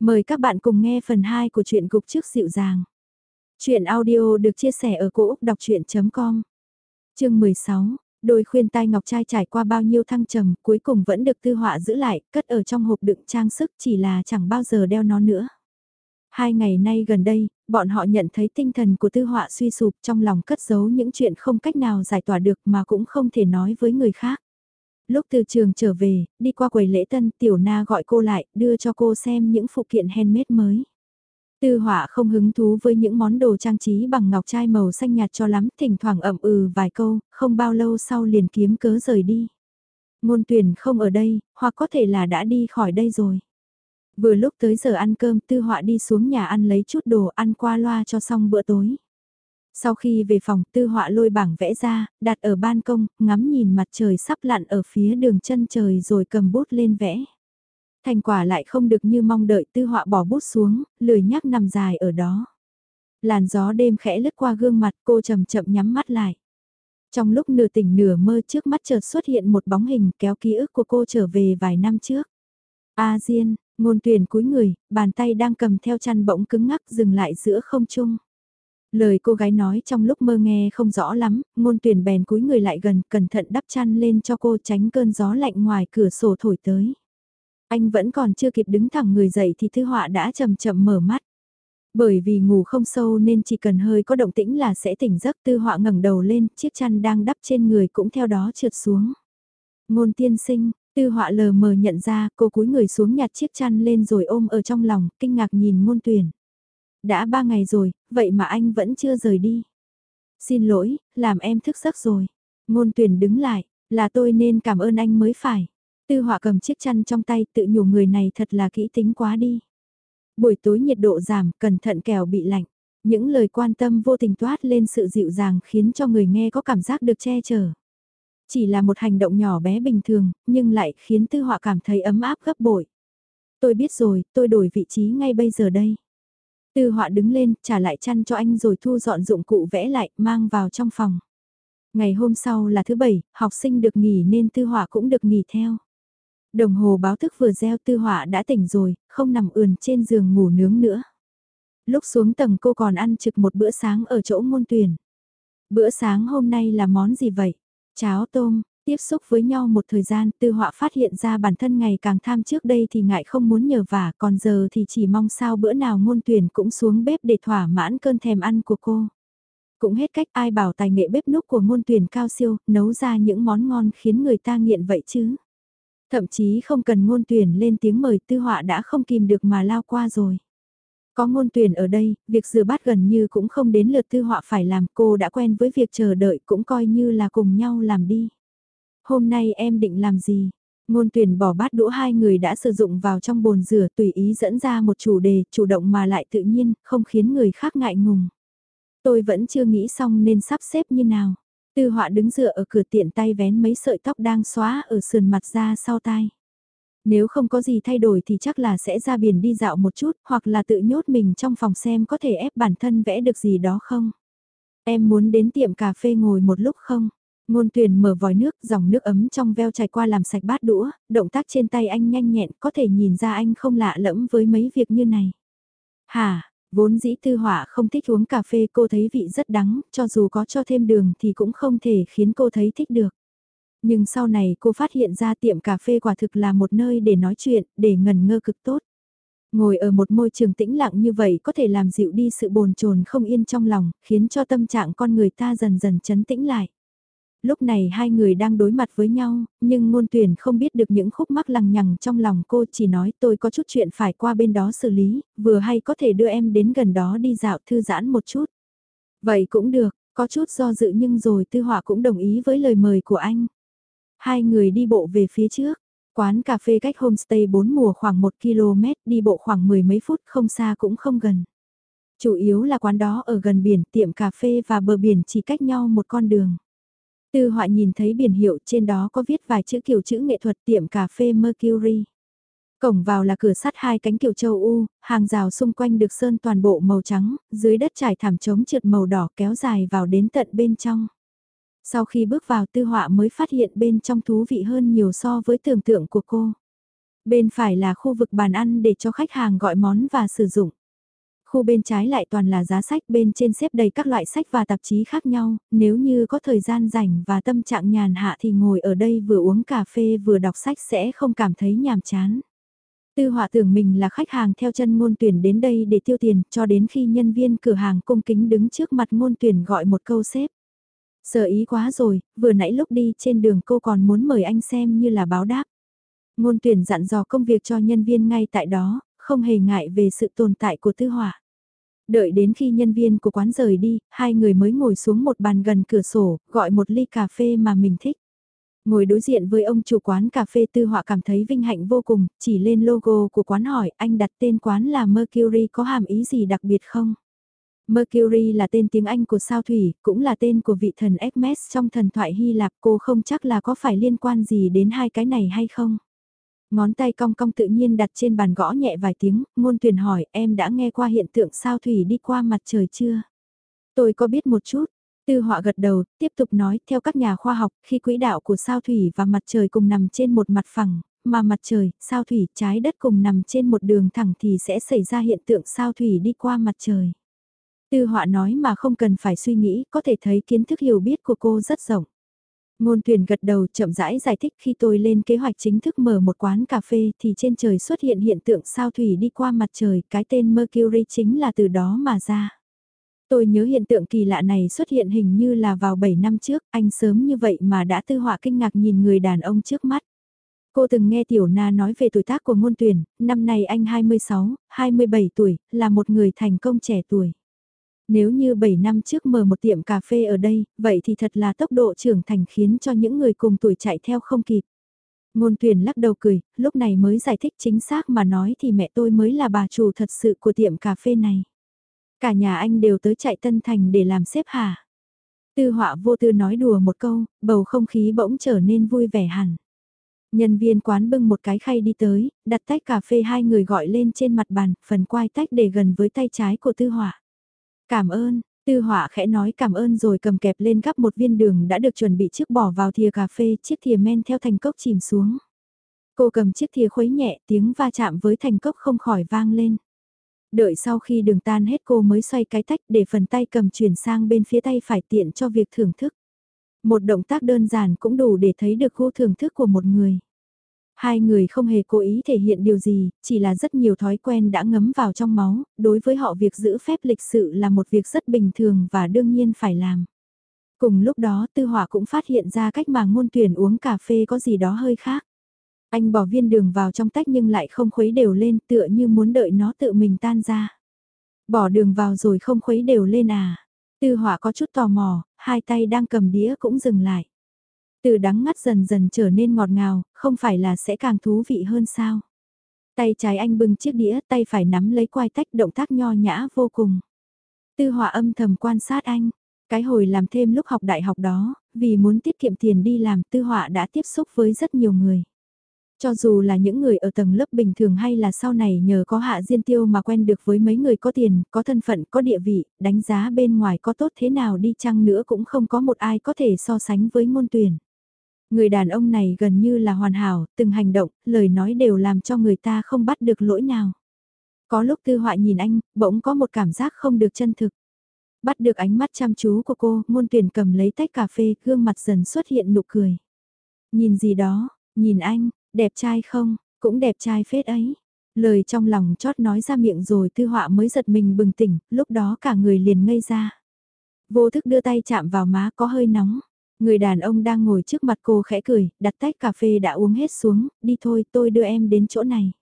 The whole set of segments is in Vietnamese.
Mời các bạn cùng nghe phần 2 của truyện Gục trước dịu dàng. Chuyện audio được chia sẻ ở cỗ đọc chuyện.com Chương 16, đôi khuyên tai ngọc trai trải qua bao nhiêu thăng trầm cuối cùng vẫn được tư họa giữ lại, cất ở trong hộp đựng trang sức chỉ là chẳng bao giờ đeo nó nữa. Hai ngày nay gần đây, bọn họ nhận thấy tinh thần của tư họa suy sụp trong lòng cất giấu những chuyện không cách nào giải tỏa được mà cũng không thể nói với người khác. Lúc từ trường trở về, đi qua quầy lễ tân, Tiểu Na gọi cô lại, đưa cho cô xem những phụ kiện handmade mới. Tư họa không hứng thú với những món đồ trang trí bằng ngọc trai màu xanh nhạt cho lắm, thỉnh thoảng ậm ừ vài câu, không bao lâu sau liền kiếm cớ rời đi. Ngôn tuyển không ở đây, hoặc có thể là đã đi khỏi đây rồi. Vừa lúc tới giờ ăn cơm tư họa đi xuống nhà ăn lấy chút đồ ăn qua loa cho xong bữa tối. Sau khi về phòng tư họa lôi bảng vẽ ra, đặt ở ban công, ngắm nhìn mặt trời sắp lặn ở phía đường chân trời rồi cầm bút lên vẽ. Thành quả lại không được như mong đợi tư họa bỏ bút xuống, lười nhắc nằm dài ở đó. Làn gió đêm khẽ lướt qua gương mặt cô chậm chậm nhắm mắt lại. Trong lúc nửa tỉnh nửa mơ trước mắt chợt xuất hiện một bóng hình kéo ký ức của cô trở về vài năm trước. A Diên, ngôn tuyển cúi người, bàn tay đang cầm theo chăn bỗng cứng ngắc dừng lại giữa không trung. Lời cô gái nói trong lúc mơ nghe không rõ lắm, ngôn tuyển bèn cúi người lại gần, cẩn thận đắp chăn lên cho cô tránh cơn gió lạnh ngoài cửa sổ thổi tới. Anh vẫn còn chưa kịp đứng thẳng người dậy thì thư họa đã chậm chậm mở mắt. Bởi vì ngủ không sâu nên chỉ cần hơi có động tĩnh là sẽ tỉnh giấc tư họa ngẩng đầu lên, chiếc chăn đang đắp trên người cũng theo đó trượt xuống. Ngôn tiên sinh, tư họa lờ mờ nhận ra cô cúi người xuống nhặt chiếc chăn lên rồi ôm ở trong lòng, kinh ngạc nhìn ngôn tuyển. Đã ba ngày rồi, vậy mà anh vẫn chưa rời đi. Xin lỗi, làm em thức giấc rồi. Ngôn tuyển đứng lại, là tôi nên cảm ơn anh mới phải. Tư họa cầm chiếc chăn trong tay tự nhủ người này thật là kỹ tính quá đi. Buổi tối nhiệt độ giảm, cẩn thận kẻo bị lạnh. Những lời quan tâm vô tình toát lên sự dịu dàng khiến cho người nghe có cảm giác được che chở. Chỉ là một hành động nhỏ bé bình thường, nhưng lại khiến tư họa cảm thấy ấm áp gấp bội. Tôi biết rồi, tôi đổi vị trí ngay bây giờ đây. Tư họa đứng lên, trả lại chăn cho anh rồi thu dọn dụng cụ vẽ lại, mang vào trong phòng. Ngày hôm sau là thứ bảy, học sinh được nghỉ nên tư họa cũng được nghỉ theo. Đồng hồ báo thức vừa reo tư họa đã tỉnh rồi, không nằm ườn trên giường ngủ nướng nữa. Lúc xuống tầng cô còn ăn trực một bữa sáng ở chỗ môn tuyển. Bữa sáng hôm nay là món gì vậy? Cháo tôm, Tiếp xúc với nhau một thời gian tư họa phát hiện ra bản thân ngày càng tham trước đây thì ngại không muốn nhờ vả còn giờ thì chỉ mong sao bữa nào ngôn tuyển cũng xuống bếp để thỏa mãn cơn thèm ăn của cô. Cũng hết cách ai bảo tài nghệ bếp núc của ngôn tuyển cao siêu, nấu ra những món ngon khiến người ta nghiện vậy chứ. Thậm chí không cần ngôn tuyển lên tiếng mời tư họa đã không kìm được mà lao qua rồi. Có ngôn tuyển ở đây, việc rửa bát gần như cũng không đến lượt tư họa phải làm cô đã quen với việc chờ đợi cũng coi như là cùng nhau làm đi. Hôm nay em định làm gì? Ngôn tuyển bỏ bát đũa hai người đã sử dụng vào trong bồn rửa tùy ý dẫn ra một chủ đề chủ động mà lại tự nhiên, không khiến người khác ngại ngùng. Tôi vẫn chưa nghĩ xong nên sắp xếp như nào. Tư họa đứng dựa ở cửa tiện tay vén mấy sợi tóc đang xóa ở sườn mặt ra sau tai. Nếu không có gì thay đổi thì chắc là sẽ ra biển đi dạo một chút hoặc là tự nhốt mình trong phòng xem có thể ép bản thân vẽ được gì đó không. Em muốn đến tiệm cà phê ngồi một lúc không? Ngôn tuyển mở vòi nước, dòng nước ấm trong veo chảy qua làm sạch bát đũa, động tác trên tay anh nhanh nhẹn, có thể nhìn ra anh không lạ lẫm với mấy việc như này. Hà, vốn dĩ tư họa không thích uống cà phê cô thấy vị rất đắng, cho dù có cho thêm đường thì cũng không thể khiến cô thấy thích được. Nhưng sau này cô phát hiện ra tiệm cà phê quả thực là một nơi để nói chuyện, để ngần ngơ cực tốt. Ngồi ở một môi trường tĩnh lặng như vậy có thể làm dịu đi sự bồn chồn không yên trong lòng, khiến cho tâm trạng con người ta dần dần chấn tĩnh lại lúc này hai người đang đối mặt với nhau, nhưng ngôn tuyển không biết được những khúc mắc lằng nhằng trong lòng cô chỉ nói tôi có chút chuyện phải qua bên đó xử lý, vừa hay có thể đưa em đến gần đó đi dạo thư giãn một chút. Vậy cũng được, có chút do dự nhưng rồi tư họa cũng đồng ý với lời mời của anh. Hai người đi bộ về phía trước. Quán cà phê cách homestay 4 mùa khoảng 1 km, đi bộ khoảng mười mấy phút không xa cũng không gần. Chủ yếu là quán đó ở gần biển, tiệm cà phê và bờ biển chỉ cách nhau một con đường. Tư họa nhìn thấy biển hiệu trên đó có viết vài chữ kiểu chữ nghệ thuật tiệm cà phê Mercury. Cổng vào là cửa sắt hai cánh kiểu châu U, hàng rào xung quanh được sơn toàn bộ màu trắng, dưới đất trải thảm trống trượt màu đỏ kéo dài vào đến tận bên trong. Sau khi bước vào tư họa mới phát hiện bên trong thú vị hơn nhiều so với tưởng tượng của cô. Bên phải là khu vực bàn ăn để cho khách hàng gọi món và sử dụng. Khu bên trái lại toàn là giá sách bên trên xếp đầy các loại sách và tạp chí khác nhau, nếu như có thời gian rảnh và tâm trạng nhàn hạ thì ngồi ở đây vừa uống cà phê vừa đọc sách sẽ không cảm thấy nhàm chán. Tư họa tưởng mình là khách hàng theo chân ngôn tuyển đến đây để tiêu tiền cho đến khi nhân viên cửa hàng cung kính đứng trước mặt ngôn tuyển gọi một câu xếp. Sợ ý quá rồi, vừa nãy lúc đi trên đường cô còn muốn mời anh xem như là báo đáp. Ngôn tuyển dặn dò công việc cho nhân viên ngay tại đó, không hề ngại về sự tồn tại của tư hỏa. Đợi đến khi nhân viên của quán rời đi, hai người mới ngồi xuống một bàn gần cửa sổ, gọi một ly cà phê mà mình thích. Ngồi đối diện với ông chủ quán cà phê tư họa cảm thấy vinh hạnh vô cùng, chỉ lên logo của quán hỏi anh đặt tên quán là Mercury có hàm ý gì đặc biệt không? Mercury là tên tiếng Anh của sao thủy, cũng là tên của vị thần Hermes trong thần thoại Hy Lạp cô không chắc là có phải liên quan gì đến hai cái này hay không? Ngón tay cong cong tự nhiên đặt trên bàn gõ nhẹ vài tiếng, ngôn tuyển hỏi em đã nghe qua hiện tượng sao thủy đi qua mặt trời chưa? Tôi có biết một chút, Tư họa gật đầu, tiếp tục nói, theo các nhà khoa học, khi quỹ đạo của sao thủy và mặt trời cùng nằm trên một mặt phẳng, mà mặt trời, sao thủy, trái đất cùng nằm trên một đường thẳng thì sẽ xảy ra hiện tượng sao thủy đi qua mặt trời. Tư họa nói mà không cần phải suy nghĩ, có thể thấy kiến thức hiểu biết của cô rất rộng. Ngôn tuyển gật đầu chậm rãi giải thích khi tôi lên kế hoạch chính thức mở một quán cà phê thì trên trời xuất hiện hiện tượng sao thủy đi qua mặt trời, cái tên Mercury chính là từ đó mà ra. Tôi nhớ hiện tượng kỳ lạ này xuất hiện hình như là vào 7 năm trước, anh sớm như vậy mà đã tư họa kinh ngạc nhìn người đàn ông trước mắt. Cô từng nghe Tiểu Na nói về tuổi tác của ngôn tuyển, năm nay anh 26, 27 tuổi, là một người thành công trẻ tuổi. Nếu như 7 năm trước mở một tiệm cà phê ở đây, vậy thì thật là tốc độ trưởng thành khiến cho những người cùng tuổi chạy theo không kịp. Ngôn tuyển lắc đầu cười, lúc này mới giải thích chính xác mà nói thì mẹ tôi mới là bà chủ thật sự của tiệm cà phê này. Cả nhà anh đều tới chạy Tân Thành để làm xếp hả? Tư họa vô tư nói đùa một câu, bầu không khí bỗng trở nên vui vẻ hẳn. Nhân viên quán bưng một cái khay đi tới, đặt tách cà phê hai người gọi lên trên mặt bàn, phần quai tách để gần với tay trái của tư họa. Cảm ơn, tư họa khẽ nói cảm ơn rồi cầm kẹp lên gắp một viên đường đã được chuẩn bị trước bỏ vào thìa cà phê, chiếc thìa men theo thành cốc chìm xuống. Cô cầm chiếc thìa khuấy nhẹ, tiếng va chạm với thành cốc không khỏi vang lên. Đợi sau khi đường tan hết cô mới xoay cái tách để phần tay cầm chuyển sang bên phía tay phải tiện cho việc thưởng thức. Một động tác đơn giản cũng đủ để thấy được khu thưởng thức của một người. Hai người không hề cố ý thể hiện điều gì, chỉ là rất nhiều thói quen đã ngấm vào trong máu, đối với họ việc giữ phép lịch sự là một việc rất bình thường và đương nhiên phải làm. Cùng lúc đó Tư Hỏa cũng phát hiện ra cách mà ngôn tuyển uống cà phê có gì đó hơi khác. Anh bỏ viên đường vào trong tách nhưng lại không khuấy đều lên tựa như muốn đợi nó tự mình tan ra. Bỏ đường vào rồi không khuấy đều lên à. Tư họa có chút tò mò, hai tay đang cầm đĩa cũng dừng lại. Từ đắng ngắt dần dần trở nên ngọt ngào, không phải là sẽ càng thú vị hơn sao. Tay trái anh bưng chiếc đĩa, tay phải nắm lấy quai tách động tác nho nhã vô cùng. Tư họa âm thầm quan sát anh. Cái hồi làm thêm lúc học đại học đó, vì muốn tiết kiệm tiền đi làm tư họa đã tiếp xúc với rất nhiều người. Cho dù là những người ở tầng lớp bình thường hay là sau này nhờ có hạ diên tiêu mà quen được với mấy người có tiền, có thân phận, có địa vị, đánh giá bên ngoài có tốt thế nào đi chăng nữa cũng không có một ai có thể so sánh với ngôn tuyển. Người đàn ông này gần như là hoàn hảo, từng hành động, lời nói đều làm cho người ta không bắt được lỗi nào. Có lúc tư họa nhìn anh, bỗng có một cảm giác không được chân thực. Bắt được ánh mắt chăm chú của cô, Môn tuyển cầm lấy tách cà phê, gương mặt dần xuất hiện nụ cười. Nhìn gì đó, nhìn anh, Đẹp trai không, cũng đẹp trai phết ấy. Lời trong lòng chót nói ra miệng rồi tư họa mới giật mình bừng tỉnh, lúc đó cả người liền ngây ra. Vô thức đưa tay chạm vào má có hơi nóng. Người đàn ông đang ngồi trước mặt cô khẽ cười, đặt tách cà phê đã uống hết xuống, đi thôi tôi đưa em đến chỗ này.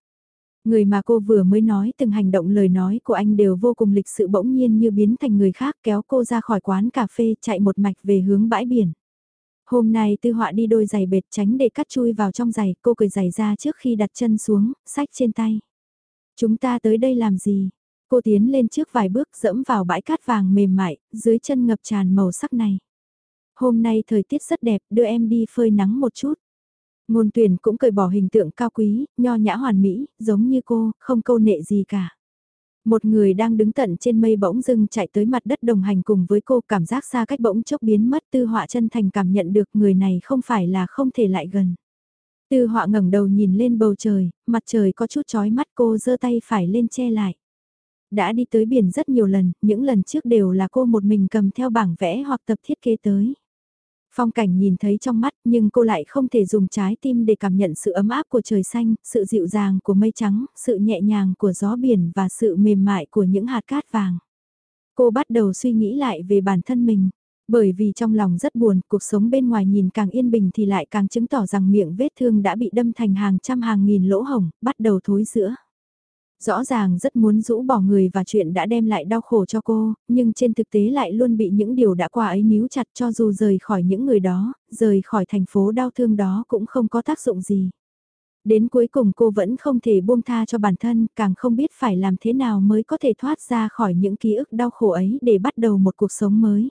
Người mà cô vừa mới nói từng hành động lời nói của anh đều vô cùng lịch sự bỗng nhiên như biến thành người khác kéo cô ra khỏi quán cà phê chạy một mạch về hướng bãi biển. Hôm nay tư họa đi đôi giày bệt tránh để cắt chui vào trong giày, cô cười giày ra trước khi đặt chân xuống, sách trên tay. Chúng ta tới đây làm gì? Cô tiến lên trước vài bước dẫm vào bãi cát vàng mềm mại, dưới chân ngập tràn màu sắc này. Hôm nay thời tiết rất đẹp, đưa em đi phơi nắng một chút. Ngôn tuyển cũng cởi bỏ hình tượng cao quý, nho nhã hoàn mỹ, giống như cô, không câu nệ gì cả. Một người đang đứng tận trên mây bỗng dưng chạy tới mặt đất đồng hành cùng với cô cảm giác xa cách bỗng chốc biến mất tư họa chân thành cảm nhận được người này không phải là không thể lại gần. Tư họa ngẩng đầu nhìn lên bầu trời, mặt trời có chút chói mắt cô giơ tay phải lên che lại. Đã đi tới biển rất nhiều lần, những lần trước đều là cô một mình cầm theo bảng vẽ hoặc tập thiết kế tới. Phong cảnh nhìn thấy trong mắt nhưng cô lại không thể dùng trái tim để cảm nhận sự ấm áp của trời xanh, sự dịu dàng của mây trắng, sự nhẹ nhàng của gió biển và sự mềm mại của những hạt cát vàng. Cô bắt đầu suy nghĩ lại về bản thân mình. Bởi vì trong lòng rất buồn, cuộc sống bên ngoài nhìn càng yên bình thì lại càng chứng tỏ rằng miệng vết thương đã bị đâm thành hàng trăm hàng nghìn lỗ hồng, bắt đầu thối giữa. Rõ ràng rất muốn rũ bỏ người và chuyện đã đem lại đau khổ cho cô, nhưng trên thực tế lại luôn bị những điều đã qua ấy níu chặt cho dù rời khỏi những người đó, rời khỏi thành phố đau thương đó cũng không có tác dụng gì. Đến cuối cùng cô vẫn không thể buông tha cho bản thân, càng không biết phải làm thế nào mới có thể thoát ra khỏi những ký ức đau khổ ấy để bắt đầu một cuộc sống mới.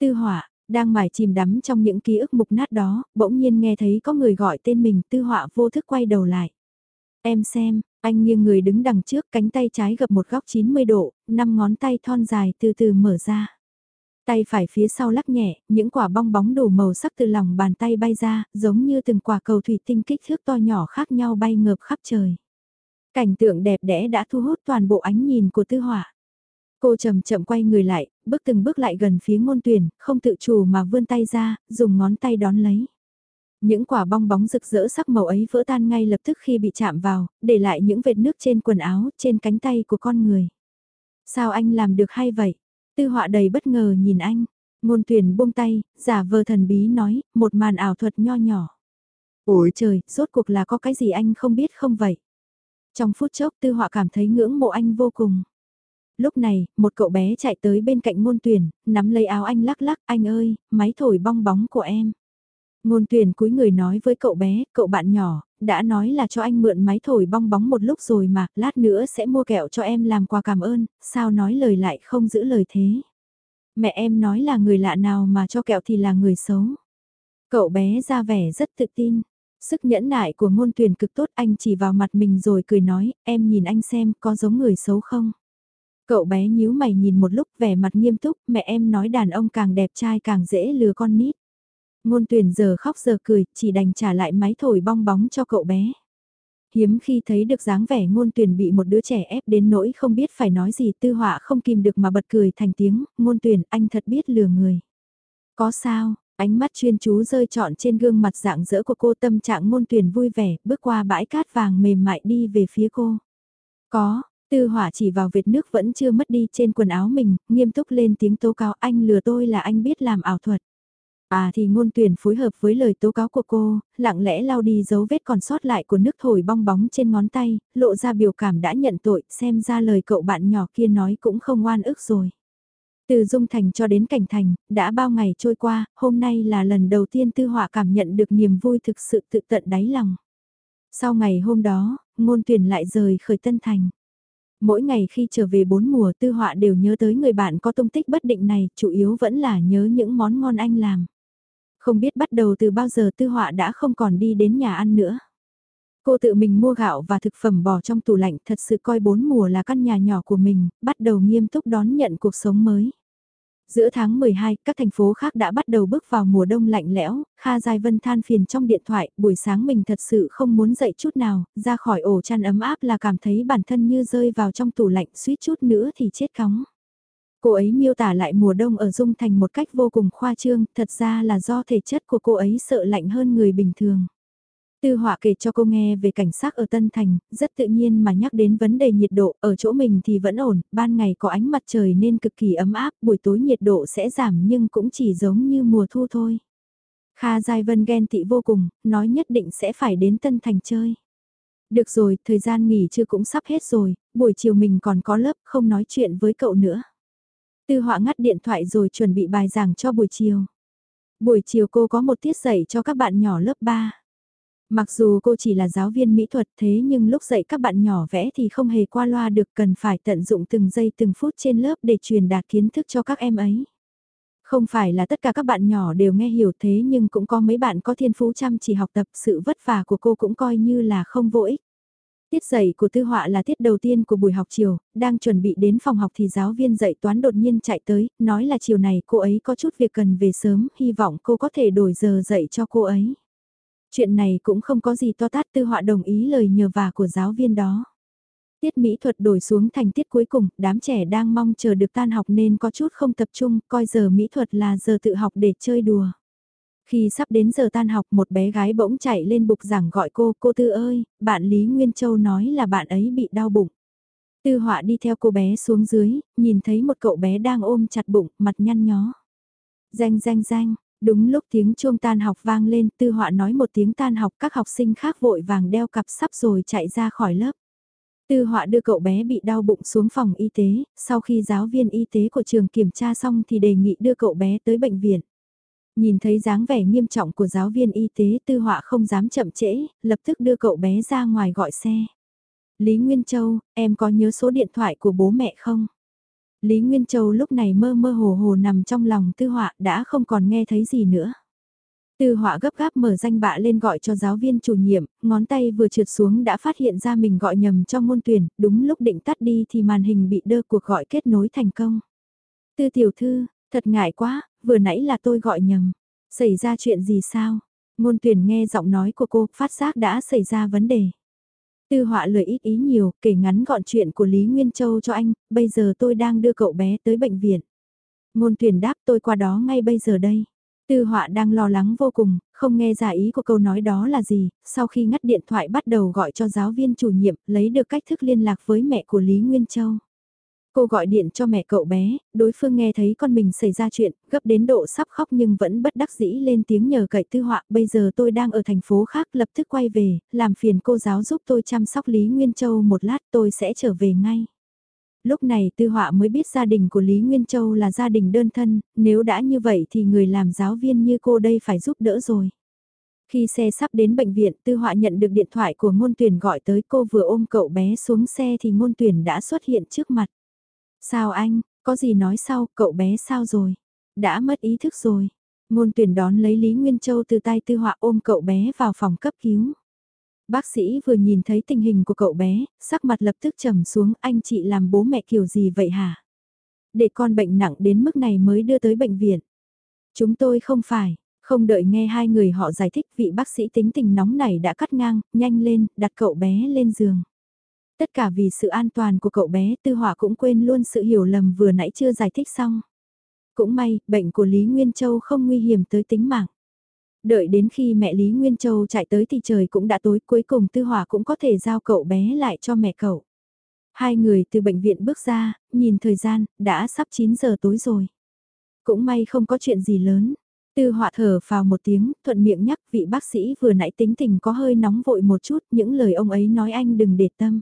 Tư họa, đang mải chìm đắm trong những ký ức mục nát đó, bỗng nhiên nghe thấy có người gọi tên mình tư họa vô thức quay đầu lại. Em xem, anh nghiêng người đứng đằng trước cánh tay trái gập một góc 90 độ, năm ngón tay thon dài từ từ mở ra. Tay phải phía sau lắc nhẹ, những quả bong bóng đủ màu sắc từ lòng bàn tay bay ra, giống như từng quả cầu thủy tinh kích thước to nhỏ khác nhau bay ngợp khắp trời. Cảnh tượng đẹp đẽ đã thu hút toàn bộ ánh nhìn của tư hỏa. Cô chậm chậm quay người lại, bước từng bước lại gần phía ngôn tuyển, không tự chủ mà vươn tay ra, dùng ngón tay đón lấy. Những quả bong bóng rực rỡ sắc màu ấy vỡ tan ngay lập tức khi bị chạm vào, để lại những vệt nước trên quần áo, trên cánh tay của con người. Sao anh làm được hay vậy? Tư họa đầy bất ngờ nhìn anh. Ngôn tuyển buông tay, giả vờ thần bí nói, một màn ảo thuật nho nhỏ. Ôi trời, rốt cuộc là có cái gì anh không biết không vậy? Trong phút chốc tư họa cảm thấy ngưỡng mộ anh vô cùng. Lúc này, một cậu bé chạy tới bên cạnh ngôn tuyển, nắm lấy áo anh lắc lắc, anh ơi, máy thổi bong bóng của em. Ngôn tuyển cúi người nói với cậu bé, cậu bạn nhỏ, đã nói là cho anh mượn máy thổi bong bóng một lúc rồi mà, lát nữa sẽ mua kẹo cho em làm quà cảm ơn, sao nói lời lại không giữ lời thế. Mẹ em nói là người lạ nào mà cho kẹo thì là người xấu. Cậu bé ra vẻ rất tự tin. Sức nhẫn nại của ngôn tuyển cực tốt anh chỉ vào mặt mình rồi cười nói, em nhìn anh xem có giống người xấu không? Cậu bé nhíu mày nhìn một lúc vẻ mặt nghiêm túc, mẹ em nói đàn ông càng đẹp trai càng dễ lừa con nít. Ngôn tuyển giờ khóc giờ cười, chỉ đành trả lại máy thổi bong bóng cho cậu bé. Hiếm khi thấy được dáng vẻ ngôn tuyển bị một đứa trẻ ép đến nỗi không biết phải nói gì tư họa không kìm được mà bật cười thành tiếng, ngôn tuyển anh thật biết lừa người. Có sao, ánh mắt chuyên chú rơi trọn trên gương mặt dạng dỡ của cô tâm trạng ngôn tuyển vui vẻ, bước qua bãi cát vàng mềm mại đi về phía cô. Có, tư hỏa chỉ vào vệt nước vẫn chưa mất đi trên quần áo mình, nghiêm túc lên tiếng tố cáo anh lừa tôi là anh biết làm ảo thuật. À thì ngôn tuyển phối hợp với lời tố cáo của cô, lặng lẽ lau đi dấu vết còn sót lại của nước thổi bong bóng trên ngón tay, lộ ra biểu cảm đã nhận tội, xem ra lời cậu bạn nhỏ kia nói cũng không oan ức rồi. Từ Dung Thành cho đến Cảnh Thành, đã bao ngày trôi qua, hôm nay là lần đầu tiên Tư Họa cảm nhận được niềm vui thực sự tự tận đáy lòng. Sau ngày hôm đó, ngôn tuyển lại rời khởi Tân Thành. Mỗi ngày khi trở về bốn mùa Tư Họa đều nhớ tới người bạn có tung tích bất định này, chủ yếu vẫn là nhớ những món ngon anh làm. Không biết bắt đầu từ bao giờ tư họa đã không còn đi đến nhà ăn nữa. Cô tự mình mua gạo và thực phẩm bỏ trong tủ lạnh thật sự coi bốn mùa là căn nhà nhỏ của mình, bắt đầu nghiêm túc đón nhận cuộc sống mới. Giữa tháng 12, các thành phố khác đã bắt đầu bước vào mùa đông lạnh lẽo, Kha Giai Vân than phiền trong điện thoại, buổi sáng mình thật sự không muốn dậy chút nào, ra khỏi ổ chăn ấm áp là cảm thấy bản thân như rơi vào trong tủ lạnh suýt chút nữa thì chết cóng. Cô ấy miêu tả lại mùa đông ở Dung Thành một cách vô cùng khoa trương, thật ra là do thể chất của cô ấy sợ lạnh hơn người bình thường. Tư họa kể cho cô nghe về cảnh sát ở Tân Thành, rất tự nhiên mà nhắc đến vấn đề nhiệt độ, ở chỗ mình thì vẫn ổn, ban ngày có ánh mặt trời nên cực kỳ ấm áp, buổi tối nhiệt độ sẽ giảm nhưng cũng chỉ giống như mùa thu thôi. Kha Giai Vân ghen tị vô cùng, nói nhất định sẽ phải đến Tân Thành chơi. Được rồi, thời gian nghỉ chưa cũng sắp hết rồi, buổi chiều mình còn có lớp, không nói chuyện với cậu nữa. Tư họa ngắt điện thoại rồi chuẩn bị bài giảng cho buổi chiều. Buổi chiều cô có một tiết dạy cho các bạn nhỏ lớp 3. Mặc dù cô chỉ là giáo viên mỹ thuật, thế nhưng lúc dạy các bạn nhỏ vẽ thì không hề qua loa được, cần phải tận dụng từng giây, từng phút trên lớp để truyền đạt kiến thức cho các em ấy. Không phải là tất cả các bạn nhỏ đều nghe hiểu, thế nhưng cũng có mấy bạn có thiên phú chăm chỉ học tập, sự vất vả của cô cũng coi như là không vô ích. Tiết dạy của tư họa là tiết đầu tiên của buổi học chiều, đang chuẩn bị đến phòng học thì giáo viên dạy toán đột nhiên chạy tới, nói là chiều này cô ấy có chút việc cần về sớm, hy vọng cô có thể đổi giờ dạy cho cô ấy. Chuyện này cũng không có gì to tát tư họa đồng ý lời nhờ vả của giáo viên đó. Tiết mỹ thuật đổi xuống thành tiết cuối cùng, đám trẻ đang mong chờ được tan học nên có chút không tập trung, coi giờ mỹ thuật là giờ tự học để chơi đùa. Khi sắp đến giờ tan học một bé gái bỗng chạy lên bục giảng gọi cô, cô Tư ơi, bạn Lý Nguyên Châu nói là bạn ấy bị đau bụng. Tư họa đi theo cô bé xuống dưới, nhìn thấy một cậu bé đang ôm chặt bụng, mặt nhăn nhó. Danh danh danh, đúng lúc tiếng chuông tan học vang lên, tư họa nói một tiếng tan học các học sinh khác vội vàng đeo cặp sắp rồi chạy ra khỏi lớp. Tư họa đưa cậu bé bị đau bụng xuống phòng y tế, sau khi giáo viên y tế của trường kiểm tra xong thì đề nghị đưa cậu bé tới bệnh viện. Nhìn thấy dáng vẻ nghiêm trọng của giáo viên y tế tư họa không dám chậm trễ, lập tức đưa cậu bé ra ngoài gọi xe. Lý Nguyên Châu, em có nhớ số điện thoại của bố mẹ không? Lý Nguyên Châu lúc này mơ mơ hồ hồ nằm trong lòng tư họa đã không còn nghe thấy gì nữa. Tư họa gấp gáp mở danh bạ lên gọi cho giáo viên chủ nhiệm, ngón tay vừa trượt xuống đã phát hiện ra mình gọi nhầm cho ngôn tuyển, đúng lúc định tắt đi thì màn hình bị đơ cuộc gọi kết nối thành công. Tư tiểu thư, thật ngại quá, vừa nãy là tôi gọi nhầm. Xảy ra chuyện gì sao? Ngôn tuyển nghe giọng nói của cô, phát giác đã xảy ra vấn đề. Tư họa lời ít ý nhiều, kể ngắn gọn chuyện của Lý Nguyên Châu cho anh, bây giờ tôi đang đưa cậu bé tới bệnh viện. Ngôn tuyển đáp tôi qua đó ngay bây giờ đây. Tư họa đang lo lắng vô cùng, không nghe ra ý của câu nói đó là gì, sau khi ngắt điện thoại bắt đầu gọi cho giáo viên chủ nhiệm, lấy được cách thức liên lạc với mẹ của Lý Nguyên Châu. Cô gọi điện cho mẹ cậu bé, đối phương nghe thấy con mình xảy ra chuyện, gấp đến độ sắp khóc nhưng vẫn bất đắc dĩ lên tiếng nhờ cậy tư họa. Bây giờ tôi đang ở thành phố khác lập tức quay về, làm phiền cô giáo giúp tôi chăm sóc Lý Nguyên Châu một lát tôi sẽ trở về ngay. Lúc này tư họa mới biết gia đình của Lý Nguyên Châu là gia đình đơn thân, nếu đã như vậy thì người làm giáo viên như cô đây phải giúp đỡ rồi. Khi xe sắp đến bệnh viện, Tư Họa nhận được điện thoại của ngôn tuyển gọi tới cô vừa ôm cậu bé xuống xe thì ngôn tuyển đã xuất hiện trước mặt. Sao anh, có gì nói sau, cậu bé sao rồi? Đã mất ý thức rồi. Ngôn tuyển đón lấy Lý Nguyên Châu từ tay tư họa ôm cậu bé vào phòng cấp cứu. Bác sĩ vừa nhìn thấy tình hình của cậu bé, sắc mặt lập tức trầm xuống anh chị làm bố mẹ kiểu gì vậy hả? Để con bệnh nặng đến mức này mới đưa tới bệnh viện. Chúng tôi không phải, không đợi nghe hai người họ giải thích vị bác sĩ tính tình nóng này đã cắt ngang, nhanh lên, đặt cậu bé lên giường. Tất cả vì sự an toàn của cậu bé tư hỏa cũng quên luôn sự hiểu lầm vừa nãy chưa giải thích xong. Cũng may, bệnh của Lý Nguyên Châu không nguy hiểm tới tính mạng. Đợi đến khi mẹ Lý Nguyên Châu chạy tới thì trời cũng đã tối cuối cùng tư hỏa cũng có thể giao cậu bé lại cho mẹ cậu. Hai người từ bệnh viện bước ra, nhìn thời gian, đã sắp 9 giờ tối rồi. Cũng may không có chuyện gì lớn. Tư họa thở vào một tiếng, thuận miệng nhắc vị bác sĩ vừa nãy tính tình có hơi nóng vội một chút, những lời ông ấy nói anh đừng để tâm.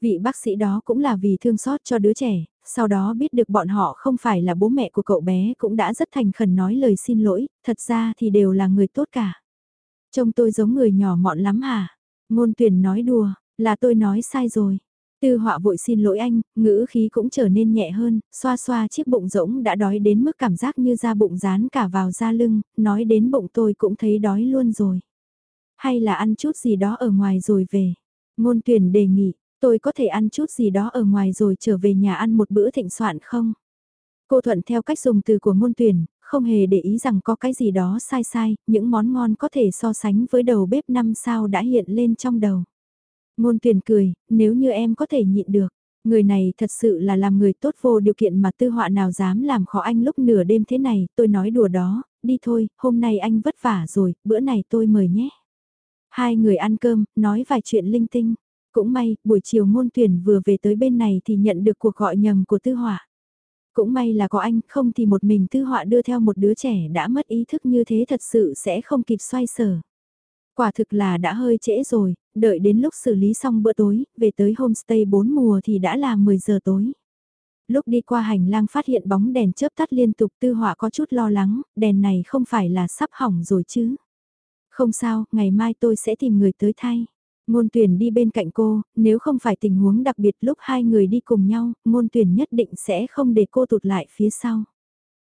Vị bác sĩ đó cũng là vì thương xót cho đứa trẻ, sau đó biết được bọn họ không phải là bố mẹ của cậu bé cũng đã rất thành khẩn nói lời xin lỗi, thật ra thì đều là người tốt cả. Trông tôi giống người nhỏ mọn lắm hả? Ngôn tuyển nói đùa, là tôi nói sai rồi. Tư họa vội xin lỗi anh, ngữ khí cũng trở nên nhẹ hơn, xoa xoa chiếc bụng rỗng đã đói đến mức cảm giác như da bụng dán cả vào da lưng, nói đến bụng tôi cũng thấy đói luôn rồi. Hay là ăn chút gì đó ở ngoài rồi về. Ngôn tuyển đề nghị, Tôi có thể ăn chút gì đó ở ngoài rồi trở về nhà ăn một bữa thịnh soạn không? Cô thuận theo cách dùng từ của ngôn tuyển, không hề để ý rằng có cái gì đó sai sai, những món ngon có thể so sánh với đầu bếp năm sao đã hiện lên trong đầu. Ngôn tuyển cười, nếu như em có thể nhịn được, người này thật sự là làm người tốt vô điều kiện mà tư họa nào dám làm khó anh lúc nửa đêm thế này, tôi nói đùa đó, đi thôi, hôm nay anh vất vả rồi, bữa này tôi mời nhé. Hai người ăn cơm, nói vài chuyện linh tinh. Cũng may, buổi chiều ngôn tuyển vừa về tới bên này thì nhận được cuộc gọi nhầm của tư họa. Cũng may là có anh, không thì một mình tư họa đưa theo một đứa trẻ đã mất ý thức như thế thật sự sẽ không kịp xoay sở. Quả thực là đã hơi trễ rồi, đợi đến lúc xử lý xong bữa tối, về tới homestay 4 mùa thì đã là 10 giờ tối. Lúc đi qua hành lang phát hiện bóng đèn chớp tắt liên tục tư họa có chút lo lắng, đèn này không phải là sắp hỏng rồi chứ. Không sao, ngày mai tôi sẽ tìm người tới thay. Ngôn tuyển đi bên cạnh cô, nếu không phải tình huống đặc biệt lúc hai người đi cùng nhau, ngôn tuyển nhất định sẽ không để cô tụt lại phía sau.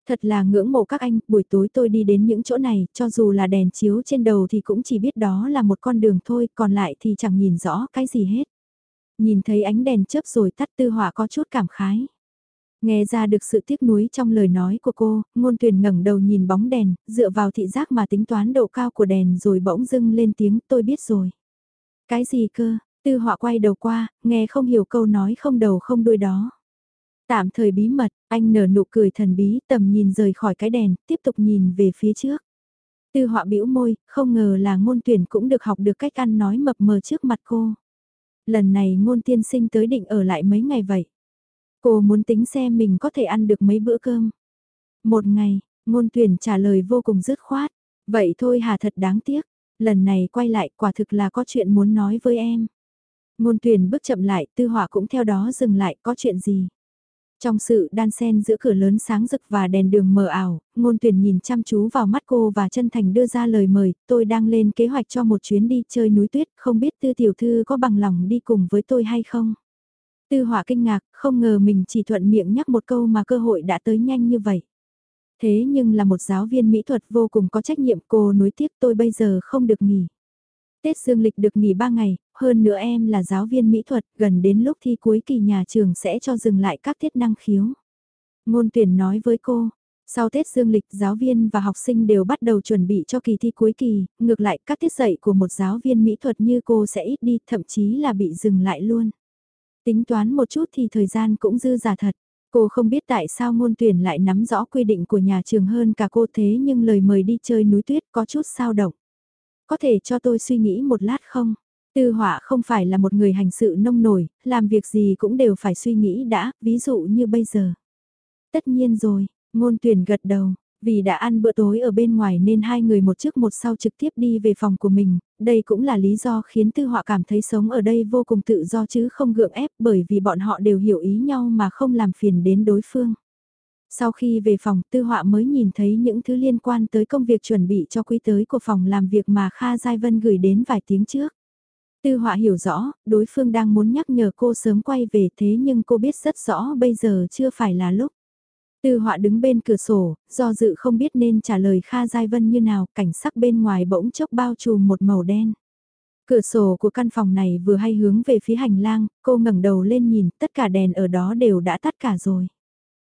Thật là ngưỡng mộ các anh, buổi tối tôi đi đến những chỗ này, cho dù là đèn chiếu trên đầu thì cũng chỉ biết đó là một con đường thôi, còn lại thì chẳng nhìn rõ cái gì hết. Nhìn thấy ánh đèn chớp rồi tắt tư hỏa có chút cảm khái. Nghe ra được sự tiếc nuối trong lời nói của cô, ngôn tuyển ngẩng đầu nhìn bóng đèn, dựa vào thị giác mà tính toán độ cao của đèn rồi bỗng dưng lên tiếng tôi biết rồi. Cái gì cơ, tư họa quay đầu qua, nghe không hiểu câu nói không đầu không đuôi đó. Tạm thời bí mật, anh nở nụ cười thần bí tầm nhìn rời khỏi cái đèn, tiếp tục nhìn về phía trước. Tư họa bĩu môi, không ngờ là ngôn tuyển cũng được học được cách ăn nói mập mờ trước mặt cô. Lần này ngôn tiên sinh tới định ở lại mấy ngày vậy. Cô muốn tính xem mình có thể ăn được mấy bữa cơm. Một ngày, ngôn tuyển trả lời vô cùng dứt khoát. Vậy thôi hà thật đáng tiếc. Lần này quay lại quả thực là có chuyện muốn nói với em. Ngôn tuyển bước chậm lại, tư họa cũng theo đó dừng lại, có chuyện gì? Trong sự đan xen giữa cửa lớn sáng rực và đèn đường mờ ảo, ngôn tuyển nhìn chăm chú vào mắt cô và chân thành đưa ra lời mời, tôi đang lên kế hoạch cho một chuyến đi chơi núi tuyết, không biết tư tiểu thư có bằng lòng đi cùng với tôi hay không? Tư họa kinh ngạc, không ngờ mình chỉ thuận miệng nhắc một câu mà cơ hội đã tới nhanh như vậy. Thế nhưng là một giáo viên mỹ thuật vô cùng có trách nhiệm cô nối tiếp tôi bây giờ không được nghỉ. Tết dương lịch được nghỉ 3 ngày, hơn nữa em là giáo viên mỹ thuật, gần đến lúc thi cuối kỳ nhà trường sẽ cho dừng lại các tiết năng khiếu. Ngôn tuyển nói với cô, sau Tết dương lịch giáo viên và học sinh đều bắt đầu chuẩn bị cho kỳ thi cuối kỳ, ngược lại các tiết dạy của một giáo viên mỹ thuật như cô sẽ ít đi, thậm chí là bị dừng lại luôn. Tính toán một chút thì thời gian cũng dư giả thật. Cô không biết tại sao ngôn tuyển lại nắm rõ quy định của nhà trường hơn cả cô thế nhưng lời mời đi chơi núi tuyết có chút sao động. Có thể cho tôi suy nghĩ một lát không? Tư họa không phải là một người hành sự nông nổi, làm việc gì cũng đều phải suy nghĩ đã, ví dụ như bây giờ. Tất nhiên rồi, ngôn tuyển gật đầu, vì đã ăn bữa tối ở bên ngoài nên hai người một trước một sau trực tiếp đi về phòng của mình, đây cũng là lý do khiến tư họa cảm thấy sống ở đây vô cùng tự do chứ không gượng ép bởi vì bọn họ đều hiểu ý nhau mà không làm phiền đến đối phương. Sau khi về phòng tư họa mới nhìn thấy những thứ liên quan tới công việc chuẩn bị cho quý tới của phòng làm việc mà Kha Giai Vân gửi đến vài tiếng trước. Tư họa hiểu rõ, đối phương đang muốn nhắc nhở cô sớm quay về thế nhưng cô biết rất rõ bây giờ chưa phải là lúc. Tư họa đứng bên cửa sổ, do dự không biết nên trả lời Kha Giai Vân như nào, cảnh sắc bên ngoài bỗng chốc bao trùm một màu đen. Cửa sổ của căn phòng này vừa hay hướng về phía hành lang, cô ngẩng đầu lên nhìn, tất cả đèn ở đó đều đã tắt cả rồi.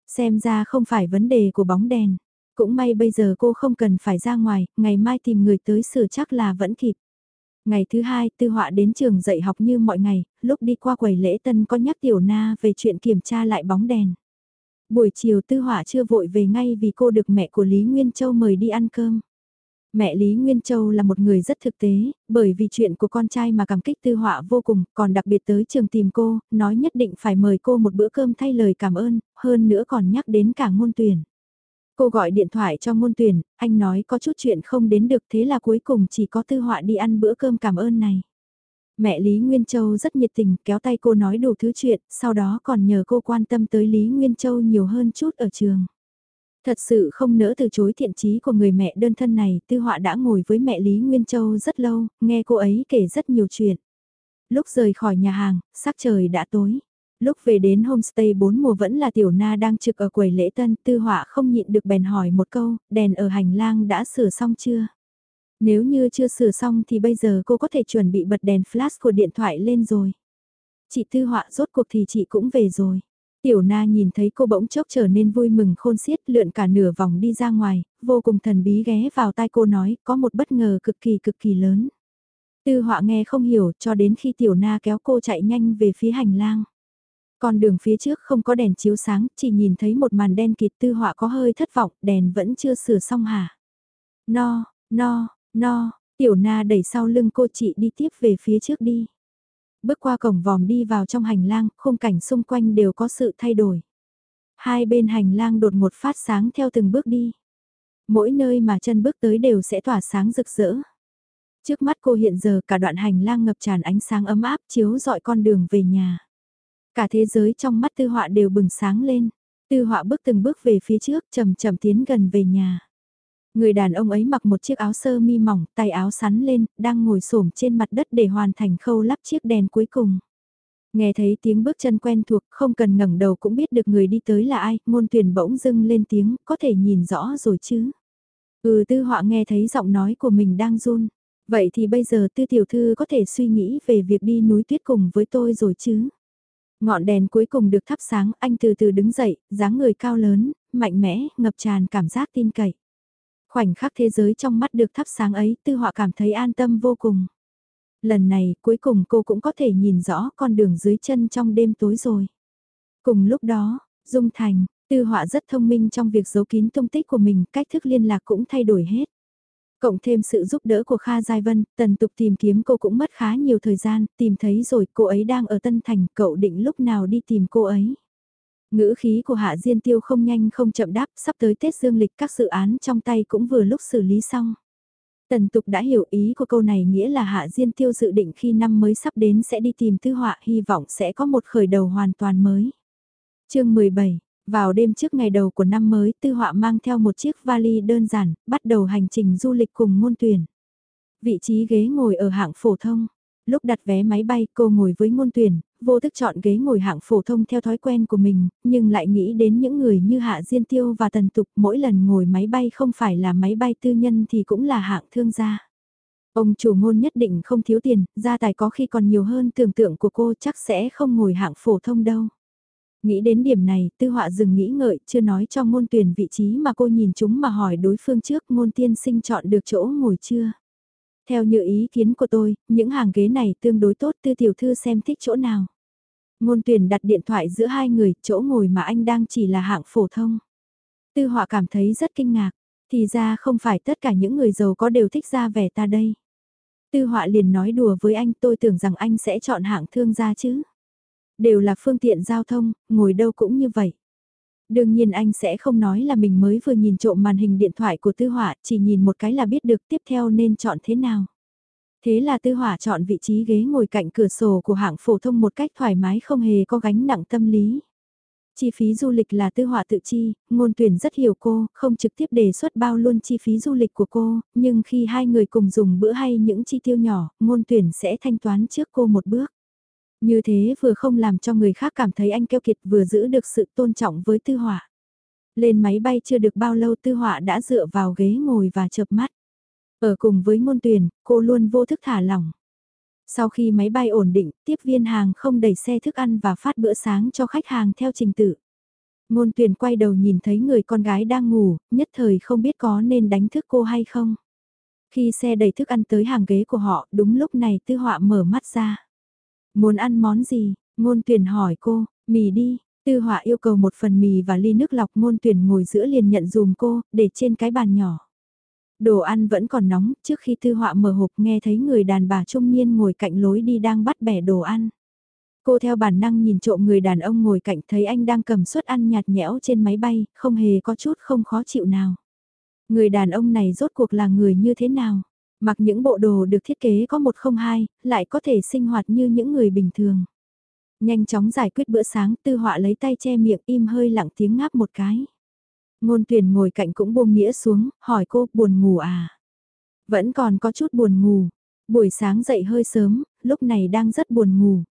Xem ra không phải vấn đề của bóng đèn. Cũng may bây giờ cô không cần phải ra ngoài, ngày mai tìm người tới sửa chắc là vẫn kịp. Ngày thứ hai, tư họa đến trường dạy học như mọi ngày, lúc đi qua quầy lễ tân có nhắc tiểu na về chuyện kiểm tra lại bóng đèn. Buổi chiều tư Hỏa chưa vội về ngay vì cô được mẹ của Lý Nguyên Châu mời đi ăn cơm. Mẹ Lý Nguyên Châu là một người rất thực tế, bởi vì chuyện của con trai mà cảm kích tư họa vô cùng, còn đặc biệt tới trường tìm cô, nói nhất định phải mời cô một bữa cơm thay lời cảm ơn, hơn nữa còn nhắc đến cả ngôn tuyển. Cô gọi điện thoại cho ngôn tuyển, anh nói có chút chuyện không đến được thế là cuối cùng chỉ có tư họa đi ăn bữa cơm cảm ơn này. Mẹ Lý Nguyên Châu rất nhiệt tình kéo tay cô nói đủ thứ chuyện, sau đó còn nhờ cô quan tâm tới Lý Nguyên Châu nhiều hơn chút ở trường. Thật sự không nỡ từ chối thiện chí của người mẹ đơn thân này, tư họa đã ngồi với mẹ Lý Nguyên Châu rất lâu, nghe cô ấy kể rất nhiều chuyện. Lúc rời khỏi nhà hàng, sắc trời đã tối. Lúc về đến homestay bốn mùa vẫn là tiểu na đang trực ở quầy lễ tân, tư họa không nhịn được bèn hỏi một câu, đèn ở hành lang đã sửa xong chưa? Nếu như chưa sửa xong thì bây giờ cô có thể chuẩn bị bật đèn flash của điện thoại lên rồi. Chị tư họa rốt cuộc thì chị cũng về rồi. Tiểu na nhìn thấy cô bỗng chốc trở nên vui mừng khôn xiết lượn cả nửa vòng đi ra ngoài, vô cùng thần bí ghé vào tai cô nói có một bất ngờ cực kỳ cực kỳ lớn. Tư họa nghe không hiểu cho đến khi tiểu na kéo cô chạy nhanh về phía hành lang. Còn đường phía trước không có đèn chiếu sáng, chỉ nhìn thấy một màn đen kịt tư họa có hơi thất vọng, đèn vẫn chưa sửa xong hả? No, no, no, tiểu na đẩy sau lưng cô chị đi tiếp về phía trước đi. Bước qua cổng vòm đi vào trong hành lang, khung cảnh xung quanh đều có sự thay đổi. Hai bên hành lang đột ngột phát sáng theo từng bước đi. Mỗi nơi mà chân bước tới đều sẽ tỏa sáng rực rỡ. Trước mắt cô hiện giờ cả đoạn hành lang ngập tràn ánh sáng ấm áp chiếu dọi con đường về nhà. Cả thế giới trong mắt tư họa đều bừng sáng lên. Tư họa bước từng bước về phía trước chậm chậm tiến gần về nhà. Người đàn ông ấy mặc một chiếc áo sơ mi mỏng, tay áo sắn lên, đang ngồi xổm trên mặt đất để hoàn thành khâu lắp chiếc đèn cuối cùng. Nghe thấy tiếng bước chân quen thuộc, không cần ngẩng đầu cũng biết được người đi tới là ai, môn tuyển bỗng dưng lên tiếng, có thể nhìn rõ rồi chứ. Ừ tư họa nghe thấy giọng nói của mình đang run. Vậy thì bây giờ tư tiểu thư có thể suy nghĩ về việc đi núi tuyết cùng với tôi rồi chứ? Ngọn đèn cuối cùng được thắp sáng, anh từ từ đứng dậy, dáng người cao lớn, mạnh mẽ, ngập tràn cảm giác tin cậy. Khoảnh khắc thế giới trong mắt được thắp sáng ấy, tư họa cảm thấy an tâm vô cùng. Lần này, cuối cùng cô cũng có thể nhìn rõ con đường dưới chân trong đêm tối rồi. Cùng lúc đó, Dung Thành, tư họa rất thông minh trong việc giấu kín tung tích của mình, cách thức liên lạc cũng thay đổi hết. Cộng thêm sự giúp đỡ của Kha Giai Vân, tần tục tìm kiếm cô cũng mất khá nhiều thời gian, tìm thấy rồi cô ấy đang ở Tân Thành, cậu định lúc nào đi tìm cô ấy. Ngữ khí của Hạ Diên Tiêu không nhanh không chậm đáp, sắp tới Tết Dương lịch các dự án trong tay cũng vừa lúc xử lý xong. Tần tục đã hiểu ý của câu này nghĩa là Hạ Diên Tiêu dự định khi năm mới sắp đến sẽ đi tìm tư họa hy vọng sẽ có một khởi đầu hoàn toàn mới. chương 17, vào đêm trước ngày đầu của năm mới, Tư Họa mang theo một chiếc vali đơn giản, bắt đầu hành trình du lịch cùng môn tuyển. Vị trí ghế ngồi ở hạng phổ thông. Lúc đặt vé máy bay cô ngồi với môn tuyển, vô thức chọn ghế ngồi hạng phổ thông theo thói quen của mình, nhưng lại nghĩ đến những người như Hạ Diên Tiêu và Tần Tục mỗi lần ngồi máy bay không phải là máy bay tư nhân thì cũng là hạng thương gia. Ông chủ ngôn nhất định không thiếu tiền, gia tài có khi còn nhiều hơn tưởng tượng của cô chắc sẽ không ngồi hạng phổ thông đâu. Nghĩ đến điểm này, tư họa dừng nghĩ ngợi, chưa nói cho ngôn tuyển vị trí mà cô nhìn chúng mà hỏi đối phương trước ngôn tiên sinh chọn được chỗ ngồi chưa. Theo như ý kiến của tôi, những hàng ghế này tương đối tốt tư tiểu thư xem thích chỗ nào. Ngôn tuyển đặt điện thoại giữa hai người, chỗ ngồi mà anh đang chỉ là hạng phổ thông. Tư họa cảm thấy rất kinh ngạc, thì ra không phải tất cả những người giàu có đều thích ra vẻ ta đây. Tư họa liền nói đùa với anh tôi tưởng rằng anh sẽ chọn hạng thương gia chứ. Đều là phương tiện giao thông, ngồi đâu cũng như vậy. Đương nhiên anh sẽ không nói là mình mới vừa nhìn trộm màn hình điện thoại của Tư Hỏa, chỉ nhìn một cái là biết được tiếp theo nên chọn thế nào. Thế là Tư Hỏa chọn vị trí ghế ngồi cạnh cửa sổ của hạng phổ thông một cách thoải mái không hề có gánh nặng tâm lý. Chi phí du lịch là Tư Hỏa tự chi, ngôn tuyển rất hiểu cô, không trực tiếp đề xuất bao luôn chi phí du lịch của cô, nhưng khi hai người cùng dùng bữa hay những chi tiêu nhỏ, ngôn tuyển sẽ thanh toán trước cô một bước. Như thế vừa không làm cho người khác cảm thấy anh keo kiệt vừa giữ được sự tôn trọng với tư họa. Lên máy bay chưa được bao lâu tư họa đã dựa vào ghế ngồi và chợp mắt. Ở cùng với ngôn tuyển, cô luôn vô thức thả lỏng. Sau khi máy bay ổn định, tiếp viên hàng không đẩy xe thức ăn và phát bữa sáng cho khách hàng theo trình tự. Ngôn tuyển quay đầu nhìn thấy người con gái đang ngủ, nhất thời không biết có nên đánh thức cô hay không. Khi xe đẩy thức ăn tới hàng ghế của họ, đúng lúc này tư họa mở mắt ra. Muốn ăn món gì? Ngôn tuyển hỏi cô, mì đi. Tư họa yêu cầu một phần mì và ly nước lọc ngôn tuyển ngồi giữa liền nhận dùm cô, để trên cái bàn nhỏ. Đồ ăn vẫn còn nóng, trước khi tư họa mở hộp nghe thấy người đàn bà trung niên ngồi cạnh lối đi đang bắt bẻ đồ ăn. Cô theo bản năng nhìn trộm người đàn ông ngồi cạnh thấy anh đang cầm suất ăn nhạt nhẽo trên máy bay, không hề có chút không khó chịu nào. Người đàn ông này rốt cuộc là người như thế nào? Mặc những bộ đồ được thiết kế có một không hai, lại có thể sinh hoạt như những người bình thường. Nhanh chóng giải quyết bữa sáng, tư họa lấy tay che miệng im hơi lặng tiếng ngáp một cái. Ngôn tuyển ngồi cạnh cũng buông nghĩa xuống, hỏi cô, buồn ngủ à? Vẫn còn có chút buồn ngủ. Buổi sáng dậy hơi sớm, lúc này đang rất buồn ngủ.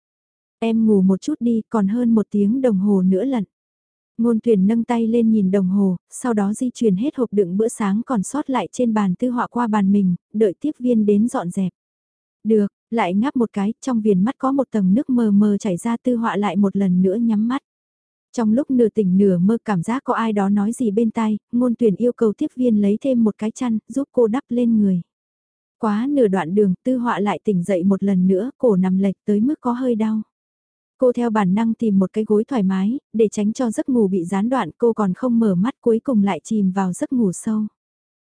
Em ngủ một chút đi, còn hơn một tiếng đồng hồ nữa lận. Ngôn tuyển nâng tay lên nhìn đồng hồ, sau đó di chuyển hết hộp đựng bữa sáng còn sót lại trên bàn tư họa qua bàn mình, đợi tiếp viên đến dọn dẹp. Được, lại ngáp một cái, trong viền mắt có một tầng nước mờ mờ chảy ra tư họa lại một lần nữa nhắm mắt. Trong lúc nửa tỉnh nửa mơ cảm giác có ai đó nói gì bên tai, ngôn tuyển yêu cầu tiếp viên lấy thêm một cái chăn, giúp cô đắp lên người. Quá nửa đoạn đường, tư họa lại tỉnh dậy một lần nữa, cổ nằm lệch tới mức có hơi đau. Cô theo bản năng tìm một cái gối thoải mái, để tránh cho giấc ngủ bị gián đoạn cô còn không mở mắt cuối cùng lại chìm vào giấc ngủ sâu.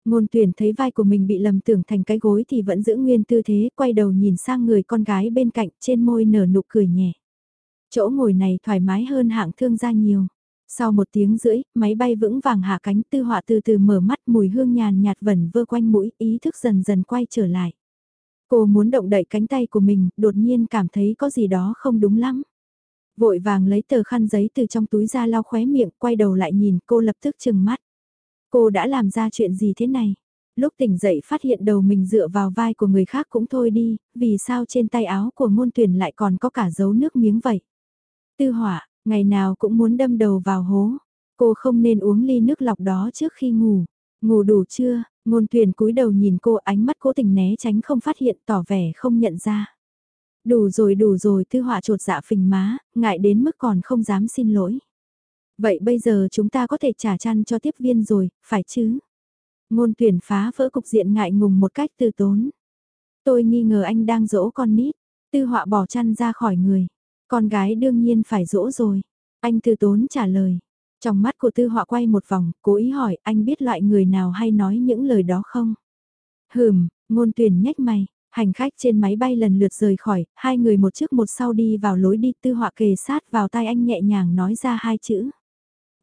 Ngôn tuyển thấy vai của mình bị lầm tưởng thành cái gối thì vẫn giữ nguyên tư thế, quay đầu nhìn sang người con gái bên cạnh trên môi nở nụ cười nhẹ. Chỗ ngồi này thoải mái hơn hạng thương gia nhiều. Sau một tiếng rưỡi, máy bay vững vàng hạ cánh tư họa từ từ mở mắt mùi hương nhàn nhạt vẩn vơ quanh mũi, ý thức dần dần quay trở lại. Cô muốn động đậy cánh tay của mình, đột nhiên cảm thấy có gì đó không đúng lắm. Vội vàng lấy tờ khăn giấy từ trong túi ra lau khóe miệng, quay đầu lại nhìn cô lập tức chừng mắt. Cô đã làm ra chuyện gì thế này? Lúc tỉnh dậy phát hiện đầu mình dựa vào vai của người khác cũng thôi đi, vì sao trên tay áo của ngôn tuyển lại còn có cả dấu nước miếng vậy? Tư hỏa, ngày nào cũng muốn đâm đầu vào hố. Cô không nên uống ly nước lọc đó trước khi ngủ. Ngủ đủ chưa? Ngôn tuyển cúi đầu nhìn cô ánh mắt cố tình né tránh không phát hiện tỏ vẻ không nhận ra. Đủ rồi đủ rồi tư họa trột dạ phình má, ngại đến mức còn không dám xin lỗi. Vậy bây giờ chúng ta có thể trả chăn cho tiếp viên rồi, phải chứ? Ngôn tuyển phá vỡ cục diện ngại ngùng một cách từ tốn. Tôi nghi ngờ anh đang dỗ con nít, tư họa bỏ chăn ra khỏi người. Con gái đương nhiên phải dỗ rồi. Anh từ tốn trả lời. Trong mắt của tư họa quay một vòng, cố ý hỏi anh biết loại người nào hay nói những lời đó không? Hừm, ngôn tuyển nhếch mày, hành khách trên máy bay lần lượt rời khỏi, hai người một trước một sau đi vào lối đi tư họa kề sát vào tai anh nhẹ nhàng nói ra hai chữ.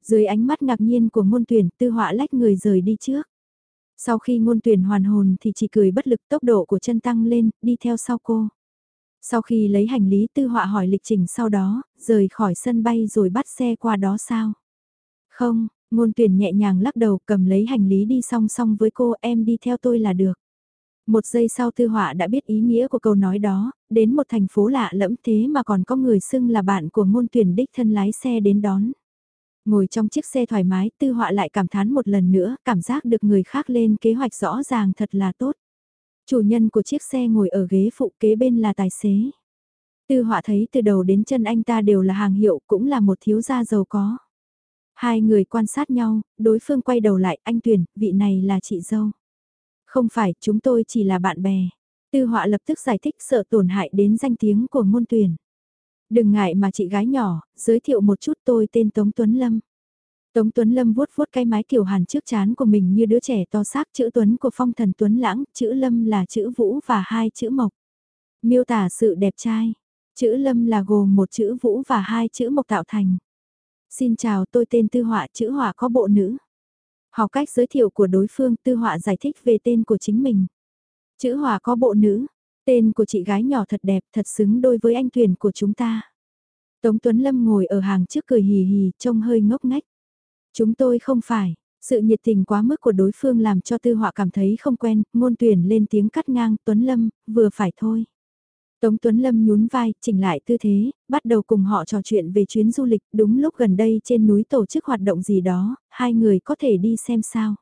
Dưới ánh mắt ngạc nhiên của ngôn tuyển tư họa lách người rời đi trước. Sau khi ngôn tuyển hoàn hồn thì chỉ cười bất lực tốc độ của chân tăng lên, đi theo sau cô. Sau khi lấy hành lý tư họa hỏi lịch trình sau đó, rời khỏi sân bay rồi bắt xe qua đó sao? Không, ngôn tuyển nhẹ nhàng lắc đầu cầm lấy hành lý đi song song với cô em đi theo tôi là được. Một giây sau tư họa đã biết ý nghĩa của câu nói đó, đến một thành phố lạ lẫm thế mà còn có người xưng là bạn của ngôn tuyển đích thân lái xe đến đón. Ngồi trong chiếc xe thoải mái tư họa lại cảm thán một lần nữa, cảm giác được người khác lên kế hoạch rõ ràng thật là tốt. Chủ nhân của chiếc xe ngồi ở ghế phụ kế bên là tài xế. Tư họa thấy từ đầu đến chân anh ta đều là hàng hiệu cũng là một thiếu gia giàu có. Hai người quan sát nhau, đối phương quay đầu lại, anh Tuyền vị này là chị dâu. Không phải, chúng tôi chỉ là bạn bè. Tư họa lập tức giải thích sợ tổn hại đến danh tiếng của môn tuyển. Đừng ngại mà chị gái nhỏ, giới thiệu một chút tôi tên Tống Tuấn Lâm. Tống Tuấn Lâm vuốt vuốt cái mái kiểu hàn trước chán của mình như đứa trẻ to xác chữ Tuấn của phong thần Tuấn Lãng, chữ Lâm là chữ Vũ và hai chữ Mộc. Miêu tả sự đẹp trai, chữ Lâm là gồm một chữ Vũ và hai chữ Mộc tạo thành. Xin chào tôi tên Tư Họa, chữ Họa có bộ nữ. Học cách giới thiệu của đối phương Tư Họa giải thích về tên của chính mình. Chữ Họa có bộ nữ, tên của chị gái nhỏ thật đẹp, thật xứng đôi với anh thuyền của chúng ta. Tống Tuấn Lâm ngồi ở hàng trước cười hì hì, trông hơi ngốc ngách. Chúng tôi không phải, sự nhiệt tình quá mức của đối phương làm cho tư họa cảm thấy không quen, ngôn tuyển lên tiếng cắt ngang, Tuấn Lâm, vừa phải thôi. Tống Tuấn Lâm nhún vai, chỉnh lại tư thế, bắt đầu cùng họ trò chuyện về chuyến du lịch, đúng lúc gần đây trên núi tổ chức hoạt động gì đó, hai người có thể đi xem sao.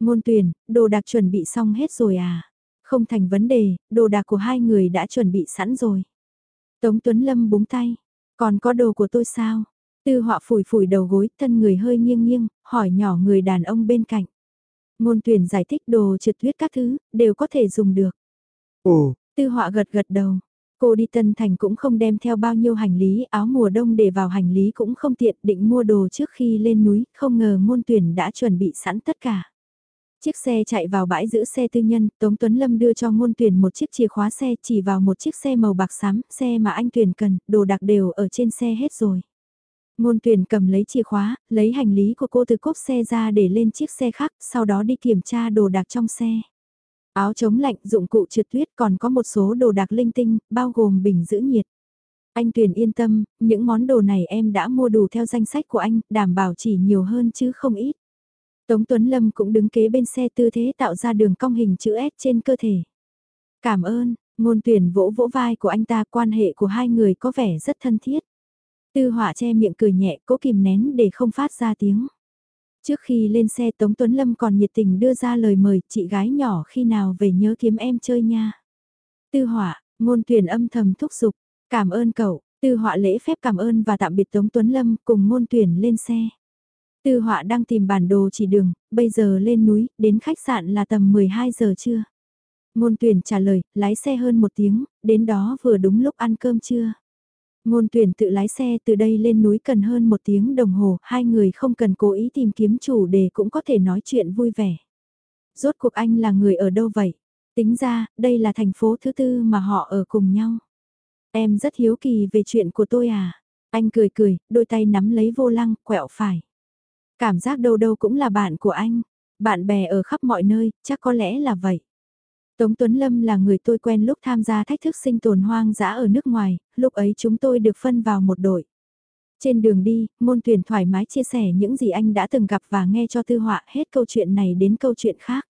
Ngôn tuyển, đồ đạc chuẩn bị xong hết rồi à? Không thành vấn đề, đồ đạc của hai người đã chuẩn bị sẵn rồi. Tống Tuấn Lâm búng tay, còn có đồ của tôi sao? Tư họa phủi phủi đầu gối, thân người hơi nghiêng nghiêng, hỏi nhỏ người đàn ông bên cạnh. Ngôn tuyển giải thích đồ trượt tuyết các thứ, đều có thể dùng được. Ồ, tư họa gật gật đầu. Cô đi Tân Thành cũng không đem theo bao nhiêu hành lý, áo mùa đông để vào hành lý cũng không tiện, định mua đồ trước khi lên núi, không ngờ ngôn tuyển đã chuẩn bị sẵn tất cả. Chiếc xe chạy vào bãi giữ xe tư nhân, Tống Tuấn Lâm đưa cho ngôn tuyển một chiếc chìa khóa xe chỉ vào một chiếc xe màu bạc xám, xe mà anh tuyển cần, đồ đặc đều ở trên xe hết rồi. Ngôn tuyển cầm lấy chìa khóa, lấy hành lý của cô từ cốp xe ra để lên chiếc xe khác, sau đó đi kiểm tra đồ đạc trong xe. Áo chống lạnh, dụng cụ trượt tuyết còn có một số đồ đạc linh tinh, bao gồm bình giữ nhiệt. Anh Tuyền yên tâm, những món đồ này em đã mua đủ theo danh sách của anh, đảm bảo chỉ nhiều hơn chứ không ít. Tống Tuấn Lâm cũng đứng kế bên xe tư thế tạo ra đường cong hình chữ S trên cơ thể. Cảm ơn, ngôn tuyển vỗ vỗ vai của anh ta quan hệ của hai người có vẻ rất thân thiết. Tư họa che miệng cười nhẹ cố kìm nén để không phát ra tiếng. Trước khi lên xe Tống Tuấn Lâm còn nhiệt tình đưa ra lời mời chị gái nhỏ khi nào về nhớ kiếm em chơi nha. Tư họa, ngôn tuyển âm thầm thúc giục, cảm ơn cậu, tư họa lễ phép cảm ơn và tạm biệt Tống Tuấn Lâm cùng ngôn tuyển lên xe. Tư họa đang tìm bản đồ chỉ đường, bây giờ lên núi, đến khách sạn là tầm 12 giờ trưa. Ngôn tuyển trả lời, lái xe hơn một tiếng, đến đó vừa đúng lúc ăn cơm trưa. Ngôn tuyển tự lái xe từ đây lên núi cần hơn một tiếng đồng hồ, hai người không cần cố ý tìm kiếm chủ đề cũng có thể nói chuyện vui vẻ. Rốt cuộc anh là người ở đâu vậy? Tính ra, đây là thành phố thứ tư mà họ ở cùng nhau. Em rất hiếu kỳ về chuyện của tôi à? Anh cười cười, đôi tay nắm lấy vô lăng, quẹo phải. Cảm giác đâu đâu cũng là bạn của anh. Bạn bè ở khắp mọi nơi, chắc có lẽ là vậy. Tống Tuấn Lâm là người tôi quen lúc tham gia thách thức sinh tồn hoang dã ở nước ngoài, lúc ấy chúng tôi được phân vào một đội. Trên đường đi, môn tuyển thoải mái chia sẻ những gì anh đã từng gặp và nghe cho tư họa hết câu chuyện này đến câu chuyện khác.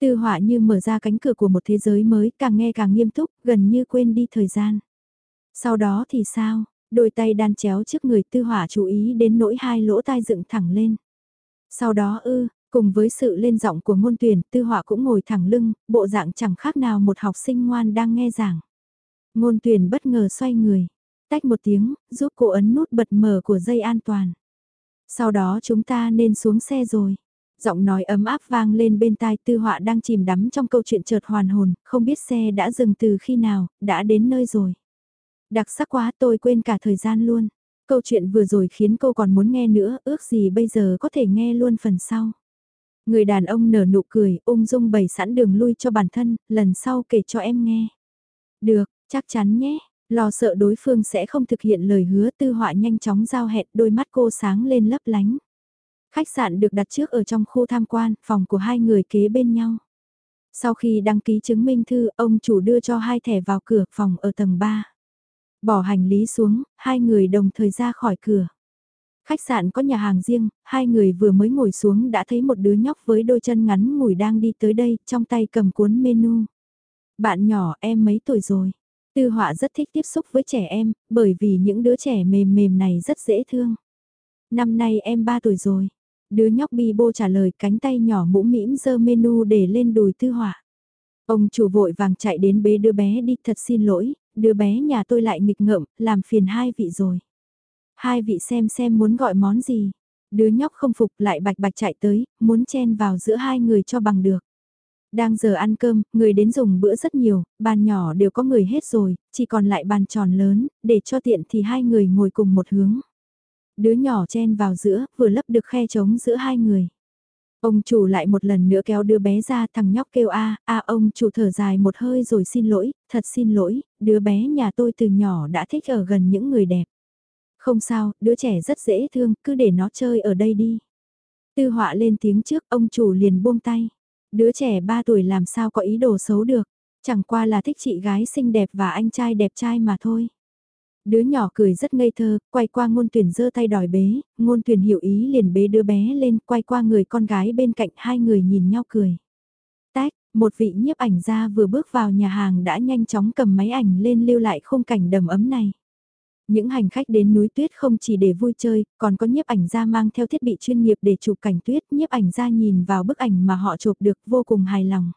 Tư họa như mở ra cánh cửa của một thế giới mới, càng nghe càng nghiêm túc, gần như quên đi thời gian. Sau đó thì sao? Đôi tay đan chéo trước người tư họa chú ý đến nỗi hai lỗ tai dựng thẳng lên. Sau đó ư, Cùng với sự lên giọng của ngôn tuyển, tư họa cũng ngồi thẳng lưng, bộ dạng chẳng khác nào một học sinh ngoan đang nghe giảng. Ngôn tuyển bất ngờ xoay người. Tách một tiếng, giúp cô ấn nút bật mở của dây an toàn. Sau đó chúng ta nên xuống xe rồi. Giọng nói ấm áp vang lên bên tai tư họa đang chìm đắm trong câu chuyện chợt hoàn hồn, không biết xe đã dừng từ khi nào, đã đến nơi rồi. Đặc sắc quá tôi quên cả thời gian luôn. Câu chuyện vừa rồi khiến cô còn muốn nghe nữa, ước gì bây giờ có thể nghe luôn phần sau. Người đàn ông nở nụ cười, ung dung bày sẵn đường lui cho bản thân, lần sau kể cho em nghe. Được, chắc chắn nhé, lo sợ đối phương sẽ không thực hiện lời hứa tư họa nhanh chóng giao hẹn đôi mắt cô sáng lên lấp lánh. Khách sạn được đặt trước ở trong khu tham quan, phòng của hai người kế bên nhau. Sau khi đăng ký chứng minh thư, ông chủ đưa cho hai thẻ vào cửa phòng ở tầng 3. Bỏ hành lý xuống, hai người đồng thời ra khỏi cửa. Khách sạn có nhà hàng riêng, hai người vừa mới ngồi xuống đã thấy một đứa nhóc với đôi chân ngắn ngủi đang đi tới đây, trong tay cầm cuốn menu. Bạn nhỏ em mấy tuổi rồi? Tư họa rất thích tiếp xúc với trẻ em, bởi vì những đứa trẻ mềm mềm này rất dễ thương. Năm nay em 3 tuổi rồi. Đứa nhóc bi bô trả lời cánh tay nhỏ mũ mĩm dơ menu để lên đùi tư họa. Ông chủ vội vàng chạy đến bế đứa bé đi thật xin lỗi, đứa bé nhà tôi lại nghịch ngợm, làm phiền hai vị rồi. Hai vị xem xem muốn gọi món gì. Đứa nhóc không phục lại bạch bạch chạy tới, muốn chen vào giữa hai người cho bằng được. Đang giờ ăn cơm, người đến dùng bữa rất nhiều, bàn nhỏ đều có người hết rồi, chỉ còn lại bàn tròn lớn, để cho tiện thì hai người ngồi cùng một hướng. Đứa nhỏ chen vào giữa, vừa lấp được khe trống giữa hai người. Ông chủ lại một lần nữa kéo đứa bé ra thằng nhóc kêu a a ông chủ thở dài một hơi rồi xin lỗi, thật xin lỗi, đứa bé nhà tôi từ nhỏ đã thích ở gần những người đẹp. Không sao, đứa trẻ rất dễ thương, cứ để nó chơi ở đây đi. Tư họa lên tiếng trước, ông chủ liền buông tay. Đứa trẻ 3 tuổi làm sao có ý đồ xấu được, chẳng qua là thích chị gái xinh đẹp và anh trai đẹp trai mà thôi. Đứa nhỏ cười rất ngây thơ, quay qua ngôn tuyển giơ tay đòi bế, ngôn tuyển hiểu ý liền bế đứa bé lên, quay qua người con gái bên cạnh hai người nhìn nhau cười. Tách, một vị nhiếp ảnh gia vừa bước vào nhà hàng đã nhanh chóng cầm máy ảnh lên lưu lại khung cảnh đầm ấm này. Những hành khách đến núi tuyết không chỉ để vui chơi, còn có nhiếp ảnh gia mang theo thiết bị chuyên nghiệp để chụp cảnh tuyết, nhiếp ảnh gia nhìn vào bức ảnh mà họ chụp được vô cùng hài lòng.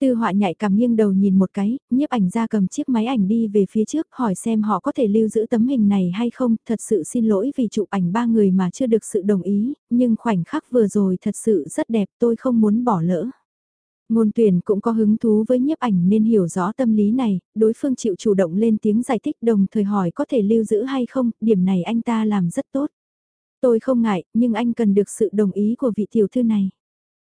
Tư họa nhạy cảm nghiêng đầu nhìn một cái, nhiếp ảnh ra cầm chiếc máy ảnh đi về phía trước hỏi xem họ có thể lưu giữ tấm hình này hay không, thật sự xin lỗi vì chụp ảnh ba người mà chưa được sự đồng ý, nhưng khoảnh khắc vừa rồi thật sự rất đẹp tôi không muốn bỏ lỡ. Ngôn tuyển cũng có hứng thú với nhiếp ảnh nên hiểu rõ tâm lý này, đối phương chịu chủ động lên tiếng giải thích đồng thời hỏi có thể lưu giữ hay không, điểm này anh ta làm rất tốt. Tôi không ngại, nhưng anh cần được sự đồng ý của vị tiểu thư này.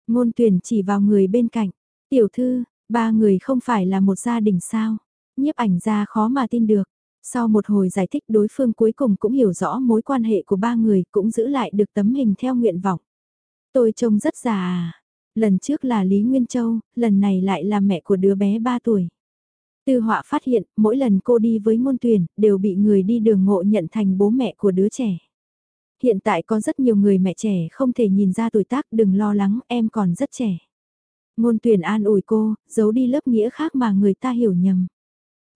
Ngôn tuyển chỉ vào người bên cạnh, tiểu thư, ba người không phải là một gia đình sao, nhiếp ảnh ra khó mà tin được. Sau một hồi giải thích đối phương cuối cùng cũng hiểu rõ mối quan hệ của ba người cũng giữ lại được tấm hình theo nguyện vọng. Tôi trông rất già à Lần trước là Lý Nguyên Châu, lần này lại là mẹ của đứa bé 3 tuổi. Tư họa phát hiện, mỗi lần cô đi với ngôn tuyển, đều bị người đi đường ngộ nhận thành bố mẹ của đứa trẻ. Hiện tại có rất nhiều người mẹ trẻ không thể nhìn ra tuổi tác, đừng lo lắng, em còn rất trẻ. Ngôn tuyển an ủi cô, giấu đi lớp nghĩa khác mà người ta hiểu nhầm.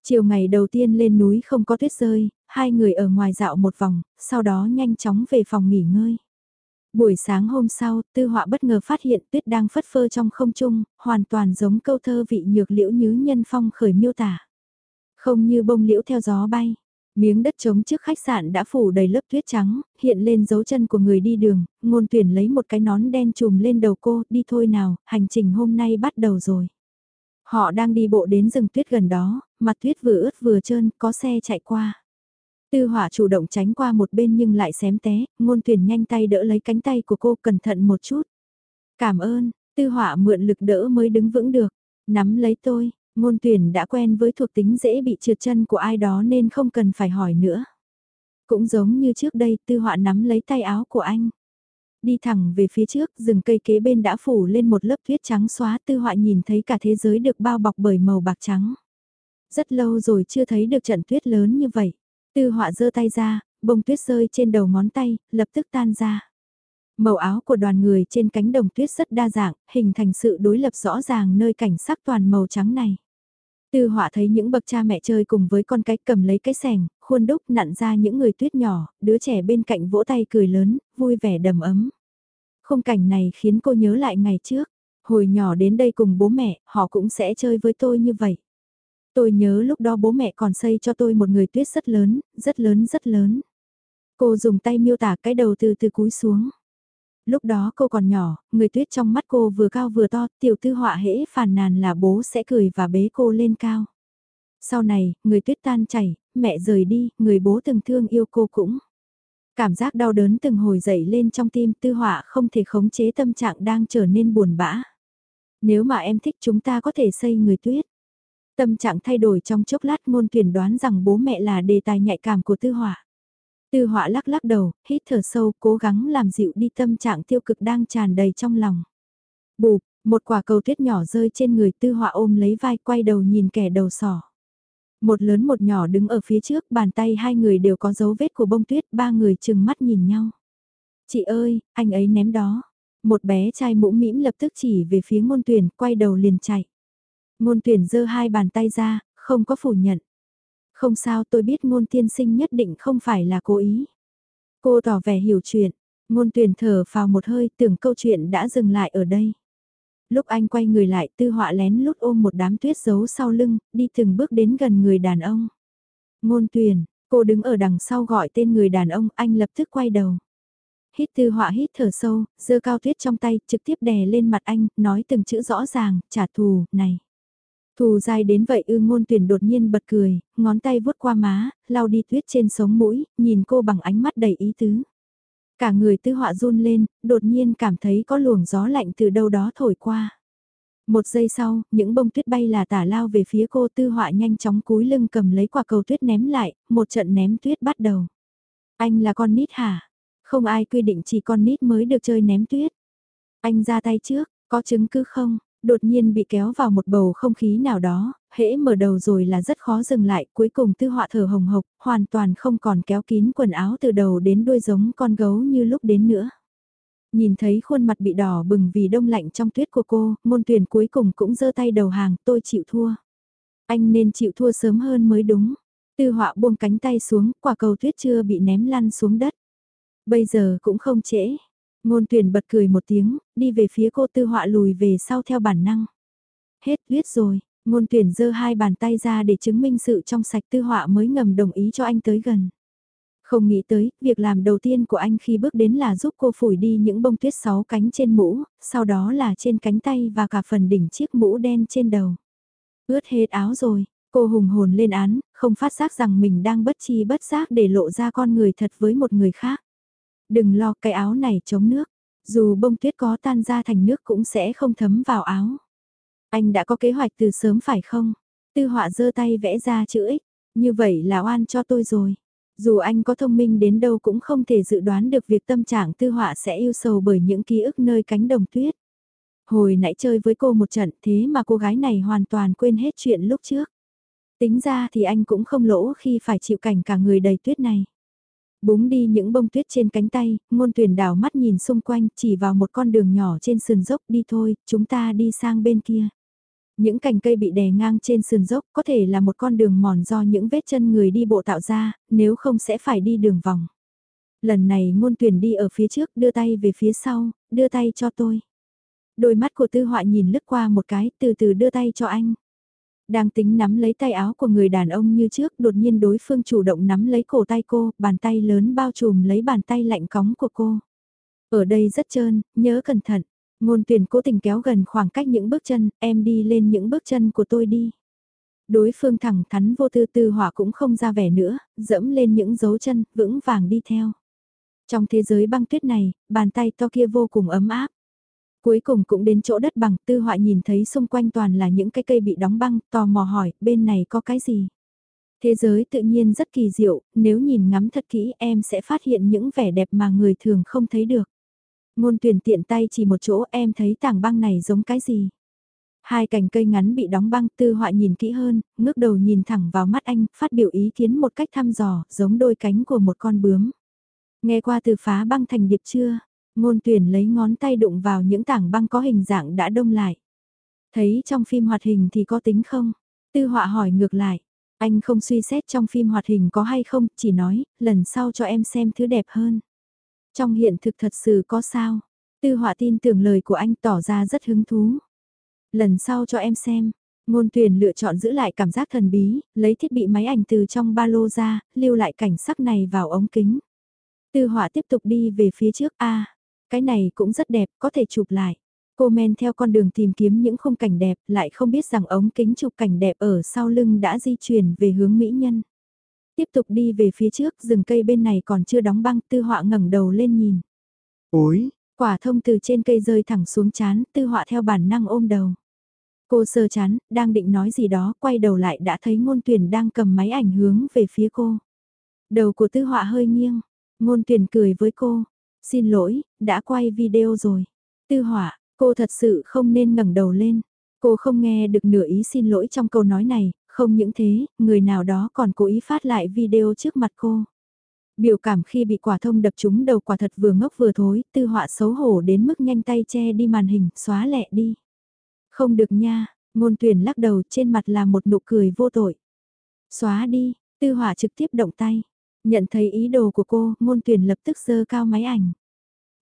Chiều ngày đầu tiên lên núi không có tuyết rơi, hai người ở ngoài dạo một vòng, sau đó nhanh chóng về phòng nghỉ ngơi. Buổi sáng hôm sau, tư họa bất ngờ phát hiện tuyết đang phất phơ trong không trung, hoàn toàn giống câu thơ vị nhược liễu như nhân phong khởi miêu tả. Không như bông liễu theo gió bay. Miếng đất trống trước khách sạn đã phủ đầy lớp tuyết trắng, hiện lên dấu chân của người đi đường, ngôn tuyển lấy một cái nón đen trùm lên đầu cô, đi thôi nào, hành trình hôm nay bắt đầu rồi. Họ đang đi bộ đến rừng tuyết gần đó, mặt tuyết vừa ướt vừa trơn, có xe chạy qua. Tư hỏa chủ động tránh qua một bên nhưng lại xém té, ngôn tuyển nhanh tay đỡ lấy cánh tay của cô cẩn thận một chút. Cảm ơn, tư hỏa mượn lực đỡ mới đứng vững được. Nắm lấy tôi, ngôn tuyển đã quen với thuộc tính dễ bị trượt chân của ai đó nên không cần phải hỏi nữa. Cũng giống như trước đây tư họa nắm lấy tay áo của anh. Đi thẳng về phía trước, rừng cây kế bên đã phủ lên một lớp tuyết trắng xóa tư họa nhìn thấy cả thế giới được bao bọc bởi màu bạc trắng. Rất lâu rồi chưa thấy được trận tuyết lớn như vậy. Tư họa giơ tay ra, bông tuyết rơi trên đầu ngón tay, lập tức tan ra. Màu áo của đoàn người trên cánh đồng tuyết rất đa dạng, hình thành sự đối lập rõ ràng nơi cảnh sắc toàn màu trắng này. Tư họa thấy những bậc cha mẹ chơi cùng với con cái cầm lấy cái sẻng, khuôn đúc nặn ra những người tuyết nhỏ, đứa trẻ bên cạnh vỗ tay cười lớn, vui vẻ đầm ấm. Khung cảnh này khiến cô nhớ lại ngày trước, hồi nhỏ đến đây cùng bố mẹ, họ cũng sẽ chơi với tôi như vậy. Tôi nhớ lúc đó bố mẹ còn xây cho tôi một người tuyết rất lớn, rất lớn rất lớn. Cô dùng tay miêu tả cái đầu từ từ cúi xuống. Lúc đó cô còn nhỏ, người tuyết trong mắt cô vừa cao vừa to, tiểu tư họa hễ phàn nàn là bố sẽ cười và bế cô lên cao. Sau này, người tuyết tan chảy, mẹ rời đi, người bố từng thương yêu cô cũng. Cảm giác đau đớn từng hồi dậy lên trong tim tư họa không thể khống chế tâm trạng đang trở nên buồn bã. Nếu mà em thích chúng ta có thể xây người tuyết. Tâm trạng thay đổi trong chốc lát ngôn tuyển đoán rằng bố mẹ là đề tài nhạy cảm của tư họa. Tư họa lắc lắc đầu, hít thở sâu, cố gắng làm dịu đi tâm trạng tiêu cực đang tràn đầy trong lòng. Bụp, một quả cầu tuyết nhỏ rơi trên người tư họa ôm lấy vai quay đầu nhìn kẻ đầu sỏ. Một lớn một nhỏ đứng ở phía trước, bàn tay hai người đều có dấu vết của bông tuyết, ba người chừng mắt nhìn nhau. Chị ơi, anh ấy ném đó. Một bé trai mũ mĩm lập tức chỉ về phía ngôn tuyển, quay đầu liền chạy. Ngôn tuyển giơ hai bàn tay ra, không có phủ nhận. Không sao tôi biết ngôn tiên sinh nhất định không phải là cố ý. Cô tỏ vẻ hiểu chuyện, ngôn tuyển thở vào một hơi tưởng câu chuyện đã dừng lại ở đây. Lúc anh quay người lại tư họa lén lút ôm một đám tuyết giấu sau lưng, đi từng bước đến gần người đàn ông. Ngôn tuyển, cô đứng ở đằng sau gọi tên người đàn ông, anh lập tức quay đầu. Hít tư họa hít thở sâu, giơ cao tuyết trong tay, trực tiếp đè lên mặt anh, nói từng chữ rõ ràng, trả thù, này. Thù dài đến vậy ư ngôn tuyển đột nhiên bật cười, ngón tay vuốt qua má, lau đi tuyết trên sống mũi, nhìn cô bằng ánh mắt đầy ý tứ. Cả người tư họa run lên, đột nhiên cảm thấy có luồng gió lạnh từ đâu đó thổi qua. Một giây sau, những bông tuyết bay là tả lao về phía cô tư họa nhanh chóng cúi lưng cầm lấy quả cầu tuyết ném lại, một trận ném tuyết bắt đầu. Anh là con nít hả? Không ai quy định chỉ con nít mới được chơi ném tuyết. Anh ra tay trước, có chứng cứ không? Đột nhiên bị kéo vào một bầu không khí nào đó, hễ mở đầu rồi là rất khó dừng lại, cuối cùng tư họa thở hồng hộc, hoàn toàn không còn kéo kín quần áo từ đầu đến đuôi giống con gấu như lúc đến nữa. Nhìn thấy khuôn mặt bị đỏ bừng vì đông lạnh trong tuyết của cô, môn tuyển cuối cùng cũng giơ tay đầu hàng, tôi chịu thua. Anh nên chịu thua sớm hơn mới đúng. Tư họa buông cánh tay xuống, quả cầu tuyết chưa bị ném lăn xuống đất. Bây giờ cũng không trễ. Ngôn tuyển bật cười một tiếng, đi về phía cô tư họa lùi về sau theo bản năng. Hết tuyết rồi, ngôn tuyển giơ hai bàn tay ra để chứng minh sự trong sạch tư họa mới ngầm đồng ý cho anh tới gần. Không nghĩ tới, việc làm đầu tiên của anh khi bước đến là giúp cô phủi đi những bông tuyết sáu cánh trên mũ, sau đó là trên cánh tay và cả phần đỉnh chiếc mũ đen trên đầu. Ướt hết áo rồi, cô hùng hồn lên án, không phát giác rằng mình đang bất chi bất giác để lộ ra con người thật với một người khác. Đừng lo cái áo này chống nước, dù bông tuyết có tan ra thành nước cũng sẽ không thấm vào áo. Anh đã có kế hoạch từ sớm phải không? Tư họa giơ tay vẽ ra chữ X, như vậy là oan cho tôi rồi. Dù anh có thông minh đến đâu cũng không thể dự đoán được việc tâm trạng tư họa sẽ yêu sầu bởi những ký ức nơi cánh đồng tuyết. Hồi nãy chơi với cô một trận thế mà cô gái này hoàn toàn quên hết chuyện lúc trước. Tính ra thì anh cũng không lỗ khi phải chịu cảnh cả người đầy tuyết này. Búng đi những bông tuyết trên cánh tay, ngôn tuyển đảo mắt nhìn xung quanh, chỉ vào một con đường nhỏ trên sườn dốc đi thôi, chúng ta đi sang bên kia. Những cành cây bị đè ngang trên sườn dốc có thể là một con đường mòn do những vết chân người đi bộ tạo ra, nếu không sẽ phải đi đường vòng. Lần này ngôn tuyển đi ở phía trước đưa tay về phía sau, đưa tay cho tôi. Đôi mắt của tư họa nhìn lướt qua một cái, từ từ đưa tay cho anh. Đang tính nắm lấy tay áo của người đàn ông như trước, đột nhiên đối phương chủ động nắm lấy cổ tay cô, bàn tay lớn bao trùm lấy bàn tay lạnh cóng của cô. Ở đây rất trơn, nhớ cẩn thận. Ngôn tuyển cố tình kéo gần khoảng cách những bước chân, em đi lên những bước chân của tôi đi. Đối phương thẳng thắn vô tư tư hỏa cũng không ra vẻ nữa, dẫm lên những dấu chân, vững vàng đi theo. Trong thế giới băng tuyết này, bàn tay to kia vô cùng ấm áp. Cuối cùng cũng đến chỗ đất bằng, tư họa nhìn thấy xung quanh toàn là những cái cây bị đóng băng, tò mò hỏi, bên này có cái gì? Thế giới tự nhiên rất kỳ diệu, nếu nhìn ngắm thật kỹ em sẽ phát hiện những vẻ đẹp mà người thường không thấy được. Ngôn tuyển tiện tay chỉ một chỗ em thấy tảng băng này giống cái gì? Hai cành cây ngắn bị đóng băng tư họa nhìn kỹ hơn, ngước đầu nhìn thẳng vào mắt anh, phát biểu ý kiến một cách thăm dò, giống đôi cánh của một con bướm. Nghe qua từ phá băng thành điệp chưa? Ngôn tuyển lấy ngón tay đụng vào những tảng băng có hình dạng đã đông lại. Thấy trong phim hoạt hình thì có tính không? Tư họa hỏi ngược lại. Anh không suy xét trong phim hoạt hình có hay không, chỉ nói, lần sau cho em xem thứ đẹp hơn. Trong hiện thực thật sự có sao? Tư họa tin tưởng lời của anh tỏ ra rất hứng thú. Lần sau cho em xem, Ngôn tuyển lựa chọn giữ lại cảm giác thần bí, lấy thiết bị máy ảnh từ trong ba lô ra, lưu lại cảnh sắc này vào ống kính. Tư họa tiếp tục đi về phía trước A cái này cũng rất đẹp, có thể chụp lại. Cô men theo con đường tìm kiếm những khung cảnh đẹp, lại không biết rằng ống kính chụp cảnh đẹp ở sau lưng đã di chuyển về hướng mỹ nhân. Tiếp tục đi về phía trước, rừng cây bên này còn chưa đóng băng, tư họa ngẩng đầu lên nhìn. Ôi, quả thông từ trên cây rơi thẳng xuống chán, tư họa theo bản năng ôm đầu. Cô sơ chán, đang định nói gì đó, quay đầu lại đã thấy ngôn tuyển đang cầm máy ảnh hướng về phía cô. Đầu của tư họa hơi nghiêng, ngôn tuyển cười với cô. Xin lỗi, đã quay video rồi. Tư hỏa cô thật sự không nên ngẩng đầu lên. Cô không nghe được nửa ý xin lỗi trong câu nói này, không những thế, người nào đó còn cố ý phát lại video trước mặt cô. Biểu cảm khi bị quả thông đập trúng đầu quả thật vừa ngốc vừa thối, tư họa xấu hổ đến mức nhanh tay che đi màn hình, xóa lẹ đi. Không được nha, ngôn tuyển lắc đầu trên mặt là một nụ cười vô tội. Xóa đi, tư họa trực tiếp động tay. Nhận thấy ý đồ của cô, ngôn tuyển lập tức dơ cao máy ảnh.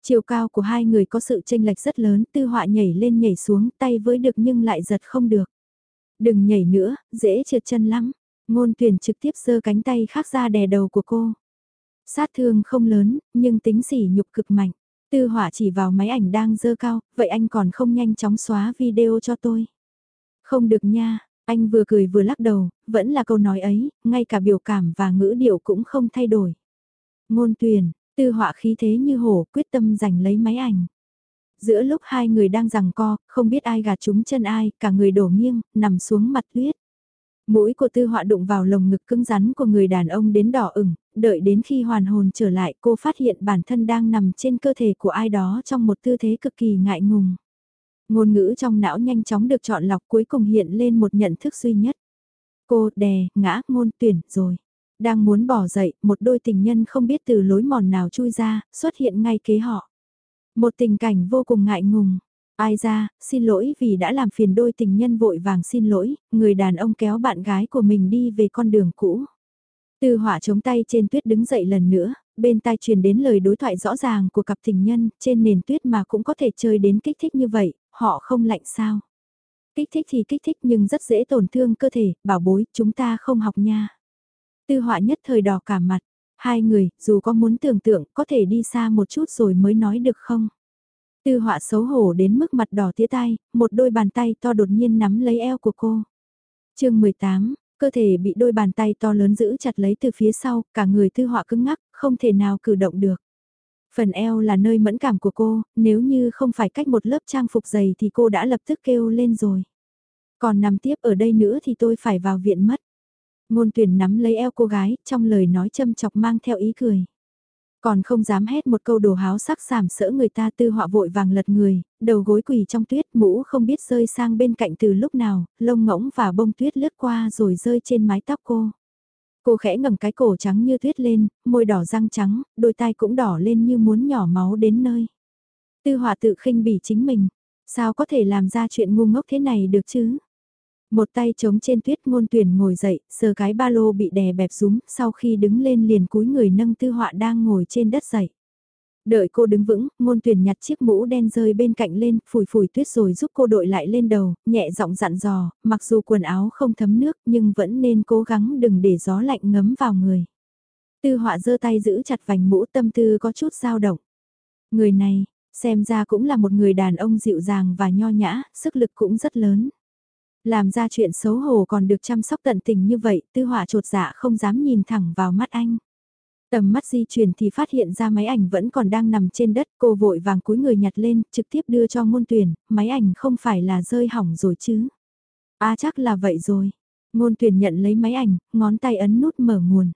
Chiều cao của hai người có sự chênh lệch rất lớn, tư họa nhảy lên nhảy xuống, tay với được nhưng lại giật không được. Đừng nhảy nữa, dễ trượt chân lắm. Ngôn tuyển trực tiếp giơ cánh tay khác ra đè đầu của cô. Sát thương không lớn, nhưng tính sỉ nhục cực mạnh. Tư họa chỉ vào máy ảnh đang dơ cao, vậy anh còn không nhanh chóng xóa video cho tôi. Không được nha, anh vừa cười vừa lắc đầu, vẫn là câu nói ấy, ngay cả biểu cảm và ngữ điệu cũng không thay đổi. Ngôn tuyển, tư họa khí thế như hổ quyết tâm giành lấy máy ảnh. Giữa lúc hai người đang giằng co, không biết ai gạt trúng chân ai, cả người đổ nghiêng, nằm xuống mặt tuyết. Mũi của tư họa đụng vào lồng ngực cứng rắn của người đàn ông đến đỏ ửng, đợi đến khi hoàn hồn trở lại cô phát hiện bản thân đang nằm trên cơ thể của ai đó trong một tư thế cực kỳ ngại ngùng. Ngôn ngữ trong não nhanh chóng được chọn lọc cuối cùng hiện lên một nhận thức duy nhất. Cô đè, ngã, ngôn tuyển, rồi. Đang muốn bỏ dậy, một đôi tình nhân không biết từ lối mòn nào chui ra, xuất hiện ngay kế họ. Một tình cảnh vô cùng ngại ngùng. Ai ra, xin lỗi vì đã làm phiền đôi tình nhân vội vàng xin lỗi, người đàn ông kéo bạn gái của mình đi về con đường cũ. Từ hỏa chống tay trên tuyết đứng dậy lần nữa, bên tai truyền đến lời đối thoại rõ ràng của cặp tình nhân, trên nền tuyết mà cũng có thể chơi đến kích thích như vậy, họ không lạnh sao. Kích thích thì kích thích nhưng rất dễ tổn thương cơ thể, bảo bối, chúng ta không học nha. Tư họa nhất thời đỏ cả mặt, hai người, dù có muốn tưởng tượng, có thể đi xa một chút rồi mới nói được không? Tư họa xấu hổ đến mức mặt đỏ tía tai, một đôi bàn tay to đột nhiên nắm lấy eo của cô. chương 18, cơ thể bị đôi bàn tay to lớn giữ chặt lấy từ phía sau, cả người tư họa cứng ngắc, không thể nào cử động được. Phần eo là nơi mẫn cảm của cô, nếu như không phải cách một lớp trang phục dày thì cô đã lập tức kêu lên rồi. Còn nằm tiếp ở đây nữa thì tôi phải vào viện mất. Ngôn tuyển nắm lấy eo cô gái, trong lời nói châm chọc mang theo ý cười. Còn không dám hét một câu đồ háo sắc sảm sỡ người ta tư họa vội vàng lật người, đầu gối quỳ trong tuyết mũ không biết rơi sang bên cạnh từ lúc nào, lông ngỗng và bông tuyết lướt qua rồi rơi trên mái tóc cô. Cô khẽ ngẩng cái cổ trắng như tuyết lên, môi đỏ răng trắng, đôi tai cũng đỏ lên như muốn nhỏ máu đến nơi. Tư họa tự khinh bỉ chính mình, sao có thể làm ra chuyện ngu ngốc thế này được chứ? Một tay chống trên tuyết ngôn tuyển ngồi dậy, sờ cái ba lô bị đè bẹp rúm, sau khi đứng lên liền cúi người nâng tư họa đang ngồi trên đất dậy. Đợi cô đứng vững, ngôn tuyển nhặt chiếc mũ đen rơi bên cạnh lên, phủi phủi tuyết rồi giúp cô đội lại lên đầu, nhẹ giọng dặn dò, mặc dù quần áo không thấm nước nhưng vẫn nên cố gắng đừng để gió lạnh ngấm vào người. Tư họa giơ tay giữ chặt vành mũ tâm tư có chút dao động. Người này, xem ra cũng là một người đàn ông dịu dàng và nho nhã, sức lực cũng rất lớn. Làm ra chuyện xấu hổ còn được chăm sóc tận tình như vậy, tư họa trột dạ không dám nhìn thẳng vào mắt anh. Tầm mắt di chuyển thì phát hiện ra máy ảnh vẫn còn đang nằm trên đất, cô vội vàng cúi người nhặt lên, trực tiếp đưa cho ngôn tuyển, máy ảnh không phải là rơi hỏng rồi chứ. À chắc là vậy rồi. Ngôn tuyển nhận lấy máy ảnh, ngón tay ấn nút mở nguồn.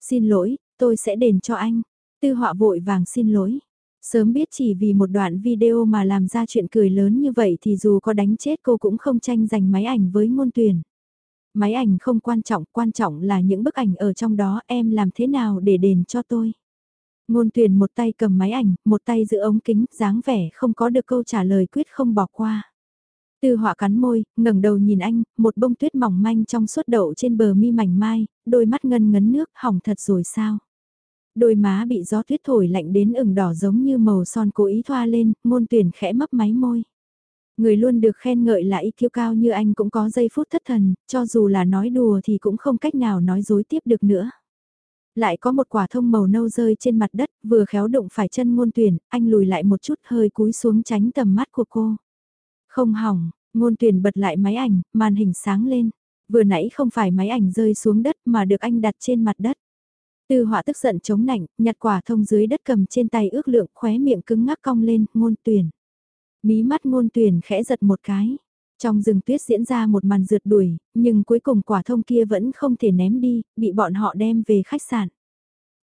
Xin lỗi, tôi sẽ đền cho anh. Tư họa vội vàng xin lỗi. Sớm biết chỉ vì một đoạn video mà làm ra chuyện cười lớn như vậy thì dù có đánh chết cô cũng không tranh giành máy ảnh với ngôn tuyển. Máy ảnh không quan trọng, quan trọng là những bức ảnh ở trong đó em làm thế nào để đền cho tôi. Ngôn tuyển một tay cầm máy ảnh, một tay giữ ống kính, dáng vẻ không có được câu trả lời quyết không bỏ qua. Tư họa cắn môi, ngẩng đầu nhìn anh, một bông tuyết mỏng manh trong suốt đậu trên bờ mi mảnh mai, đôi mắt ngân ngấn nước, hỏng thật rồi sao? Đôi má bị gió tuyết thổi lạnh đến ửng đỏ giống như màu son cố ý thoa lên, ngôn tuyển khẽ mấp máy môi. Người luôn được khen ngợi là ý kiêu cao như anh cũng có giây phút thất thần, cho dù là nói đùa thì cũng không cách nào nói dối tiếp được nữa. Lại có một quả thông màu nâu rơi trên mặt đất, vừa khéo đụng phải chân ngôn tuyển, anh lùi lại một chút hơi cúi xuống tránh tầm mắt của cô. Không hỏng, ngôn tuyển bật lại máy ảnh, màn hình sáng lên. Vừa nãy không phải máy ảnh rơi xuống đất mà được anh đặt trên mặt đất. Tư họa tức giận chống nạnh, nhặt quả thông dưới đất cầm trên tay ước lượng khóe miệng cứng ngắc cong lên, ngôn tuyển. Mí mắt ngôn tuyển khẽ giật một cái. Trong rừng tuyết diễn ra một màn rượt đuổi, nhưng cuối cùng quả thông kia vẫn không thể ném đi, bị bọn họ đem về khách sạn.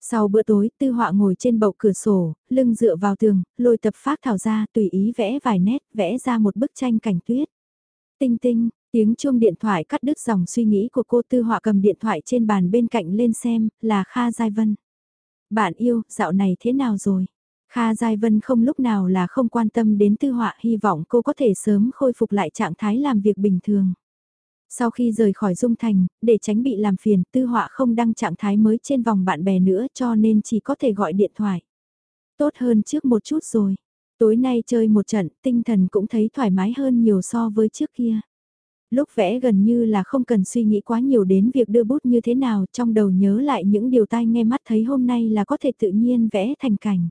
Sau bữa tối, tư họa ngồi trên bậu cửa sổ, lưng dựa vào tường, lôi tập phát thảo ra tùy ý vẽ vài nét, vẽ ra một bức tranh cảnh tuyết. Tinh tinh, tiếng chuông điện thoại cắt đứt dòng suy nghĩ của cô tư họa cầm điện thoại trên bàn bên cạnh lên xem, là Kha Giai Vân. Bạn yêu, dạo này thế nào rồi? Kha Giai Vân không lúc nào là không quan tâm đến tư họa hy vọng cô có thể sớm khôi phục lại trạng thái làm việc bình thường. Sau khi rời khỏi Dung Thành, để tránh bị làm phiền, tư họa không đăng trạng thái mới trên vòng bạn bè nữa cho nên chỉ có thể gọi điện thoại. Tốt hơn trước một chút rồi. Tối nay chơi một trận, tinh thần cũng thấy thoải mái hơn nhiều so với trước kia. Lúc vẽ gần như là không cần suy nghĩ quá nhiều đến việc đưa bút như thế nào, trong đầu nhớ lại những điều tai nghe mắt thấy hôm nay là có thể tự nhiên vẽ thành cảnh.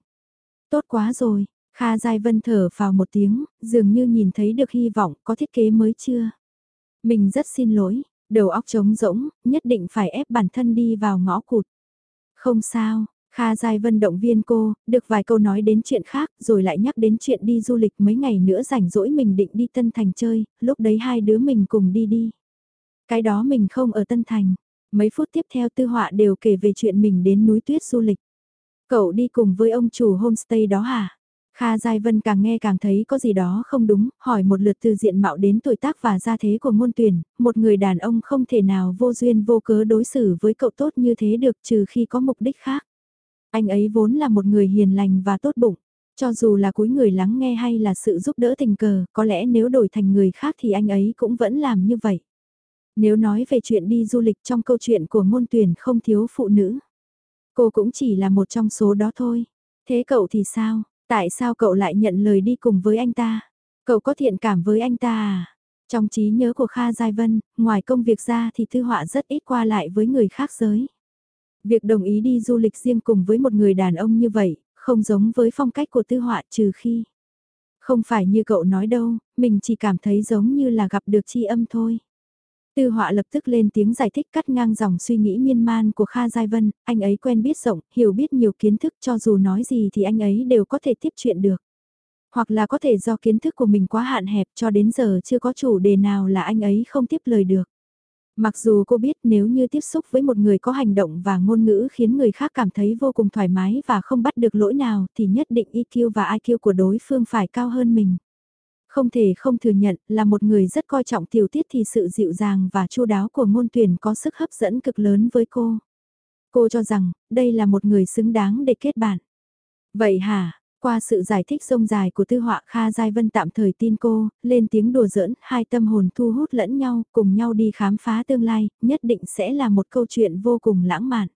Tốt quá rồi, Kha Giai Vân thở vào một tiếng, dường như nhìn thấy được hy vọng có thiết kế mới chưa. Mình rất xin lỗi, đầu óc trống rỗng, nhất định phải ép bản thân đi vào ngõ cụt. Không sao, Kha Giai Vân động viên cô, được vài câu nói đến chuyện khác, rồi lại nhắc đến chuyện đi du lịch mấy ngày nữa rảnh rỗi mình định đi Tân Thành chơi, lúc đấy hai đứa mình cùng đi đi. Cái đó mình không ở Tân Thành. Mấy phút tiếp theo tư họa đều kể về chuyện mình đến núi tuyết du lịch. Cậu đi cùng với ông chủ homestay đó hả? Kha Giai Vân càng nghe càng thấy có gì đó không đúng, hỏi một lượt từ diện mạo đến tuổi tác và gia thế của ngôn tuyển, một người đàn ông không thể nào vô duyên vô cớ đối xử với cậu tốt như thế được trừ khi có mục đích khác. Anh ấy vốn là một người hiền lành và tốt bụng, cho dù là cuối người lắng nghe hay là sự giúp đỡ tình cờ, có lẽ nếu đổi thành người khác thì anh ấy cũng vẫn làm như vậy. Nếu nói về chuyện đi du lịch trong câu chuyện của ngôn tuyển không thiếu phụ nữ, cô cũng chỉ là một trong số đó thôi. Thế cậu thì sao? Tại sao cậu lại nhận lời đi cùng với anh ta? Cậu có thiện cảm với anh ta à? Trong trí nhớ của Kha Giai Vân, ngoài công việc ra thì Tư Họa rất ít qua lại với người khác giới. Việc đồng ý đi du lịch riêng cùng với một người đàn ông như vậy, không giống với phong cách của Tư Họa trừ khi. Không phải như cậu nói đâu, mình chỉ cảm thấy giống như là gặp được chi âm thôi. Tư họa lập tức lên tiếng giải thích cắt ngang dòng suy nghĩ miên man của Kha Giai Vân, anh ấy quen biết rộng, hiểu biết nhiều kiến thức cho dù nói gì thì anh ấy đều có thể tiếp chuyện được. Hoặc là có thể do kiến thức của mình quá hạn hẹp cho đến giờ chưa có chủ đề nào là anh ấy không tiếp lời được. Mặc dù cô biết nếu như tiếp xúc với một người có hành động và ngôn ngữ khiến người khác cảm thấy vô cùng thoải mái và không bắt được lỗi nào thì nhất định EQ và IQ của đối phương phải cao hơn mình. Không thể không thừa nhận là một người rất coi trọng tiểu tiết thì sự dịu dàng và chu đáo của ngôn tuyển có sức hấp dẫn cực lớn với cô. Cô cho rằng đây là một người xứng đáng để kết bạn. Vậy hả, qua sự giải thích rông dài của tư họa Kha Giai Vân tạm thời tin cô, lên tiếng đùa giỡn, hai tâm hồn thu hút lẫn nhau, cùng nhau đi khám phá tương lai, nhất định sẽ là một câu chuyện vô cùng lãng mạn.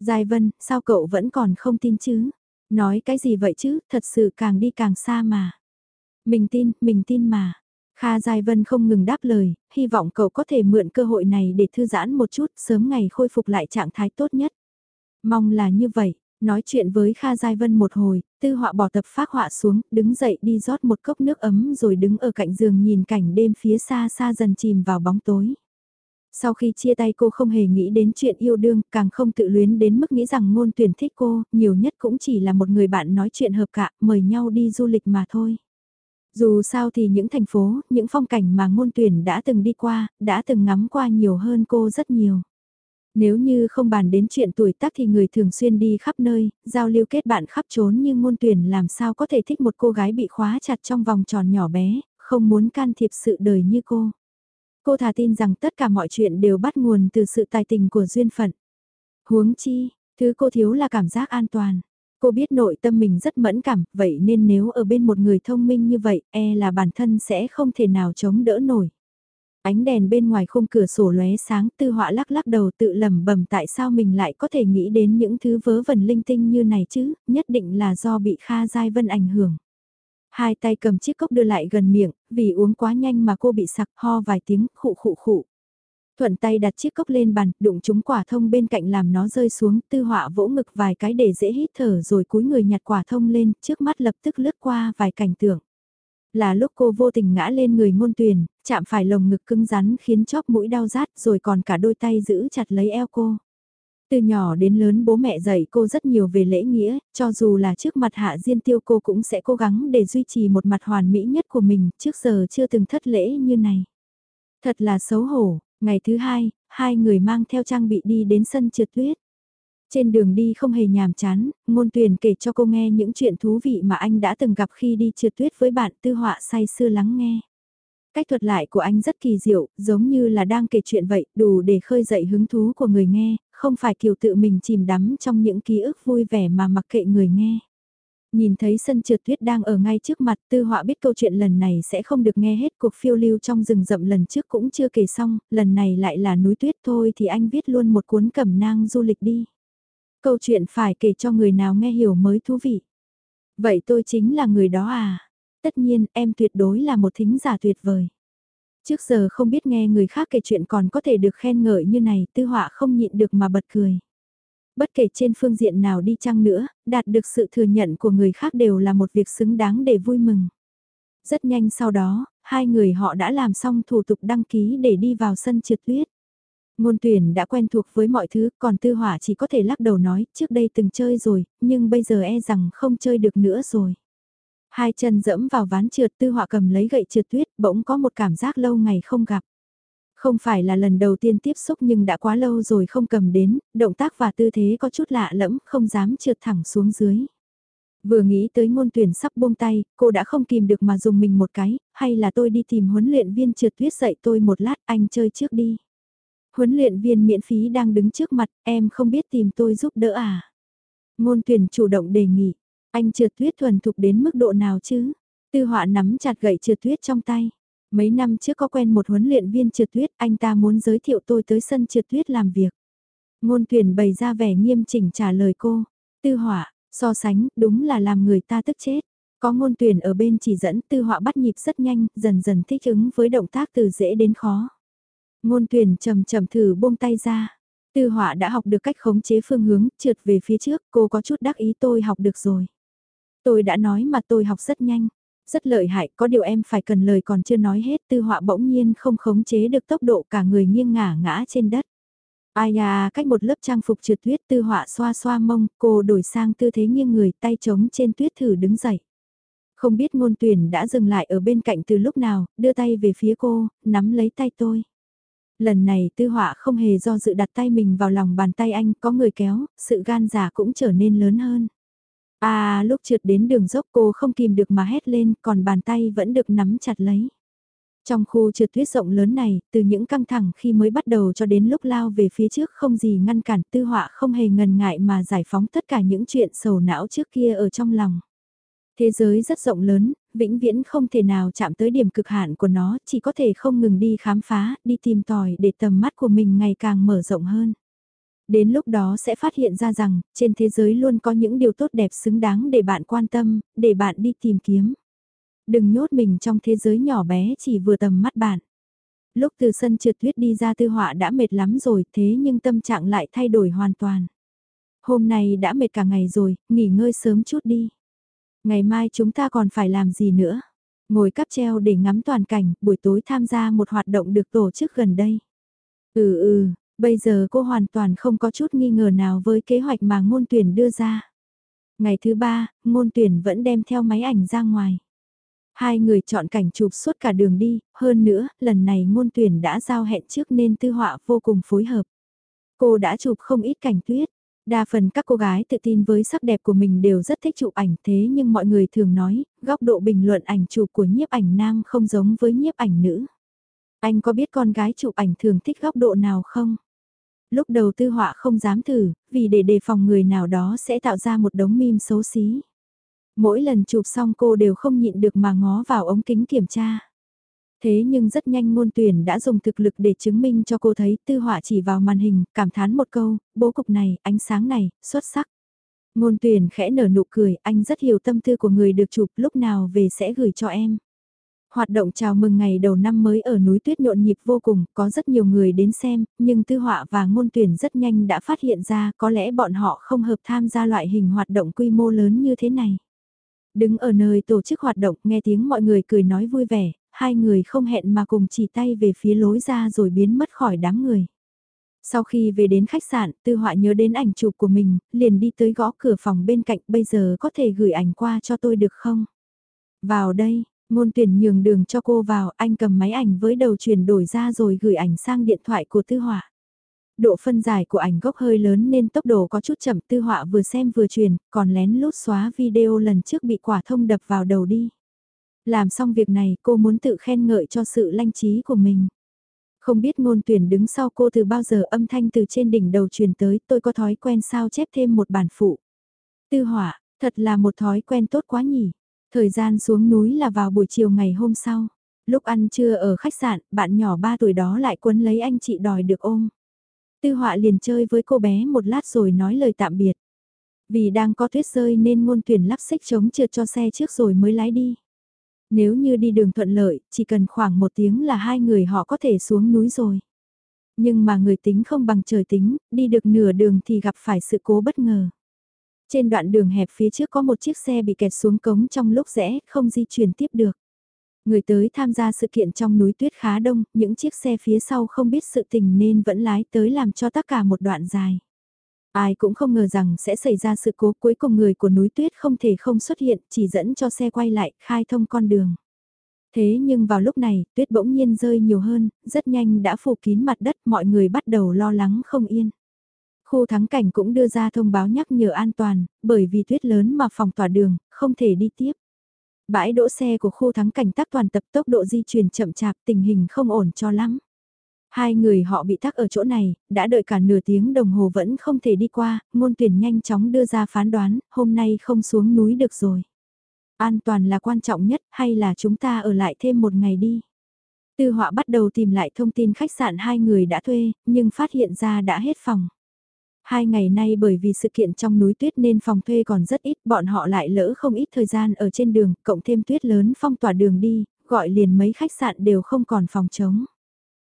Giai Vân, sao cậu vẫn còn không tin chứ? Nói cái gì vậy chứ, thật sự càng đi càng xa mà. Mình tin, mình tin mà. Kha Giai Vân không ngừng đáp lời, hy vọng cậu có thể mượn cơ hội này để thư giãn một chút, sớm ngày khôi phục lại trạng thái tốt nhất. Mong là như vậy, nói chuyện với Kha Giai Vân một hồi, tư họa bỏ tập phát họa xuống, đứng dậy đi rót một cốc nước ấm rồi đứng ở cạnh giường nhìn cảnh đêm phía xa xa dần chìm vào bóng tối. Sau khi chia tay cô không hề nghĩ đến chuyện yêu đương, càng không tự luyến đến mức nghĩ rằng ngôn tuyển thích cô, nhiều nhất cũng chỉ là một người bạn nói chuyện hợp cả, mời nhau đi du lịch mà thôi. Dù sao thì những thành phố, những phong cảnh mà ngôn tuyển đã từng đi qua, đã từng ngắm qua nhiều hơn cô rất nhiều. Nếu như không bàn đến chuyện tuổi tác thì người thường xuyên đi khắp nơi, giao lưu kết bạn khắp trốn nhưng ngôn tuyển làm sao có thể thích một cô gái bị khóa chặt trong vòng tròn nhỏ bé, không muốn can thiệp sự đời như cô. Cô thà tin rằng tất cả mọi chuyện đều bắt nguồn từ sự tài tình của duyên phận. Huống chi, thứ cô thiếu là cảm giác an toàn. Cô biết nội tâm mình rất mẫn cảm, vậy nên nếu ở bên một người thông minh như vậy, e là bản thân sẽ không thể nào chống đỡ nổi. Ánh đèn bên ngoài khung cửa sổ lóe sáng tư họa lắc lắc đầu tự lầm bầm tại sao mình lại có thể nghĩ đến những thứ vớ vẩn linh tinh như này chứ, nhất định là do bị Kha Giai Vân ảnh hưởng. Hai tay cầm chiếc cốc đưa lại gần miệng, vì uống quá nhanh mà cô bị sặc ho vài tiếng, khụ khụ khụ. Thuận tay đặt chiếc cốc lên bàn, đụng chúng quả thông bên cạnh làm nó rơi xuống, tư họa vỗ ngực vài cái để dễ hít thở rồi cúi người nhặt quả thông lên, trước mắt lập tức lướt qua vài cảnh tượng. Là lúc cô vô tình ngã lên người ngôn tuyển chạm phải lồng ngực cứng rắn khiến chóp mũi đau rát rồi còn cả đôi tay giữ chặt lấy eo cô. Từ nhỏ đến lớn bố mẹ dạy cô rất nhiều về lễ nghĩa, cho dù là trước mặt hạ diên tiêu cô cũng sẽ cố gắng để duy trì một mặt hoàn mỹ nhất của mình, trước giờ chưa từng thất lễ như này. Thật là xấu hổ, ngày thứ hai, hai người mang theo trang bị đi đến sân trượt tuyết. Trên đường đi không hề nhàm chán, ngôn tuyển kể cho cô nghe những chuyện thú vị mà anh đã từng gặp khi đi trượt tuyết với bạn tư họa say sưa lắng nghe. Cách thuật lại của anh rất kỳ diệu, giống như là đang kể chuyện vậy, đủ để khơi dậy hứng thú của người nghe, không phải kiểu tự mình chìm đắm trong những ký ức vui vẻ mà mặc kệ người nghe. Nhìn thấy sân trượt tuyết đang ở ngay trước mặt tư họa biết câu chuyện lần này sẽ không được nghe hết cuộc phiêu lưu trong rừng rậm lần trước cũng chưa kể xong, lần này lại là núi tuyết thôi thì anh viết luôn một cuốn cẩm nang du lịch đi. Câu chuyện phải kể cho người nào nghe hiểu mới thú vị. Vậy tôi chính là người đó à? Tất nhiên em tuyệt đối là một thính giả tuyệt vời. Trước giờ không biết nghe người khác kể chuyện còn có thể được khen ngợi như này, tư họa không nhịn được mà bật cười. Bất kể trên phương diện nào đi chăng nữa, đạt được sự thừa nhận của người khác đều là một việc xứng đáng để vui mừng. Rất nhanh sau đó, hai người họ đã làm xong thủ tục đăng ký để đi vào sân trượt tuyết. Ngôn tuyển đã quen thuộc với mọi thứ, còn tư hỏa chỉ có thể lắc đầu nói, trước đây từng chơi rồi, nhưng bây giờ e rằng không chơi được nữa rồi. Hai chân dẫm vào ván trượt tư họa cầm lấy gậy trượt tuyết, bỗng có một cảm giác lâu ngày không gặp. Không phải là lần đầu tiên tiếp xúc nhưng đã quá lâu rồi không cầm đến, động tác và tư thế có chút lạ lẫm, không dám trượt thẳng xuống dưới. Vừa nghĩ tới ngôn tuyển sắp buông tay, cô đã không kìm được mà dùng mình một cái, hay là tôi đi tìm huấn luyện viên trượt tuyết dạy tôi một lát, anh chơi trước đi. Huấn luyện viên miễn phí đang đứng trước mặt, em không biết tìm tôi giúp đỡ à? Ngôn tuyển chủ động đề nghị, anh trượt tuyết thuần thục đến mức độ nào chứ? Tư họa nắm chặt gậy trượt tuyết trong tay. Mấy năm trước có quen một huấn luyện viên trượt tuyết, anh ta muốn giới thiệu tôi tới sân trượt tuyết làm việc. Ngôn tuyển bày ra vẻ nghiêm chỉnh trả lời cô. Tư họa, so sánh, đúng là làm người ta tức chết. Có ngôn tuyển ở bên chỉ dẫn tư họa bắt nhịp rất nhanh, dần dần thích ứng với động tác từ dễ đến khó. Ngôn tuyển chầm chậm thử buông tay ra. Tư họa đã học được cách khống chế phương hướng, trượt về phía trước, cô có chút đắc ý tôi học được rồi. Tôi đã nói mà tôi học rất nhanh, rất lợi hại, có điều em phải cần lời còn chưa nói hết, tư họa bỗng nhiên không khống chế được tốc độ cả người nghiêng ngả ngã trên đất. Ai à, cách một lớp trang phục trượt tuyết tư họa xoa xoa mông, cô đổi sang tư thế nghiêng người tay trống trên tuyết thử đứng dậy. Không biết ngôn tuyển đã dừng lại ở bên cạnh từ lúc nào, đưa tay về phía cô, nắm lấy tay tôi. Lần này tư họa không hề do dự đặt tay mình vào lòng bàn tay anh, có người kéo, sự gan giả cũng trở nên lớn hơn. À lúc trượt đến đường dốc cô không kìm được mà hét lên còn bàn tay vẫn được nắm chặt lấy. Trong khu trượt tuyết rộng lớn này, từ những căng thẳng khi mới bắt đầu cho đến lúc lao về phía trước không gì ngăn cản tư họa không hề ngần ngại mà giải phóng tất cả những chuyện sầu não trước kia ở trong lòng. Thế giới rất rộng lớn, vĩnh viễn không thể nào chạm tới điểm cực hạn của nó, chỉ có thể không ngừng đi khám phá, đi tìm tòi để tầm mắt của mình ngày càng mở rộng hơn. Đến lúc đó sẽ phát hiện ra rằng, trên thế giới luôn có những điều tốt đẹp xứng đáng để bạn quan tâm, để bạn đi tìm kiếm. Đừng nhốt mình trong thế giới nhỏ bé chỉ vừa tầm mắt bạn. Lúc từ sân trượt tuyết đi ra tư họa đã mệt lắm rồi thế nhưng tâm trạng lại thay đổi hoàn toàn. Hôm nay đã mệt cả ngày rồi, nghỉ ngơi sớm chút đi. Ngày mai chúng ta còn phải làm gì nữa? Ngồi cắp treo để ngắm toàn cảnh, buổi tối tham gia một hoạt động được tổ chức gần đây. Ừ ừ, Bây giờ cô hoàn toàn không có chút nghi ngờ nào với kế hoạch mà ngôn tuyển đưa ra. Ngày thứ ba, ngôn tuyển vẫn đem theo máy ảnh ra ngoài. Hai người chọn cảnh chụp suốt cả đường đi, hơn nữa, lần này ngôn tuyển đã giao hẹn trước nên tư họa vô cùng phối hợp. Cô đã chụp không ít cảnh tuyết. Đa phần các cô gái tự tin với sắc đẹp của mình đều rất thích chụp ảnh thế nhưng mọi người thường nói, góc độ bình luận ảnh chụp của nhiếp ảnh nam không giống với nhiếp ảnh nữ. Anh có biết con gái chụp ảnh thường thích góc độ nào không? Lúc đầu tư họa không dám thử, vì để đề phòng người nào đó sẽ tạo ra một đống mim xấu xí. Mỗi lần chụp xong cô đều không nhịn được mà ngó vào ống kính kiểm tra. Thế nhưng rất nhanh ngôn tuyển đã dùng thực lực để chứng minh cho cô thấy tư họa chỉ vào màn hình, cảm thán một câu, bố cục này, ánh sáng này, xuất sắc. Ngôn tuyển khẽ nở nụ cười, anh rất hiểu tâm tư của người được chụp lúc nào về sẽ gửi cho em. Hoạt động chào mừng ngày đầu năm mới ở núi tuyết nhộn nhịp vô cùng, có rất nhiều người đến xem, nhưng tư họa và ngôn tuyển rất nhanh đã phát hiện ra có lẽ bọn họ không hợp tham gia loại hình hoạt động quy mô lớn như thế này. Đứng ở nơi tổ chức hoạt động nghe tiếng mọi người cười nói vui vẻ, hai người không hẹn mà cùng chỉ tay về phía lối ra rồi biến mất khỏi đám người. Sau khi về đến khách sạn, Tư Họa nhớ đến ảnh chụp của mình, liền đi tới gõ cửa phòng bên cạnh, bây giờ có thể gửi ảnh qua cho tôi được không? Vào đây, ngôn tuyển nhường đường cho cô vào, anh cầm máy ảnh với đầu chuyển đổi ra rồi gửi ảnh sang điện thoại của Tư Họa. Độ phân giải của ảnh gốc hơi lớn nên tốc độ có chút chậm Tư Họa vừa xem vừa truyền, còn lén lút xóa video lần trước bị quả thông đập vào đầu đi. Làm xong việc này cô muốn tự khen ngợi cho sự lanh trí của mình. Không biết ngôn tuyển đứng sau cô từ bao giờ âm thanh từ trên đỉnh đầu truyền tới tôi có thói quen sao chép thêm một bản phụ. Tư hỏa, thật là một thói quen tốt quá nhỉ. Thời gian xuống núi là vào buổi chiều ngày hôm sau. Lúc ăn trưa ở khách sạn, bạn nhỏ 3 tuổi đó lại quấn lấy anh chị đòi được ôm. Tư họa liền chơi với cô bé một lát rồi nói lời tạm biệt. Vì đang có tuyết rơi nên ngôn tuyển lắp xích chống trượt cho xe trước rồi mới lái đi. Nếu như đi đường thuận lợi, chỉ cần khoảng một tiếng là hai người họ có thể xuống núi rồi. Nhưng mà người tính không bằng trời tính, đi được nửa đường thì gặp phải sự cố bất ngờ. Trên đoạn đường hẹp phía trước có một chiếc xe bị kẹt xuống cống trong lúc rẽ, không di chuyển tiếp được. Người tới tham gia sự kiện trong núi tuyết khá đông, những chiếc xe phía sau không biết sự tình nên vẫn lái tới làm cho tất cả một đoạn dài. Ai cũng không ngờ rằng sẽ xảy ra sự cố cuối cùng người của núi tuyết không thể không xuất hiện, chỉ dẫn cho xe quay lại, khai thông con đường. Thế nhưng vào lúc này, tuyết bỗng nhiên rơi nhiều hơn, rất nhanh đã phủ kín mặt đất, mọi người bắt đầu lo lắng không yên. Khu thắng cảnh cũng đưa ra thông báo nhắc nhở an toàn, bởi vì tuyết lớn mà phòng tỏa đường, không thể đi tiếp. Bãi đỗ xe của khu thắng cảnh tắc toàn tập tốc độ di chuyển chậm chạp tình hình không ổn cho lắm. Hai người họ bị tắc ở chỗ này, đã đợi cả nửa tiếng đồng hồ vẫn không thể đi qua, ngôn tuyển nhanh chóng đưa ra phán đoán, hôm nay không xuống núi được rồi. An toàn là quan trọng nhất hay là chúng ta ở lại thêm một ngày đi. Tư họa bắt đầu tìm lại thông tin khách sạn hai người đã thuê, nhưng phát hiện ra đã hết phòng. Hai ngày nay bởi vì sự kiện trong núi tuyết nên phòng thuê còn rất ít, bọn họ lại lỡ không ít thời gian ở trên đường, cộng thêm tuyết lớn phong tỏa đường đi, gọi liền mấy khách sạn đều không còn phòng trống.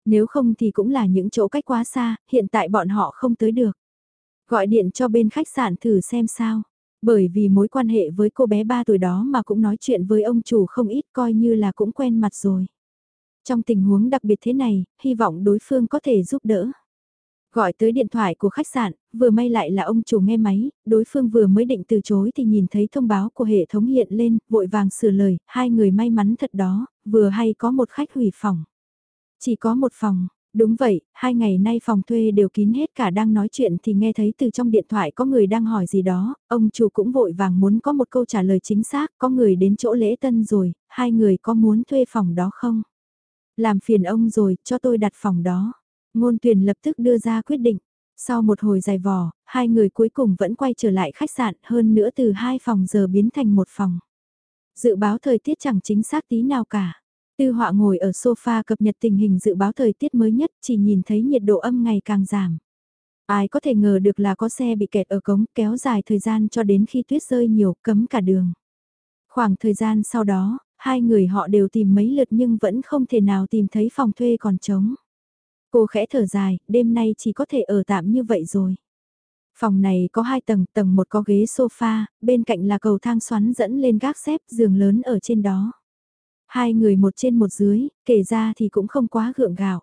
Nếu không thì cũng là những chỗ cách quá xa, hiện tại bọn họ không tới được. Gọi điện cho bên khách sạn thử xem sao. Bởi vì mối quan hệ với cô bé 3 tuổi đó mà cũng nói chuyện với ông chủ không ít coi như là cũng quen mặt rồi. Trong tình huống đặc biệt thế này, hy vọng đối phương có thể giúp đỡ. Gọi tới điện thoại của khách sạn, vừa may lại là ông chủ nghe máy, đối phương vừa mới định từ chối thì nhìn thấy thông báo của hệ thống hiện lên, vội vàng sửa lời, hai người may mắn thật đó, vừa hay có một khách hủy phòng. Chỉ có một phòng, đúng vậy, hai ngày nay phòng thuê đều kín hết cả đang nói chuyện thì nghe thấy từ trong điện thoại có người đang hỏi gì đó, ông chủ cũng vội vàng muốn có một câu trả lời chính xác, có người đến chỗ lễ tân rồi, hai người có muốn thuê phòng đó không? Làm phiền ông rồi, cho tôi đặt phòng đó. Ngôn tuyển lập tức đưa ra quyết định. Sau một hồi dài vò, hai người cuối cùng vẫn quay trở lại khách sạn hơn nữa từ hai phòng giờ biến thành một phòng. Dự báo thời tiết chẳng chính xác tí nào cả. Tư họa ngồi ở sofa cập nhật tình hình dự báo thời tiết mới nhất chỉ nhìn thấy nhiệt độ âm ngày càng giảm. Ai có thể ngờ được là có xe bị kẹt ở cống kéo dài thời gian cho đến khi tuyết rơi nhiều cấm cả đường. Khoảng thời gian sau đó, hai người họ đều tìm mấy lượt nhưng vẫn không thể nào tìm thấy phòng thuê còn trống. Cô khẽ thở dài, đêm nay chỉ có thể ở tạm như vậy rồi. Phòng này có hai tầng, tầng một có ghế sofa, bên cạnh là cầu thang xoắn dẫn lên gác xếp, giường lớn ở trên đó. Hai người một trên một dưới, kể ra thì cũng không quá gượng gạo.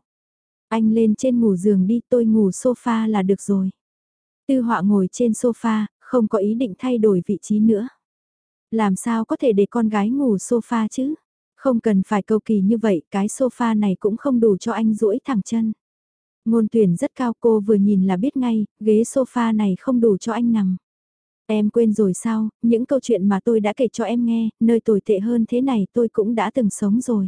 Anh lên trên ngủ giường đi, tôi ngủ sofa là được rồi. Tư họa ngồi trên sofa, không có ý định thay đổi vị trí nữa. Làm sao có thể để con gái ngủ sofa chứ? Không cần phải cầu kỳ như vậy, cái sofa này cũng không đủ cho anh duỗi thẳng chân. Ngôn tuyển rất cao cô vừa nhìn là biết ngay, ghế sofa này không đủ cho anh nằm. Em quên rồi sao, những câu chuyện mà tôi đã kể cho em nghe, nơi tồi tệ hơn thế này tôi cũng đã từng sống rồi.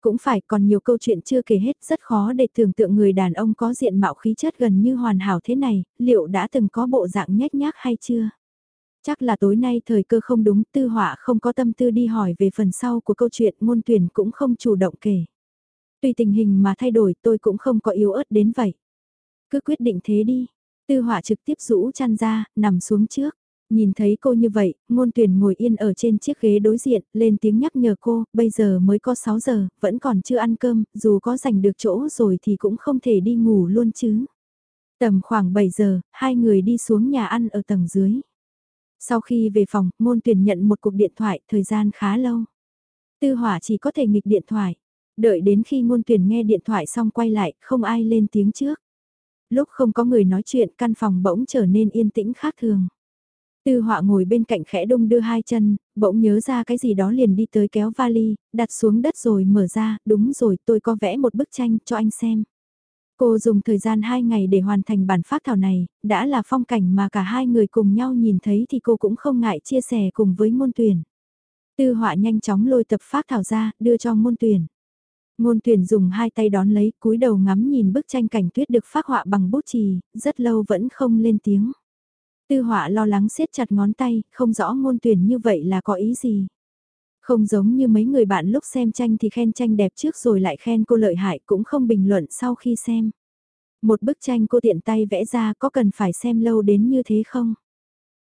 Cũng phải còn nhiều câu chuyện chưa kể hết rất khó để tưởng tượng người đàn ông có diện mạo khí chất gần như hoàn hảo thế này, liệu đã từng có bộ dạng nhét nhác hay chưa? Chắc là tối nay thời cơ không đúng, tư họa không có tâm tư đi hỏi về phần sau của câu chuyện, ngôn tuyển cũng không chủ động kể. Tùy tình hình mà thay đổi tôi cũng không có yếu ớt đến vậy. Cứ quyết định thế đi, tư họa trực tiếp rũ chăn ra, nằm xuống trước. Nhìn thấy cô như vậy, ngôn tuyển ngồi yên ở trên chiếc ghế đối diện, lên tiếng nhắc nhở cô, bây giờ mới có 6 giờ, vẫn còn chưa ăn cơm, dù có giành được chỗ rồi thì cũng không thể đi ngủ luôn chứ. Tầm khoảng 7 giờ, hai người đi xuống nhà ăn ở tầng dưới. Sau khi về phòng, ngôn tuyển nhận một cuộc điện thoại, thời gian khá lâu. Tư hỏa chỉ có thể nghịch điện thoại. Đợi đến khi ngôn tuyển nghe điện thoại xong quay lại, không ai lên tiếng trước. Lúc không có người nói chuyện, căn phòng bỗng trở nên yên tĩnh khác thường. Tư họa ngồi bên cạnh khẽ đông đưa hai chân, bỗng nhớ ra cái gì đó liền đi tới kéo vali, đặt xuống đất rồi mở ra, đúng rồi tôi có vẽ một bức tranh cho anh xem. Cô dùng thời gian 2 ngày để hoàn thành bản phát thảo này, đã là phong cảnh mà cả hai người cùng nhau nhìn thấy thì cô cũng không ngại chia sẻ cùng với môn tuyển. Tư họa nhanh chóng lôi tập phát thảo ra, đưa cho môn tuyển. Ngôn tuyển dùng hai tay đón lấy, cúi đầu ngắm nhìn bức tranh cảnh tuyết được phát họa bằng bút chì, rất lâu vẫn không lên tiếng. Tư họa lo lắng siết chặt ngón tay, không rõ ngôn tuyển như vậy là có ý gì. Không giống như mấy người bạn lúc xem tranh thì khen tranh đẹp trước rồi lại khen cô lợi hại cũng không bình luận sau khi xem. Một bức tranh cô tiện tay vẽ ra có cần phải xem lâu đến như thế không?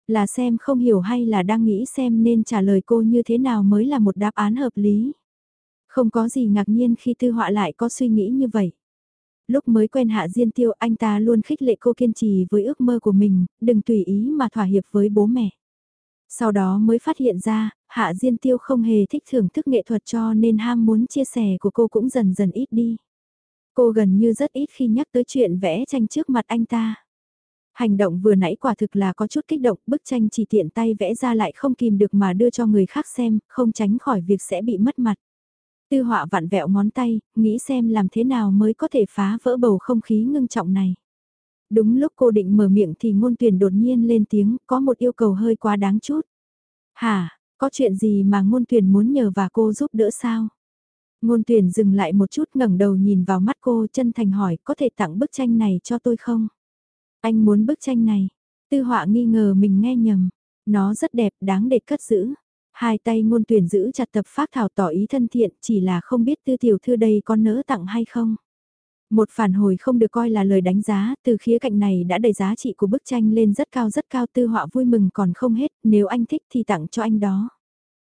Là xem không hiểu hay là đang nghĩ xem nên trả lời cô như thế nào mới là một đáp án hợp lý? Không có gì ngạc nhiên khi tư họa lại có suy nghĩ như vậy lúc mới quen Hạ Diên Tiêu anh ta luôn khích lệ cô kiên trì với ước mơ của mình, đừng tùy ý mà thỏa hiệp với bố mẹ. Sau đó mới phát hiện ra, Hạ Diên Tiêu không hề thích thưởng thức nghệ thuật cho nên ham muốn chia sẻ của cô cũng dần dần ít đi. Cô gần như rất ít khi nhắc tới chuyện vẽ tranh trước mặt anh ta. Hành động vừa nãy quả thực là có chút kích động, bức tranh chỉ tiện tay vẽ ra lại không kìm được mà đưa cho người khác xem, không tránh khỏi việc sẽ bị mất mặt. Tư họa vặn vẹo ngón tay, nghĩ xem làm thế nào mới có thể phá vỡ bầu không khí ngưng trọng này. Đúng lúc cô định mở miệng thì ngôn tuyển đột nhiên lên tiếng, có một yêu cầu hơi quá đáng chút. Hả, có chuyện gì mà ngôn tuyển muốn nhờ và cô giúp đỡ sao? Ngôn tuyển dừng lại một chút ngẩng đầu nhìn vào mắt cô chân thành hỏi có thể tặng bức tranh này cho tôi không? Anh muốn bức tranh này. Tư họa nghi ngờ mình nghe nhầm. Nó rất đẹp đáng để cất giữ. Hai tay ngôn tuyển giữ chặt tập phát thảo tỏ ý thân thiện chỉ là không biết tư tiểu thư đây có nỡ tặng hay không. Một phản hồi không được coi là lời đánh giá, từ khía cạnh này đã đẩy giá trị của bức tranh lên rất cao rất cao tư họa vui mừng còn không hết, nếu anh thích thì tặng cho anh đó.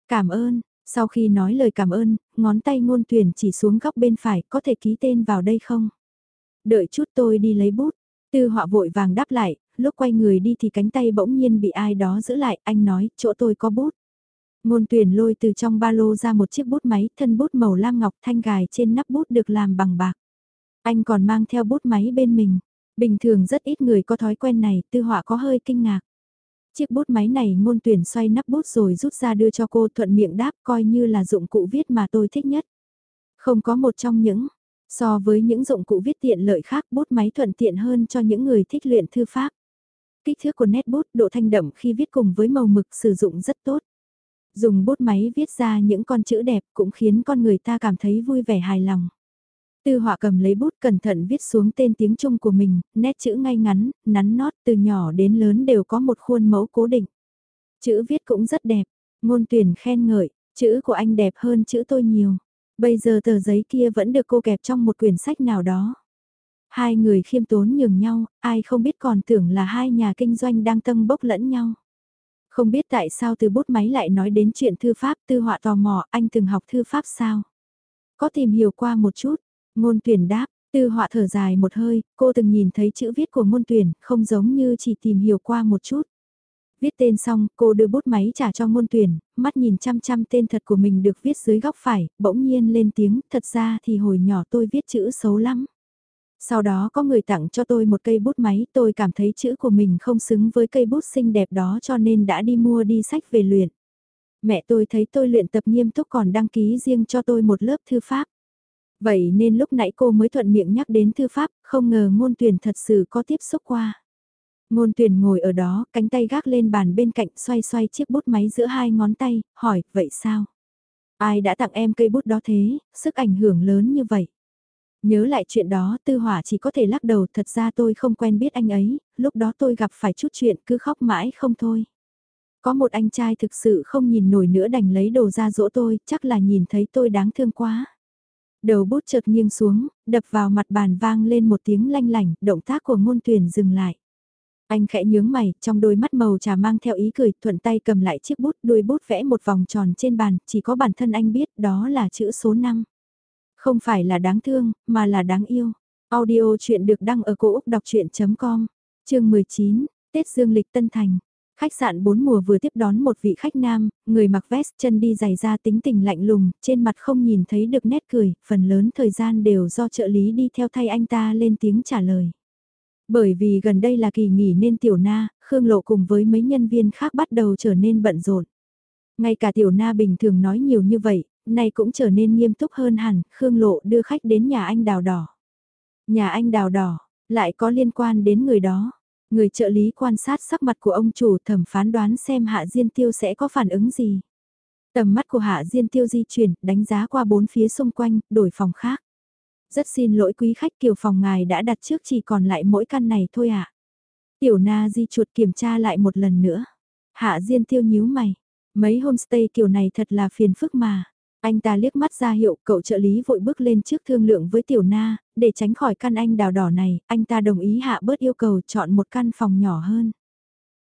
Cảm ơn, sau khi nói lời cảm ơn, ngón tay ngôn tuyển chỉ xuống góc bên phải, có thể ký tên vào đây không? Đợi chút tôi đi lấy bút, tư họa vội vàng đáp lại, lúc quay người đi thì cánh tay bỗng nhiên bị ai đó giữ lại, anh nói, chỗ tôi có bút. Ngôn tuyển lôi từ trong ba lô ra một chiếc bút máy, thân bút màu lam ngọc thanh gài trên nắp bút được làm bằng bạc. Anh còn mang theo bút máy bên mình. Bình thường rất ít người có thói quen này, tư họa có hơi kinh ngạc. Chiếc bút máy này ngôn tuyển xoay nắp bút rồi rút ra đưa cho cô thuận miệng đáp coi như là dụng cụ viết mà tôi thích nhất. Không có một trong những, so với những dụng cụ viết tiện lợi khác bút máy thuận tiện hơn cho những người thích luyện thư pháp. Kích thước của nét bút độ thanh đậm khi viết cùng với màu mực sử dụng rất tốt. Dùng bút máy viết ra những con chữ đẹp cũng khiến con người ta cảm thấy vui vẻ hài lòng. Tư họa cầm lấy bút cẩn thận viết xuống tên tiếng Trung của mình, nét chữ ngay ngắn, nắn nót từ nhỏ đến lớn đều có một khuôn mẫu cố định. Chữ viết cũng rất đẹp, ngôn tuyển khen ngợi, chữ của anh đẹp hơn chữ tôi nhiều. Bây giờ tờ giấy kia vẫn được cô kẹp trong một quyển sách nào đó. Hai người khiêm tốn nhường nhau, ai không biết còn tưởng là hai nhà kinh doanh đang tâm bốc lẫn nhau. Không biết tại sao từ bút máy lại nói đến chuyện thư pháp tư họa tò mò anh từng học thư pháp sao? Có tìm hiểu qua một chút, ngôn tuyển đáp, tư họa thở dài một hơi, cô từng nhìn thấy chữ viết của ngôn tuyển, không giống như chỉ tìm hiểu qua một chút. Viết tên xong, cô đưa bút máy trả cho ngôn tuyển, mắt nhìn chăm chăm tên thật của mình được viết dưới góc phải, bỗng nhiên lên tiếng, thật ra thì hồi nhỏ tôi viết chữ xấu lắm. Sau đó có người tặng cho tôi một cây bút máy, tôi cảm thấy chữ của mình không xứng với cây bút xinh đẹp đó cho nên đã đi mua đi sách về luyện. Mẹ tôi thấy tôi luyện tập nghiêm túc còn đăng ký riêng cho tôi một lớp thư pháp. Vậy nên lúc nãy cô mới thuận miệng nhắc đến thư pháp, không ngờ ngôn tuyển thật sự có tiếp xúc qua. Ngôn tuyển ngồi ở đó, cánh tay gác lên bàn bên cạnh xoay xoay chiếc bút máy giữa hai ngón tay, hỏi, vậy sao? Ai đã tặng em cây bút đó thế, sức ảnh hưởng lớn như vậy? Nhớ lại chuyện đó, tư hỏa chỉ có thể lắc đầu, thật ra tôi không quen biết anh ấy, lúc đó tôi gặp phải chút chuyện cứ khóc mãi không thôi. Có một anh trai thực sự không nhìn nổi nữa đành lấy đồ ra dỗ tôi, chắc là nhìn thấy tôi đáng thương quá. Đầu bút chợt nghiêng xuống, đập vào mặt bàn vang lên một tiếng lanh lảnh, động tác của ngôn tuyển dừng lại. Anh khẽ nhướng mày, trong đôi mắt màu trà mang theo ý cười, thuận tay cầm lại chiếc bút, đuôi bút vẽ một vòng tròn trên bàn, chỉ có bản thân anh biết đó là chữ số 5. Không phải là đáng thương, mà là đáng yêu. Audio chuyện được đăng ở cổ Úc đọc chuyện.com, chương 19, Tết Dương lịch Tân Thành. Khách sạn bốn mùa vừa tiếp đón một vị khách nam, người mặc vest chân đi giày da tính tình lạnh lùng, trên mặt không nhìn thấy được nét cười, phần lớn thời gian đều do trợ lý đi theo thay anh ta lên tiếng trả lời. Bởi vì gần đây là kỳ nghỉ nên tiểu na, Khương Lộ cùng với mấy nhân viên khác bắt đầu trở nên bận rộn. Ngay cả tiểu na bình thường nói nhiều như vậy, nay cũng trở nên nghiêm túc hơn hẳn, Khương Lộ đưa khách đến nhà anh đào đỏ. Nhà anh đào đỏ, lại có liên quan đến người đó. Người trợ lý quan sát sắc mặt của ông chủ thẩm phán đoán xem Hạ Diên Tiêu sẽ có phản ứng gì. Tầm mắt của Hạ Diên Tiêu di chuyển, đánh giá qua bốn phía xung quanh, đổi phòng khác. Rất xin lỗi quý khách kiều phòng ngài đã đặt trước chỉ còn lại mỗi căn này thôi ạ. À. Tiểu na di chuột kiểm tra lại một lần nữa. Hạ Diên Tiêu nhíu mày. Mấy homestay kiểu này thật là phiền phức mà. Anh ta liếc mắt ra hiệu cậu trợ lý vội bước lên trước thương lượng với tiểu na, để tránh khỏi căn anh đào đỏ này, anh ta đồng ý hạ bớt yêu cầu chọn một căn phòng nhỏ hơn.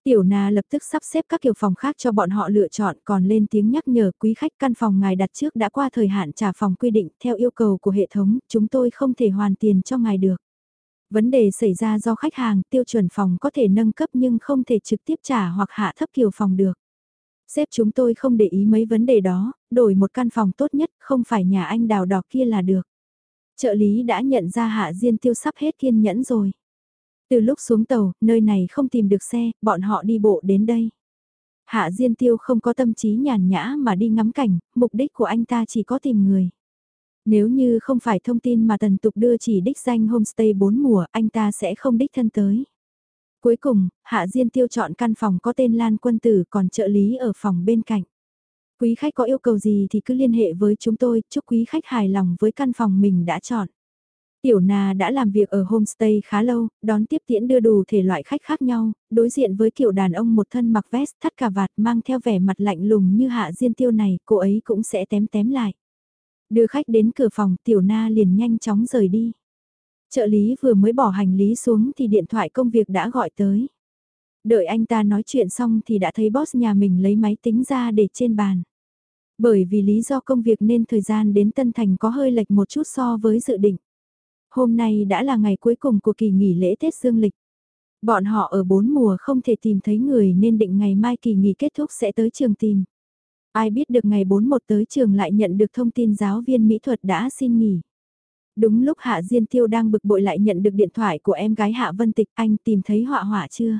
Tiểu na lập tức sắp xếp các kiểu phòng khác cho bọn họ lựa chọn còn lên tiếng nhắc nhở quý khách căn phòng ngài đặt trước đã qua thời hạn trả phòng quy định theo yêu cầu của hệ thống, chúng tôi không thể hoàn tiền cho ngài được. Vấn đề xảy ra do khách hàng tiêu chuẩn phòng có thể nâng cấp nhưng không thể trực tiếp trả hoặc hạ thấp kiểu phòng được. Sếp chúng tôi không để ý mấy vấn đề đó, đổi một căn phòng tốt nhất, không phải nhà anh đào đỏ kia là được. Trợ lý đã nhận ra Hạ Diên Tiêu sắp hết kiên nhẫn rồi. Từ lúc xuống tàu, nơi này không tìm được xe, bọn họ đi bộ đến đây. Hạ Diên Tiêu không có tâm trí nhàn nhã mà đi ngắm cảnh, mục đích của anh ta chỉ có tìm người. Nếu như không phải thông tin mà Tần Tục đưa chỉ đích danh homestay 4 mùa, anh ta sẽ không đích thân tới. Cuối cùng, Hạ Diên Tiêu chọn căn phòng có tên Lan Quân Tử còn trợ lý ở phòng bên cạnh. Quý khách có yêu cầu gì thì cứ liên hệ với chúng tôi, chúc quý khách hài lòng với căn phòng mình đã chọn. Tiểu Na đã làm việc ở homestay khá lâu, đón tiếp tiễn đưa đủ thể loại khách khác nhau, đối diện với kiểu đàn ông một thân mặc vest thắt cà vạt mang theo vẻ mặt lạnh lùng như hạ diên tiêu này, cô ấy cũng sẽ tém tém lại. Đưa khách đến cửa phòng, Tiểu Na liền nhanh chóng rời đi. Trợ lý vừa mới bỏ hành lý xuống thì điện thoại công việc đã gọi tới. Đợi anh ta nói chuyện xong thì đã thấy boss nhà mình lấy máy tính ra để trên bàn. Bởi vì lý do công việc nên thời gian đến Tân Thành có hơi lệch một chút so với dự định. Hôm nay đã là ngày cuối cùng của kỳ nghỉ lễ Tết Dương lịch. Bọn họ ở bốn mùa không thể tìm thấy người nên định ngày mai kỳ nghỉ kết thúc sẽ tới trường tìm. Ai biết được ngày 41 tới trường lại nhận được thông tin giáo viên mỹ thuật đã xin nghỉ. Đúng lúc Hạ Diên Tiêu đang bực bội lại nhận được điện thoại của em gái Hạ Vân Tịch anh tìm thấy họa họa chưa?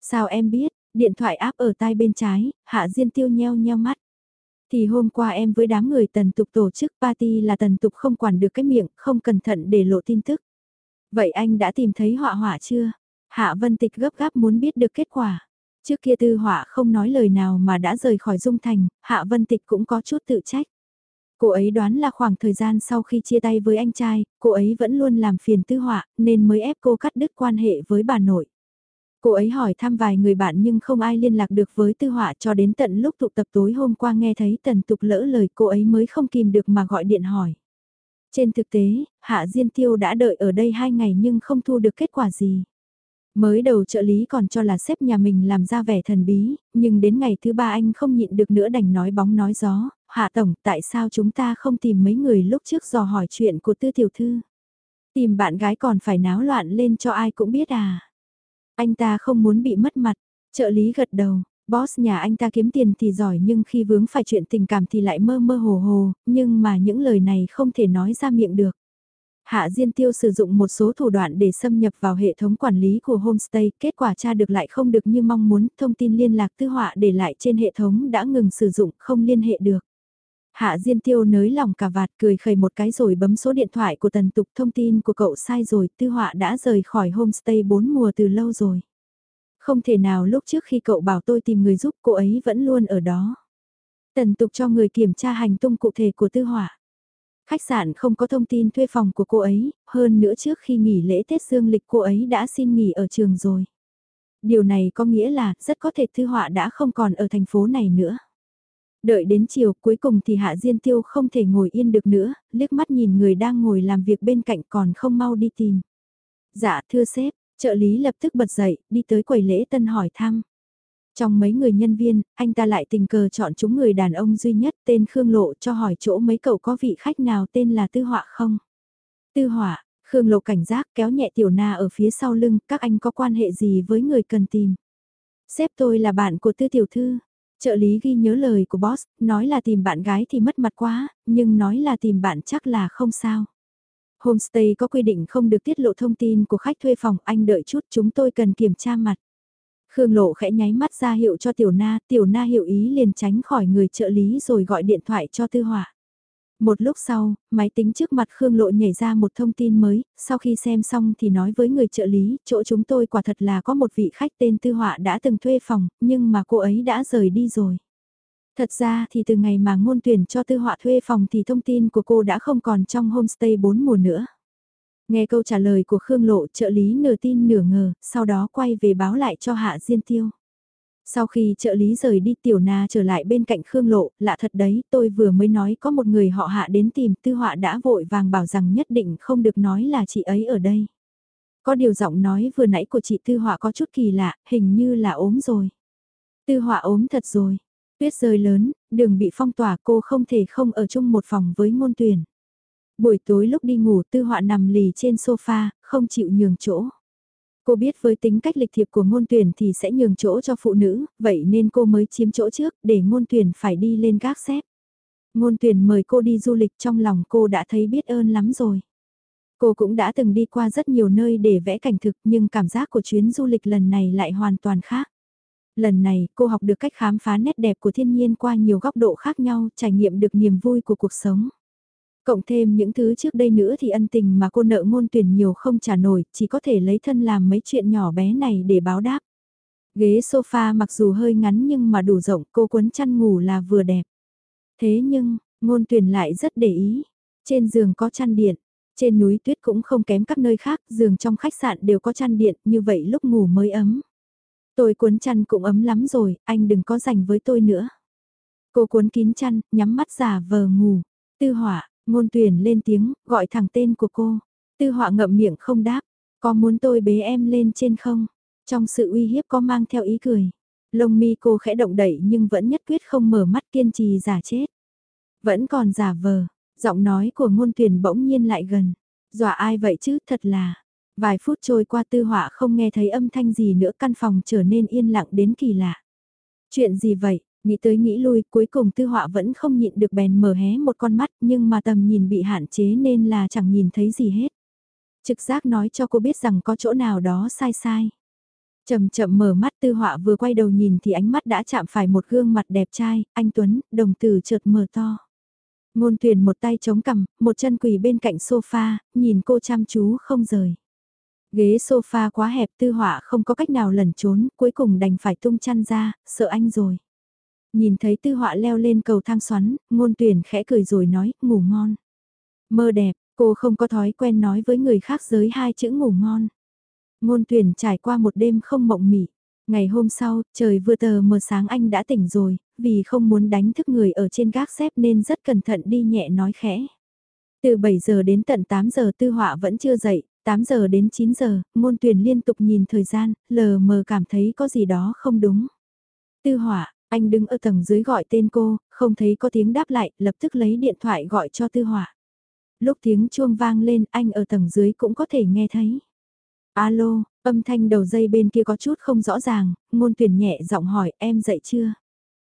Sao em biết, điện thoại áp ở tai bên trái, Hạ Diên Tiêu nheo nheo mắt. Thì hôm qua em với đám người tần tục tổ chức party là tần tục không quản được cái miệng, không cẩn thận để lộ tin tức. Vậy anh đã tìm thấy họa họa chưa? Hạ Vân Tịch gấp gáp muốn biết được kết quả. Trước kia tư họa không nói lời nào mà đã rời khỏi dung thành, Hạ Vân Tịch cũng có chút tự trách. Cô ấy đoán là khoảng thời gian sau khi chia tay với anh trai, cô ấy vẫn luôn làm phiền tư họa, nên mới ép cô cắt đứt quan hệ với bà nội. Cô ấy hỏi thăm vài người bạn nhưng không ai liên lạc được với tư họa cho đến tận lúc tụ tập tối hôm qua nghe thấy tần tục lỡ lời cô ấy mới không kìm được mà gọi điện hỏi. Trên thực tế, Hạ Diên Tiêu đã đợi ở đây hai ngày nhưng không thu được kết quả gì. Mới đầu trợ lý còn cho là sếp nhà mình làm ra vẻ thần bí, nhưng đến ngày thứ ba anh không nhịn được nữa đành nói bóng nói gió, Hạ Tổng tại sao chúng ta không tìm mấy người lúc trước dò hỏi chuyện của tư tiểu thư. Tìm bạn gái còn phải náo loạn lên cho ai cũng biết à. Anh ta không muốn bị mất mặt, trợ lý gật đầu, boss nhà anh ta kiếm tiền thì giỏi nhưng khi vướng phải chuyện tình cảm thì lại mơ mơ hồ hồ, nhưng mà những lời này không thể nói ra miệng được. Hạ Diên Tiêu sử dụng một số thủ đoạn để xâm nhập vào hệ thống quản lý của homestay, kết quả tra được lại không được như mong muốn, thông tin liên lạc tư họa để lại trên hệ thống đã ngừng sử dụng, không liên hệ được. Hạ Diên Tiêu nới lòng cả vạt cười khẩy một cái rồi bấm số điện thoại của tần tục thông tin của cậu sai rồi, tư họa đã rời khỏi homestay 4 mùa từ lâu rồi. Không thể nào lúc trước khi cậu bảo tôi tìm người giúp cô ấy vẫn luôn ở đó. Tần tục cho người kiểm tra hành tung cụ thể của tư họa. Khách sạn không có thông tin thuê phòng của cô ấy, hơn nữa trước khi nghỉ lễ Tết Dương lịch cô ấy đã xin nghỉ ở trường rồi. Điều này có nghĩa là rất có thể thư họa đã không còn ở thành phố này nữa. Đợi đến chiều cuối cùng thì Hạ Diên Tiêu không thể ngồi yên được nữa, liếc mắt nhìn người đang ngồi làm việc bên cạnh còn không mau đi tìm. Dạ thưa sếp, Trợ lý lập tức bật dậy, đi tới quầy lễ tân hỏi thăm. Trong mấy người nhân viên, anh ta lại tình cờ chọn chúng người đàn ông duy nhất tên Khương Lộ cho hỏi chỗ mấy cậu có vị khách nào tên là Tư Họa không? Tư Họa, Khương Lộ cảnh giác kéo nhẹ Tiểu Na ở phía sau lưng, các anh có quan hệ gì với người cần tìm? Sếp tôi là bạn của Tư Tiểu Thư. Trợ lý ghi nhớ lời của boss, nói là tìm bạn gái thì mất mặt quá, nhưng nói là tìm bạn chắc là không sao. Homestay có quy định không được tiết lộ thông tin của khách thuê phòng, anh đợi chút chúng tôi cần kiểm tra mặt. Khương Lộ khẽ nháy mắt ra hiệu cho Tiểu Na, Tiểu Na hiểu ý liền tránh khỏi người trợ lý rồi gọi điện thoại cho Tư Hỏa. Một lúc sau, máy tính trước mặt Khương Lộ nhảy ra một thông tin mới, sau khi xem xong thì nói với người trợ lý, chỗ chúng tôi quả thật là có một vị khách tên Tư Họa đã từng thuê phòng, nhưng mà cô ấy đã rời đi rồi. Thật ra thì từ ngày mà ngôn tuyển cho Tư Họa thuê phòng thì thông tin của cô đã không còn trong homestay 4 mùa nữa. Nghe câu trả lời của Khương Lộ trợ lý nửa tin nửa ngờ, sau đó quay về báo lại cho Hạ Diên Tiêu. Sau khi trợ lý rời đi tiểu na trở lại bên cạnh Khương Lộ, lạ thật đấy, tôi vừa mới nói có một người họ hạ đến tìm tư họa đã vội vàng bảo rằng nhất định không được nói là chị ấy ở đây. Có điều giọng nói vừa nãy của chị tư họa có chút kỳ lạ, hình như là ốm rồi. Tư họa ốm thật rồi. Tuyết rơi lớn, đường bị phong tỏa cô không thể không ở chung một phòng với ngôn tuyển. Buổi tối lúc đi ngủ tư họa nằm lì trên sofa, không chịu nhường chỗ. Cô biết với tính cách lịch thiệp của ngôn tuyển thì sẽ nhường chỗ cho phụ nữ, vậy nên cô mới chiếm chỗ trước để ngôn tuyển phải đi lên gác xếp. Ngôn tuyển mời cô đi du lịch trong lòng cô đã thấy biết ơn lắm rồi. Cô cũng đã từng đi qua rất nhiều nơi để vẽ cảnh thực nhưng cảm giác của chuyến du lịch lần này lại hoàn toàn khác. Lần này cô học được cách khám phá nét đẹp của thiên nhiên qua nhiều góc độ khác nhau, trải nghiệm được niềm vui của cuộc sống. Cộng thêm những thứ trước đây nữa thì ân tình mà cô nợ ngôn tuyển nhiều không trả nổi, chỉ có thể lấy thân làm mấy chuyện nhỏ bé này để báo đáp. Ghế sofa mặc dù hơi ngắn nhưng mà đủ rộng cô quấn chăn ngủ là vừa đẹp. Thế nhưng, ngôn tuyển lại rất để ý. Trên giường có chăn điện, trên núi tuyết cũng không kém các nơi khác, giường trong khách sạn đều có chăn điện, như vậy lúc ngủ mới ấm. Tôi cuốn chăn cũng ấm lắm rồi, anh đừng có dành với tôi nữa. Cô cuốn kín chăn, nhắm mắt giả vờ ngủ. Tư hỏa, Ngôn tuyển lên tiếng, gọi thẳng tên của cô. Tư họa ngậm miệng không đáp. Có muốn tôi bế em lên trên không? Trong sự uy hiếp có mang theo ý cười. Lông mi cô khẽ động đẩy nhưng vẫn nhất quyết không mở mắt kiên trì giả chết. Vẫn còn giả vờ, giọng nói của ngôn tuyển bỗng nhiên lại gần. Dọa ai vậy chứ thật là. Vài phút trôi qua tư họa không nghe thấy âm thanh gì nữa căn phòng trở nên yên lặng đến kỳ lạ. Chuyện gì vậy? Nghĩ tới nghĩ lui, cuối cùng tư họa vẫn không nhịn được bèn mở hé một con mắt nhưng mà tầm nhìn bị hạn chế nên là chẳng nhìn thấy gì hết. Trực giác nói cho cô biết rằng có chỗ nào đó sai sai. Chậm chậm mở mắt tư họa vừa quay đầu nhìn thì ánh mắt đã chạm phải một gương mặt đẹp trai, anh Tuấn, đồng tử chợt mở to. Ngôn tuyển một tay chống cằm, một chân quỳ bên cạnh sofa, nhìn cô chăm chú không rời. Ghế sofa quá hẹp tư họa không có cách nào lẩn trốn, cuối cùng đành phải tung chăn ra, sợ anh rồi. Nhìn thấy tư họa leo lên cầu thang xoắn, ngôn tuyển khẽ cười rồi nói, ngủ ngon. Mơ đẹp, cô không có thói quen nói với người khác giới hai chữ ngủ ngon. Ngôn tuyển trải qua một đêm không mộng mị. Ngày hôm sau, trời vừa tờ mờ sáng anh đã tỉnh rồi, vì không muốn đánh thức người ở trên gác xếp nên rất cẩn thận đi nhẹ nói khẽ. Từ 7 giờ đến tận 8 giờ tư họa vẫn chưa dậy, 8 giờ đến 9 giờ, ngôn tuyển liên tục nhìn thời gian, lờ mờ cảm thấy có gì đó không đúng. Tư họa, anh đứng ở tầng dưới gọi tên cô, không thấy có tiếng đáp lại, lập tức lấy điện thoại gọi cho tư hỏa. Lúc tiếng chuông vang lên, anh ở tầng dưới cũng có thể nghe thấy. Alo, âm thanh đầu dây bên kia có chút không rõ ràng, ngôn tuyển nhẹ giọng hỏi em dậy chưa?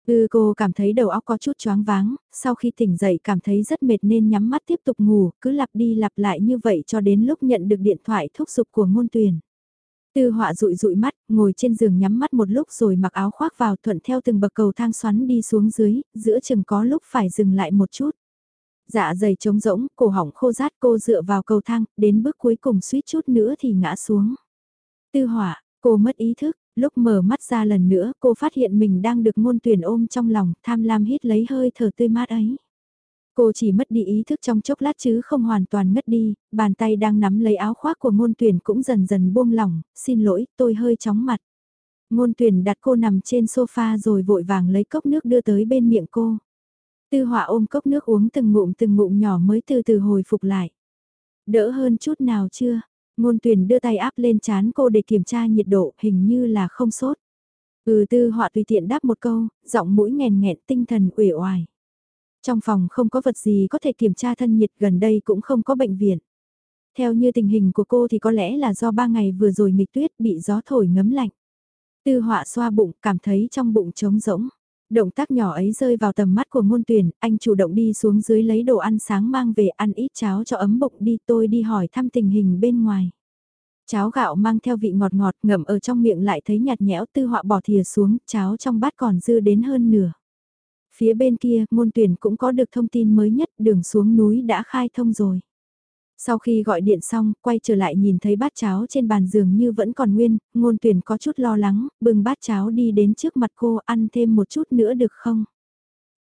Ừ cô cảm thấy đầu óc có chút choáng váng, sau khi tỉnh dậy cảm thấy rất mệt nên nhắm mắt tiếp tục ngủ, cứ lặp đi lặp lại như vậy cho đến lúc nhận được điện thoại thúc giục của ngôn tuyển. Tư họa rụi rụi mắt, ngồi trên giường nhắm mắt một lúc rồi mặc áo khoác vào thuận theo từng bậc cầu thang xoắn đi xuống dưới, giữa chừng có lúc phải dừng lại một chút. Dạ dày trống rỗng, cổ họng khô rát cô dựa vào cầu thang, đến bước cuối cùng suýt chút nữa thì ngã xuống. Tư họa, cô mất ý thức, lúc mở mắt ra lần nữa cô phát hiện mình đang được ngôn tuyển ôm trong lòng, tham lam hít lấy hơi thở tươi mát ấy. Cô chỉ mất đi ý thức trong chốc lát chứ không hoàn toàn ngất đi, bàn tay đang nắm lấy áo khoác của ngôn tuyển cũng dần dần buông lỏng, xin lỗi, tôi hơi chóng mặt. Ngôn tuyển đặt cô nằm trên sofa rồi vội vàng lấy cốc nước đưa tới bên miệng cô. Tư họa ôm cốc nước uống từng ngụm từng ngụm nhỏ mới từ từ hồi phục lại. Đỡ hơn chút nào chưa? Ngôn tuyển đưa tay áp lên chán cô để kiểm tra nhiệt độ, hình như là không sốt. Ừ tư họa tùy tiện đáp một câu, giọng mũi nghèn nghẹn tinh thần uể oải. Trong phòng không có vật gì có thể kiểm tra thân nhiệt gần đây cũng không có bệnh viện. Theo như tình hình của cô thì có lẽ là do ba ngày vừa rồi nghịch tuyết bị gió thổi ngấm lạnh. Tư họa xoa bụng, cảm thấy trong bụng trống rỗng. Động tác nhỏ ấy rơi vào tầm mắt của ngôn tuyển, anh chủ động đi xuống dưới lấy đồ ăn sáng mang về ăn ít cháo cho ấm bụng đi tôi đi hỏi thăm tình hình bên ngoài. Cháo gạo mang theo vị ngọt ngọt ngậm ở trong miệng lại thấy nhạt nhẽo tư họa bỏ thìa xuống, cháo trong bát còn dư đến hơn nửa. Phía bên kia, môn tuyển cũng có được thông tin mới nhất, đường xuống núi đã khai thông rồi. Sau khi gọi điện xong, quay trở lại nhìn thấy bát cháo trên bàn giường như vẫn còn nguyên, ngôn tuyển có chút lo lắng, bưng bát cháo đi đến trước mặt cô ăn thêm một chút nữa được không?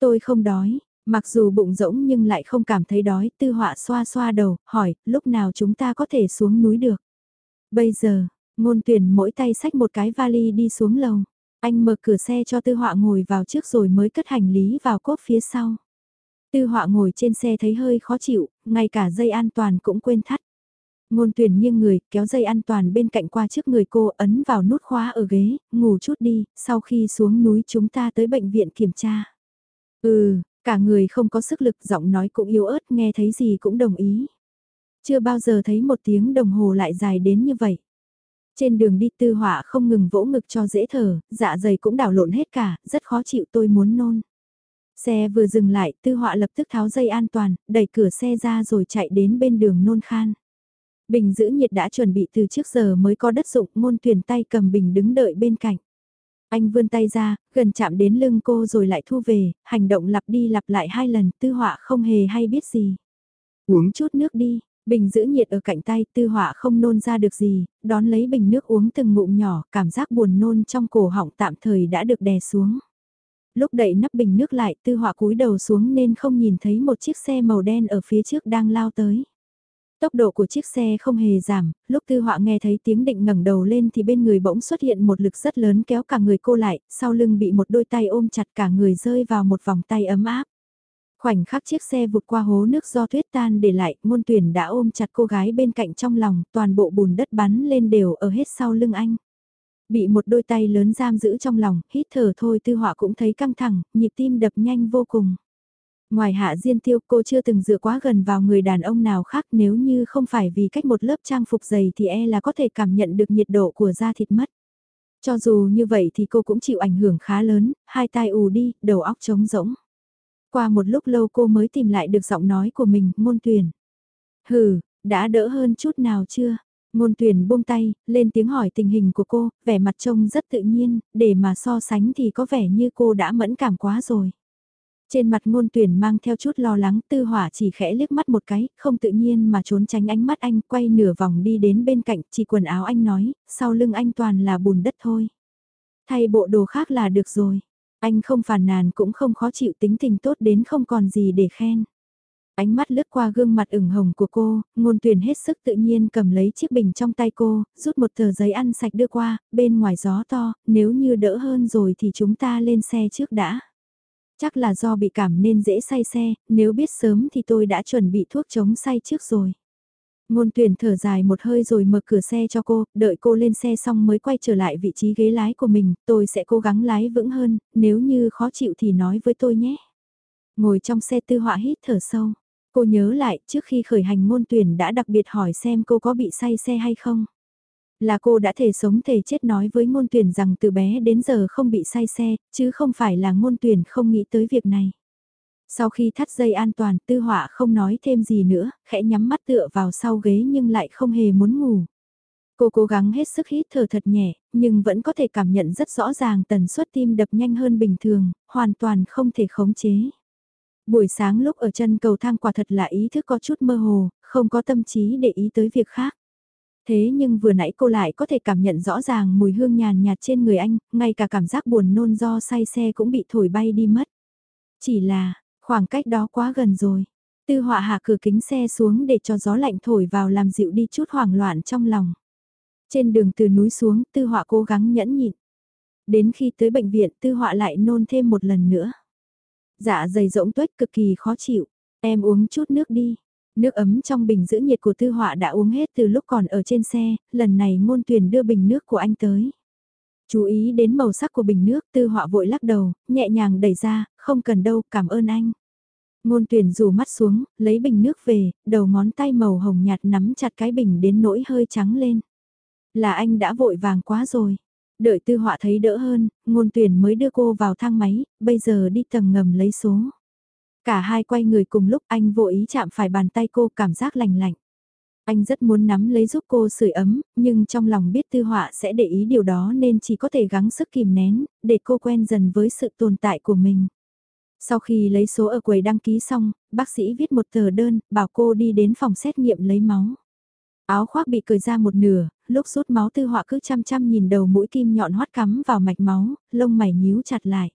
Tôi không đói, mặc dù bụng rỗng nhưng lại không cảm thấy đói, tư họa xoa xoa đầu, hỏi, lúc nào chúng ta có thể xuống núi được? Bây giờ, ngôn tuyển mỗi tay xách một cái vali đi xuống lầu. Anh mở cửa xe cho tư họa ngồi vào trước rồi mới cất hành lý vào cốp phía sau. Tư họa ngồi trên xe thấy hơi khó chịu, ngay cả dây an toàn cũng quên thắt. Ngôn tuyển nghiêng người, kéo dây an toàn bên cạnh qua trước người cô ấn vào nút khóa ở ghế, ngủ chút đi, sau khi xuống núi chúng ta tới bệnh viện kiểm tra. Ừ, cả người không có sức lực giọng nói cũng yếu ớt nghe thấy gì cũng đồng ý. Chưa bao giờ thấy một tiếng đồng hồ lại dài đến như vậy. Trên đường đi tư họa không ngừng vỗ ngực cho dễ thở, dạ dày cũng đảo lộn hết cả, rất khó chịu tôi muốn nôn. Xe vừa dừng lại, tư họa lập tức tháo dây an toàn, đẩy cửa xe ra rồi chạy đến bên đường nôn khan. Bình giữ nhiệt đã chuẩn bị từ trước giờ mới có đất dụng, môn tuyển tay cầm bình đứng đợi bên cạnh. Anh vươn tay ra, gần chạm đến lưng cô rồi lại thu về, hành động lặp đi lặp lại hai lần, tư họa không hề hay biết gì. Uống chút nước đi, bình giữ nhiệt ở cạnh tay, tư họa không nôn ra được gì, đón lấy bình nước uống từng ngụm nhỏ, cảm giác buồn nôn trong cổ họng tạm thời đã được đè xuống lúc đẩy nắp bình nước lại tư họa cúi đầu xuống nên không nhìn thấy một chiếc xe màu đen ở phía trước đang lao tới. Tốc độ của chiếc xe không hề giảm, lúc tư họa nghe thấy tiếng định ngẩng đầu lên thì bên người bỗng xuất hiện một lực rất lớn kéo cả người cô lại, sau lưng bị một đôi tay ôm chặt cả người rơi vào một vòng tay ấm áp. Khoảnh khắc chiếc xe vụt qua hố nước do tuyết tan để lại, ngôn tuyển đã ôm chặt cô gái bên cạnh trong lòng, toàn bộ bùn đất bắn lên đều ở hết sau lưng anh. Bị một đôi tay lớn giam giữ trong lòng, hít thở thôi tư họa cũng thấy căng thẳng, nhịp tim đập nhanh vô cùng. Ngoài hạ diên tiêu cô chưa từng dựa quá gần vào người đàn ông nào khác nếu như không phải vì cách một lớp trang phục dày thì e là có thể cảm nhận được nhiệt độ của da thịt mất. Cho dù như vậy thì cô cũng chịu ảnh hưởng khá lớn, hai tai ù đi, đầu óc trống rỗng. Qua một lúc lâu cô mới tìm lại được giọng nói của mình, môn tuyển. Hừ, đã đỡ hơn chút nào chưa? Ngôn tuyển buông tay, lên tiếng hỏi tình hình của cô, vẻ mặt trông rất tự nhiên, để mà so sánh thì có vẻ như cô đã mẫn cảm quá rồi. Trên mặt ngôn tuyển mang theo chút lo lắng tư hỏa chỉ khẽ liếc mắt một cái, không tự nhiên mà trốn tránh ánh mắt anh quay nửa vòng đi đến bên cạnh, chỉ quần áo anh nói, sau lưng anh toàn là bùn đất thôi. Thay bộ đồ khác là được rồi. Anh không phàn nàn cũng không khó chịu tính tình tốt đến không còn gì để khen. Ánh mắt lướt qua gương mặt ửng hồng của cô, ngôn tuyển hết sức tự nhiên cầm lấy chiếc bình trong tay cô, rút một tờ giấy ăn sạch đưa qua, bên ngoài gió to, nếu như đỡ hơn rồi thì chúng ta lên xe trước đã. Chắc là do bị cảm nên dễ say xe, nếu biết sớm thì tôi đã chuẩn bị thuốc chống say trước rồi. Ngôn tuyển thở dài một hơi rồi mở cửa xe cho cô, đợi cô lên xe xong mới quay trở lại vị trí ghế lái của mình, tôi sẽ cố gắng lái vững hơn, nếu như khó chịu thì nói với tôi nhé. Ngồi trong xe tư họa hít thở sâu. Cô nhớ lại trước khi khởi hành ngôn tuyển đã đặc biệt hỏi xem cô có bị say xe hay không. Là cô đã thể sống thể chết nói với ngôn tuyển rằng từ bé đến giờ không bị say xe, chứ không phải là ngôn tuyển không nghĩ tới việc này. Sau khi thắt dây an toàn, tư họa không nói thêm gì nữa, khẽ nhắm mắt tựa vào sau ghế nhưng lại không hề muốn ngủ. Cô cố gắng hết sức hít thở thật nhẹ, nhưng vẫn có thể cảm nhận rất rõ ràng tần suất tim đập nhanh hơn bình thường, hoàn toàn không thể khống chế. Buổi sáng lúc ở chân cầu thang quả thật là ý thức có chút mơ hồ, không có tâm trí để ý tới việc khác. Thế nhưng vừa nãy cô lại có thể cảm nhận rõ ràng mùi hương nhàn nhạt trên người anh, ngay cả cảm giác buồn nôn do say xe cũng bị thổi bay đi mất. Chỉ là, khoảng cách đó quá gần rồi. Tư họa hạ cửa kính xe xuống để cho gió lạnh thổi vào làm dịu đi chút hoảng loạn trong lòng. Trên đường từ núi xuống, tư họa cố gắng nhẫn nhịn. Đến khi tới bệnh viện, tư họa lại nôn thêm một lần nữa. Dạ dày rỗng tuếch cực kỳ khó chịu. Em uống chút nước đi. Nước ấm trong bình giữ nhiệt của tư họa đã uống hết từ lúc còn ở trên xe, lần này ngôn tuyển đưa bình nước của anh tới. Chú ý đến màu sắc của bình nước tư họa vội lắc đầu, nhẹ nhàng đẩy ra, không cần đâu, cảm ơn anh. Ngôn tuyển rủ mắt xuống, lấy bình nước về, đầu ngón tay màu hồng nhạt nắm chặt cái bình đến nỗi hơi trắng lên. Là anh đã vội vàng quá rồi. Đợi tư họa thấy đỡ hơn, ngôn tuyển mới đưa cô vào thang máy, bây giờ đi tầng ngầm lấy số. Cả hai quay người cùng lúc anh vô ý chạm phải bàn tay cô cảm giác lành lạnh. Anh rất muốn nắm lấy giúp cô sưởi ấm, nhưng trong lòng biết tư họa sẽ để ý điều đó nên chỉ có thể gắng sức kìm nén, để cô quen dần với sự tồn tại của mình. Sau khi lấy số ở quầy đăng ký xong, bác sĩ viết một tờ đơn, bảo cô đi đến phòng xét nghiệm lấy máu. Áo khoác bị cởi ra một nửa, lúc rút máu tư họa cứ chăm chăm nhìn đầu mũi kim nhọn hoắt cắm vào mạch máu, lông mày nhíu chặt lại.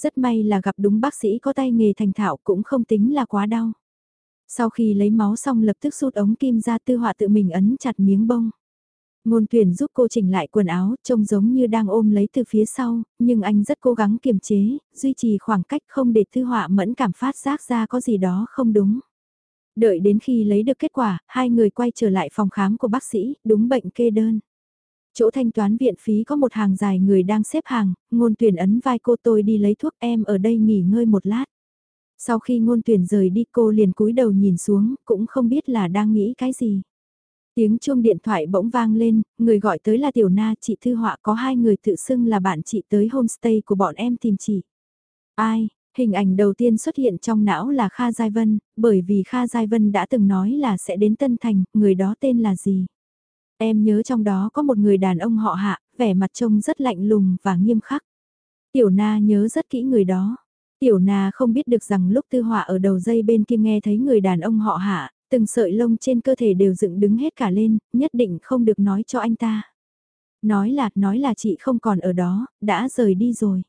Rất may là gặp đúng bác sĩ có tay nghề thành thạo cũng không tính là quá đau. Sau khi lấy máu xong lập tức rút ống kim ra tư họa tự mình ấn chặt miếng bông. Ngôn tuyển giúp cô chỉnh lại quần áo, trông giống như đang ôm lấy từ phía sau, nhưng anh rất cố gắng kiềm chế, duy trì khoảng cách không để tư họa mẫn cảm phát giác ra có gì đó không đúng. Đợi đến khi lấy được kết quả, hai người quay trở lại phòng khám của bác sĩ, đúng bệnh kê đơn. Chỗ thanh toán viện phí có một hàng dài người đang xếp hàng, ngôn tuyển ấn vai cô tôi đi lấy thuốc em ở đây nghỉ ngơi một lát. Sau khi ngôn tuyển rời đi cô liền cúi đầu nhìn xuống, cũng không biết là đang nghĩ cái gì. Tiếng chuông điện thoại bỗng vang lên, người gọi tới là Tiểu Na, chị Thư Họa có hai người tự xưng là bạn chị tới homestay của bọn em tìm chị. Ai, hình ảnh đầu tiên xuất hiện trong não là Kha Giai Vân, bởi vì Kha Giai Vân đã từng nói là sẽ đến Tân Thành, người đó tên là gì? Em nhớ trong đó có một người đàn ông họ hạ, vẻ mặt trông rất lạnh lùng và nghiêm khắc. Tiểu Na nhớ rất kỹ người đó. Tiểu Na không biết được rằng lúc tư họa ở đầu dây bên kia nghe thấy người đàn ông họ hạ, từng sợi lông trên cơ thể đều dựng đứng hết cả lên, nhất định không được nói cho anh ta. Nói là, nói là chị không còn ở đó, đã rời đi rồi.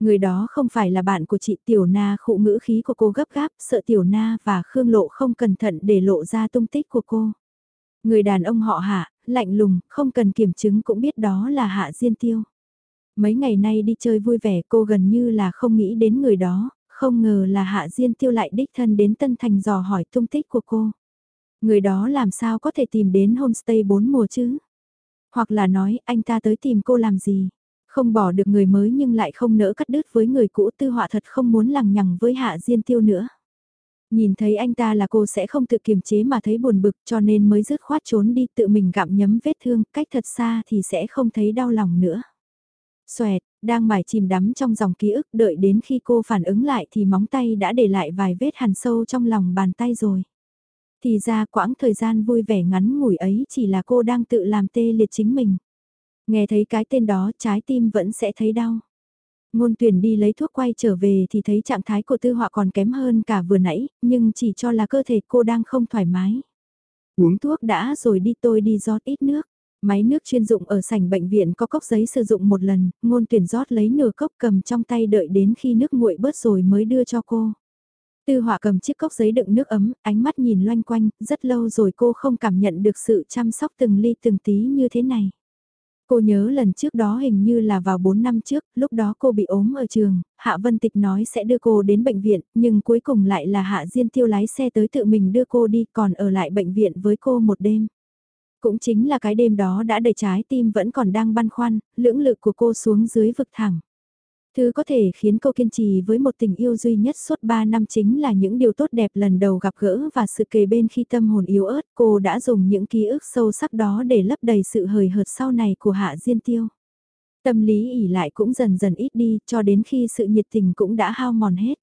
Người đó không phải là bạn của chị Tiểu Na khụ ngữ khí của cô gấp gáp, sợ Tiểu Na và Khương Lộ không cẩn thận để lộ ra tung tích của cô. Người đàn ông họ hạ, lạnh lùng, không cần kiểm chứng cũng biết đó là hạ diên tiêu. Mấy ngày nay đi chơi vui vẻ cô gần như là không nghĩ đến người đó, không ngờ là hạ diên tiêu lại đích thân đến Tân Thành dò hỏi tung tích của cô. Người đó làm sao có thể tìm đến homestay bốn mùa chứ? Hoặc là nói anh ta tới tìm cô làm gì? Không bỏ được người mới nhưng lại không nỡ cắt đứt với người cũ tư họa thật không muốn lằng nhằng với hạ diên tiêu nữa. Nhìn thấy anh ta là cô sẽ không tự kiềm chế mà thấy buồn bực cho nên mới dứt khoát trốn đi tự mình gặm nhấm vết thương cách thật xa thì sẽ không thấy đau lòng nữa. Xoẹt, đang mải chìm đắm trong dòng ký ức đợi đến khi cô phản ứng lại thì móng tay đã để lại vài vết hằn sâu trong lòng bàn tay rồi. Thì ra quãng thời gian vui vẻ ngắn ngủi ấy chỉ là cô đang tự làm tê liệt chính mình. Nghe thấy cái tên đó trái tim vẫn sẽ thấy đau. Ngôn tuyển đi lấy thuốc quay trở về thì thấy trạng thái của tư họa còn kém hơn cả vừa nãy, nhưng chỉ cho là cơ thể cô đang không thoải mái. Uống thuốc đã rồi đi tôi đi rót ít nước. Máy nước chuyên dụng ở sảnh bệnh viện có cốc giấy sử dụng một lần, ngôn tuyển rót lấy nửa cốc cầm trong tay đợi đến khi nước nguội bớt rồi mới đưa cho cô. Tư họa cầm chiếc cốc giấy đựng nước ấm, ánh mắt nhìn loanh quanh, rất lâu rồi cô không cảm nhận được sự chăm sóc từng ly từng tí như thế này. Cô nhớ lần trước đó hình như là vào 4 năm trước, lúc đó cô bị ốm ở trường, Hạ Vân Tịch nói sẽ đưa cô đến bệnh viện, nhưng cuối cùng lại là Hạ Diên Tiêu lái xe tới tự mình đưa cô đi còn ở lại bệnh viện với cô một đêm. Cũng chính là cái đêm đó đã đầy trái tim vẫn còn đang băn khoăn, lưỡng lự của cô xuống dưới vực thẳng. Thứ có thể khiến cô kiên trì với một tình yêu duy nhất suốt 3 năm chính là những điều tốt đẹp lần đầu gặp gỡ và sự kề bên khi tâm hồn yếu ớt. Cô đã dùng những ký ức sâu sắc đó để lấp đầy sự hời hợt sau này của Hạ Diên Tiêu. Tâm lý ỉ lại cũng dần dần ít đi cho đến khi sự nhiệt tình cũng đã hao mòn hết.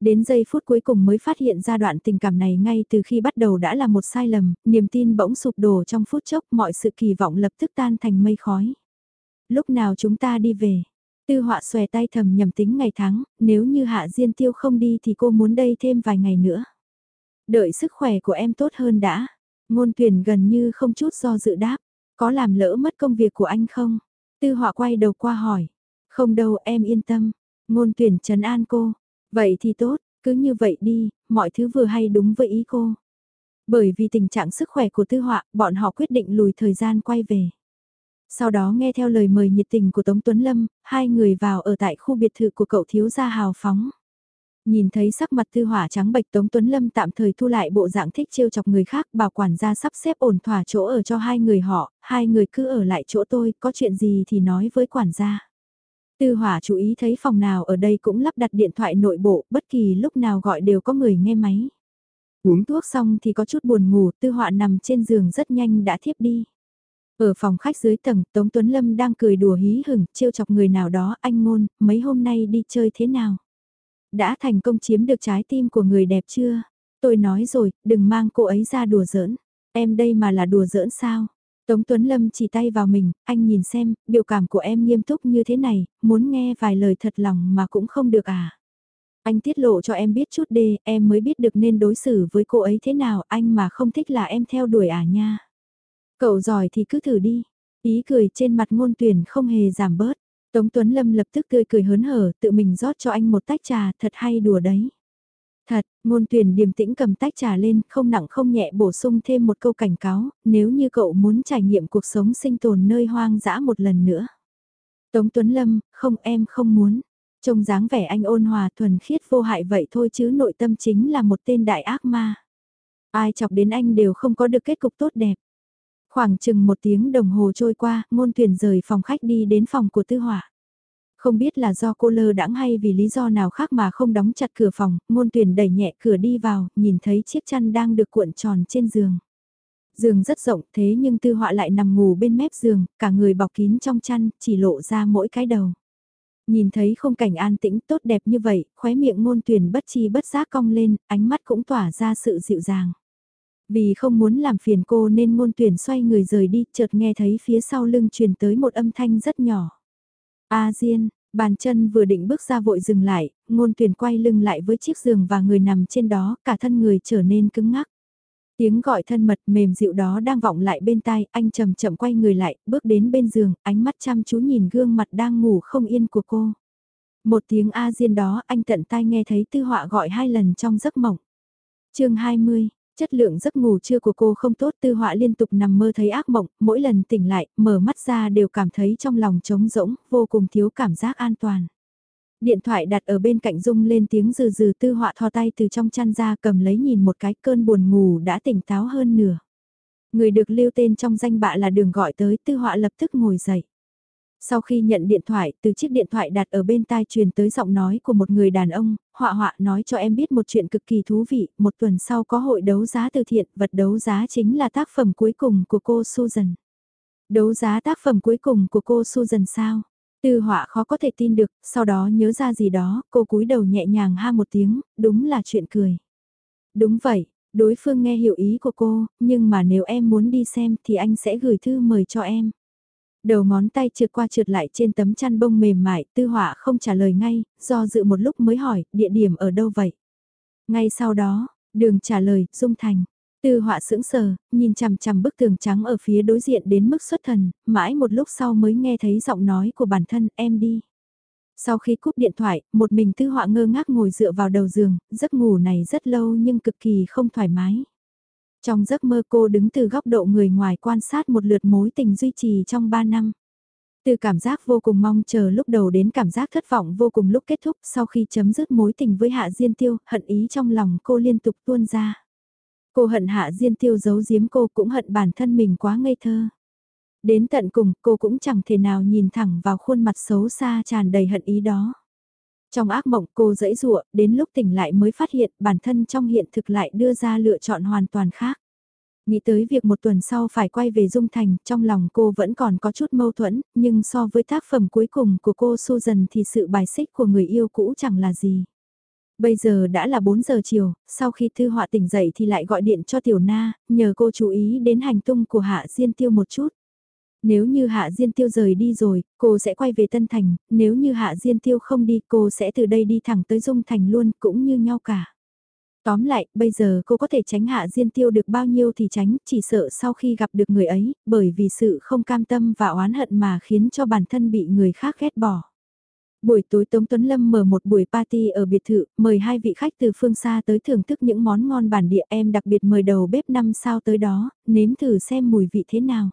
Đến giây phút cuối cùng mới phát hiện ra đoạn tình cảm này ngay từ khi bắt đầu đã là một sai lầm, niềm tin bỗng sụp đổ trong phút chốc mọi sự kỳ vọng lập tức tan thành mây khói. Lúc nào chúng ta đi về? Tư họa xòe tay thầm nhầm tính ngày tháng, nếu như hạ diên tiêu không đi thì cô muốn đây thêm vài ngày nữa. Đợi sức khỏe của em tốt hơn đã. Ngôn tuyển gần như không chút do dự đáp. Có làm lỡ mất công việc của anh không? Tư họa quay đầu qua hỏi. Không đâu em yên tâm. Ngôn tuyển trấn an cô. Vậy thì tốt, cứ như vậy đi, mọi thứ vừa hay đúng với ý cô. Bởi vì tình trạng sức khỏe của tư họa, bọn họ quyết định lùi thời gian quay về. Sau đó nghe theo lời mời nhiệt tình của Tống Tuấn Lâm, hai người vào ở tại khu biệt thự của cậu thiếu gia hào phóng. Nhìn thấy sắc mặt tư hỏa trắng bệch Tống Tuấn Lâm tạm thời thu lại bộ dạng thích trêu chọc người khác bảo quản gia sắp xếp ổn thỏa chỗ ở cho hai người họ, hai người cứ ở lại chỗ tôi, có chuyện gì thì nói với quản gia. Tư hỏa chú ý thấy phòng nào ở đây cũng lắp đặt điện thoại nội bộ, bất kỳ lúc nào gọi đều có người nghe máy. Uống thuốc xong thì có chút buồn ngủ, tư họa nằm trên giường rất nhanh đã thiếp đi. Ở phòng khách dưới tầng, Tống Tuấn Lâm đang cười đùa hí hửng, trêu chọc người nào đó, anh ngôn, mấy hôm nay đi chơi thế nào? Đã thành công chiếm được trái tim của người đẹp chưa? Tôi nói rồi, đừng mang cô ấy ra đùa giỡn. Em đây mà là đùa giỡn sao? Tống Tuấn Lâm chỉ tay vào mình, anh nhìn xem, biểu cảm của em nghiêm túc như thế này, muốn nghe vài lời thật lòng mà cũng không được à. Anh tiết lộ cho em biết chút đi, em mới biết được nên đối xử với cô ấy thế nào, anh mà không thích là em theo đuổi à nha. Cậu giỏi thì cứ thử đi. Ý cười trên mặt ngôn tuyển không hề giảm bớt. Tống Tuấn Lâm lập tức tươi cười hớn hở, tự mình rót cho anh một tách trà, thật hay đùa đấy. Thật, ngôn tuyển điềm tĩnh cầm tách trà lên, không nặng không nhẹ bổ sung thêm một câu cảnh cáo, nếu như cậu muốn trải nghiệm cuộc sống sinh tồn nơi hoang dã một lần nữa. Tống Tuấn Lâm, không em không muốn. Trông dáng vẻ anh ôn hòa thuần khiết vô hại vậy thôi chứ nội tâm chính là một tên đại ác ma. Ai chọc đến anh đều không có được kết cục tốt đẹp. Khoảng chừng một tiếng đồng hồ trôi qua, ngôn tuyển rời phòng khách đi đến phòng của tư hỏa. Không biết là do cô lơ đãng hay vì lý do nào khác mà không đóng chặt cửa phòng, ngôn tuyển đẩy nhẹ cửa đi vào, nhìn thấy chiếc chăn đang được cuộn tròn trên giường. Giường rất rộng thế nhưng tư họa lại nằm ngủ bên mép giường, cả người bọc kín trong chăn, chỉ lộ ra mỗi cái đầu. Nhìn thấy không cảnh an tĩnh tốt đẹp như vậy, khóe miệng ngôn tuyển bất chi bất giác cong lên, ánh mắt cũng tỏa ra sự dịu dàng. Vì không muốn làm phiền cô nên ngôn tuyển xoay người rời đi, chợt nghe thấy phía sau lưng truyền tới một âm thanh rất nhỏ. A Diên, bàn chân vừa định bước ra vội dừng lại, ngôn tuyển quay lưng lại với chiếc giường và người nằm trên đó, cả thân người trở nên cứng ngắc. Tiếng gọi thân mật mềm dịu đó đang vọng lại bên tai, anh chậm chậm quay người lại, bước đến bên giường, ánh mắt chăm chú nhìn gương mặt đang ngủ không yên của cô. Một tiếng A Diên đó anh tận tai nghe thấy tư họa gọi hai lần trong giấc mộng. chương 20, Chất lượng giấc ngủ trưa của cô không tốt tư họa liên tục nằm mơ thấy ác mộng, mỗi lần tỉnh lại, mở mắt ra đều cảm thấy trong lòng trống rỗng, vô cùng thiếu cảm giác an toàn. Điện thoại đặt ở bên cạnh rung lên tiếng rừ rừ tư họa thò tay từ trong chăn ra cầm lấy nhìn một cái cơn buồn ngủ đã tỉnh táo hơn nửa. Người được lưu tên trong danh bạ là đường gọi tới tư họa lập tức ngồi dậy. Sau khi nhận điện thoại, từ chiếc điện thoại đặt ở bên tai truyền tới giọng nói của một người đàn ông, họa họa nói cho em biết một chuyện cực kỳ thú vị, một tuần sau có hội đấu giá từ thiện, vật đấu giá chính là tác phẩm cuối cùng của cô Susan. Đấu giá tác phẩm cuối cùng của cô Susan sao? Tư họa khó có thể tin được, sau đó nhớ ra gì đó, cô cúi đầu nhẹ nhàng ha một tiếng, đúng là chuyện cười. Đúng vậy, đối phương nghe hiểu ý của cô, nhưng mà nếu em muốn đi xem thì anh sẽ gửi thư mời cho em. Đầu ngón tay trượt qua trượt lại trên tấm chăn bông mềm mại, tư họa không trả lời ngay, do dự một lúc mới hỏi, địa điểm ở đâu vậy? Ngay sau đó, đường trả lời, Dung Thành. Tư họa sững sờ, nhìn chằm chằm bức tường trắng ở phía đối diện đến mức xuất thần, mãi một lúc sau mới nghe thấy giọng nói của bản thân, em đi. Sau khi cúp điện thoại, một mình tư họa ngơ ngác ngồi dựa vào đầu giường, giấc ngủ này rất lâu nhưng cực kỳ không thoải mái. Trong giấc mơ cô đứng từ góc độ người ngoài quan sát một lượt mối tình duy trì trong 3 năm. Từ cảm giác vô cùng mong chờ lúc đầu đến cảm giác thất vọng vô cùng lúc kết thúc sau khi chấm dứt mối tình với Hạ Diên Tiêu, hận ý trong lòng cô liên tục tuôn ra. Cô hận Hạ Diên Tiêu giấu giếm cô cũng hận bản thân mình quá ngây thơ. Đến tận cùng cô cũng chẳng thể nào nhìn thẳng vào khuôn mặt xấu xa tràn đầy hận ý đó. Trong ác mộng cô dẫy dụa, đến lúc tỉnh lại mới phát hiện bản thân trong hiện thực lại đưa ra lựa chọn hoàn toàn khác. Nghĩ tới việc một tuần sau phải quay về Dung Thành, trong lòng cô vẫn còn có chút mâu thuẫn, nhưng so với tác phẩm cuối cùng của cô Susan thì sự bài xích của người yêu cũ chẳng là gì. Bây giờ đã là 4 giờ chiều, sau khi Thư Họa tỉnh dậy thì lại gọi điện cho Tiểu Na, nhờ cô chú ý đến hành tung của Hạ Diên Tiêu một chút. Nếu như Hạ Diên Tiêu rời đi rồi, cô sẽ quay về Tân Thành, nếu như Hạ Diên Tiêu không đi cô sẽ từ đây đi thẳng tới Dung Thành luôn cũng như nhau cả. Tóm lại, bây giờ cô có thể tránh Hạ Diên Tiêu được bao nhiêu thì tránh, chỉ sợ sau khi gặp được người ấy, bởi vì sự không cam tâm và oán hận mà khiến cho bản thân bị người khác ghét bỏ. Buổi tối Tống Tuấn Lâm mở một buổi party ở biệt thự, mời hai vị khách từ phương xa tới thưởng thức những món ngon bản địa em đặc biệt mời đầu bếp năm sao tới đó, nếm thử xem mùi vị thế nào.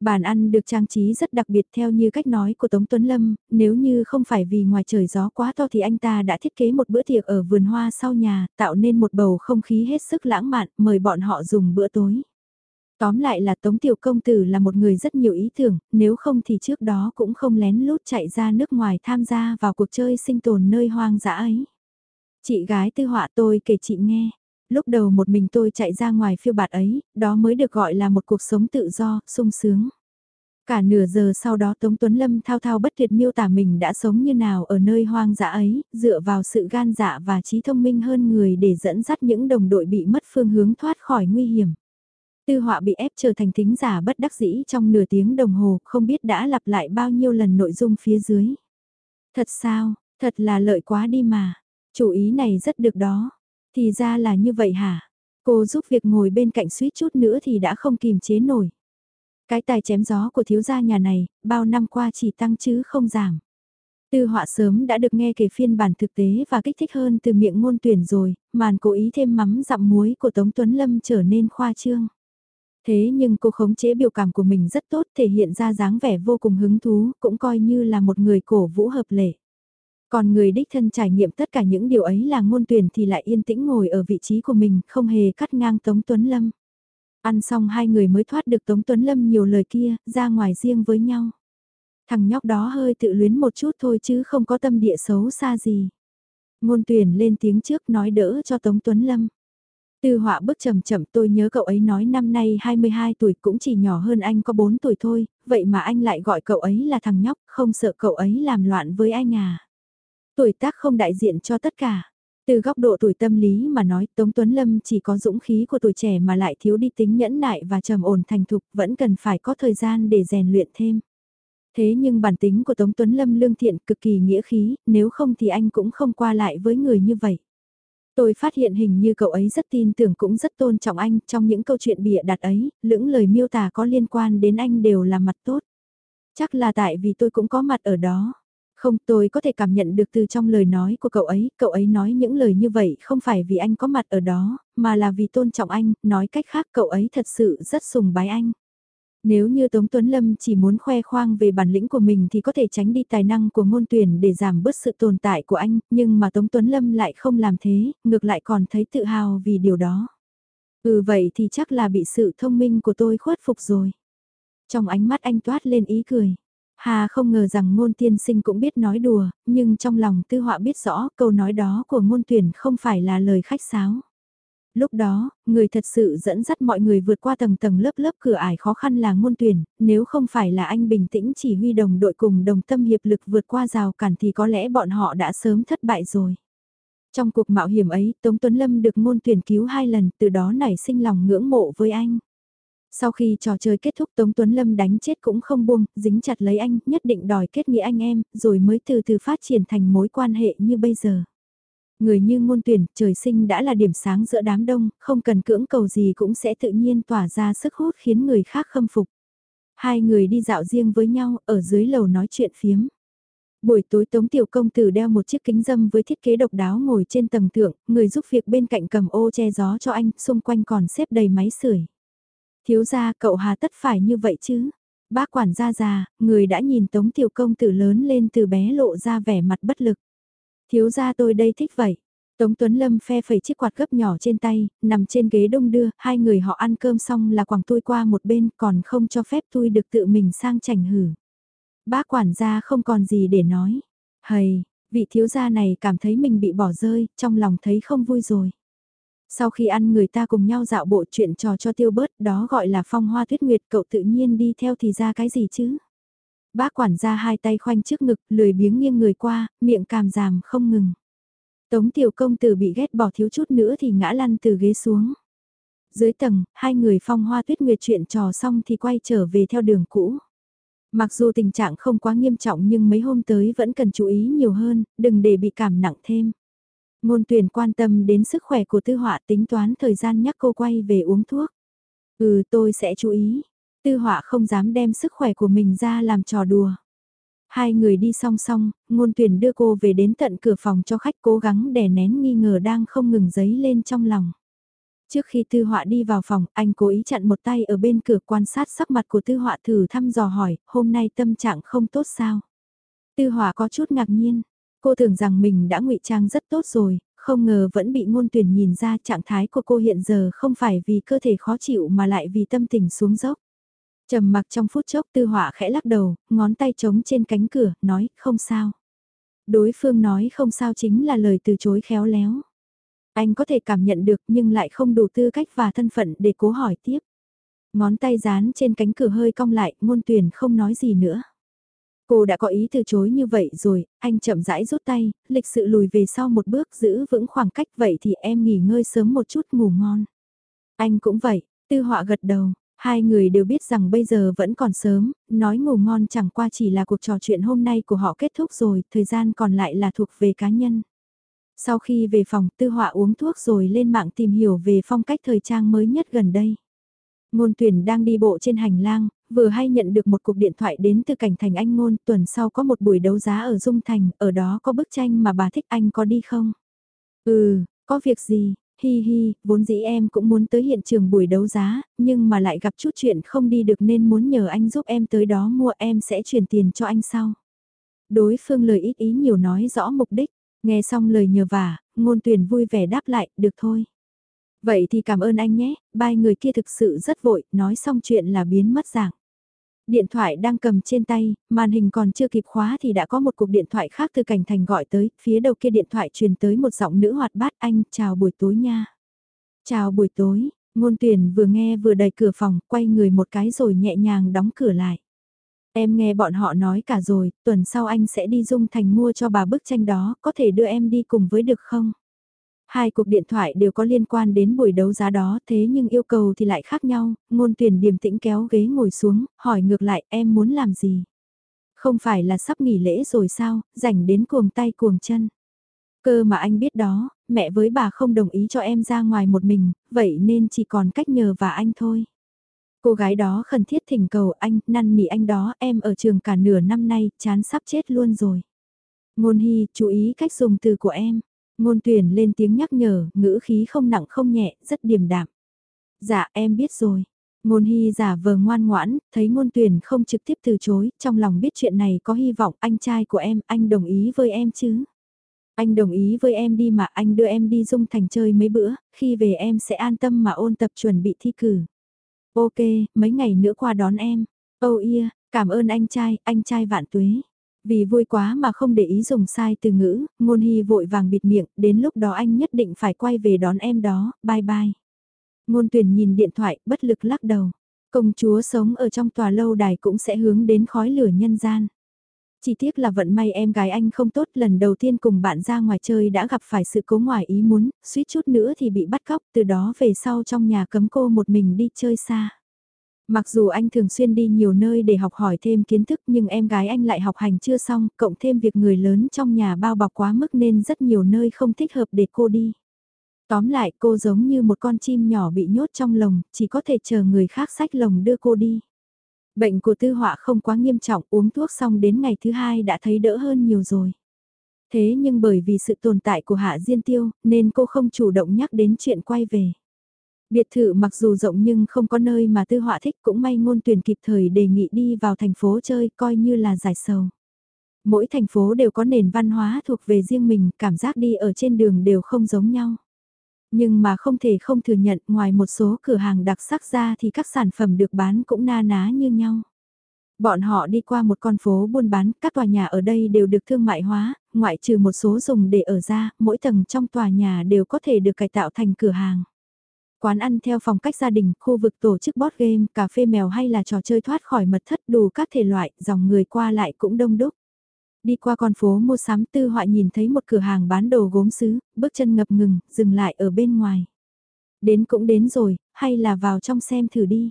Bàn ăn được trang trí rất đặc biệt theo như cách nói của Tống Tuấn Lâm, nếu như không phải vì ngoài trời gió quá to thì anh ta đã thiết kế một bữa tiệc ở vườn hoa sau nhà, tạo nên một bầu không khí hết sức lãng mạn, mời bọn họ dùng bữa tối. Tóm lại là Tống Tiểu Công Tử là một người rất nhiều ý tưởng, nếu không thì trước đó cũng không lén lút chạy ra nước ngoài tham gia vào cuộc chơi sinh tồn nơi hoang dã ấy. Chị gái tư họa tôi kể chị nghe, lúc đầu một mình tôi chạy ra ngoài phiêu bạt ấy, đó mới được gọi là một cuộc sống tự do, sung sướng. Cả nửa giờ sau đó Tống Tuấn Lâm thao thao bất tuyệt miêu tả mình đã sống như nào ở nơi hoang dã ấy, dựa vào sự gan dạ và trí thông minh hơn người để dẫn dắt những đồng đội bị mất phương hướng thoát khỏi nguy hiểm. Tư họa bị ép trở thành thính giả bất đắc dĩ trong nửa tiếng đồng hồ, không biết đã lặp lại bao nhiêu lần nội dung phía dưới. Thật sao, thật là lợi quá đi mà. Chủ ý này rất được đó. Thì ra là như vậy hả? Cô giúp việc ngồi bên cạnh suýt chút nữa thì đã không kìm chế nổi. Cái tài chém gió của thiếu gia nhà này, bao năm qua chỉ tăng chứ không giảm. Tư họa sớm đã được nghe kể phiên bản thực tế và kích thích hơn từ miệng ngôn tuyển rồi, màn cố ý thêm mắm dặm muối của Tống Tuấn Lâm trở nên khoa trương. Thế nhưng cô khống chế biểu cảm của mình rất tốt thể hiện ra dáng vẻ vô cùng hứng thú, cũng coi như là một người cổ vũ hợp lệ. Còn người đích thân trải nghiệm tất cả những điều ấy là ngôn tuyển thì lại yên tĩnh ngồi ở vị trí của mình, không hề cắt ngang Tống Tuấn Lâm. Ăn xong hai người mới thoát được Tống Tuấn Lâm nhiều lời kia, ra ngoài riêng với nhau. Thằng nhóc đó hơi tự luyến một chút thôi chứ không có tâm địa xấu xa gì. Ngôn tuyển lên tiếng trước nói đỡ cho Tống Tuấn Lâm. từ họa bước chậm chậm tôi nhớ cậu ấy nói năm nay 22 tuổi cũng chỉ nhỏ hơn anh có 4 tuổi thôi, vậy mà anh lại gọi cậu ấy là thằng nhóc, không sợ cậu ấy làm loạn với anh à. Tuổi tác không đại diện cho tất cả. Từ góc độ tuổi tâm lý mà nói Tống Tuấn Lâm chỉ có dũng khí của tuổi trẻ mà lại thiếu đi tính nhẫn nại và trầm ổn thành thục vẫn cần phải có thời gian để rèn luyện thêm. Thế nhưng bản tính của Tống Tuấn Lâm lương thiện cực kỳ nghĩa khí, nếu không thì anh cũng không qua lại với người như vậy. Tôi phát hiện hình như cậu ấy rất tin tưởng cũng rất tôn trọng anh, trong những câu chuyện bịa đặt ấy, lưỡng lời miêu tả có liên quan đến anh đều là mặt tốt. Chắc là tại vì tôi cũng có mặt ở đó. Không tôi có thể cảm nhận được từ trong lời nói của cậu ấy, cậu ấy nói những lời như vậy không phải vì anh có mặt ở đó, mà là vì tôn trọng anh, nói cách khác cậu ấy thật sự rất sùng bái anh. Nếu như Tống Tuấn Lâm chỉ muốn khoe khoang về bản lĩnh của mình thì có thể tránh đi tài năng của ngôn tuyển để giảm bớt sự tồn tại của anh, nhưng mà Tống Tuấn Lâm lại không làm thế, ngược lại còn thấy tự hào vì điều đó. Ừ vậy thì chắc là bị sự thông minh của tôi khuất phục rồi. Trong ánh mắt anh toát lên ý cười. Hà không ngờ rằng ngôn tiên sinh cũng biết nói đùa, nhưng trong lòng tư họa biết rõ câu nói đó của ngôn tuyển không phải là lời khách sáo. Lúc đó, người thật sự dẫn dắt mọi người vượt qua tầng tầng lớp lớp cửa ải khó khăn là ngôn tuyển, nếu không phải là anh bình tĩnh chỉ huy đồng đội cùng đồng tâm hiệp lực vượt qua rào cản thì có lẽ bọn họ đã sớm thất bại rồi. Trong cuộc mạo hiểm ấy, Tống Tuấn Lâm được ngôn tuyển cứu hai lần, từ đó nảy sinh lòng ngưỡng mộ với anh. Sau khi trò chơi kết thúc Tống Tuấn Lâm đánh chết cũng không buông, dính chặt lấy anh, nhất định đòi kết nghĩa anh em, rồi mới từ từ phát triển thành mối quan hệ như bây giờ. Người như ngôn tuyển, trời sinh đã là điểm sáng giữa đám đông, không cần cưỡng cầu gì cũng sẽ tự nhiên tỏa ra sức hút khiến người khác khâm phục. Hai người đi dạo riêng với nhau, ở dưới lầu nói chuyện phiếm. Buổi tối Tống Tiểu Công Tử đeo một chiếc kính dâm với thiết kế độc đáo ngồi trên tầng thượng, người giúp việc bên cạnh cầm ô che gió cho anh, xung quanh còn xếp đầy máy sưởi. Thiếu gia cậu hà tất phải như vậy chứ? Bác quản gia già, người đã nhìn Tống Tiểu Công Tử lớn lên từ bé lộ ra vẻ mặt bất lực. Thiếu gia tôi đây thích vậy. Tống Tuấn Lâm phe phẩy chiếc quạt gấp nhỏ trên tay, nằm trên ghế đông đưa, hai người họ ăn cơm xong là quẳng tôi qua một bên còn không cho phép tôi được tự mình sang chảnh hử. Bác quản gia không còn gì để nói. Hầy, vị thiếu gia này cảm thấy mình bị bỏ rơi, trong lòng thấy không vui rồi. Sau khi ăn người ta cùng nhau dạo bộ chuyện trò cho tiêu bớt, đó gọi là phong hoa tuyết nguyệt, cậu tự nhiên đi theo thì ra cái gì chứ? Bác quản gia hai tay khoanh trước ngực, lười biếng nghiêng người qua, miệng càm giảm không ngừng. Tống tiểu công tử bị ghét bỏ thiếu chút nữa thì ngã lăn từ ghế xuống. Dưới tầng, hai người phong hoa tuyết nguyệt chuyện trò xong thì quay trở về theo đường cũ. Mặc dù tình trạng không quá nghiêm trọng nhưng mấy hôm tới vẫn cần chú ý nhiều hơn, đừng để bị cảm nặng thêm. Ngôn tuyển quan tâm đến sức khỏe của tư họa tính toán thời gian nhắc cô quay về uống thuốc. Ừ tôi sẽ chú ý. Tư họa không dám đem sức khỏe của mình ra làm trò đùa. Hai người đi song song, ngôn tuyển đưa cô về đến tận cửa phòng cho khách cố gắng đè nén nghi ngờ đang không ngừng giấy lên trong lòng. Trước khi tư họa đi vào phòng, anh cố ý chặn một tay ở bên cửa quan sát sắc mặt của tư họa thử thăm dò hỏi, hôm nay tâm trạng không tốt sao? Tư họa có chút ngạc nhiên, cô tưởng rằng mình đã ngụy trang rất tốt rồi, không ngờ vẫn bị ngôn tuyển nhìn ra trạng thái của cô hiện giờ không phải vì cơ thể khó chịu mà lại vì tâm tình xuống dốc. trầm mặc trong phút chốc tư họa khẽ lắc đầu, ngón tay trống trên cánh cửa, nói, không sao. Đối phương nói không sao chính là lời từ chối khéo léo. Anh có thể cảm nhận được nhưng lại không đủ tư cách và thân phận để cố hỏi tiếp. Ngón tay dán trên cánh cửa hơi cong lại, ngôn tuyển không nói gì nữa. Cô đã có ý từ chối như vậy rồi, anh chậm rãi rút tay, lịch sự lùi về sau một bước giữ vững khoảng cách vậy thì em nghỉ ngơi sớm một chút ngủ ngon. Anh cũng vậy, tư họa gật đầu, hai người đều biết rằng bây giờ vẫn còn sớm, nói ngủ ngon chẳng qua chỉ là cuộc trò chuyện hôm nay của họ kết thúc rồi, thời gian còn lại là thuộc về cá nhân. Sau khi về phòng tư họa uống thuốc rồi lên mạng tìm hiểu về phong cách thời trang mới nhất gần đây. Ngôn tuyển đang đi bộ trên hành lang, vừa hay nhận được một cuộc điện thoại đến từ cảnh thành anh ngôn, tuần sau có một buổi đấu giá ở Dung Thành, ở đó có bức tranh mà bà thích anh có đi không? Ừ, có việc gì? Hi hi, vốn dĩ em cũng muốn tới hiện trường buổi đấu giá, nhưng mà lại gặp chút chuyện không đi được nên muốn nhờ anh giúp em tới đó mua em sẽ chuyển tiền cho anh sau. Đối phương lời ít ý nhiều nói rõ mục đích, nghe xong lời nhờ vả, ngôn tuyển vui vẻ đáp lại, được thôi. Vậy thì cảm ơn anh nhé, ba người kia thực sự rất vội, nói xong chuyện là biến mất dạng. Điện thoại đang cầm trên tay, màn hình còn chưa kịp khóa thì đã có một cuộc điện thoại khác từ cảnh thành gọi tới, phía đầu kia điện thoại truyền tới một giọng nữ hoạt bát anh, chào buổi tối nha. Chào buổi tối, ngôn tuyển vừa nghe vừa đẩy cửa phòng, quay người một cái rồi nhẹ nhàng đóng cửa lại. Em nghe bọn họ nói cả rồi, tuần sau anh sẽ đi dung thành mua cho bà bức tranh đó, có thể đưa em đi cùng với được không? Hai cuộc điện thoại đều có liên quan đến buổi đấu giá đó thế nhưng yêu cầu thì lại khác nhau, ngôn tuyển điềm tĩnh kéo ghế ngồi xuống, hỏi ngược lại em muốn làm gì? Không phải là sắp nghỉ lễ rồi sao, rảnh đến cuồng tay cuồng chân. Cơ mà anh biết đó, mẹ với bà không đồng ý cho em ra ngoài một mình, vậy nên chỉ còn cách nhờ và anh thôi. Cô gái đó khẩn thiết thỉnh cầu anh, năn nỉ anh đó, em ở trường cả nửa năm nay, chán sắp chết luôn rồi. Ngôn Hy, chú ý cách dùng từ của em. Ngôn tuyển lên tiếng nhắc nhở, ngữ khí không nặng không nhẹ, rất điềm đạm. Dạ em biết rồi. Ngôn hy giả vờ ngoan ngoãn, thấy ngôn tuyển không trực tiếp từ chối, trong lòng biết chuyện này có hy vọng anh trai của em, anh đồng ý với em chứ. Anh đồng ý với em đi mà anh đưa em đi dung thành chơi mấy bữa, khi về em sẽ an tâm mà ôn tập chuẩn bị thi cử. Ok, mấy ngày nữa qua đón em. Oh yeah, cảm ơn anh trai, anh trai vạn tuế. Vì vui quá mà không để ý dùng sai từ ngữ, ngôn hy vội vàng bịt miệng, đến lúc đó anh nhất định phải quay về đón em đó, bye bye. Ngôn tuyển nhìn điện thoại, bất lực lắc đầu. Công chúa sống ở trong tòa lâu đài cũng sẽ hướng đến khói lửa nhân gian. Chỉ tiếc là vận may em gái anh không tốt lần đầu tiên cùng bạn ra ngoài chơi đã gặp phải sự cố ngoài ý muốn, suýt chút nữa thì bị bắt cóc từ đó về sau trong nhà cấm cô một mình đi chơi xa. Mặc dù anh thường xuyên đi nhiều nơi để học hỏi thêm kiến thức nhưng em gái anh lại học hành chưa xong, cộng thêm việc người lớn trong nhà bao bọc quá mức nên rất nhiều nơi không thích hợp để cô đi. Tóm lại cô giống như một con chim nhỏ bị nhốt trong lồng, chỉ có thể chờ người khác sách lồng đưa cô đi. Bệnh của tư họa không quá nghiêm trọng, uống thuốc xong đến ngày thứ hai đã thấy đỡ hơn nhiều rồi. Thế nhưng bởi vì sự tồn tại của Hạ Diên Tiêu, nên cô không chủ động nhắc đến chuyện quay về. Biệt thự mặc dù rộng nhưng không có nơi mà tư họa thích cũng may ngôn tuyển kịp thời đề nghị đi vào thành phố chơi coi như là giải sầu. Mỗi thành phố đều có nền văn hóa thuộc về riêng mình, cảm giác đi ở trên đường đều không giống nhau. Nhưng mà không thể không thừa nhận ngoài một số cửa hàng đặc sắc ra thì các sản phẩm được bán cũng na ná như nhau. Bọn họ đi qua một con phố buôn bán, các tòa nhà ở đây đều được thương mại hóa, ngoại trừ một số dùng để ở ra, mỗi tầng trong tòa nhà đều có thể được cải tạo thành cửa hàng. Quán ăn theo phong cách gia đình, khu vực tổ chức board game, cà phê mèo hay là trò chơi thoát khỏi mật thất đủ các thể loại, dòng người qua lại cũng đông đúc. Đi qua con phố mua sắm tư họa nhìn thấy một cửa hàng bán đồ gốm sứ, bước chân ngập ngừng, dừng lại ở bên ngoài. Đến cũng đến rồi, hay là vào trong xem thử đi.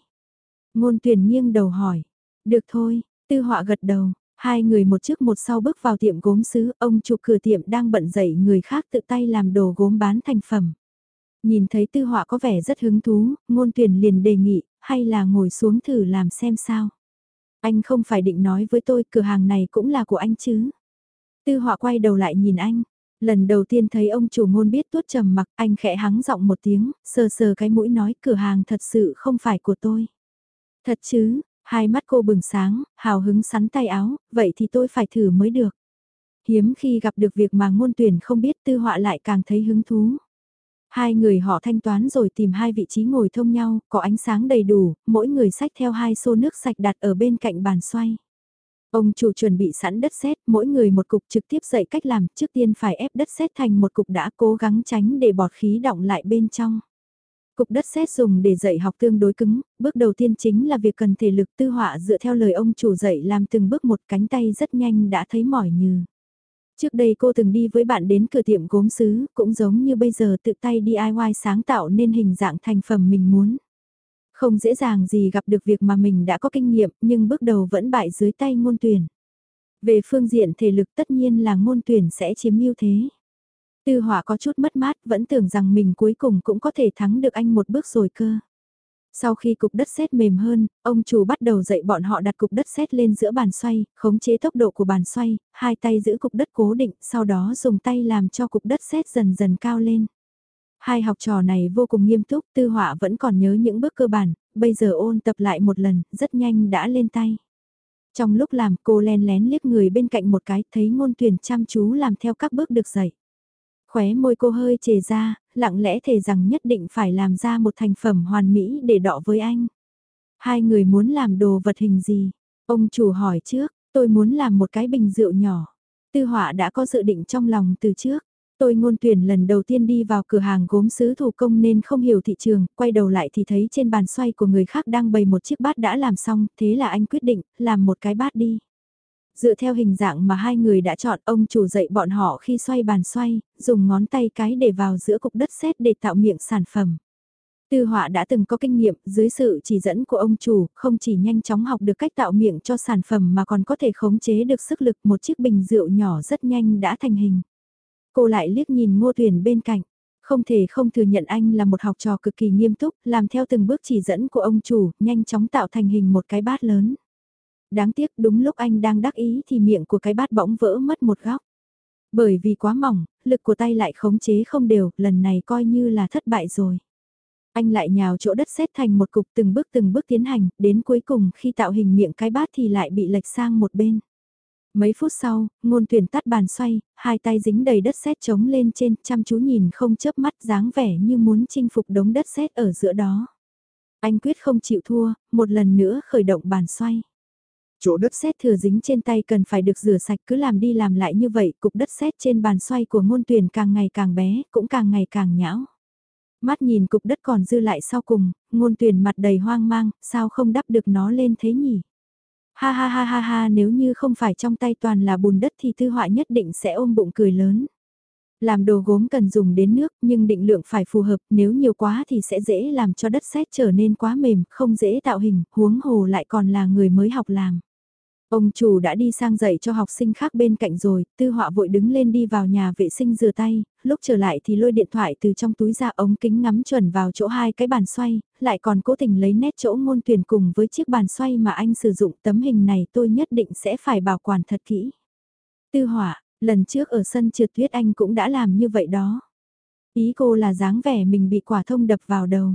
Ngôn tuyển nghiêng đầu hỏi. Được thôi, tư họa gật đầu, hai người một trước một sau bước vào tiệm gốm sứ, ông chủ cửa tiệm đang bận dậy người khác tự tay làm đồ gốm bán thành phẩm. Nhìn thấy tư họa có vẻ rất hứng thú, ngôn tuyển liền đề nghị, hay là ngồi xuống thử làm xem sao. Anh không phải định nói với tôi cửa hàng này cũng là của anh chứ. Tư họa quay đầu lại nhìn anh, Lần đầu tiên thấy ông chủ ngôn biết tuốt trầm mặc anh khẽ hắng giọng một tiếng, sờ sờ cái mũi nói cửa hàng thật sự không phải của tôi. Thật chứ, hai mắt cô bừng sáng, hào hứng sắn tay áo, vậy thì tôi phải thử mới được. Hiếm khi gặp được việc mà ngôn tuyển không biết tư họa lại càng thấy hứng thú. Hai người họ thanh toán rồi tìm hai vị trí ngồi thông nhau, có ánh sáng đầy đủ, mỗi người xách theo hai xô nước sạch đặt ở bên cạnh bàn xoay. Ông chủ chuẩn bị sẵn đất sét, mỗi người một cục trực tiếp dạy cách làm, trước tiên phải ép đất sét thành một cục đã cố gắng tránh để bọt khí đọng lại bên trong. Cục đất sét dùng để dạy học tương đối cứng, bước đầu tiên chính là việc cần thể lực tư họa dựa theo lời ông chủ dạy làm từng bước một cánh tay rất nhanh đã thấy mỏi như. Trước đây cô từng đi với bạn đến cửa tiệm gốm sứ, cũng giống như bây giờ tự tay DIY sáng tạo nên hình dạng thành phẩm mình muốn. Không dễ dàng gì gặp được việc mà mình đã có kinh nghiệm nhưng bước đầu vẫn bại dưới tay ngôn tuyển. Về phương diện thể lực tất nhiên là ngôn tuyển sẽ chiếm ưu thế. Tư hỏa có chút mất mát vẫn tưởng rằng mình cuối cùng cũng có thể thắng được anh một bước rồi cơ. Sau khi cục đất sét mềm hơn, ông chủ bắt đầu dạy bọn họ đặt cục đất sét lên giữa bàn xoay, khống chế tốc độ của bàn xoay, hai tay giữ cục đất cố định, sau đó dùng tay làm cho cục đất sét dần dần cao lên. Hai học trò này vô cùng nghiêm túc, tư họa vẫn còn nhớ những bước cơ bản, bây giờ ôn tập lại một lần, rất nhanh đã lên tay. Trong lúc làm cô len lén liếc người bên cạnh một cái, thấy ngôn tuyển chăm chú làm theo các bước được dạy. Khóe môi cô hơi chề ra, lặng lẽ thề rằng nhất định phải làm ra một thành phẩm hoàn mỹ để đọ với anh. Hai người muốn làm đồ vật hình gì? Ông chủ hỏi trước, tôi muốn làm một cái bình rượu nhỏ. Tư họa đã có dự định trong lòng từ trước. Tôi ngôn tuyển lần đầu tiên đi vào cửa hàng gốm sứ thủ công nên không hiểu thị trường, quay đầu lại thì thấy trên bàn xoay của người khác đang bày một chiếc bát đã làm xong, thế là anh quyết định, làm một cái bát đi. Dựa theo hình dạng mà hai người đã chọn ông chủ dạy bọn họ khi xoay bàn xoay, dùng ngón tay cái để vào giữa cục đất sét để tạo miệng sản phẩm. Tư họa đã từng có kinh nghiệm dưới sự chỉ dẫn của ông chủ, không chỉ nhanh chóng học được cách tạo miệng cho sản phẩm mà còn có thể khống chế được sức lực một chiếc bình rượu nhỏ rất nhanh đã thành hình. Cô lại liếc nhìn ngô tuyển bên cạnh, không thể không thừa nhận anh là một học trò cực kỳ nghiêm túc, làm theo từng bước chỉ dẫn của ông chủ, nhanh chóng tạo thành hình một cái bát lớn. Đáng tiếc đúng lúc anh đang đắc ý thì miệng của cái bát bỗng vỡ mất một góc. Bởi vì quá mỏng, lực của tay lại khống chế không đều, lần này coi như là thất bại rồi. Anh lại nhào chỗ đất xét thành một cục từng bước từng bước tiến hành, đến cuối cùng khi tạo hình miệng cái bát thì lại bị lệch sang một bên. Mấy phút sau, ngôn tuyển tắt bàn xoay, hai tay dính đầy đất sét trống lên trên, chăm chú nhìn không chớp mắt dáng vẻ như muốn chinh phục đống đất sét ở giữa đó. Anh quyết không chịu thua, một lần nữa khởi động bàn xoay. Chỗ đất sét thừa dính trên tay cần phải được rửa sạch cứ làm đi làm lại như vậy, cục đất sét trên bàn xoay của ngôn tuyển càng ngày càng bé, cũng càng ngày càng nhão. Mắt nhìn cục đất còn dư lại sau cùng, ngôn tuyển mặt đầy hoang mang, sao không đắp được nó lên thế nhỉ? Ha ha ha ha ha nếu như không phải trong tay toàn là bùn đất thì thư họa nhất định sẽ ôm bụng cười lớn. Làm đồ gốm cần dùng đến nước nhưng định lượng phải phù hợp nếu nhiều quá thì sẽ dễ làm cho đất sét trở nên quá mềm, không dễ tạo hình, huống hồ lại còn là người mới học làm. Ông chủ đã đi sang dạy cho học sinh khác bên cạnh rồi, tư họa vội đứng lên đi vào nhà vệ sinh rửa tay, lúc trở lại thì lôi điện thoại từ trong túi ra ống kính ngắm chuẩn vào chỗ hai cái bàn xoay, lại còn cố tình lấy nét chỗ ngôn tuyển cùng với chiếc bàn xoay mà anh sử dụng tấm hình này tôi nhất định sẽ phải bảo quản thật kỹ. Tư họa, lần trước ở sân trượt tuyết anh cũng đã làm như vậy đó. Ý cô là dáng vẻ mình bị quả thông đập vào đầu.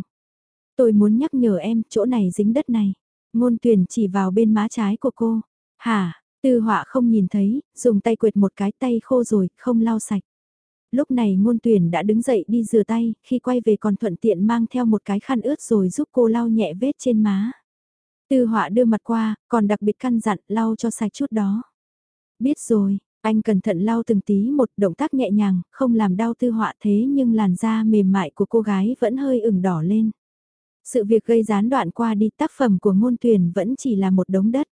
Tôi muốn nhắc nhở em, chỗ này dính đất này. Ngôn tuyển chỉ vào bên má trái của cô. Hả, tư họa không nhìn thấy, dùng tay quệt một cái tay khô rồi, không lau sạch. Lúc này ngôn tuyển đã đứng dậy đi rửa tay, khi quay về còn thuận tiện mang theo một cái khăn ướt rồi giúp cô lau nhẹ vết trên má. Tư họa đưa mặt qua, còn đặc biệt căn dặn lau cho sạch chút đó. Biết rồi, anh cẩn thận lau từng tí một động tác nhẹ nhàng, không làm đau tư họa thế nhưng làn da mềm mại của cô gái vẫn hơi ửng đỏ lên. Sự việc gây gián đoạn qua đi tác phẩm của ngôn tuyển vẫn chỉ là một đống đất.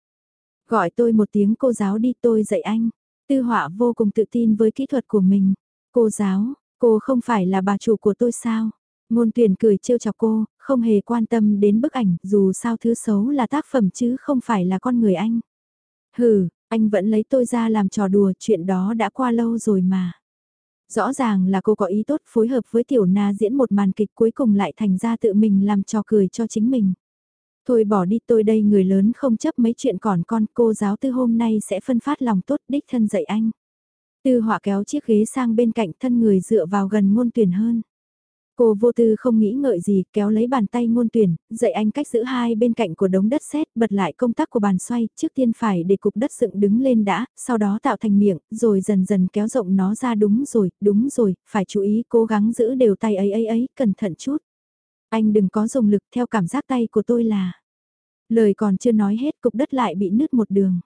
Gọi tôi một tiếng cô giáo đi tôi dạy anh. Tư họa vô cùng tự tin với kỹ thuật của mình. Cô giáo, cô không phải là bà chủ của tôi sao? Ngôn tuyển cười trêu chọc cô, không hề quan tâm đến bức ảnh dù sao thứ xấu là tác phẩm chứ không phải là con người anh. Hừ, anh vẫn lấy tôi ra làm trò đùa chuyện đó đã qua lâu rồi mà. Rõ ràng là cô có ý tốt phối hợp với tiểu na diễn một màn kịch cuối cùng lại thành ra tự mình làm trò cười cho chính mình. Thôi bỏ đi tôi đây người lớn không chấp mấy chuyện còn con cô giáo tư hôm nay sẽ phân phát lòng tốt đích thân dạy anh. Tư họa kéo chiếc ghế sang bên cạnh thân người dựa vào gần ngôn tuyển hơn. Cô vô tư không nghĩ ngợi gì, kéo lấy bàn tay ngôn tuyển, dạy anh cách giữ hai bên cạnh của đống đất sét, bật lại công tắc của bàn xoay, trước tiên phải để cục đất dựng đứng lên đã, sau đó tạo thành miệng, rồi dần dần kéo rộng nó ra đúng rồi, đúng rồi, phải chú ý cố gắng giữ đều tay ấy ấy ấy, cẩn thận chút. Anh đừng có dùng lực theo cảm giác tay của tôi là. Lời còn chưa nói hết cục đất lại bị nứt một đường.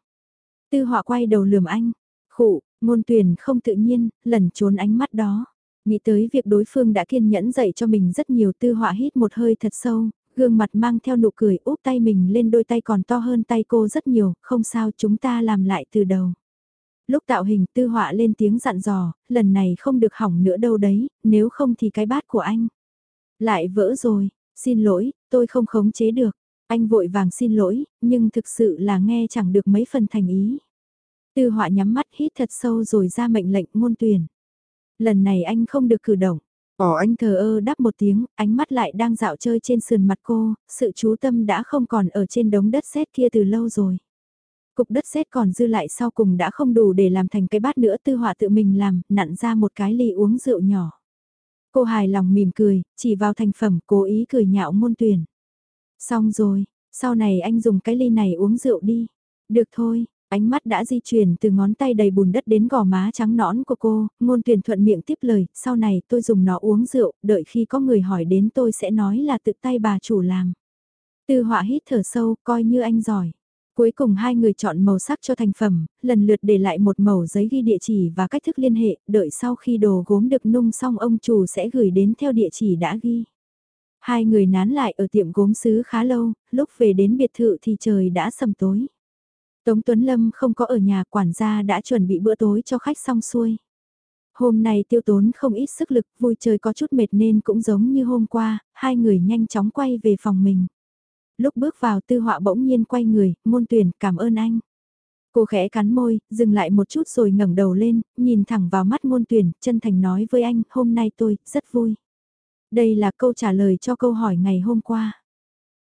Tư họa quay đầu lườm anh, khụ, ngôn tuyển không tự nhiên, lẩn trốn ánh mắt đó. Nghĩ tới việc đối phương đã kiên nhẫn dạy cho mình rất nhiều tư họa hít một hơi thật sâu, gương mặt mang theo nụ cười úp tay mình lên đôi tay còn to hơn tay cô rất nhiều, không sao chúng ta làm lại từ đầu. Lúc tạo hình tư họa lên tiếng dặn dò, lần này không được hỏng nữa đâu đấy, nếu không thì cái bát của anh. Lại vỡ rồi, xin lỗi, tôi không khống chế được. Anh vội vàng xin lỗi, nhưng thực sự là nghe chẳng được mấy phần thành ý. Tư họa nhắm mắt hít thật sâu rồi ra mệnh lệnh ngôn tuyển. Lần này anh không được cử động. Ồ anh thờ ơ đáp một tiếng, ánh mắt lại đang dạo chơi trên sườn mặt cô, sự chú tâm đã không còn ở trên đống đất sét kia từ lâu rồi. Cục đất sét còn dư lại sau cùng đã không đủ để làm thành cái bát nữa tư họa tự mình làm, nặn ra một cái ly uống rượu nhỏ. Cô hài lòng mỉm cười, chỉ vào thành phẩm cố ý cười nhạo môn tuyển. Xong rồi, sau này anh dùng cái ly này uống rượu đi. Được thôi, Ánh mắt đã di chuyển từ ngón tay đầy bùn đất đến gò má trắng nõn của cô, ngôn tuyển thuận miệng tiếp lời, sau này tôi dùng nó uống rượu, đợi khi có người hỏi đến tôi sẽ nói là tự tay bà chủ làm. Tư họa hít thở sâu, coi như anh giỏi. Cuối cùng hai người chọn màu sắc cho thành phẩm, lần lượt để lại một màu giấy ghi địa chỉ và cách thức liên hệ, đợi sau khi đồ gốm được nung xong ông chủ sẽ gửi đến theo địa chỉ đã ghi. Hai người nán lại ở tiệm gốm xứ khá lâu, lúc về đến biệt thự thì trời đã sầm tối. Tống Tuấn Lâm không có ở nhà quản gia đã chuẩn bị bữa tối cho khách xong xuôi. Hôm nay tiêu tốn không ít sức lực, vui chơi có chút mệt nên cũng giống như hôm qua, hai người nhanh chóng quay về phòng mình. Lúc bước vào tư họa bỗng nhiên quay người, môn tuyển cảm ơn anh. Cô khẽ cắn môi, dừng lại một chút rồi ngẩng đầu lên, nhìn thẳng vào mắt môn tuyển, chân thành nói với anh, hôm nay tôi, rất vui. Đây là câu trả lời cho câu hỏi ngày hôm qua.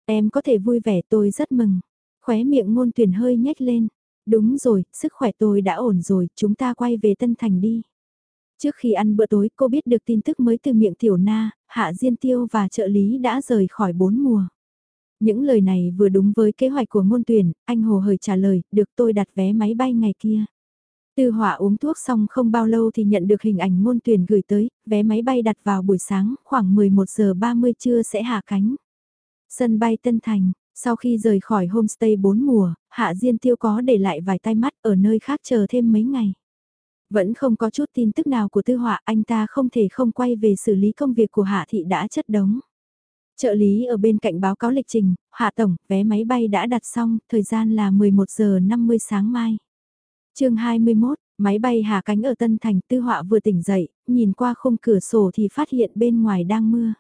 Em có thể vui vẻ tôi rất mừng. Khóe miệng môn tuyển hơi nhếch lên. Đúng rồi, sức khỏe tôi đã ổn rồi, chúng ta quay về Tân Thành đi. Trước khi ăn bữa tối cô biết được tin tức mới từ miệng Tiểu Na, Hạ Diên Tiêu và trợ lý đã rời khỏi bốn mùa. Những lời này vừa đúng với kế hoạch của ngôn tuyển, anh Hồ hời trả lời, được tôi đặt vé máy bay ngày kia. Tư hỏa uống thuốc xong không bao lâu thì nhận được hình ảnh ngôn tuyển gửi tới, vé máy bay đặt vào buổi sáng, khoảng 11 giờ 30 trưa sẽ hạ cánh. Sân bay Tân Thành, sau khi rời khỏi homestay bốn mùa, Hạ Diên Tiêu có để lại vài tay mắt ở nơi khác chờ thêm mấy ngày. Vẫn không có chút tin tức nào của tư họa anh ta không thể không quay về xử lý công việc của Hạ Thị đã chất đống. Trợ lý ở bên cạnh báo cáo lịch trình, Hạ Tổng, vé máy bay đã đặt xong, thời gian là 11 giờ 50 sáng mai. chương 21, máy bay hạ cánh ở Tân Thành tư họa vừa tỉnh dậy, nhìn qua khung cửa sổ thì phát hiện bên ngoài đang mưa.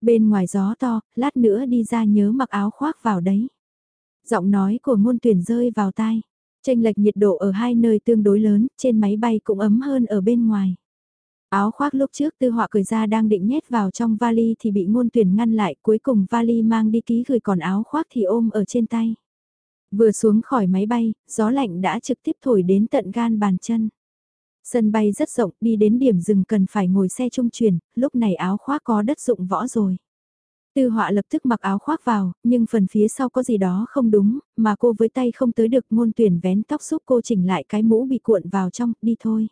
Bên ngoài gió to, lát nữa đi ra nhớ mặc áo khoác vào đấy. Giọng nói của ngôn tuyển rơi vào tai. Tranh lệch nhiệt độ ở hai nơi tương đối lớn, trên máy bay cũng ấm hơn ở bên ngoài. Áo khoác lúc trước tư họa cười ra đang định nhét vào trong vali thì bị ngôn tuyển ngăn lại cuối cùng vali mang đi ký gửi còn áo khoác thì ôm ở trên tay. Vừa xuống khỏi máy bay, gió lạnh đã trực tiếp thổi đến tận gan bàn chân. Sân bay rất rộng, đi đến điểm dừng cần phải ngồi xe trung chuyển, lúc này áo khoác có đất dụng võ rồi. Tư họa lập tức mặc áo khoác vào, nhưng phần phía sau có gì đó không đúng, mà cô với tay không tới được ngôn tuyển vén tóc giúp cô chỉnh lại cái mũ bị cuộn vào trong, đi thôi.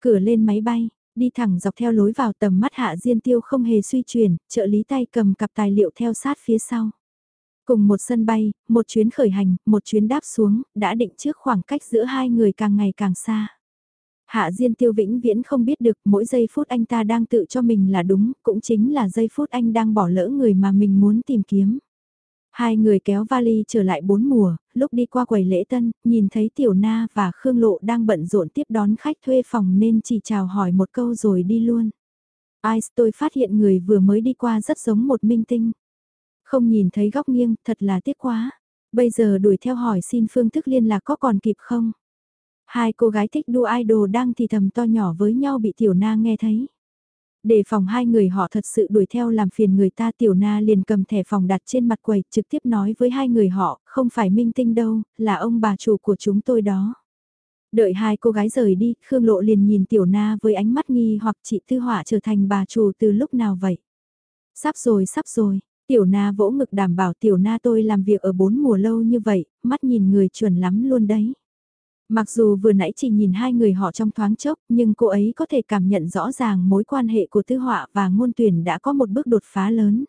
Cửa lên máy bay, đi thẳng dọc theo lối vào tầm mắt hạ diên tiêu không hề suy chuyển, trợ lý tay cầm cặp tài liệu theo sát phía sau. Cùng một sân bay, một chuyến khởi hành, một chuyến đáp xuống, đã định trước khoảng cách giữa hai người càng ngày càng xa. Hạ Diên Tiêu vĩnh viễn không biết được mỗi giây phút anh ta đang tự cho mình là đúng, cũng chính là giây phút anh đang bỏ lỡ người mà mình muốn tìm kiếm. Hai người kéo vali trở lại bốn mùa, lúc đi qua quầy lễ tân, nhìn thấy Tiểu Na và Khương Lộ đang bận rộn tiếp đón khách thuê phòng nên chỉ chào hỏi một câu rồi đi luôn. Ai tôi phát hiện người vừa mới đi qua rất giống một minh tinh. Không nhìn thấy góc nghiêng, thật là tiếc quá. Bây giờ đuổi theo hỏi xin phương thức liên lạc có còn kịp không? Hai cô gái thích đua idol đang thì thầm to nhỏ với nhau bị tiểu na nghe thấy. Để phòng hai người họ thật sự đuổi theo làm phiền người ta tiểu na liền cầm thẻ phòng đặt trên mặt quầy trực tiếp nói với hai người họ, không phải minh tinh đâu, là ông bà chủ của chúng tôi đó. Đợi hai cô gái rời đi, Khương Lộ liền nhìn Tiểu Na với ánh mắt nghi hoặc chị Tư Hỏa trở thành bà chủ từ lúc nào vậy. Sắp rồi, sắp rồi, Tiểu Na vỗ ngực đảm bảo Tiểu Na tôi làm việc ở bốn mùa lâu như vậy, mắt nhìn người chuẩn lắm luôn đấy. Mặc dù vừa nãy chỉ nhìn hai người họ trong thoáng chốc, nhưng cô ấy có thể cảm nhận rõ ràng mối quan hệ của Tư Họa và Ngôn Tuyển đã có một bước đột phá lớn.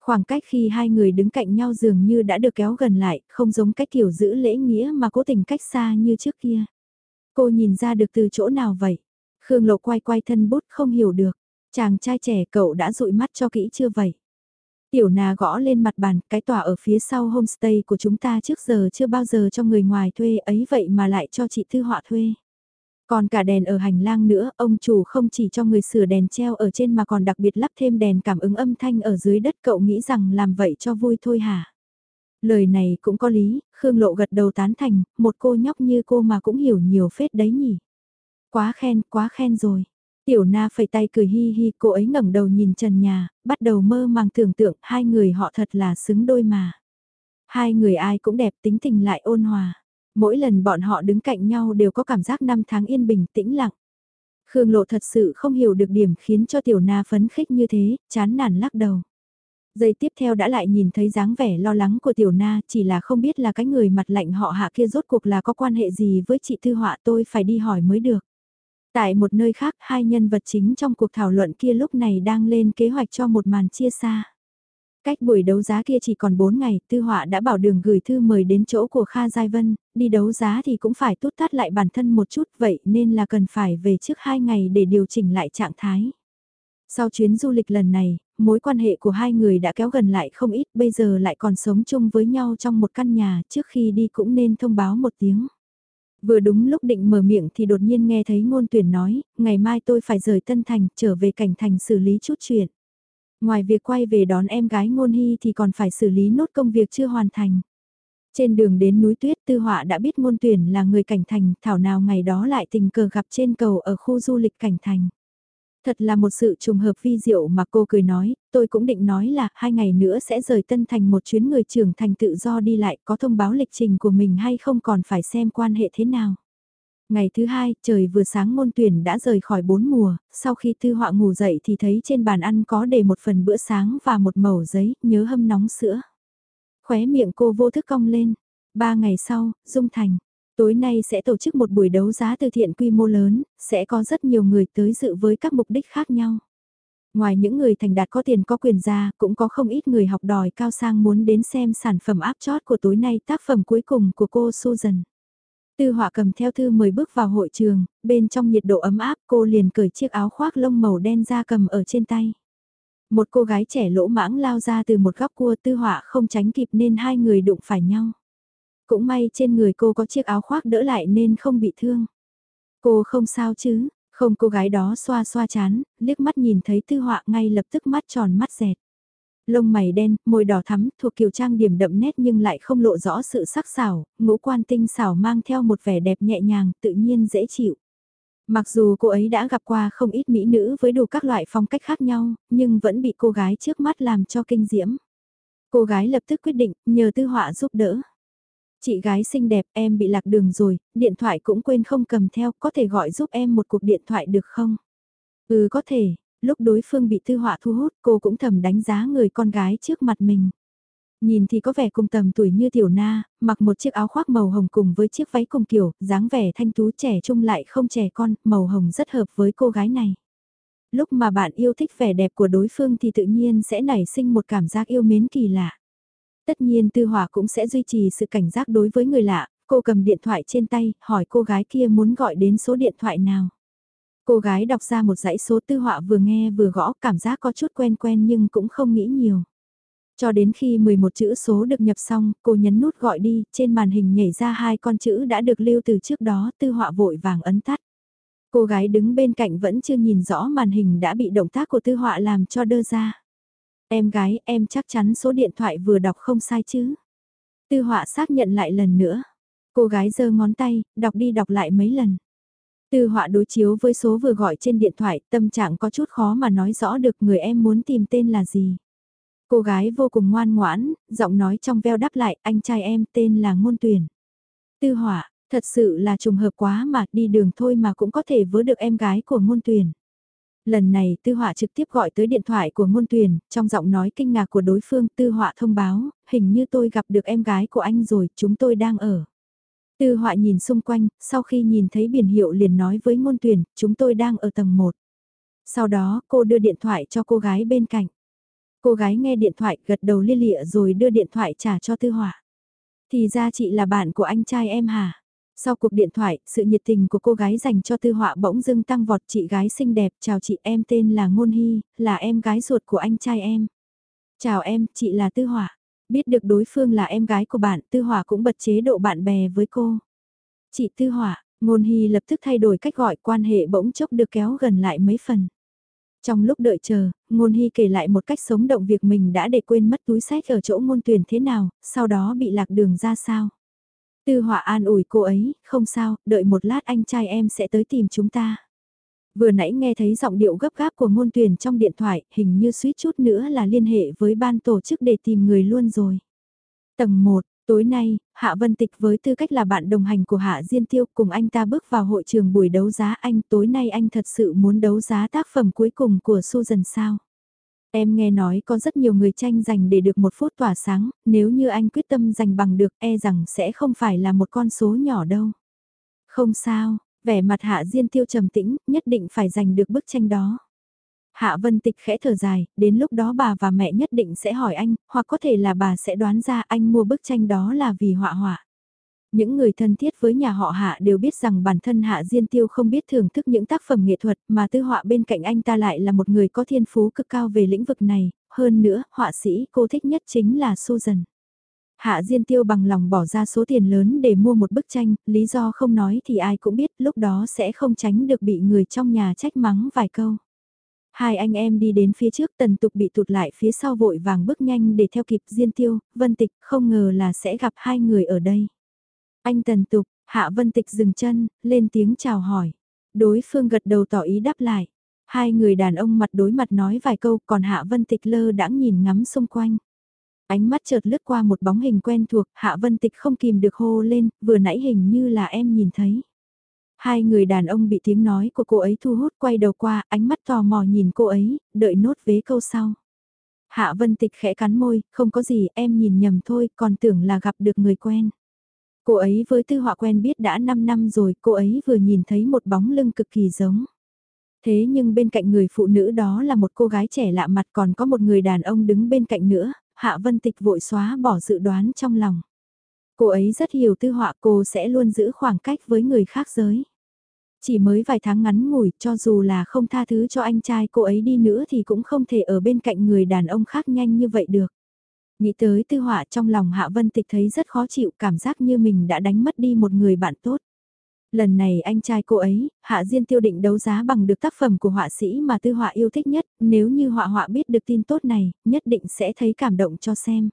Khoảng cách khi hai người đứng cạnh nhau dường như đã được kéo gần lại, không giống cách kiểu giữ lễ nghĩa mà cố tình cách xa như trước kia. Cô nhìn ra được từ chỗ nào vậy? Khương Lộ quay quay thân bút không hiểu được. Chàng trai trẻ cậu đã dụi mắt cho kỹ chưa vậy? Tiểu nà gõ lên mặt bàn, cái tòa ở phía sau homestay của chúng ta trước giờ chưa bao giờ cho người ngoài thuê ấy vậy mà lại cho chị Thư Họa thuê. Còn cả đèn ở hành lang nữa, ông chủ không chỉ cho người sửa đèn treo ở trên mà còn đặc biệt lắp thêm đèn cảm ứng âm thanh ở dưới đất cậu nghĩ rằng làm vậy cho vui thôi hả? Lời này cũng có lý, Khương Lộ gật đầu tán thành, một cô nhóc như cô mà cũng hiểu nhiều phết đấy nhỉ. Quá khen, quá khen rồi. Tiểu na phẩy tay cười hi hi, cô ấy ngẩng đầu nhìn trần nhà, bắt đầu mơ màng tưởng tượng hai người họ thật là xứng đôi mà. Hai người ai cũng đẹp tính tình lại ôn hòa. Mỗi lần bọn họ đứng cạnh nhau đều có cảm giác năm tháng yên bình tĩnh lặng. Khương Lộ thật sự không hiểu được điểm khiến cho tiểu na phấn khích như thế, chán nản lắc đầu. Giây tiếp theo đã lại nhìn thấy dáng vẻ lo lắng của tiểu na, chỉ là không biết là cái người mặt lạnh họ hạ kia rốt cuộc là có quan hệ gì với chị Thư Họa tôi phải đi hỏi mới được. Tại một nơi khác, hai nhân vật chính trong cuộc thảo luận kia lúc này đang lên kế hoạch cho một màn chia xa. Cách buổi đấu giá kia chỉ còn 4 ngày, Tư Họa đã bảo đường gửi thư mời đến chỗ của Kha Giai Vân, đi đấu giá thì cũng phải tốt tắt lại bản thân một chút vậy nên là cần phải về trước 2 ngày để điều chỉnh lại trạng thái. Sau chuyến du lịch lần này, mối quan hệ của hai người đã kéo gần lại không ít, bây giờ lại còn sống chung với nhau trong một căn nhà, trước khi đi cũng nên thông báo một tiếng. Vừa đúng lúc định mở miệng thì đột nhiên nghe thấy ngôn tuyển nói, ngày mai tôi phải rời Tân Thành, trở về cảnh thành xử lý chút chuyện. Ngoài việc quay về đón em gái ngôn hy thì còn phải xử lý nốt công việc chưa hoàn thành. Trên đường đến núi tuyết tư họa đã biết ngôn tuyển là người cảnh thành, thảo nào ngày đó lại tình cờ gặp trên cầu ở khu du lịch cảnh thành. Thật là một sự trùng hợp vi diệu mà cô cười nói, tôi cũng định nói là hai ngày nữa sẽ rời Tân Thành một chuyến người trưởng thành tự do đi lại có thông báo lịch trình của mình hay không còn phải xem quan hệ thế nào. Ngày thứ hai, trời vừa sáng môn tuyển đã rời khỏi bốn mùa, sau khi tư họa ngủ dậy thì thấy trên bàn ăn có để một phần bữa sáng và một mẩu giấy, nhớ hâm nóng sữa. Khóe miệng cô vô thức cong lên. Ba ngày sau, Dung Thành. Tối nay sẽ tổ chức một buổi đấu giá từ thiện quy mô lớn, sẽ có rất nhiều người tới dự với các mục đích khác nhau. Ngoài những người thành đạt có tiền có quyền ra, cũng có không ít người học đòi cao sang muốn đến xem sản phẩm áp chót của tối nay tác phẩm cuối cùng của cô Susan. Tư họa cầm theo thư mời bước vào hội trường, bên trong nhiệt độ ấm áp cô liền cởi chiếc áo khoác lông màu đen ra cầm ở trên tay. Một cô gái trẻ lỗ mãng lao ra từ một góc cua tư họa không tránh kịp nên hai người đụng phải nhau. Cũng may trên người cô có chiếc áo khoác đỡ lại nên không bị thương. Cô không sao chứ, không cô gái đó xoa xoa chán, liếc mắt nhìn thấy tư họa ngay lập tức mắt tròn mắt dẹt. Lông mày đen, môi đỏ thắm, thuộc kiểu trang điểm đậm nét nhưng lại không lộ rõ sự sắc sảo, ngũ quan tinh xảo mang theo một vẻ đẹp nhẹ nhàng, tự nhiên dễ chịu. Mặc dù cô ấy đã gặp qua không ít mỹ nữ với đủ các loại phong cách khác nhau, nhưng vẫn bị cô gái trước mắt làm cho kinh diễm. Cô gái lập tức quyết định, nhờ tư họa giúp đỡ. Chị gái xinh đẹp em bị lạc đường rồi, điện thoại cũng quên không cầm theo, có thể gọi giúp em một cuộc điện thoại được không? Ừ có thể, lúc đối phương bị tư họa thu hút cô cũng thầm đánh giá người con gái trước mặt mình. Nhìn thì có vẻ cùng tầm tuổi như tiểu na, mặc một chiếc áo khoác màu hồng cùng với chiếc váy cùng kiểu, dáng vẻ thanh tú trẻ trung lại không trẻ con, màu hồng rất hợp với cô gái này. Lúc mà bạn yêu thích vẻ đẹp của đối phương thì tự nhiên sẽ nảy sinh một cảm giác yêu mến kỳ lạ. Tất nhiên Tư Hỏa cũng sẽ duy trì sự cảnh giác đối với người lạ, cô cầm điện thoại trên tay, hỏi cô gái kia muốn gọi đến số điện thoại nào. Cô gái đọc ra một dãy số Tư Họa vừa nghe vừa gõ cảm giác có chút quen quen nhưng cũng không nghĩ nhiều. Cho đến khi 11 chữ số được nhập xong, cô nhấn nút gọi đi, trên màn hình nhảy ra hai con chữ đã được lưu từ trước đó, Tư Họa vội vàng ấn tắt. Cô gái đứng bên cạnh vẫn chưa nhìn rõ màn hình đã bị động tác của Tư Họa làm cho đơ ra. Em gái, em chắc chắn số điện thoại vừa đọc không sai chứ. Tư họa xác nhận lại lần nữa. Cô gái giơ ngón tay, đọc đi đọc lại mấy lần. Tư họa đối chiếu với số vừa gọi trên điện thoại, tâm trạng có chút khó mà nói rõ được người em muốn tìm tên là gì. Cô gái vô cùng ngoan ngoãn, giọng nói trong veo đáp lại, anh trai em tên là Ngôn Tuyển. Tư họa, Thật sự là trùng hợp quá mà đi đường thôi mà cũng có thể vớ được em gái của ngôn tuyển. Lần này Tư Họa trực tiếp gọi tới điện thoại của ngôn tuyển, trong giọng nói kinh ngạc của đối phương Tư Họa thông báo, hình như tôi gặp được em gái của anh rồi, chúng tôi đang ở. Tư Họa nhìn xung quanh, sau khi nhìn thấy biển hiệu liền nói với ngôn tuyển, chúng tôi đang ở tầng 1. Sau đó cô đưa điện thoại cho cô gái bên cạnh. Cô gái nghe điện thoại gật đầu lia lịa rồi đưa điện thoại trả cho Tư Họa. Thì ra chị là bạn của anh trai em hả? Sau cuộc điện thoại, sự nhiệt tình của cô gái dành cho tư họa bỗng dưng tăng vọt chị gái xinh đẹp, chào chị em tên là Ngôn Hy, là em gái ruột của anh trai em. Chào em, chị là tư họa. Biết được đối phương là em gái của bạn, tư họa cũng bật chế độ bạn bè với cô. Chị tư họa, Ngôn Hy lập tức thay đổi cách gọi quan hệ bỗng chốc được kéo gần lại mấy phần. Trong lúc đợi chờ, Ngôn Hy kể lại một cách sống động việc mình đã để quên mất túi sách ở chỗ ngôn tuyển thế nào, sau đó bị lạc đường ra sao. Tư họa an ủi cô ấy, không sao, đợi một lát anh trai em sẽ tới tìm chúng ta. Vừa nãy nghe thấy giọng điệu gấp gáp của ngôn tuyển trong điện thoại, hình như suýt chút nữa là liên hệ với ban tổ chức để tìm người luôn rồi. Tầng 1, tối nay, Hạ Vân Tịch với tư cách là bạn đồng hành của Hạ Diên Tiêu cùng anh ta bước vào hội trường buổi đấu giá anh tối nay anh thật sự muốn đấu giá tác phẩm cuối cùng của Susan sao? Em nghe nói có rất nhiều người tranh giành để được một phút tỏa sáng, nếu như anh quyết tâm giành bằng được e rằng sẽ không phải là một con số nhỏ đâu. Không sao, vẻ mặt Hạ Diên Tiêu trầm tĩnh, nhất định phải giành được bức tranh đó. Hạ Vân Tịch khẽ thở dài, đến lúc đó bà và mẹ nhất định sẽ hỏi anh, hoặc có thể là bà sẽ đoán ra anh mua bức tranh đó là vì họa họa. Những người thân thiết với nhà họ Hạ đều biết rằng bản thân Hạ Diên Tiêu không biết thưởng thức những tác phẩm nghệ thuật mà tư họa bên cạnh anh ta lại là một người có thiên phú cực cao về lĩnh vực này, hơn nữa, họa sĩ cô thích nhất chính là Susan. Hạ Diên Tiêu bằng lòng bỏ ra số tiền lớn để mua một bức tranh, lý do không nói thì ai cũng biết lúc đó sẽ không tránh được bị người trong nhà trách mắng vài câu. Hai anh em đi đến phía trước tần tục bị tụt lại phía sau vội vàng bước nhanh để theo kịp Diên Tiêu, Vân Tịch không ngờ là sẽ gặp hai người ở đây. Anh tần tục, Hạ Vân Tịch dừng chân, lên tiếng chào hỏi. Đối phương gật đầu tỏ ý đáp lại. Hai người đàn ông mặt đối mặt nói vài câu còn Hạ Vân Tịch lơ đãng nhìn ngắm xung quanh. Ánh mắt chợt lướt qua một bóng hình quen thuộc, Hạ Vân Tịch không kìm được hô lên, vừa nãy hình như là em nhìn thấy. Hai người đàn ông bị tiếng nói của cô ấy thu hút quay đầu qua, ánh mắt tò mò nhìn cô ấy, đợi nốt vế câu sau. Hạ Vân Tịch khẽ cắn môi, không có gì, em nhìn nhầm thôi, còn tưởng là gặp được người quen. Cô ấy với tư họa quen biết đã 5 năm rồi, cô ấy vừa nhìn thấy một bóng lưng cực kỳ giống. Thế nhưng bên cạnh người phụ nữ đó là một cô gái trẻ lạ mặt còn có một người đàn ông đứng bên cạnh nữa, Hạ Vân Tịch vội xóa bỏ dự đoán trong lòng. Cô ấy rất hiểu tư họa cô sẽ luôn giữ khoảng cách với người khác giới. Chỉ mới vài tháng ngắn ngủi cho dù là không tha thứ cho anh trai cô ấy đi nữa thì cũng không thể ở bên cạnh người đàn ông khác nhanh như vậy được. Nghĩ tới tư họa trong lòng Hạ Vân Tịch thấy rất khó chịu cảm giác như mình đã đánh mất đi một người bạn tốt. Lần này anh trai cô ấy, Hạ Diên tiêu định đấu giá bằng được tác phẩm của họa sĩ mà tư họa yêu thích nhất, nếu như họa họa biết được tin tốt này, nhất định sẽ thấy cảm động cho xem.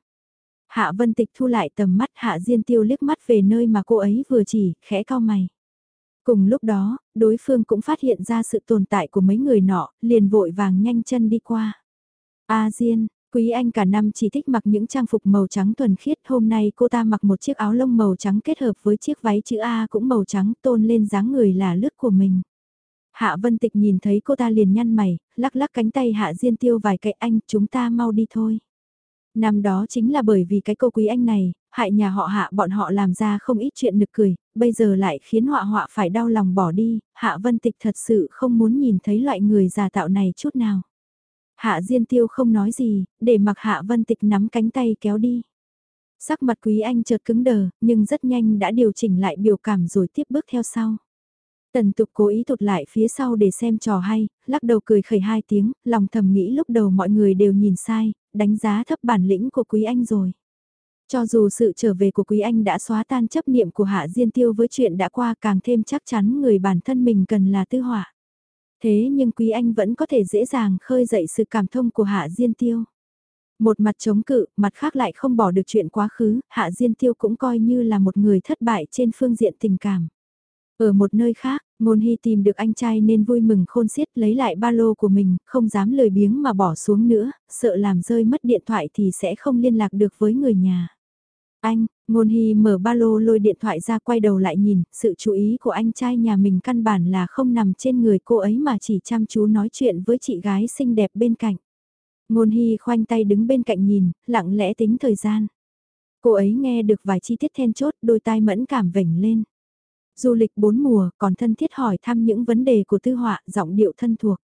Hạ Vân Tịch thu lại tầm mắt Hạ Diên tiêu liếc mắt về nơi mà cô ấy vừa chỉ, khẽ cao mày. Cùng lúc đó, đối phương cũng phát hiện ra sự tồn tại của mấy người nọ, liền vội vàng nhanh chân đi qua. A Diên, Quý Anh cả năm chỉ thích mặc những trang phục màu trắng thuần khiết, hôm nay cô ta mặc một chiếc áo lông màu trắng kết hợp với chiếc váy chữ A cũng màu trắng tôn lên dáng người là lướt của mình. Hạ Vân Tịch nhìn thấy cô ta liền nhăn mày, lắc lắc cánh tay Hạ Diên Tiêu vài cái anh, chúng ta mau đi thôi. Năm đó chính là bởi vì cái cô quý anh này, hại nhà họ Hạ bọn họ làm ra không ít chuyện nực cười, bây giờ lại khiến họa họa phải đau lòng bỏ đi, Hạ Vân Tịch thật sự không muốn nhìn thấy loại người già tạo này chút nào. Hạ Diên Tiêu không nói gì, để mặc Hạ Vân Tịch nắm cánh tay kéo đi. Sắc mặt Quý Anh chợt cứng đờ, nhưng rất nhanh đã điều chỉnh lại biểu cảm rồi tiếp bước theo sau. Tần tục cố ý tụt lại phía sau để xem trò hay, lắc đầu cười khẩy hai tiếng, lòng thầm nghĩ lúc đầu mọi người đều nhìn sai, đánh giá thấp bản lĩnh của Quý Anh rồi. Cho dù sự trở về của Quý Anh đã xóa tan chấp niệm của Hạ Diên Tiêu với chuyện đã qua càng thêm chắc chắn người bản thân mình cần là tư họa. Thế nhưng Quý Anh vẫn có thể dễ dàng khơi dậy sự cảm thông của Hạ Diên Tiêu. Một mặt chống cự, mặt khác lại không bỏ được chuyện quá khứ, Hạ Diên Tiêu cũng coi như là một người thất bại trên phương diện tình cảm. Ở một nơi khác, Ngôn Hy tìm được anh trai nên vui mừng khôn xiết lấy lại ba lô của mình, không dám lười biếng mà bỏ xuống nữa, sợ làm rơi mất điện thoại thì sẽ không liên lạc được với người nhà. Anh, ngôn hy mở ba lô lôi điện thoại ra quay đầu lại nhìn, sự chú ý của anh trai nhà mình căn bản là không nằm trên người cô ấy mà chỉ chăm chú nói chuyện với chị gái xinh đẹp bên cạnh. Ngôn hy khoanh tay đứng bên cạnh nhìn, lặng lẽ tính thời gian. Cô ấy nghe được vài chi tiết then chốt, đôi tai mẫn cảm vểnh lên. Du lịch bốn mùa, còn thân thiết hỏi thăm những vấn đề của tư họa, giọng điệu thân thuộc.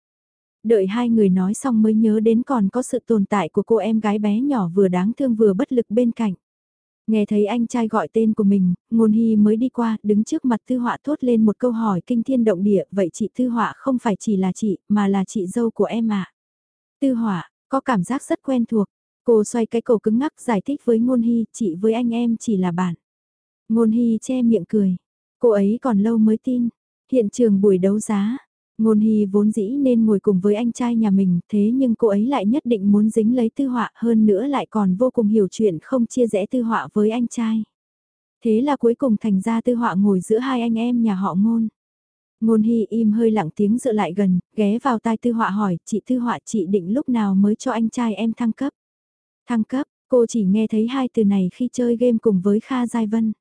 Đợi hai người nói xong mới nhớ đến còn có sự tồn tại của cô em gái bé nhỏ vừa đáng thương vừa bất lực bên cạnh. Nghe thấy anh trai gọi tên của mình, ngôn hy mới đi qua, đứng trước mặt tư họa thốt lên một câu hỏi kinh thiên động địa, vậy chị tư họa không phải chỉ là chị, mà là chị dâu của em ạ. À? Tư họa, có cảm giác rất quen thuộc, cô xoay cái cổ cứng ngắc giải thích với ngôn hy, chị với anh em chỉ là bạn. Ngôn hy che miệng cười, cô ấy còn lâu mới tin, hiện trường buổi đấu giá, Ngôn Hy vốn dĩ nên ngồi cùng với anh trai nhà mình, thế nhưng cô ấy lại nhất định muốn dính lấy tư họa hơn nữa lại còn vô cùng hiểu chuyện không chia rẽ tư họa với anh trai. Thế là cuối cùng thành ra tư họa ngồi giữa hai anh em nhà họ ngôn. Ngôn Hy im hơi lặng tiếng dựa lại gần, ghé vào tai tư họa hỏi, chị tư họa chị định lúc nào mới cho anh trai em thăng cấp. Thăng cấp, cô chỉ nghe thấy hai từ này khi chơi game cùng với Kha Giai Vân.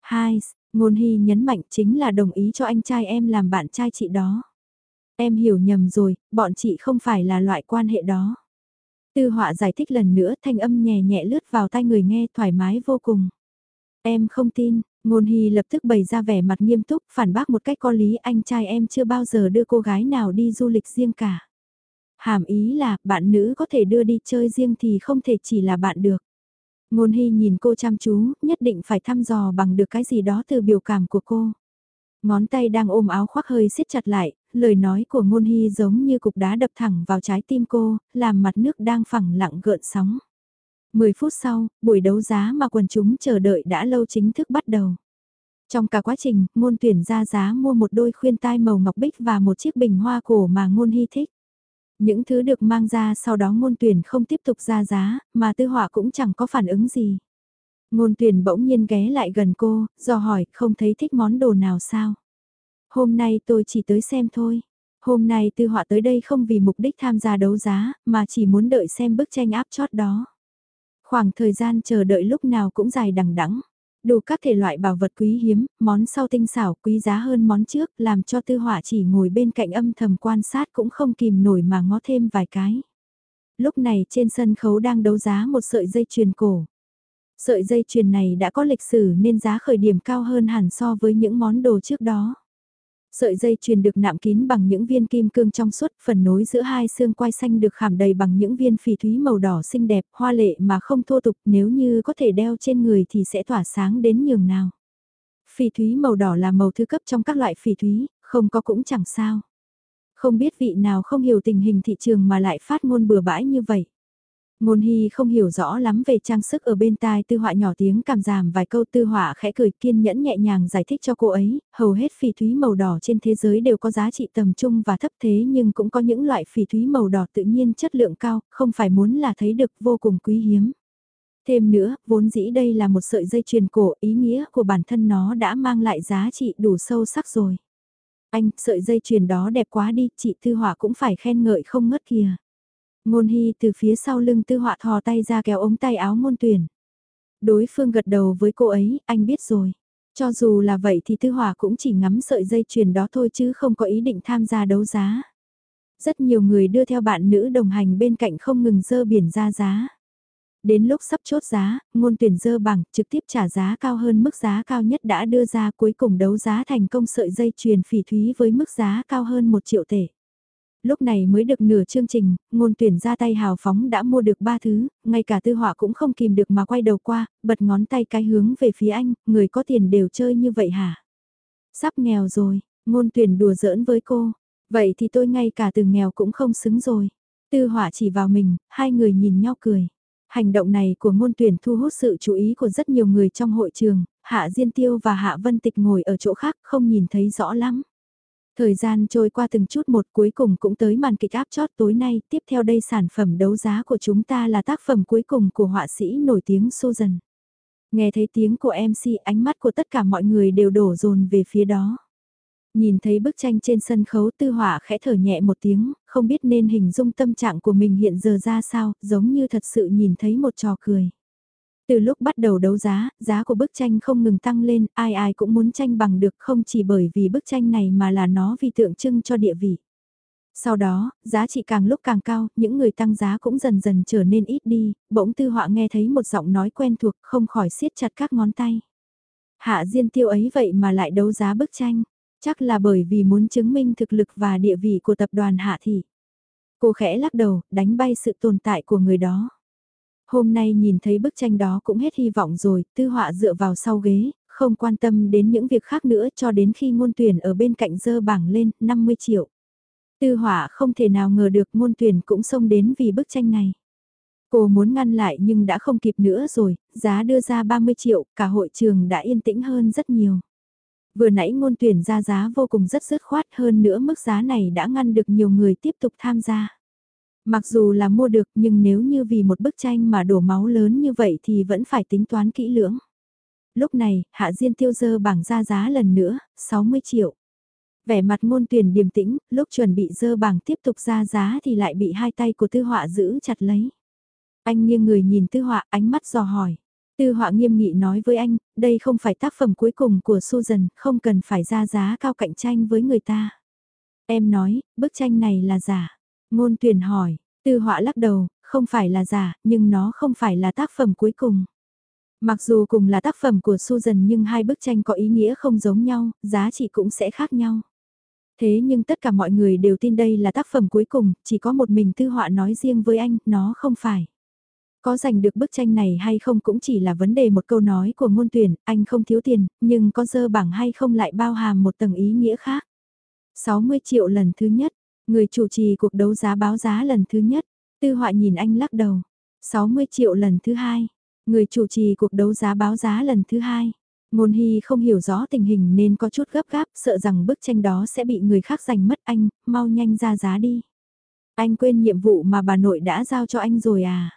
Hai, Ngôn Hy nhấn mạnh chính là đồng ý cho anh trai em làm bạn trai chị đó. Em hiểu nhầm rồi, bọn chị không phải là loại quan hệ đó. Tư họa giải thích lần nữa thanh âm nhẹ nhẹ lướt vào tai người nghe thoải mái vô cùng. Em không tin, ngôn hy lập tức bày ra vẻ mặt nghiêm túc phản bác một cách có lý anh trai em chưa bao giờ đưa cô gái nào đi du lịch riêng cả. Hàm ý là bạn nữ có thể đưa đi chơi riêng thì không thể chỉ là bạn được. Ngôn hy nhìn cô chăm chú, nhất định phải thăm dò bằng được cái gì đó từ biểu cảm của cô. Ngón tay đang ôm áo khoác hơi siết chặt lại, lời nói của ngôn hy giống như cục đá đập thẳng vào trái tim cô, làm mặt nước đang phẳng lặng gợn sóng. Mười phút sau, buổi đấu giá mà quần chúng chờ đợi đã lâu chính thức bắt đầu. Trong cả quá trình, ngôn tuyển ra giá mua một đôi khuyên tai màu ngọc bích và một chiếc bình hoa cổ mà ngôn hy thích. Những thứ được mang ra sau đó ngôn tuyển không tiếp tục ra giá, mà tư họa cũng chẳng có phản ứng gì. Ngôn tuyển bỗng nhiên ghé lại gần cô, do hỏi không thấy thích món đồ nào sao. Hôm nay tôi chỉ tới xem thôi. Hôm nay tư họa tới đây không vì mục đích tham gia đấu giá, mà chỉ muốn đợi xem bức tranh áp chót đó. Khoảng thời gian chờ đợi lúc nào cũng dài đằng đẵng đủ các thể loại bảo vật quý hiếm, món sau tinh xảo quý giá hơn món trước, làm cho tư họa chỉ ngồi bên cạnh âm thầm quan sát cũng không kìm nổi mà ngó thêm vài cái. Lúc này trên sân khấu đang đấu giá một sợi dây chuyền cổ. Sợi dây chuyền này đã có lịch sử nên giá khởi điểm cao hơn hẳn so với những món đồ trước đó. Sợi dây truyền được nạm kín bằng những viên kim cương trong suốt, phần nối giữa hai xương quai xanh được khảm đầy bằng những viên phỉ thúy màu đỏ xinh đẹp, hoa lệ mà không thô tục, nếu như có thể đeo trên người thì sẽ tỏa sáng đến nhường nào. Phỉ thúy màu đỏ là màu thứ cấp trong các loại phỉ thúy, không có cũng chẳng sao. Không biết vị nào không hiểu tình hình thị trường mà lại phát ngôn bừa bãi như vậy. Ngôn Hy không hiểu rõ lắm về trang sức ở bên tai tư họa nhỏ tiếng cảm giảm vài câu tư họa khẽ cười kiên nhẫn nhẹ nhàng giải thích cho cô ấy, hầu hết phỉ thúy màu đỏ trên thế giới đều có giá trị tầm trung và thấp thế nhưng cũng có những loại phỉ thúy màu đỏ tự nhiên chất lượng cao, không phải muốn là thấy được vô cùng quý hiếm. Thêm nữa, vốn dĩ đây là một sợi dây chuyền cổ, ý nghĩa của bản thân nó đã mang lại giá trị đủ sâu sắc rồi. Anh, sợi dây chuyền đó đẹp quá đi, chị Tư Hỏa cũng phải khen ngợi không ngớt kìa. Ngôn hy từ phía sau lưng tư họa thò tay ra kéo ống tay áo ngôn tuyển. Đối phương gật đầu với cô ấy, anh biết rồi. Cho dù là vậy thì tư họa cũng chỉ ngắm sợi dây chuyền đó thôi chứ không có ý định tham gia đấu giá. Rất nhiều người đưa theo bạn nữ đồng hành bên cạnh không ngừng dơ biển ra giá. Đến lúc sắp chốt giá, ngôn tuyển dơ bằng trực tiếp trả giá cao hơn mức giá cao nhất đã đưa ra cuối cùng đấu giá thành công sợi dây chuyền phỉ thúy với mức giá cao hơn 1 triệu tệ lúc này mới được nửa chương trình, ngôn tuyển ra tay hào phóng đã mua được ba thứ, ngay cả tư họa cũng không kìm được mà quay đầu qua, bật ngón tay cái hướng về phía anh, người có tiền đều chơi như vậy hả? Sắp nghèo rồi, ngôn tuyển đùa giỡn với cô, vậy thì tôi ngay cả từ nghèo cũng không xứng rồi. Tư họa chỉ vào mình, hai người nhìn nhau cười. Hành động này của ngôn tuyển thu hút sự chú ý của rất nhiều người trong hội trường, Hạ Diên Tiêu và Hạ Vân Tịch ngồi ở chỗ khác không nhìn thấy rõ lắm. Thời gian trôi qua từng chút một cuối cùng cũng tới màn kịch áp chót tối nay, tiếp theo đây sản phẩm đấu giá của chúng ta là tác phẩm cuối cùng của họa sĩ nổi tiếng Susan. Nghe thấy tiếng của MC ánh mắt của tất cả mọi người đều đổ dồn về phía đó. Nhìn thấy bức tranh trên sân khấu tư họa khẽ thở nhẹ một tiếng, không biết nên hình dung tâm trạng của mình hiện giờ ra sao, giống như thật sự nhìn thấy một trò cười. Từ lúc bắt đầu đấu giá, giá của bức tranh không ngừng tăng lên, ai ai cũng muốn tranh bằng được không chỉ bởi vì bức tranh này mà là nó vì tượng trưng cho địa vị. Sau đó, giá trị càng lúc càng cao, những người tăng giá cũng dần dần trở nên ít đi, bỗng tư họa nghe thấy một giọng nói quen thuộc không khỏi siết chặt các ngón tay. Hạ Diên Tiêu ấy vậy mà lại đấu giá bức tranh, chắc là bởi vì muốn chứng minh thực lực và địa vị của tập đoàn Hạ Thị. Cô khẽ lắc đầu, đánh bay sự tồn tại của người đó. Hôm nay nhìn thấy bức tranh đó cũng hết hy vọng rồi, tư họa dựa vào sau ghế, không quan tâm đến những việc khác nữa cho đến khi ngôn tuyển ở bên cạnh dơ bảng lên 50 triệu. Tư họa không thể nào ngờ được ngôn tuyển cũng xông đến vì bức tranh này. Cô muốn ngăn lại nhưng đã không kịp nữa rồi, giá đưa ra 30 triệu, cả hội trường đã yên tĩnh hơn rất nhiều. Vừa nãy ngôn tuyển ra giá vô cùng rất dứt khoát hơn nữa mức giá này đã ngăn được nhiều người tiếp tục tham gia. Mặc dù là mua được nhưng nếu như vì một bức tranh mà đổ máu lớn như vậy thì vẫn phải tính toán kỹ lưỡng. Lúc này, Hạ Diên tiêu dơ bảng ra giá lần nữa, 60 triệu. Vẻ mặt ngôn tuyển điềm tĩnh, lúc chuẩn bị dơ bảng tiếp tục ra giá thì lại bị hai tay của tư họa giữ chặt lấy. Anh nghiêng người nhìn tư họa ánh mắt dò hỏi. Tư họa nghiêm nghị nói với anh, đây không phải tác phẩm cuối cùng của Susan, không cần phải ra giá cao cạnh tranh với người ta. Em nói, bức tranh này là giả. Ngôn tuyển hỏi, tư họa lắc đầu, không phải là giả, nhưng nó không phải là tác phẩm cuối cùng. Mặc dù cùng là tác phẩm của Susan nhưng hai bức tranh có ý nghĩa không giống nhau, giá trị cũng sẽ khác nhau. Thế nhưng tất cả mọi người đều tin đây là tác phẩm cuối cùng, chỉ có một mình tư họa nói riêng với anh, nó không phải. Có giành được bức tranh này hay không cũng chỉ là vấn đề một câu nói của ngôn tuyển, anh không thiếu tiền, nhưng có dơ bảng hay không lại bao hàm một tầng ý nghĩa khác. 60 triệu lần thứ nhất, người chủ trì cuộc đấu giá báo giá lần thứ nhất, tư họa nhìn anh lắc đầu. 60 triệu lần thứ hai, người chủ trì cuộc đấu giá báo giá lần thứ hai. Ngôn Hy không hiểu rõ tình hình nên có chút gấp gáp, sợ rằng bức tranh đó sẽ bị người khác giành mất anh, mau nhanh ra giá đi. Anh quên nhiệm vụ mà bà nội đã giao cho anh rồi à?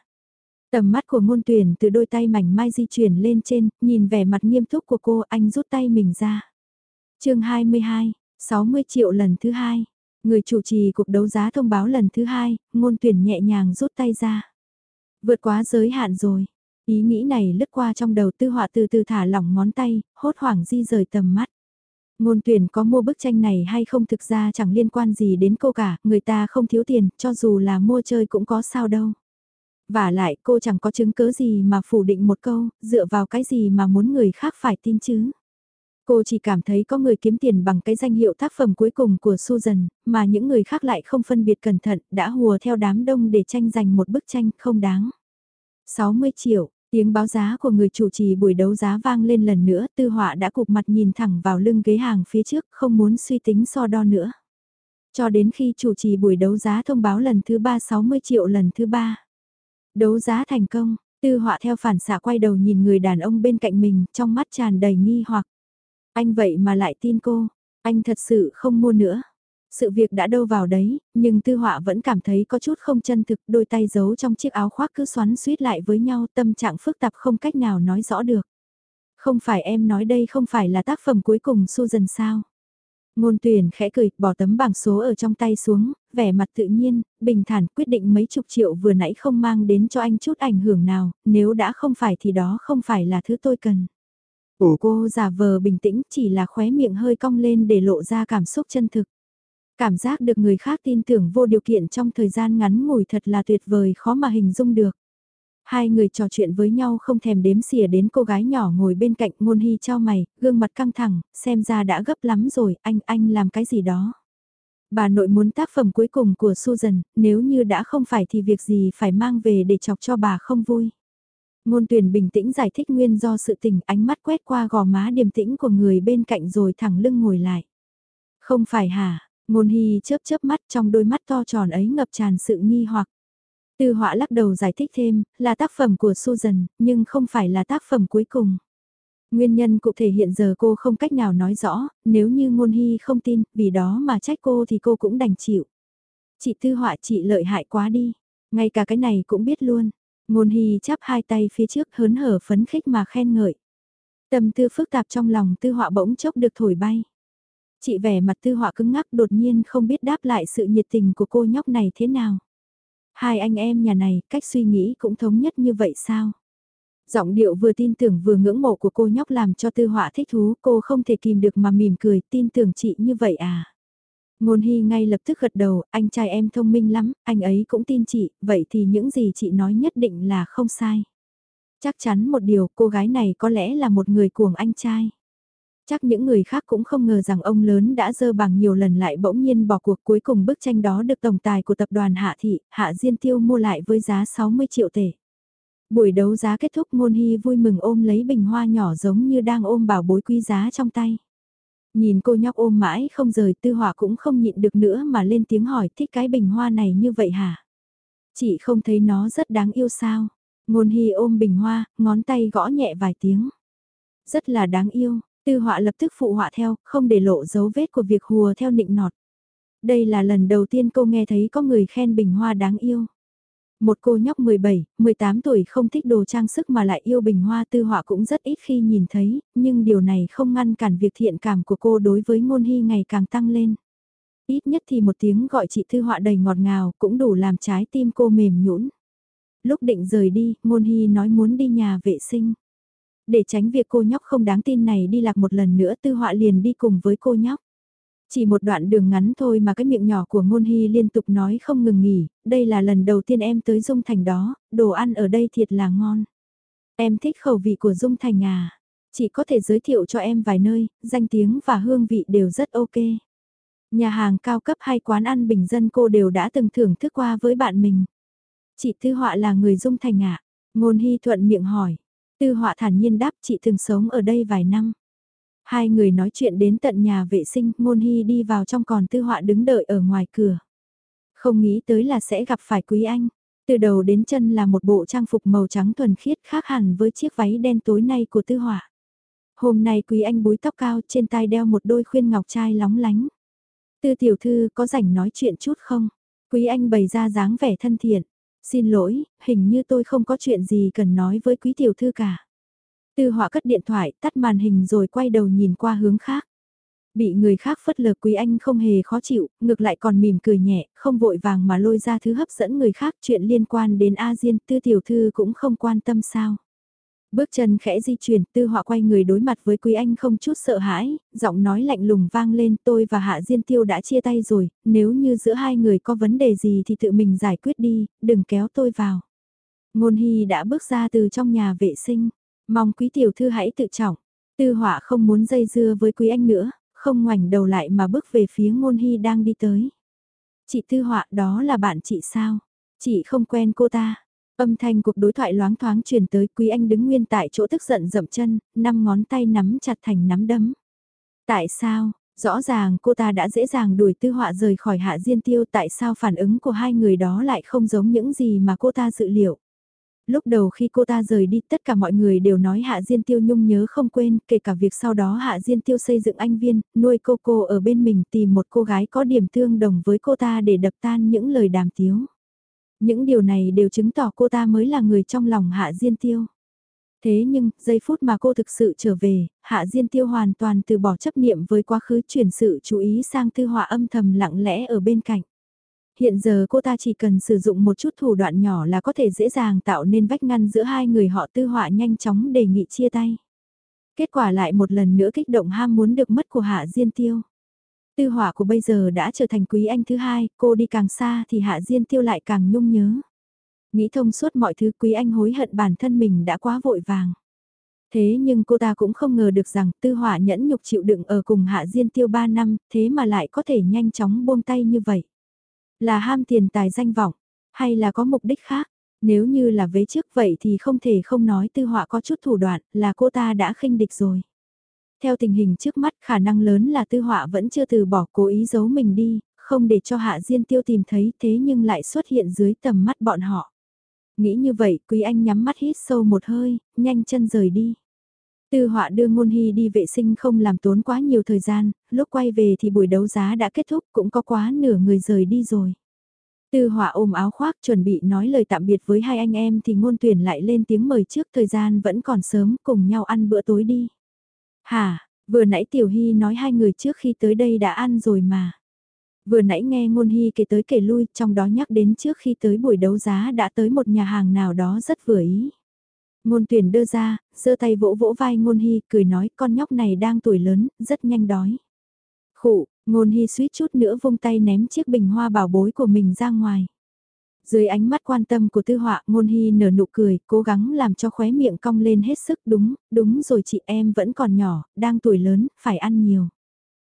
Tầm mắt của ngôn tuyển từ đôi tay mảnh mai di chuyển lên trên, nhìn vẻ mặt nghiêm túc của cô, anh rút tay mình ra. chương 22, 60 triệu lần thứ hai. Người chủ trì cuộc đấu giá thông báo lần thứ hai, ngôn tuyển nhẹ nhàng rút tay ra. Vượt quá giới hạn rồi. Ý nghĩ này lướt qua trong đầu tư họa từ từ thả lỏng ngón tay, hốt hoảng di rời tầm mắt. Ngôn tuyển có mua bức tranh này hay không thực ra chẳng liên quan gì đến cô cả, người ta không thiếu tiền, cho dù là mua chơi cũng có sao đâu. Và lại cô chẳng có chứng cứ gì mà phủ định một câu, dựa vào cái gì mà muốn người khác phải tin chứ. Cô chỉ cảm thấy có người kiếm tiền bằng cái danh hiệu tác phẩm cuối cùng của Susan, mà những người khác lại không phân biệt cẩn thận, đã hùa theo đám đông để tranh giành một bức tranh không đáng. 60 triệu, tiếng báo giá của người chủ trì buổi đấu giá vang lên lần nữa, tư họa đã cụp mặt nhìn thẳng vào lưng ghế hàng phía trước, không muốn suy tính so đo nữa. Cho đến khi chủ trì buổi đấu giá thông báo lần thứ ba 60 triệu lần thứ ba. Đấu giá thành công, tư họa theo phản xạ quay đầu nhìn người đàn ông bên cạnh mình, trong mắt tràn đầy nghi hoặc. Anh vậy mà lại tin cô, anh thật sự không mua nữa. Sự việc đã đâu vào đấy, nhưng tư họa vẫn cảm thấy có chút không chân thực, đôi tay giấu trong chiếc áo khoác cứ xoắn suýt lại với nhau, tâm trạng phức tạp không cách nào nói rõ được. Không phải em nói đây không phải là tác phẩm cuối cùng Susan sao? Ngôn tuyển khẽ cười, bỏ tấm bảng số ở trong tay xuống, vẻ mặt tự nhiên, bình thản quyết định mấy chục triệu vừa nãy không mang đến cho anh chút ảnh hưởng nào, nếu đã không phải thì đó không phải là thứ tôi cần. Ủa cô giả vờ bình tĩnh chỉ là khóe miệng hơi cong lên để lộ ra cảm xúc chân thực. Cảm giác được người khác tin tưởng vô điều kiện trong thời gian ngắn ngủi thật là tuyệt vời khó mà hình dung được. Hai người trò chuyện với nhau không thèm đếm xỉa đến cô gái nhỏ ngồi bên cạnh ngôn hy cho mày, gương mặt căng thẳng, xem ra đã gấp lắm rồi, anh, anh làm cái gì đó. Bà nội muốn tác phẩm cuối cùng của Susan, nếu như đã không phải thì việc gì phải mang về để chọc cho bà không vui. Ngôn tuyển bình tĩnh giải thích nguyên do sự tình ánh mắt quét qua gò má điềm tĩnh của người bên cạnh rồi thẳng lưng ngồi lại. Không phải hả, ngôn hy chớp chớp mắt trong đôi mắt to tròn ấy ngập tràn sự nghi hoặc. Tư họa lắc đầu giải thích thêm, là tác phẩm của Susan, nhưng không phải là tác phẩm cuối cùng. Nguyên nhân cụ thể hiện giờ cô không cách nào nói rõ, nếu như ngôn hy không tin, vì đó mà trách cô thì cô cũng đành chịu. Chị tư họa chị lợi hại quá đi, ngay cả cái này cũng biết luôn. Ngôn hy chắp hai tay phía trước hớn hở phấn khích mà khen ngợi. Tâm tư phức tạp trong lòng tư họa bỗng chốc được thổi bay. Chị vẻ mặt tư họa cứng ngắc đột nhiên không biết đáp lại sự nhiệt tình của cô nhóc này thế nào. Hai anh em nhà này cách suy nghĩ cũng thống nhất như vậy sao? Giọng điệu vừa tin tưởng vừa ngưỡng mộ của cô nhóc làm cho tư họa thích thú, cô không thể kìm được mà mỉm cười, tin tưởng chị như vậy à. Ngôn Hy ngay lập tức gật đầu, anh trai em thông minh lắm, anh ấy cũng tin chị, vậy thì những gì chị nói nhất định là không sai. Chắc chắn một điều, cô gái này có lẽ là một người cuồng anh trai. Chắc những người khác cũng không ngờ rằng ông lớn đã dơ bằng nhiều lần lại bỗng nhiên bỏ cuộc cuối cùng bức tranh đó được tổng tài của tập đoàn Hạ Thị, Hạ Diên Tiêu mua lại với giá 60 triệu tệ. Buổi đấu giá kết thúc Ngôn Hy vui mừng ôm lấy bình hoa nhỏ giống như đang ôm bảo bối quý giá trong tay. Nhìn cô nhóc ôm mãi không rời tư hỏa cũng không nhịn được nữa mà lên tiếng hỏi thích cái bình hoa này như vậy hả? Chị không thấy nó rất đáng yêu sao? Ngôn Hy ôm bình hoa, ngón tay gõ nhẹ vài tiếng. Rất là đáng yêu, tư họa lập tức phụ họa theo, không để lộ dấu vết của việc hùa theo nịnh nọt. Đây là lần đầu tiên cô nghe thấy có người khen bình hoa đáng yêu. Một cô nhóc 17, 18 tuổi không thích đồ trang sức mà lại yêu bình hoa tư họa cũng rất ít khi nhìn thấy, nhưng điều này không ngăn cản việc thiện cảm của cô đối với ngôn hy ngày càng tăng lên. Ít nhất thì một tiếng gọi chị thư họa đầy ngọt ngào cũng đủ làm trái tim cô mềm nhũn. Lúc định rời đi, ngôn hy nói muốn đi nhà vệ sinh. Để tránh việc cô nhóc không đáng tin này đi lạc một lần nữa tư họa liền đi cùng với cô nhóc. Chỉ một đoạn đường ngắn thôi mà cái miệng nhỏ của Ngôn Hy liên tục nói không ngừng nghỉ, đây là lần đầu tiên em tới Dung Thành đó, đồ ăn ở đây thiệt là ngon. Em thích khẩu vị của Dung Thành à? Chỉ có thể giới thiệu cho em vài nơi, danh tiếng và hương vị đều rất ok. Nhà hàng cao cấp hay quán ăn bình dân cô đều đã từng thưởng thức qua với bạn mình. Chị Tư Họa là người Dung Thành ạ. À? Ngôn Hy thuận miệng hỏi. Tư Họa thản nhiên đáp chị từng sống ở đây vài năm. Hai người nói chuyện đến tận nhà vệ sinh, ngôn hy đi vào trong còn tư họa đứng đợi ở ngoài cửa. Không nghĩ tới là sẽ gặp phải quý anh. Từ đầu đến chân là một bộ trang phục màu trắng thuần khiết khác hẳn với chiếc váy đen tối nay của tư họa. Hôm nay quý anh búi tóc cao trên tai đeo một đôi khuyên ngọc trai lóng lánh. Tư tiểu thư có rảnh nói chuyện chút không? Quý anh bày ra dáng vẻ thân thiện. Xin lỗi, hình như tôi không có chuyện gì cần nói với quý tiểu thư cả. Tư họa cất điện thoại, tắt màn hình rồi quay đầu nhìn qua hướng khác. Bị người khác phất lờ quý anh không hề khó chịu, ngược lại còn mỉm cười nhẹ, không vội vàng mà lôi ra thứ hấp dẫn người khác chuyện liên quan đến A Diên, tư tiểu thư cũng không quan tâm sao. Bước chân khẽ di chuyển, tư họa quay người đối mặt với quý anh không chút sợ hãi, giọng nói lạnh lùng vang lên tôi và Hạ Diên Tiêu đã chia tay rồi, nếu như giữa hai người có vấn đề gì thì tự mình giải quyết đi, đừng kéo tôi vào. Ngôn Hy đã bước ra từ trong nhà vệ sinh. Mong quý tiểu thư hãy tự trọng. Tư họa không muốn dây dưa với quý anh nữa, không ngoảnh đầu lại mà bước về phía ngôn hy đang đi tới. Chị tư họa đó là bạn chị sao? Chị không quen cô ta. Âm thanh cuộc đối thoại loáng thoáng truyền tới quý anh đứng nguyên tại chỗ tức giận dậm chân, năm ngón tay nắm chặt thành nắm đấm. Tại sao, rõ ràng cô ta đã dễ dàng đuổi tư họa rời khỏi hạ diên tiêu tại sao phản ứng của hai người đó lại không giống những gì mà cô ta dự liệu. Lúc đầu khi cô ta rời đi tất cả mọi người đều nói Hạ Diên Tiêu nhung nhớ không quên, kể cả việc sau đó Hạ Diên Tiêu xây dựng anh viên, nuôi cô cô ở bên mình tìm một cô gái có điểm tương đồng với cô ta để đập tan những lời đàm tiếu. Những điều này đều chứng tỏ cô ta mới là người trong lòng Hạ Diên Tiêu. Thế nhưng, giây phút mà cô thực sự trở về, Hạ Diên Tiêu hoàn toàn từ bỏ chấp niệm với quá khứ chuyển sự chú ý sang tư họa âm thầm lặng lẽ ở bên cạnh. Hiện giờ cô ta chỉ cần sử dụng một chút thủ đoạn nhỏ là có thể dễ dàng tạo nên vách ngăn giữa hai người họ tư họa nhanh chóng đề nghị chia tay. Kết quả lại một lần nữa kích động ham muốn được mất của Hạ Diên Tiêu. Tư họa của bây giờ đã trở thành quý anh thứ hai, cô đi càng xa thì Hạ Diên Tiêu lại càng nhung nhớ. Nghĩ thông suốt mọi thứ quý anh hối hận bản thân mình đã quá vội vàng. Thế nhưng cô ta cũng không ngờ được rằng tư họa nhẫn nhục chịu đựng ở cùng Hạ Diên Tiêu 3 năm, thế mà lại có thể nhanh chóng buông tay như vậy. Là ham tiền tài danh vọng, hay là có mục đích khác? Nếu như là vế trước vậy thì không thể không nói tư họa có chút thủ đoạn là cô ta đã khinh địch rồi. Theo tình hình trước mắt khả năng lớn là tư họa vẫn chưa từ bỏ cố ý giấu mình đi, không để cho hạ diên tiêu tìm thấy thế nhưng lại xuất hiện dưới tầm mắt bọn họ. Nghĩ như vậy quý anh nhắm mắt hít sâu một hơi, nhanh chân rời đi. Tư họa đưa ngôn hy đi vệ sinh không làm tốn quá nhiều thời gian, lúc quay về thì buổi đấu giá đã kết thúc cũng có quá nửa người rời đi rồi. Tư họa ôm áo khoác chuẩn bị nói lời tạm biệt với hai anh em thì ngôn tuyển lại lên tiếng mời trước thời gian vẫn còn sớm cùng nhau ăn bữa tối đi. Hà, vừa nãy Tiểu Hy nói hai người trước khi tới đây đã ăn rồi mà. Vừa nãy nghe ngôn hy kể tới kể lui trong đó nhắc đến trước khi tới buổi đấu giá đã tới một nhà hàng nào đó rất vừa ý. Ngôn tuyển đưa ra, giơ tay vỗ vỗ vai ngôn hy, cười nói con nhóc này đang tuổi lớn, rất nhanh đói. Khụ, ngôn hy suýt chút nữa vung tay ném chiếc bình hoa bảo bối của mình ra ngoài. Dưới ánh mắt quan tâm của tư họa, ngôn hy nở nụ cười, cố gắng làm cho khóe miệng cong lên hết sức đúng, đúng rồi chị em vẫn còn nhỏ, đang tuổi lớn, phải ăn nhiều.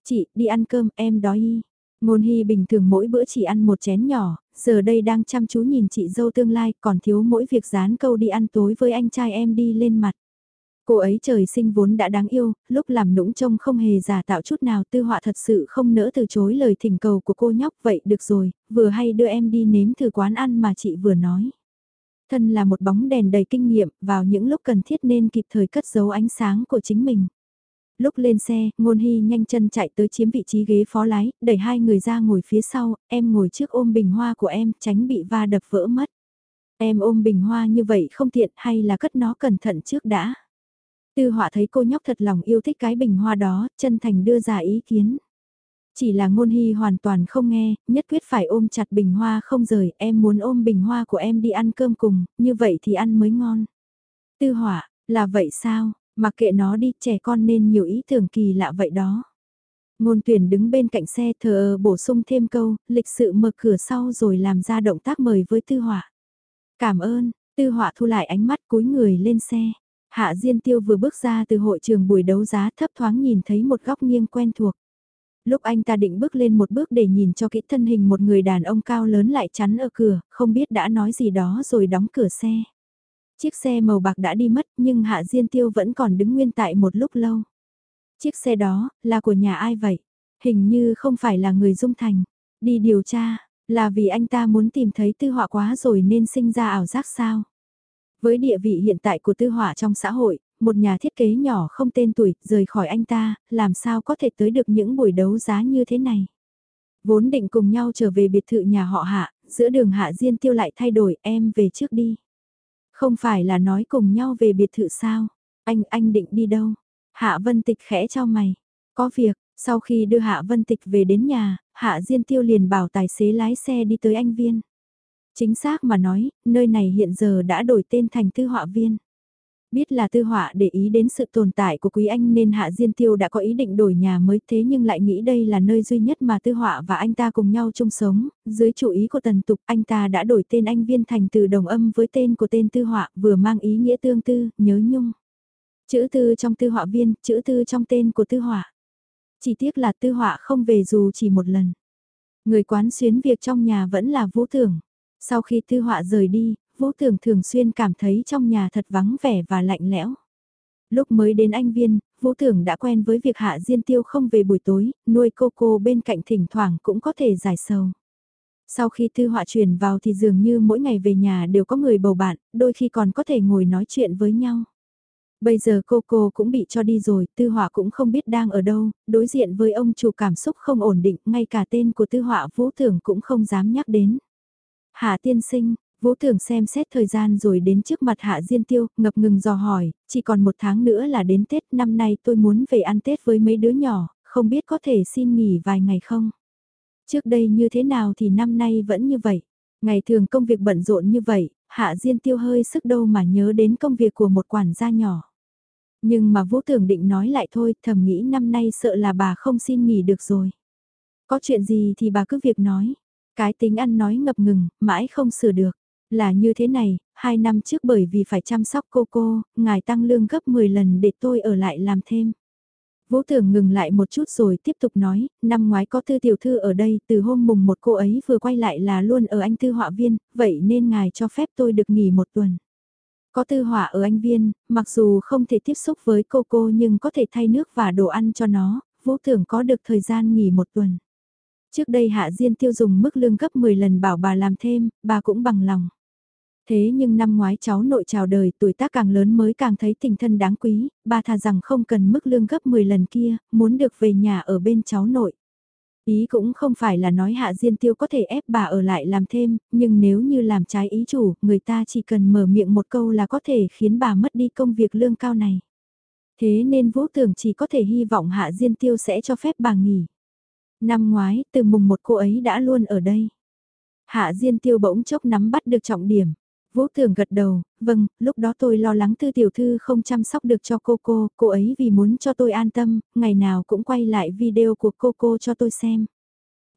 Chị, đi ăn cơm, em đói y. Ngôn hy bình thường mỗi bữa chỉ ăn một chén nhỏ, giờ đây đang chăm chú nhìn chị dâu tương lai, còn thiếu mỗi việc dán câu đi ăn tối với anh trai em đi lên mặt. Cô ấy trời sinh vốn đã đáng yêu, lúc làm nũng trông không hề giả tạo chút nào tư họa thật sự không nỡ từ chối lời thỉnh cầu của cô nhóc vậy được rồi, vừa hay đưa em đi nếm thử quán ăn mà chị vừa nói. Thân là một bóng đèn đầy kinh nghiệm, vào những lúc cần thiết nên kịp thời cất giấu ánh sáng của chính mình. Lúc lên xe, Ngôn Hy nhanh chân chạy tới chiếm vị trí ghế phó lái, đẩy hai người ra ngồi phía sau, em ngồi trước ôm bình hoa của em, tránh bị va đập vỡ mất. Em ôm bình hoa như vậy không tiện hay là cất nó cẩn thận trước đã. Tư họa thấy cô nhóc thật lòng yêu thích cái bình hoa đó, chân thành đưa ra ý kiến. Chỉ là ngôn hy hoàn toàn không nghe, nhất quyết phải ôm chặt bình hoa không rời, em muốn ôm bình hoa của em đi ăn cơm cùng, như vậy thì ăn mới ngon. Tư họa, là vậy sao, mặc kệ nó đi, trẻ con nên nhiều ý tưởng kỳ lạ vậy đó. Ngôn tuyển đứng bên cạnh xe thờ bổ sung thêm câu, lịch sự mở cửa sau rồi làm ra động tác mời với tư họa. Cảm ơn, tư họa thu lại ánh mắt cúi người lên xe. Hạ Diên Tiêu vừa bước ra từ hội trường buổi đấu giá thấp thoáng nhìn thấy một góc nghiêng quen thuộc. Lúc anh ta định bước lên một bước để nhìn cho kỹ thân hình một người đàn ông cao lớn lại chắn ở cửa, không biết đã nói gì đó rồi đóng cửa xe. Chiếc xe màu bạc đã đi mất nhưng Hạ Diên Tiêu vẫn còn đứng nguyên tại một lúc lâu. Chiếc xe đó, là của nhà ai vậy? Hình như không phải là người Dung Thành. Đi điều tra, là vì anh ta muốn tìm thấy tư họa quá rồi nên sinh ra ảo giác sao? Với địa vị hiện tại của tư họa trong xã hội, một nhà thiết kế nhỏ không tên tuổi, rời khỏi anh ta, làm sao có thể tới được những buổi đấu giá như thế này. Vốn định cùng nhau trở về biệt thự nhà họ hạ, giữa đường hạ Diên tiêu lại thay đổi em về trước đi. Không phải là nói cùng nhau về biệt thự sao? Anh, anh định đi đâu? Hạ Vân Tịch khẽ cho mày. Có việc, sau khi đưa Hạ Vân Tịch về đến nhà, Hạ Diên Tiêu liền bảo tài xế lái xe đi tới anh Viên. Chính xác mà nói, nơi này hiện giờ đã đổi tên thành tư họa viên. Biết là tư họa để ý đến sự tồn tại của quý anh nên Hạ Diên Tiêu đã có ý định đổi nhà mới thế nhưng lại nghĩ đây là nơi duy nhất mà tư họa và anh ta cùng nhau chung sống. Dưới chủ ý của tần tục anh ta đã đổi tên anh viên thành từ đồng âm với tên của tên tư họa vừa mang ý nghĩa tương tư, nhớ nhung. Chữ tư trong tư họa viên, chữ tư trong tên của tư họa. Chỉ tiếc là tư họa không về dù chỉ một lần. Người quán xuyến việc trong nhà vẫn là vũ tưởng. Sau khi tư họa rời đi, vũ Tường thường xuyên cảm thấy trong nhà thật vắng vẻ và lạnh lẽo. Lúc mới đến anh viên, vũ tưởng đã quen với việc hạ diên tiêu không về buổi tối, nuôi cô cô bên cạnh thỉnh thoảng cũng có thể giải sầu. Sau khi thư họa truyền vào thì dường như mỗi ngày về nhà đều có người bầu bạn, đôi khi còn có thể ngồi nói chuyện với nhau. Bây giờ cô cô cũng bị cho đi rồi, tư họa cũng không biết đang ở đâu, đối diện với ông chủ cảm xúc không ổn định, ngay cả tên của tư họa vũ tưởng cũng không dám nhắc đến. Hạ tiên sinh, Vũ Thường xem xét thời gian rồi đến trước mặt Hạ Diên Tiêu, ngập ngừng dò hỏi, chỉ còn một tháng nữa là đến Tết, năm nay tôi muốn về ăn Tết với mấy đứa nhỏ, không biết có thể xin nghỉ vài ngày không? Trước đây như thế nào thì năm nay vẫn như vậy. Ngày thường công việc bận rộn như vậy, Hạ Diên Tiêu hơi sức đâu mà nhớ đến công việc của một quản gia nhỏ. Nhưng mà Vũ Thường định nói lại thôi, thầm nghĩ năm nay sợ là bà không xin nghỉ được rồi. Có chuyện gì thì bà cứ việc nói. Cái tính ăn nói ngập ngừng, mãi không sửa được. Là như thế này, hai năm trước bởi vì phải chăm sóc cô cô, ngài tăng lương gấp 10 lần để tôi ở lại làm thêm. Vũ tưởng ngừng lại một chút rồi tiếp tục nói, năm ngoái có thư tiểu thư ở đây, từ hôm mùng một cô ấy vừa quay lại là luôn ở anh thư họa viên, vậy nên ngài cho phép tôi được nghỉ một tuần. Có tư họa ở anh viên, mặc dù không thể tiếp xúc với cô cô nhưng có thể thay nước và đồ ăn cho nó, vũ tưởng có được thời gian nghỉ một tuần. Trước đây Hạ Diên tiêu dùng mức lương gấp 10 lần bảo bà làm thêm, bà cũng bằng lòng. Thế nhưng năm ngoái cháu nội chào đời tuổi tác càng lớn mới càng thấy tình thân đáng quý, bà thà rằng không cần mức lương gấp 10 lần kia, muốn được về nhà ở bên cháu nội. Ý cũng không phải là nói Hạ Diên Tiêu có thể ép bà ở lại làm thêm, nhưng nếu như làm trái ý chủ, người ta chỉ cần mở miệng một câu là có thể khiến bà mất đi công việc lương cao này. Thế nên Vũ Tưởng chỉ có thể hy vọng Hạ Diên Tiêu sẽ cho phép bà nghỉ. Năm ngoái, từ mùng một cô ấy đã luôn ở đây. Hạ Diên Tiêu bỗng chốc nắm bắt được trọng điểm. Vũ Thường gật đầu, vâng, lúc đó tôi lo lắng Tư Tiểu Thư không chăm sóc được cho cô cô, cô ấy vì muốn cho tôi an tâm, ngày nào cũng quay lại video của cô cô cho tôi xem.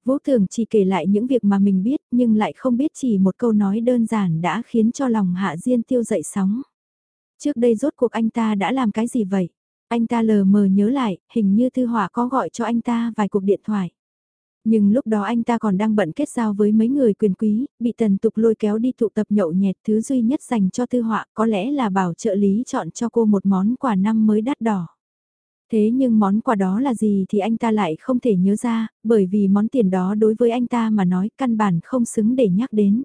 Vũ Thường chỉ kể lại những việc mà mình biết nhưng lại không biết chỉ một câu nói đơn giản đã khiến cho lòng Hạ Diên tiêu dậy sóng. Trước đây rốt cuộc anh ta đã làm cái gì vậy? Anh ta lờ mờ nhớ lại, hình như Thư Hỏa có gọi cho anh ta vài cuộc điện thoại. Nhưng lúc đó anh ta còn đang bận kết giao với mấy người quyền quý, bị tần tục lôi kéo đi tụ tập nhậu nhẹt thứ duy nhất dành cho Thư Họa có lẽ là bảo trợ lý chọn cho cô một món quà năm mới đắt đỏ. Thế nhưng món quà đó là gì thì anh ta lại không thể nhớ ra, bởi vì món tiền đó đối với anh ta mà nói căn bản không xứng để nhắc đến.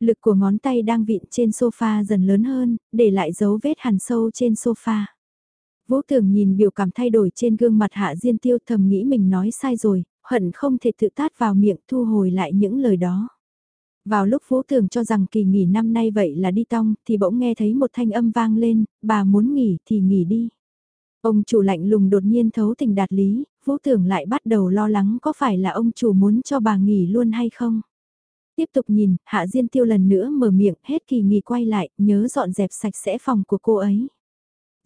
Lực của ngón tay đang vịn trên sofa dần lớn hơn, để lại dấu vết hằn sâu trên sofa. Vũ tưởng nhìn biểu cảm thay đổi trên gương mặt hạ diên tiêu thầm nghĩ mình nói sai rồi, hận không thể tự tát vào miệng thu hồi lại những lời đó. Vào lúc Vũ Thường cho rằng kỳ nghỉ năm nay vậy là đi tong, thì bỗng nghe thấy một thanh âm vang lên, bà muốn nghỉ thì nghỉ đi. Ông chủ lạnh lùng đột nhiên thấu tình đạt lý, Vũ Thường lại bắt đầu lo lắng có phải là ông chủ muốn cho bà nghỉ luôn hay không. Tiếp tục nhìn, Hạ Diên Tiêu lần nữa mở miệng, hết kỳ nghỉ quay lại, nhớ dọn dẹp sạch sẽ phòng của cô ấy.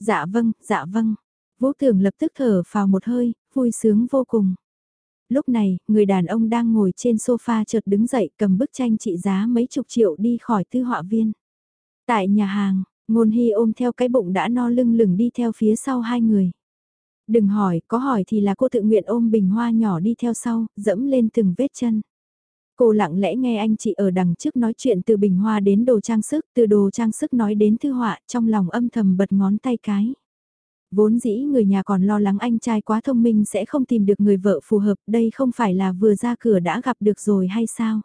Dạ vâng, dạ vâng. Vũ Thường lập tức thở vào một hơi, vui sướng vô cùng. Lúc này, người đàn ông đang ngồi trên sofa chợt đứng dậy cầm bức tranh trị giá mấy chục triệu đi khỏi tư họa viên. Tại nhà hàng, ngôn hy ôm theo cái bụng đã no lưng lửng đi theo phía sau hai người. Đừng hỏi, có hỏi thì là cô tự nguyện ôm bình hoa nhỏ đi theo sau, dẫm lên từng vết chân. Cô lặng lẽ nghe anh chị ở đằng trước nói chuyện từ bình hoa đến đồ trang sức, từ đồ trang sức nói đến thư họa, trong lòng âm thầm bật ngón tay cái. Vốn dĩ người nhà còn lo lắng anh trai quá thông minh sẽ không tìm được người vợ phù hợp, đây không phải là vừa ra cửa đã gặp được rồi hay sao?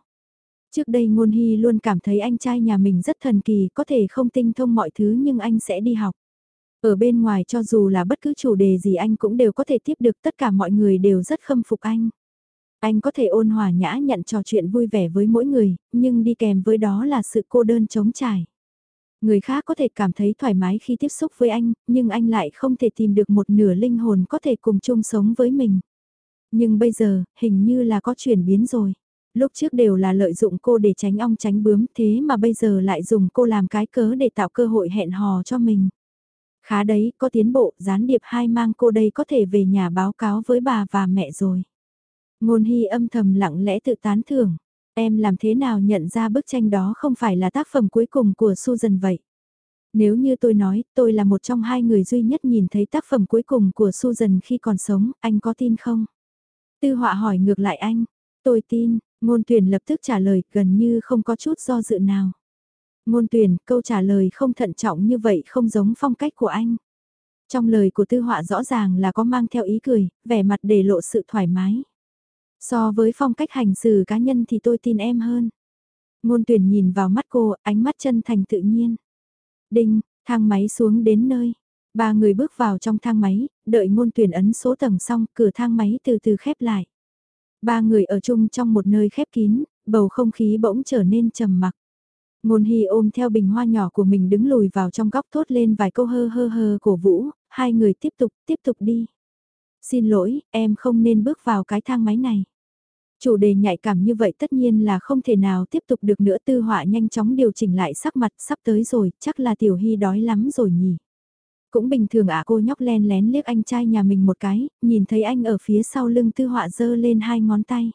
Trước đây Ngôn Hy luôn cảm thấy anh trai nhà mình rất thần kỳ, có thể không tinh thông mọi thứ nhưng anh sẽ đi học. Ở bên ngoài cho dù là bất cứ chủ đề gì anh cũng đều có thể tiếp được tất cả mọi người đều rất khâm phục anh. Anh có thể ôn hòa nhã nhận trò chuyện vui vẻ với mỗi người, nhưng đi kèm với đó là sự cô đơn chống trải. Người khác có thể cảm thấy thoải mái khi tiếp xúc với anh, nhưng anh lại không thể tìm được một nửa linh hồn có thể cùng chung sống với mình. Nhưng bây giờ, hình như là có chuyển biến rồi. Lúc trước đều là lợi dụng cô để tránh ong tránh bướm thế mà bây giờ lại dùng cô làm cái cớ để tạo cơ hội hẹn hò cho mình. Khá đấy, có tiến bộ, gián điệp hai mang cô đây có thể về nhà báo cáo với bà và mẹ rồi. Ngôn hy âm thầm lặng lẽ tự tán thưởng. Em làm thế nào nhận ra bức tranh đó không phải là tác phẩm cuối cùng của Susan vậy? Nếu như tôi nói, tôi là một trong hai người duy nhất nhìn thấy tác phẩm cuối cùng của Susan khi còn sống, anh có tin không? Tư họa hỏi ngược lại anh. Tôi tin, ngôn tuyển lập tức trả lời gần như không có chút do dự nào. Ngôn tuyển, câu trả lời không thận trọng như vậy không giống phong cách của anh. Trong lời của tư họa rõ ràng là có mang theo ý cười, vẻ mặt để lộ sự thoải mái. So với phong cách hành xử cá nhân thì tôi tin em hơn. Ngôn tuyển nhìn vào mắt cô, ánh mắt chân thành tự nhiên. Đinh, thang máy xuống đến nơi. Ba người bước vào trong thang máy, đợi ngôn tuyển ấn số tầng xong, cửa thang máy từ từ khép lại. Ba người ở chung trong một nơi khép kín, bầu không khí bỗng trở nên trầm mặc. Ngôn Hy ôm theo bình hoa nhỏ của mình đứng lùi vào trong góc thốt lên vài câu hơ hơ hơ cổ vũ, hai người tiếp tục, tiếp tục đi. Xin lỗi, em không nên bước vào cái thang máy này. Chủ đề nhạy cảm như vậy tất nhiên là không thể nào tiếp tục được nữa tư họa nhanh chóng điều chỉnh lại sắc mặt sắp tới rồi, chắc là tiểu hy đói lắm rồi nhỉ. Cũng bình thường ạ cô nhóc len lén liếc anh trai nhà mình một cái, nhìn thấy anh ở phía sau lưng tư họa giơ lên hai ngón tay.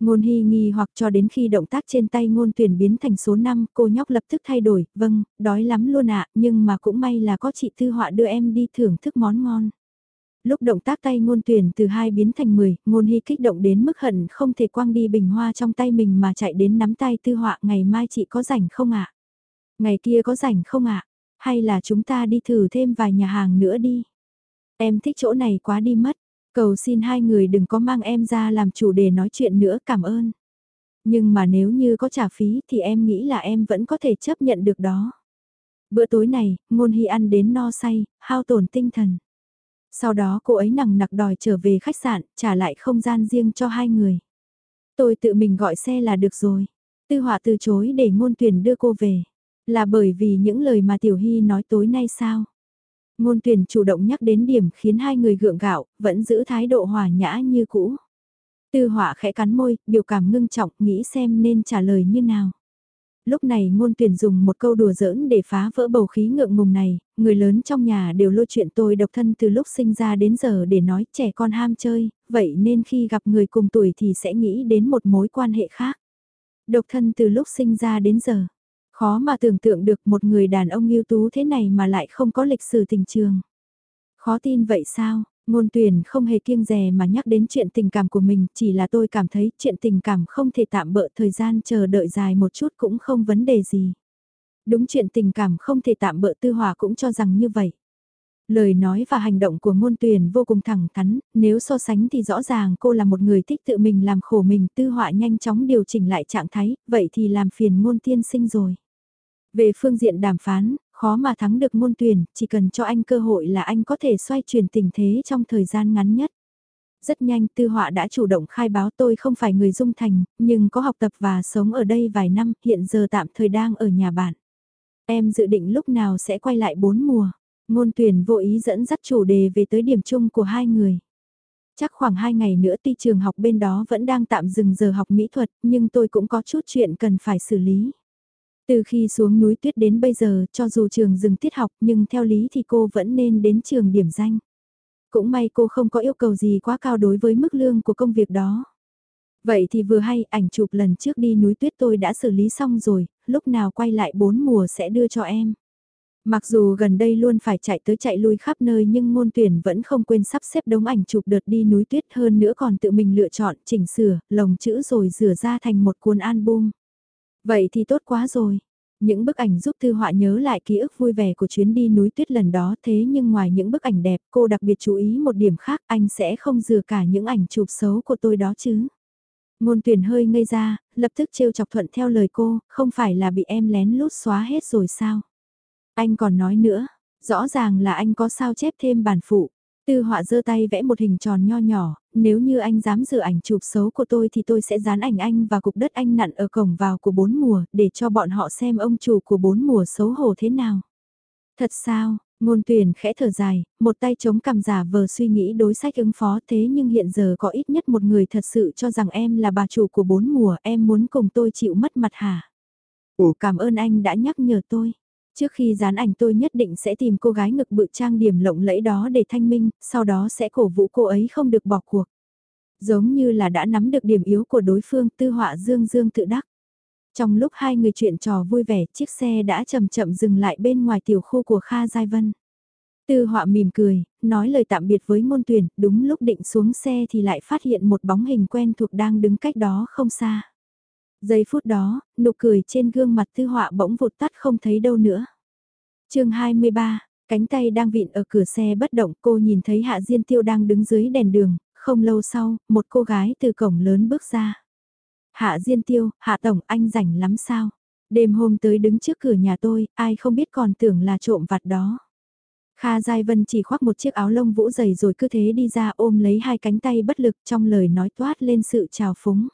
Ngôn hy nghi hoặc cho đến khi động tác trên tay ngôn tuyển biến thành số 5, cô nhóc lập tức thay đổi, vâng, đói lắm luôn ạ, nhưng mà cũng may là có chị tư họa đưa em đi thưởng thức món ngon lúc động tác tay ngôn tuyển từ 2 biến thành 10, ngôn hy kích động đến mức hận không thể quăng đi bình hoa trong tay mình mà chạy đến nắm tay tư họa ngày mai chị có rảnh không ạ? Ngày kia có rảnh không ạ? Hay là chúng ta đi thử thêm vài nhà hàng nữa đi? Em thích chỗ này quá đi mất, cầu xin hai người đừng có mang em ra làm chủ đề nói chuyện nữa cảm ơn. Nhưng mà nếu như có trả phí thì em nghĩ là em vẫn có thể chấp nhận được đó. Bữa tối này, ngôn hy ăn đến no say, hao tổn tinh thần. Sau đó cô ấy nằng nặc đòi trở về khách sạn, trả lại không gian riêng cho hai người. Tôi tự mình gọi xe là được rồi. Tư họa từ chối để ngôn tuyển đưa cô về. Là bởi vì những lời mà Tiểu Hy nói tối nay sao? Ngôn tuyển chủ động nhắc đến điểm khiến hai người gượng gạo, vẫn giữ thái độ hòa nhã như cũ. Tư họa khẽ cắn môi, biểu cảm ngưng trọng, nghĩ xem nên trả lời như nào. Lúc này ngôn tuyển dùng một câu đùa giỡn để phá vỡ bầu khí ngượng ngùng này, người lớn trong nhà đều lôi chuyện tôi độc thân từ lúc sinh ra đến giờ để nói trẻ con ham chơi, vậy nên khi gặp người cùng tuổi thì sẽ nghĩ đến một mối quan hệ khác. Độc thân từ lúc sinh ra đến giờ, khó mà tưởng tượng được một người đàn ông ưu tú thế này mà lại không có lịch sử tình trường. Khó tin vậy sao? Ngôn tuyển không hề kiêng rè mà nhắc đến chuyện tình cảm của mình, chỉ là tôi cảm thấy chuyện tình cảm không thể tạm bỡ thời gian chờ đợi dài một chút cũng không vấn đề gì. Đúng chuyện tình cảm không thể tạm bỡ tư hòa cũng cho rằng như vậy. Lời nói và hành động của ngôn tuyển vô cùng thẳng thắn, nếu so sánh thì rõ ràng cô là một người thích tự mình làm khổ mình tư họa nhanh chóng điều chỉnh lại trạng thái, vậy thì làm phiền ngôn tiên sinh rồi. Về phương diện đàm phán, khó mà thắng được môn tuyển, chỉ cần cho anh cơ hội là anh có thể xoay chuyển tình thế trong thời gian ngắn nhất. Rất nhanh tư họa đã chủ động khai báo tôi không phải người dung thành, nhưng có học tập và sống ở đây vài năm, hiện giờ tạm thời đang ở nhà bạn. Em dự định lúc nào sẽ quay lại bốn mùa. Ngôn tuyển vô ý dẫn dắt chủ đề về tới điểm chung của hai người. Chắc khoảng hai ngày nữa ti trường học bên đó vẫn đang tạm dừng giờ học mỹ thuật, nhưng tôi cũng có chút chuyện cần phải xử lý. Từ khi xuống núi tuyết đến bây giờ, cho dù trường dừng tiết học nhưng theo lý thì cô vẫn nên đến trường điểm danh. Cũng may cô không có yêu cầu gì quá cao đối với mức lương của công việc đó. Vậy thì vừa hay ảnh chụp lần trước đi núi tuyết tôi đã xử lý xong rồi, lúc nào quay lại bốn mùa sẽ đưa cho em. Mặc dù gần đây luôn phải chạy tới chạy lui khắp nơi nhưng ngôn tuyển vẫn không quên sắp xếp đống ảnh chụp đợt đi núi tuyết hơn nữa còn tự mình lựa chọn, chỉnh sửa, lồng chữ rồi rửa ra thành một cuốn album. Vậy thì tốt quá rồi. Những bức ảnh giúp Thư Họa nhớ lại ký ức vui vẻ của chuyến đi núi tuyết lần đó thế nhưng ngoài những bức ảnh đẹp cô đặc biệt chú ý một điểm khác anh sẽ không dừa cả những ảnh chụp xấu của tôi đó chứ. Ngôn tuyển hơi ngây ra, lập tức trêu chọc thuận theo lời cô, không phải là bị em lén lút xóa hết rồi sao? Anh còn nói nữa, rõ ràng là anh có sao chép thêm bản phụ. Tư họa giơ tay vẽ một hình tròn nho nhỏ, nếu như anh dám rửa ảnh chụp xấu của tôi thì tôi sẽ dán ảnh anh và cục đất anh nặn ở cổng vào của bốn mùa, để cho bọn họ xem ông chủ của bốn mùa xấu hổ thế nào. Thật sao, ngôn tuyển khẽ thở dài, một tay chống cằm giả vờ suy nghĩ đối sách ứng phó thế nhưng hiện giờ có ít nhất một người thật sự cho rằng em là bà chủ của bốn mùa, em muốn cùng tôi chịu mất mặt hả? Ồ cảm ơn anh đã nhắc nhở tôi. Trước khi dán ảnh tôi nhất định sẽ tìm cô gái ngực bự trang điểm lộng lẫy đó để thanh minh, sau đó sẽ cổ vũ cô ấy không được bỏ cuộc. Giống như là đã nắm được điểm yếu của đối phương tư họa dương dương tự đắc. Trong lúc hai người chuyện trò vui vẻ, chiếc xe đã chậm chậm dừng lại bên ngoài tiểu khu của Kha Giai Vân. Tư họa mỉm cười, nói lời tạm biệt với môn tuyển, đúng lúc định xuống xe thì lại phát hiện một bóng hình quen thuộc đang đứng cách đó không xa. Giây phút đó, nụ cười trên gương mặt thư họa bỗng vụt tắt không thấy đâu nữa. chương 23, cánh tay đang vịn ở cửa xe bất động cô nhìn thấy Hạ Diên Tiêu đang đứng dưới đèn đường, không lâu sau, một cô gái từ cổng lớn bước ra. Hạ Diên Tiêu, Hạ Tổng anh rảnh lắm sao? Đêm hôm tới đứng trước cửa nhà tôi, ai không biết còn tưởng là trộm vặt đó. Kha Giai Vân chỉ khoác một chiếc áo lông vũ dày rồi cứ thế đi ra ôm lấy hai cánh tay bất lực trong lời nói toát lên sự trào phúng.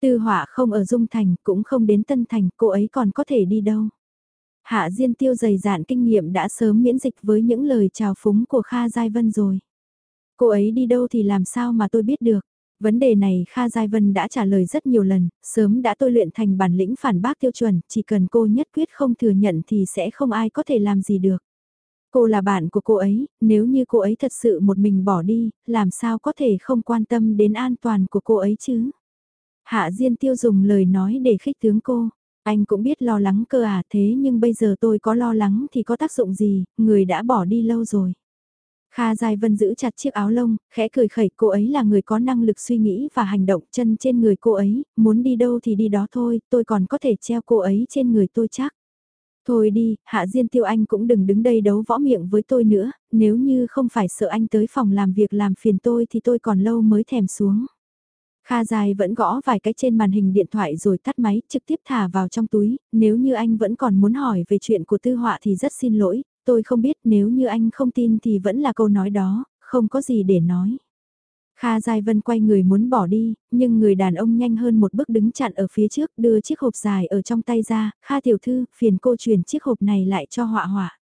Tư họa không ở Dung Thành, cũng không đến Tân Thành, cô ấy còn có thể đi đâu. Hạ Diên Tiêu dày dạn kinh nghiệm đã sớm miễn dịch với những lời chào phúng của Kha Giai Vân rồi. Cô ấy đi đâu thì làm sao mà tôi biết được. Vấn đề này Kha Giai Vân đã trả lời rất nhiều lần, sớm đã tôi luyện thành bản lĩnh phản bác tiêu chuẩn, chỉ cần cô nhất quyết không thừa nhận thì sẽ không ai có thể làm gì được. Cô là bạn của cô ấy, nếu như cô ấy thật sự một mình bỏ đi, làm sao có thể không quan tâm đến an toàn của cô ấy chứ? Hạ Diên Tiêu dùng lời nói để khích tướng cô. Anh cũng biết lo lắng cơ à thế nhưng bây giờ tôi có lo lắng thì có tác dụng gì, người đã bỏ đi lâu rồi. Kha Giai Vân giữ chặt chiếc áo lông, khẽ cười khẩy cô ấy là người có năng lực suy nghĩ và hành động chân trên người cô ấy, muốn đi đâu thì đi đó thôi, tôi còn có thể treo cô ấy trên người tôi chắc. Thôi đi, Hạ Diên Tiêu Anh cũng đừng đứng đây đấu võ miệng với tôi nữa, nếu như không phải sợ anh tới phòng làm việc làm phiền tôi thì tôi còn lâu mới thèm xuống. Kha dài vẫn gõ vài cái trên màn hình điện thoại rồi tắt máy, trực tiếp thả vào trong túi, nếu như anh vẫn còn muốn hỏi về chuyện của tư họa thì rất xin lỗi, tôi không biết nếu như anh không tin thì vẫn là câu nói đó, không có gì để nói. Kha Giai Vân quay người muốn bỏ đi, nhưng người đàn ông nhanh hơn một bước đứng chặn ở phía trước đưa chiếc hộp dài ở trong tay ra, Kha tiểu thư, phiền cô truyền chiếc hộp này lại cho họa họa.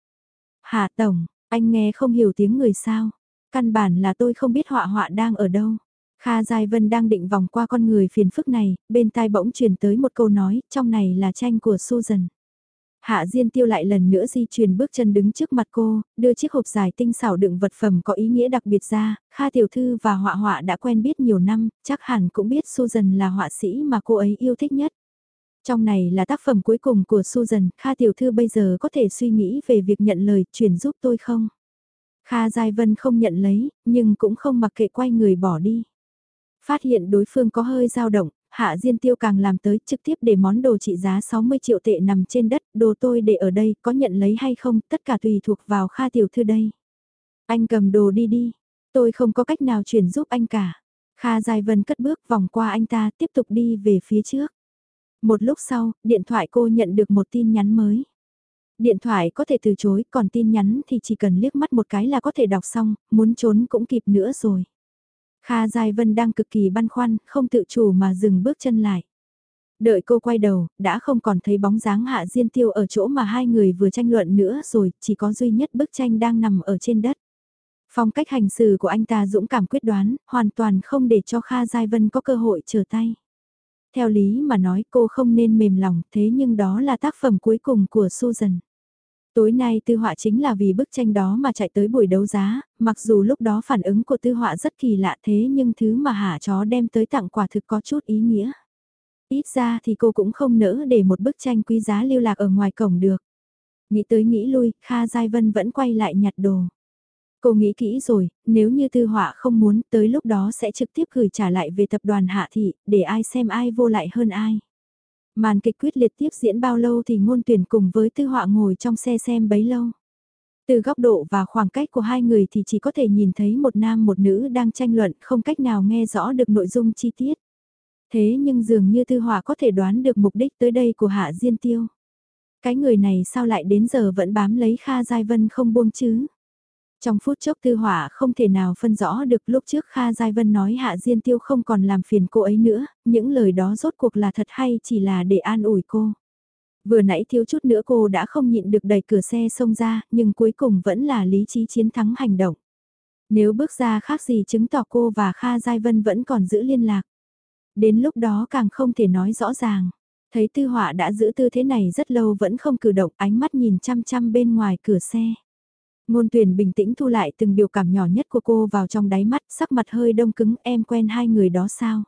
Hạ Tổng, anh nghe không hiểu tiếng người sao, căn bản là tôi không biết họa họa đang ở đâu. Kha Giai Vân đang định vòng qua con người phiền phức này, bên tai bỗng truyền tới một câu nói, trong này là tranh của Susan. Hạ Diên Tiêu lại lần nữa di chuyển bước chân đứng trước mặt cô, đưa chiếc hộp dài tinh xảo đựng vật phẩm có ý nghĩa đặc biệt ra, Kha Tiểu Thư và họa họa đã quen biết nhiều năm, chắc hẳn cũng biết Susan là họa sĩ mà cô ấy yêu thích nhất. Trong này là tác phẩm cuối cùng của Susan, Kha Tiểu Thư bây giờ có thể suy nghĩ về việc nhận lời chuyển giúp tôi không? Kha Giai Vân không nhận lấy, nhưng cũng không mặc kệ quay người bỏ đi. Phát hiện đối phương có hơi dao động, Hạ Diên Tiêu càng làm tới trực tiếp để món đồ trị giá 60 triệu tệ nằm trên đất, đồ tôi để ở đây, có nhận lấy hay không, tất cả tùy thuộc vào Kha Tiểu Thư đây. Anh cầm đồ đi đi, tôi không có cách nào chuyển giúp anh cả. Kha Giai Vân cất bước vòng qua anh ta tiếp tục đi về phía trước. Một lúc sau, điện thoại cô nhận được một tin nhắn mới. Điện thoại có thể từ chối, còn tin nhắn thì chỉ cần liếc mắt một cái là có thể đọc xong, muốn trốn cũng kịp nữa rồi. Kha Giai Vân đang cực kỳ băn khoăn, không tự chủ mà dừng bước chân lại. Đợi cô quay đầu, đã không còn thấy bóng dáng Hạ Diên Tiêu ở chỗ mà hai người vừa tranh luận nữa rồi, chỉ có duy nhất bức tranh đang nằm ở trên đất. Phong cách hành xử của anh ta dũng cảm quyết đoán, hoàn toàn không để cho Kha Giai Vân có cơ hội trở tay. Theo lý mà nói cô không nên mềm lòng, thế nhưng đó là tác phẩm cuối cùng của Susan. Tối nay tư họa chính là vì bức tranh đó mà chạy tới buổi đấu giá, mặc dù lúc đó phản ứng của tư họa rất kỳ lạ thế nhưng thứ mà hả chó đem tới tặng quả thực có chút ý nghĩa. Ít ra thì cô cũng không nỡ để một bức tranh quý giá lưu lạc ở ngoài cổng được. Nghĩ tới nghĩ lui, Kha Giai Vân vẫn quay lại nhặt đồ. Cô nghĩ kỹ rồi, nếu như tư họa không muốn tới lúc đó sẽ trực tiếp gửi trả lại về tập đoàn hạ thị, để ai xem ai vô lại hơn ai. Màn kịch quyết liệt tiếp diễn bao lâu thì ngôn tuyển cùng với tư họa ngồi trong xe xem bấy lâu. Từ góc độ và khoảng cách của hai người thì chỉ có thể nhìn thấy một nam một nữ đang tranh luận không cách nào nghe rõ được nội dung chi tiết. Thế nhưng dường như tư họa có thể đoán được mục đích tới đây của Hạ Diên Tiêu. Cái người này sao lại đến giờ vẫn bám lấy Kha Giai Vân không buông chứ? Trong phút chốc tư hỏa không thể nào phân rõ được lúc trước Kha Giai Vân nói Hạ Diên Tiêu không còn làm phiền cô ấy nữa, những lời đó rốt cuộc là thật hay chỉ là để an ủi cô. Vừa nãy thiếu chút nữa cô đã không nhịn được đẩy cửa xe xông ra, nhưng cuối cùng vẫn là lý trí chiến thắng hành động. Nếu bước ra khác gì chứng tỏ cô và Kha Giai Vân vẫn còn giữ liên lạc. Đến lúc đó càng không thể nói rõ ràng. Thấy tư họa đã giữ tư thế này rất lâu vẫn không cử động ánh mắt nhìn chăm chăm bên ngoài cửa xe. Ngôn tuyển bình tĩnh thu lại từng biểu cảm nhỏ nhất của cô vào trong đáy mắt, sắc mặt hơi đông cứng, em quen hai người đó sao?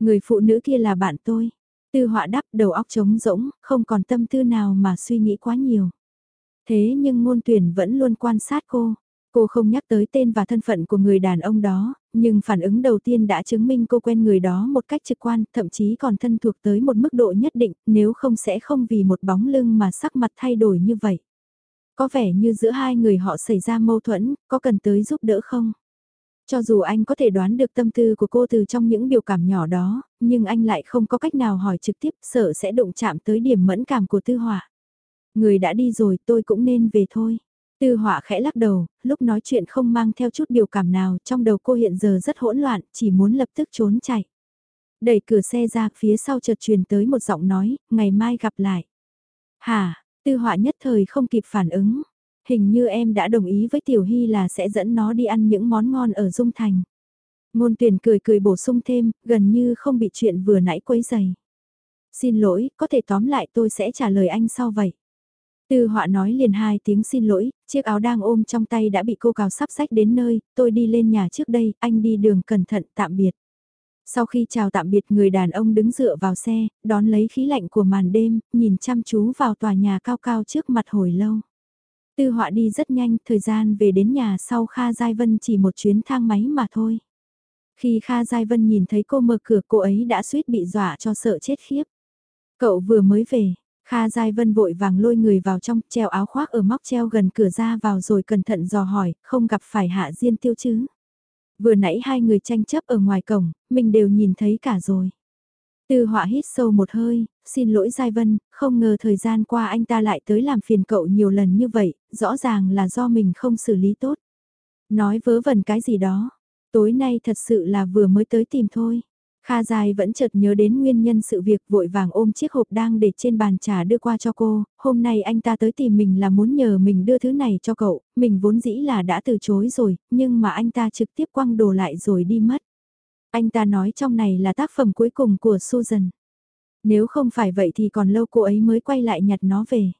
Người phụ nữ kia là bạn tôi. Tư họa đắp đầu óc trống rỗng, không còn tâm tư nào mà suy nghĩ quá nhiều. Thế nhưng ngôn tuyển vẫn luôn quan sát cô. Cô không nhắc tới tên và thân phận của người đàn ông đó, nhưng phản ứng đầu tiên đã chứng minh cô quen người đó một cách trực quan, thậm chí còn thân thuộc tới một mức độ nhất định, nếu không sẽ không vì một bóng lưng mà sắc mặt thay đổi như vậy. Có vẻ như giữa hai người họ xảy ra mâu thuẫn, có cần tới giúp đỡ không? Cho dù anh có thể đoán được tâm tư của cô từ trong những biểu cảm nhỏ đó, nhưng anh lại không có cách nào hỏi trực tiếp sợ sẽ đụng chạm tới điểm mẫn cảm của tư họa. Người đã đi rồi tôi cũng nên về thôi. Tư họa khẽ lắc đầu, lúc nói chuyện không mang theo chút biểu cảm nào, trong đầu cô hiện giờ rất hỗn loạn, chỉ muốn lập tức trốn chạy. Đẩy cửa xe ra, phía sau chợt truyền tới một giọng nói, ngày mai gặp lại. Hả, Tư họa nhất thời không kịp phản ứng. Hình như em đã đồng ý với Tiểu Hy là sẽ dẫn nó đi ăn những món ngon ở Dung Thành. Ngôn tuyển cười cười bổ sung thêm, gần như không bị chuyện vừa nãy quấy dày. Xin lỗi, có thể tóm lại tôi sẽ trả lời anh sau vậy. Tư họa nói liền hai tiếng xin lỗi, chiếc áo đang ôm trong tay đã bị cô cào sắp sách đến nơi, tôi đi lên nhà trước đây, anh đi đường cẩn thận tạm biệt. Sau khi chào tạm biệt người đàn ông đứng dựa vào xe, đón lấy khí lạnh của màn đêm, nhìn chăm chú vào tòa nhà cao cao trước mặt hồi lâu. Tư họa đi rất nhanh, thời gian về đến nhà sau Kha Giai Vân chỉ một chuyến thang máy mà thôi. Khi Kha Giai Vân nhìn thấy cô mở cửa cô ấy đã suýt bị dọa cho sợ chết khiếp. Cậu vừa mới về, Kha Giai Vân vội vàng lôi người vào trong, treo áo khoác ở móc treo gần cửa ra vào rồi cẩn thận dò hỏi, không gặp phải hạ diên tiêu chứ. Vừa nãy hai người tranh chấp ở ngoài cổng, mình đều nhìn thấy cả rồi. Tư họa hít sâu một hơi, xin lỗi Giai Vân, không ngờ thời gian qua anh ta lại tới làm phiền cậu nhiều lần như vậy, rõ ràng là do mình không xử lý tốt. Nói vớ vẩn cái gì đó, tối nay thật sự là vừa mới tới tìm thôi. Kha Dài vẫn chợt nhớ đến nguyên nhân sự việc vội vàng ôm chiếc hộp đang để trên bàn trà đưa qua cho cô, hôm nay anh ta tới tìm mình là muốn nhờ mình đưa thứ này cho cậu, mình vốn dĩ là đã từ chối rồi, nhưng mà anh ta trực tiếp quăng đồ lại rồi đi mất. Anh ta nói trong này là tác phẩm cuối cùng của Susan. Nếu không phải vậy thì còn lâu cô ấy mới quay lại nhặt nó về.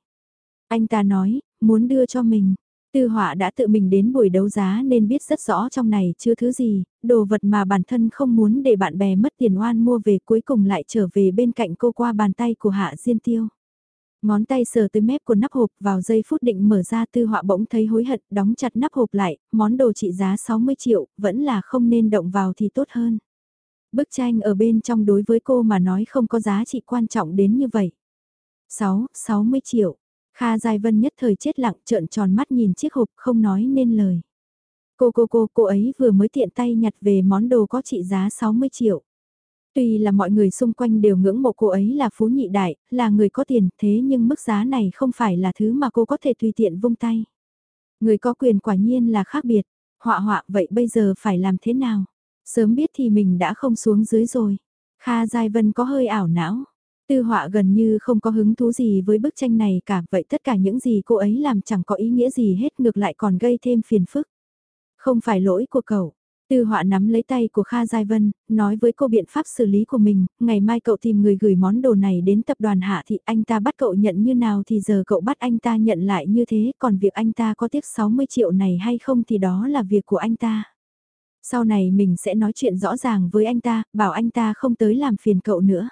Anh ta nói, muốn đưa cho mình. Tư họa đã tự mình đến buổi đấu giá nên biết rất rõ trong này chưa thứ gì, đồ vật mà bản thân không muốn để bạn bè mất tiền oan mua về cuối cùng lại trở về bên cạnh cô qua bàn tay của Hạ Diên Tiêu. Ngón tay sờ tới mép của nắp hộp vào giây phút định mở ra tư họa bỗng thấy hối hận, đóng chặt nắp hộp lại, món đồ trị giá 60 triệu, vẫn là không nên động vào thì tốt hơn. Bức tranh ở bên trong đối với cô mà nói không có giá trị quan trọng đến như vậy. 6, 60 triệu. Kha Giai Vân nhất thời chết lặng trợn tròn mắt nhìn chiếc hộp không nói nên lời. Cô cô cô cô ấy vừa mới tiện tay nhặt về món đồ có trị giá 60 triệu. Tuy là mọi người xung quanh đều ngưỡng mộ cô ấy là phú nhị đại, là người có tiền thế nhưng mức giá này không phải là thứ mà cô có thể tùy tiện vung tay. Người có quyền quả nhiên là khác biệt, họa họa vậy bây giờ phải làm thế nào? Sớm biết thì mình đã không xuống dưới rồi. Kha Giai Vân có hơi ảo não. Tư họa gần như không có hứng thú gì với bức tranh này cả, vậy tất cả những gì cô ấy làm chẳng có ý nghĩa gì hết ngược lại còn gây thêm phiền phức. Không phải lỗi của cậu. Tư họa nắm lấy tay của Kha Giai Vân, nói với cô biện pháp xử lý của mình, ngày mai cậu tìm người gửi món đồ này đến tập đoàn hạ thì anh ta bắt cậu nhận như nào thì giờ cậu bắt anh ta nhận lại như thế, còn việc anh ta có tiếc 60 triệu này hay không thì đó là việc của anh ta. Sau này mình sẽ nói chuyện rõ ràng với anh ta, bảo anh ta không tới làm phiền cậu nữa.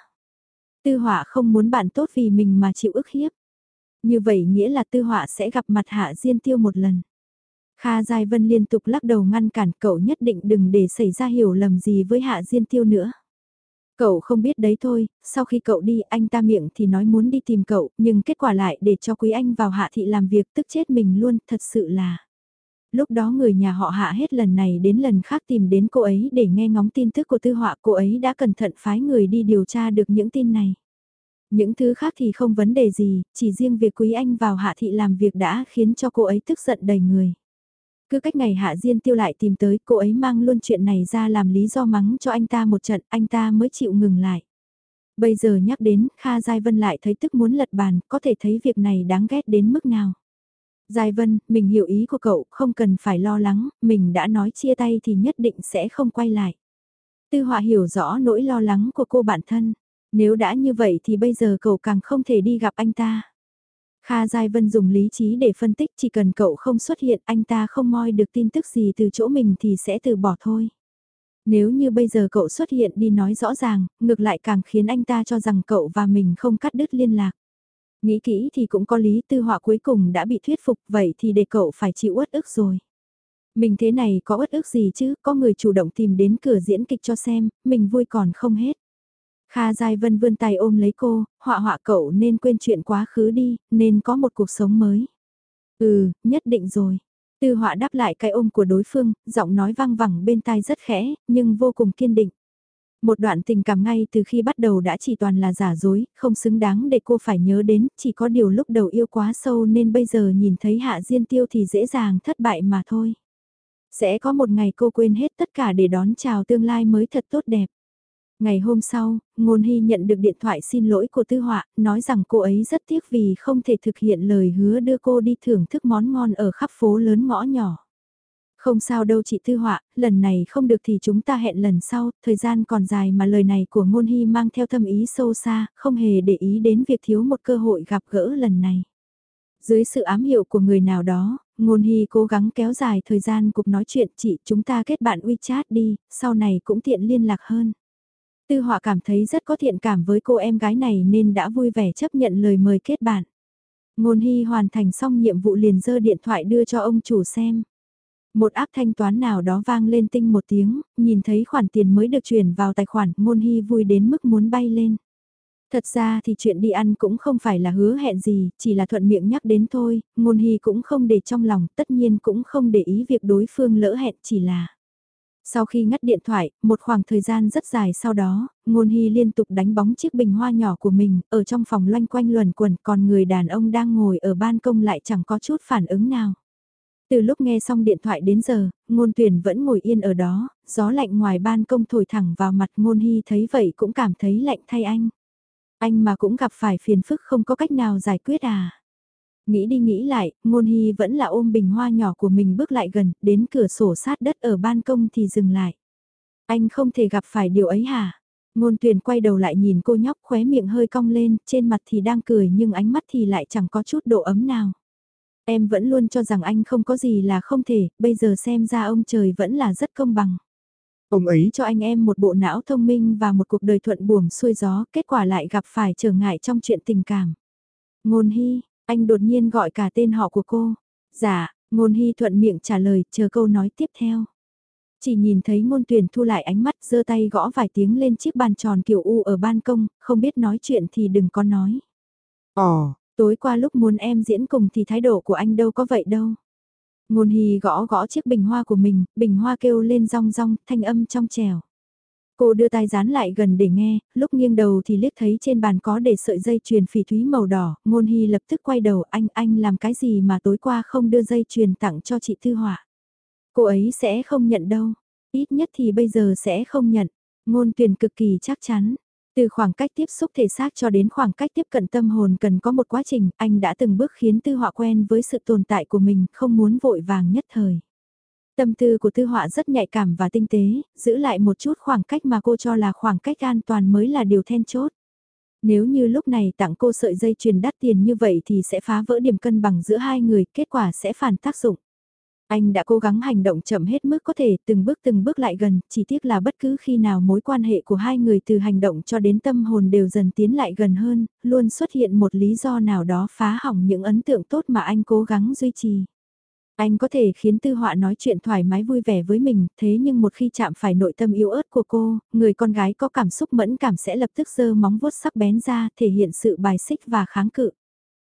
Tư họa không muốn bạn tốt vì mình mà chịu ức hiếp. Như vậy nghĩa là tư họa sẽ gặp mặt hạ diên tiêu một lần. Kha Giai Vân liên tục lắc đầu ngăn cản cậu nhất định đừng để xảy ra hiểu lầm gì với hạ diên tiêu nữa. Cậu không biết đấy thôi, sau khi cậu đi anh ta miệng thì nói muốn đi tìm cậu, nhưng kết quả lại để cho quý anh vào hạ thị làm việc tức chết mình luôn, thật sự là lúc đó người nhà họ hạ hết lần này đến lần khác tìm đến cô ấy để nghe ngóng tin tức của tư họa cô ấy đã cẩn thận phái người đi điều tra được những tin này. Những thứ khác thì không vấn đề gì, chỉ riêng việc quý anh vào hạ thị làm việc đã khiến cho cô ấy tức giận đầy người. Cứ cách ngày hạ diên tiêu lại tìm tới cô ấy mang luôn chuyện này ra làm lý do mắng cho anh ta một trận anh ta mới chịu ngừng lại. Bây giờ nhắc đến Kha Giai Vân lại thấy tức muốn lật bàn có thể thấy việc này đáng ghét đến mức nào. Giai Vân, mình hiểu ý của cậu, không cần phải lo lắng, mình đã nói chia tay thì nhất định sẽ không quay lại. Tư họa hiểu rõ nỗi lo lắng của cô bản thân, nếu đã như vậy thì bây giờ cậu càng không thể đi gặp anh ta. Kha Giai Vân dùng lý trí để phân tích chỉ cần cậu không xuất hiện anh ta không moi được tin tức gì từ chỗ mình thì sẽ từ bỏ thôi. Nếu như bây giờ cậu xuất hiện đi nói rõ ràng, ngược lại càng khiến anh ta cho rằng cậu và mình không cắt đứt liên lạc. Nghĩ kỹ thì cũng có lý tư họa cuối cùng đã bị thuyết phục vậy thì để cậu phải chịu uất ức rồi. Mình thế này có uất ức gì chứ, có người chủ động tìm đến cửa diễn kịch cho xem, mình vui còn không hết. Kha Giai Vân vươn tay ôm lấy cô, họa họa cậu nên quên chuyện quá khứ đi, nên có một cuộc sống mới. Ừ, nhất định rồi. Tư họa đáp lại cái ôm của đối phương, giọng nói vang vẳng bên tai rất khẽ, nhưng vô cùng kiên định. Một đoạn tình cảm ngay từ khi bắt đầu đã chỉ toàn là giả dối, không xứng đáng để cô phải nhớ đến, chỉ có điều lúc đầu yêu quá sâu nên bây giờ nhìn thấy Hạ Diên Tiêu thì dễ dàng thất bại mà thôi. Sẽ có một ngày cô quên hết tất cả để đón chào tương lai mới thật tốt đẹp. Ngày hôm sau, Ngôn Hy nhận được điện thoại xin lỗi của Tư Họa, nói rằng cô ấy rất tiếc vì không thể thực hiện lời hứa đưa cô đi thưởng thức món ngon ở khắp phố lớn ngõ nhỏ. Không sao đâu chị Tư Họa, lần này không được thì chúng ta hẹn lần sau, thời gian còn dài mà lời này của Ngôn Hy mang theo thâm ý sâu xa, không hề để ý đến việc thiếu một cơ hội gặp gỡ lần này. Dưới sự ám hiệu của người nào đó, Ngôn Hy cố gắng kéo dài thời gian cuộc nói chuyện chị chúng ta kết bạn WeChat đi, sau này cũng tiện liên lạc hơn. Tư họa cảm thấy rất có thiện cảm với cô em gái này nên đã vui vẻ chấp nhận lời mời kết bạn. Ngôn Hy hoàn thành xong nhiệm vụ liền dơ điện thoại đưa cho ông chủ xem. Một áp thanh toán nào đó vang lên tinh một tiếng, nhìn thấy khoản tiền mới được chuyển vào tài khoản, Ngôn Hy vui đến mức muốn bay lên. Thật ra thì chuyện đi ăn cũng không phải là hứa hẹn gì, chỉ là thuận miệng nhắc đến thôi, Ngôn Hy cũng không để trong lòng, tất nhiên cũng không để ý việc đối phương lỡ hẹn chỉ là. Sau khi ngắt điện thoại, một khoảng thời gian rất dài sau đó, Ngôn Hy liên tục đánh bóng chiếc bình hoa nhỏ của mình, ở trong phòng loanh quanh luẩn quẩn còn người đàn ông đang ngồi ở ban công lại chẳng có chút phản ứng nào. Từ lúc nghe xong điện thoại đến giờ, ngôn tuyển vẫn ngồi yên ở đó, gió lạnh ngoài ban công thổi thẳng vào mặt ngôn hy thấy vậy cũng cảm thấy lạnh thay anh. Anh mà cũng gặp phải phiền phức không có cách nào giải quyết à. Nghĩ đi nghĩ lại, ngôn hy vẫn là ôm bình hoa nhỏ của mình bước lại gần, đến cửa sổ sát đất ở ban công thì dừng lại. Anh không thể gặp phải điều ấy hả? Ngôn tuyển quay đầu lại nhìn cô nhóc khóe miệng hơi cong lên, trên mặt thì đang cười nhưng ánh mắt thì lại chẳng có chút độ ấm nào. Em vẫn luôn cho rằng anh không có gì là không thể, bây giờ xem ra ông trời vẫn là rất công bằng. Ông ấy cho anh em một bộ não thông minh và một cuộc đời thuận buồm xuôi gió, kết quả lại gặp phải trở ngại trong chuyện tình cảm. Ngôn Hy, anh đột nhiên gọi cả tên họ của cô. Dạ, Ngôn Hy thuận miệng trả lời, chờ câu nói tiếp theo. Chỉ nhìn thấy ngôn tuyển thu lại ánh mắt giơ tay gõ vài tiếng lên chiếc bàn tròn kiểu U ở ban công, không biết nói chuyện thì đừng có nói. Ồ, tối qua lúc muốn em diễn cùng thì thái độ của anh đâu có vậy đâu. Ngôn hì gõ gõ chiếc bình hoa của mình, bình hoa kêu lên rong rong, thanh âm trong trèo. Cô đưa tay dán lại gần để nghe, lúc nghiêng đầu thì liếc thấy trên bàn có để sợi dây chuyền phỉ thúy màu đỏ, ngôn hy lập tức quay đầu anh, anh làm cái gì mà tối qua không đưa dây chuyền tặng cho chị Thư Họa. Cô ấy sẽ không nhận đâu, ít nhất thì bây giờ sẽ không nhận, ngôn tuyển cực kỳ chắc chắn. Từ khoảng cách tiếp xúc thể xác cho đến khoảng cách tiếp cận tâm hồn cần có một quá trình, anh đã từng bước khiến tư họa quen với sự tồn tại của mình, không muốn vội vàng nhất thời. Tâm tư của tư họa rất nhạy cảm và tinh tế, giữ lại một chút khoảng cách mà cô cho là khoảng cách an toàn mới là điều then chốt. Nếu như lúc này tặng cô sợi dây chuyền đắt tiền như vậy thì sẽ phá vỡ điểm cân bằng giữa hai người, kết quả sẽ phản tác dụng. Anh đã cố gắng hành động chậm hết mức có thể, từng bước từng bước lại gần, chỉ tiếc là bất cứ khi nào mối quan hệ của hai người từ hành động cho đến tâm hồn đều dần tiến lại gần hơn, luôn xuất hiện một lý do nào đó phá hỏng những ấn tượng tốt mà anh cố gắng duy trì. Anh có thể khiến tư họa nói chuyện thoải mái vui vẻ với mình, thế nhưng một khi chạm phải nội tâm yếu ớt của cô, người con gái có cảm xúc mẫn cảm sẽ lập tức giơ móng vuốt sắc bén ra, thể hiện sự bài xích và kháng cự.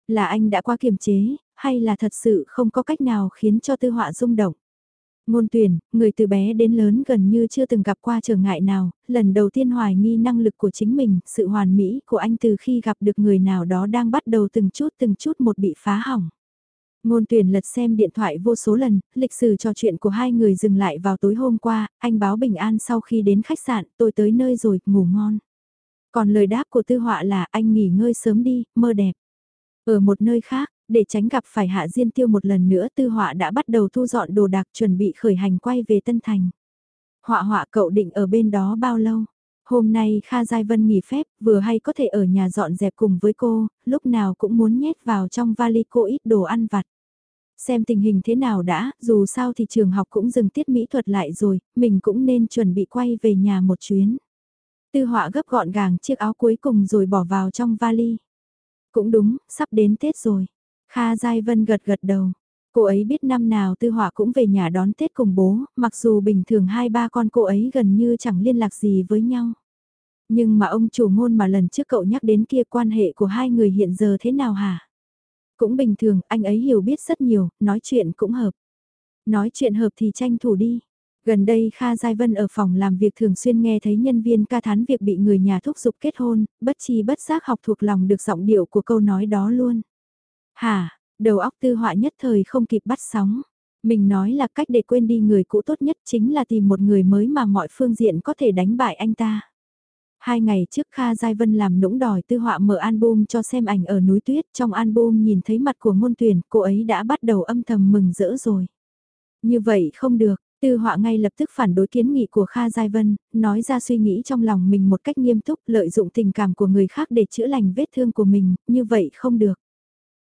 Là anh đã qua kiềm chế, hay là thật sự không có cách nào khiến cho tư họa rung động. Ngôn tuyển, người từ bé đến lớn gần như chưa từng gặp qua trở ngại nào, lần đầu tiên hoài nghi năng lực của chính mình, sự hoàn mỹ của anh từ khi gặp được người nào đó đang bắt đầu từng chút từng chút một bị phá hỏng. Ngôn tuyển lật xem điện thoại vô số lần, lịch sử trò chuyện của hai người dừng lại vào tối hôm qua, anh báo bình an sau khi đến khách sạn, tôi tới nơi rồi, ngủ ngon. Còn lời đáp của tư họa là anh nghỉ ngơi sớm đi, mơ đẹp. Ở một nơi khác, để tránh gặp phải Hạ Diên Tiêu một lần nữa tư họa đã bắt đầu thu dọn đồ đạc chuẩn bị khởi hành quay về Tân Thành. Họa họa cậu định ở bên đó bao lâu? Hôm nay Kha Giai Vân nghỉ phép, vừa hay có thể ở nhà dọn dẹp cùng với cô, lúc nào cũng muốn nhét vào trong vali cô ít đồ ăn vặt. Xem tình hình thế nào đã, dù sao thì trường học cũng dừng tiết mỹ thuật lại rồi, mình cũng nên chuẩn bị quay về nhà một chuyến. Tư họa gấp gọn gàng chiếc áo cuối cùng rồi bỏ vào trong vali. Cũng đúng, sắp đến Tết rồi. Kha Giai Vân gật gật đầu. Cô ấy biết năm nào Tư Họa cũng về nhà đón Tết cùng bố, mặc dù bình thường hai ba con cô ấy gần như chẳng liên lạc gì với nhau. Nhưng mà ông chủ ngôn mà lần trước cậu nhắc đến kia quan hệ của hai người hiện giờ thế nào hả? Cũng bình thường, anh ấy hiểu biết rất nhiều, nói chuyện cũng hợp. Nói chuyện hợp thì tranh thủ đi. Gần đây Kha Giai Vân ở phòng làm việc thường xuyên nghe thấy nhân viên ca thán việc bị người nhà thúc giục kết hôn, bất chi bất giác học thuộc lòng được giọng điệu của câu nói đó luôn. Hả, đầu óc tư họa nhất thời không kịp bắt sóng. Mình nói là cách để quên đi người cũ tốt nhất chính là tìm một người mới mà mọi phương diện có thể đánh bại anh ta. Hai ngày trước Kha Giai Vân làm nũng đòi tư họa mở album cho xem ảnh ở núi tuyết, trong album nhìn thấy mặt của ngôn tuyển, cô ấy đã bắt đầu âm thầm mừng rỡ rồi. Như vậy không được, tư họa ngay lập tức phản đối kiến nghị của Kha Giai Vân, nói ra suy nghĩ trong lòng mình một cách nghiêm túc, lợi dụng tình cảm của người khác để chữa lành vết thương của mình, như vậy không được.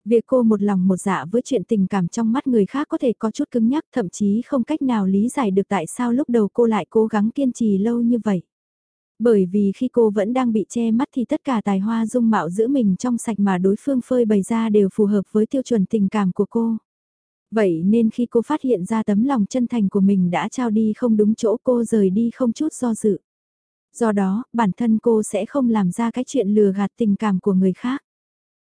Việc cô một lòng một dạ với chuyện tình cảm trong mắt người khác có thể có chút cứng nhắc thậm chí không cách nào lý giải được tại sao lúc đầu cô lại cố gắng kiên trì lâu như vậy. Bởi vì khi cô vẫn đang bị che mắt thì tất cả tài hoa dung mạo giữ mình trong sạch mà đối phương phơi bày ra đều phù hợp với tiêu chuẩn tình cảm của cô. Vậy nên khi cô phát hiện ra tấm lòng chân thành của mình đã trao đi không đúng chỗ cô rời đi không chút do dự. Do đó, bản thân cô sẽ không làm ra cái chuyện lừa gạt tình cảm của người khác.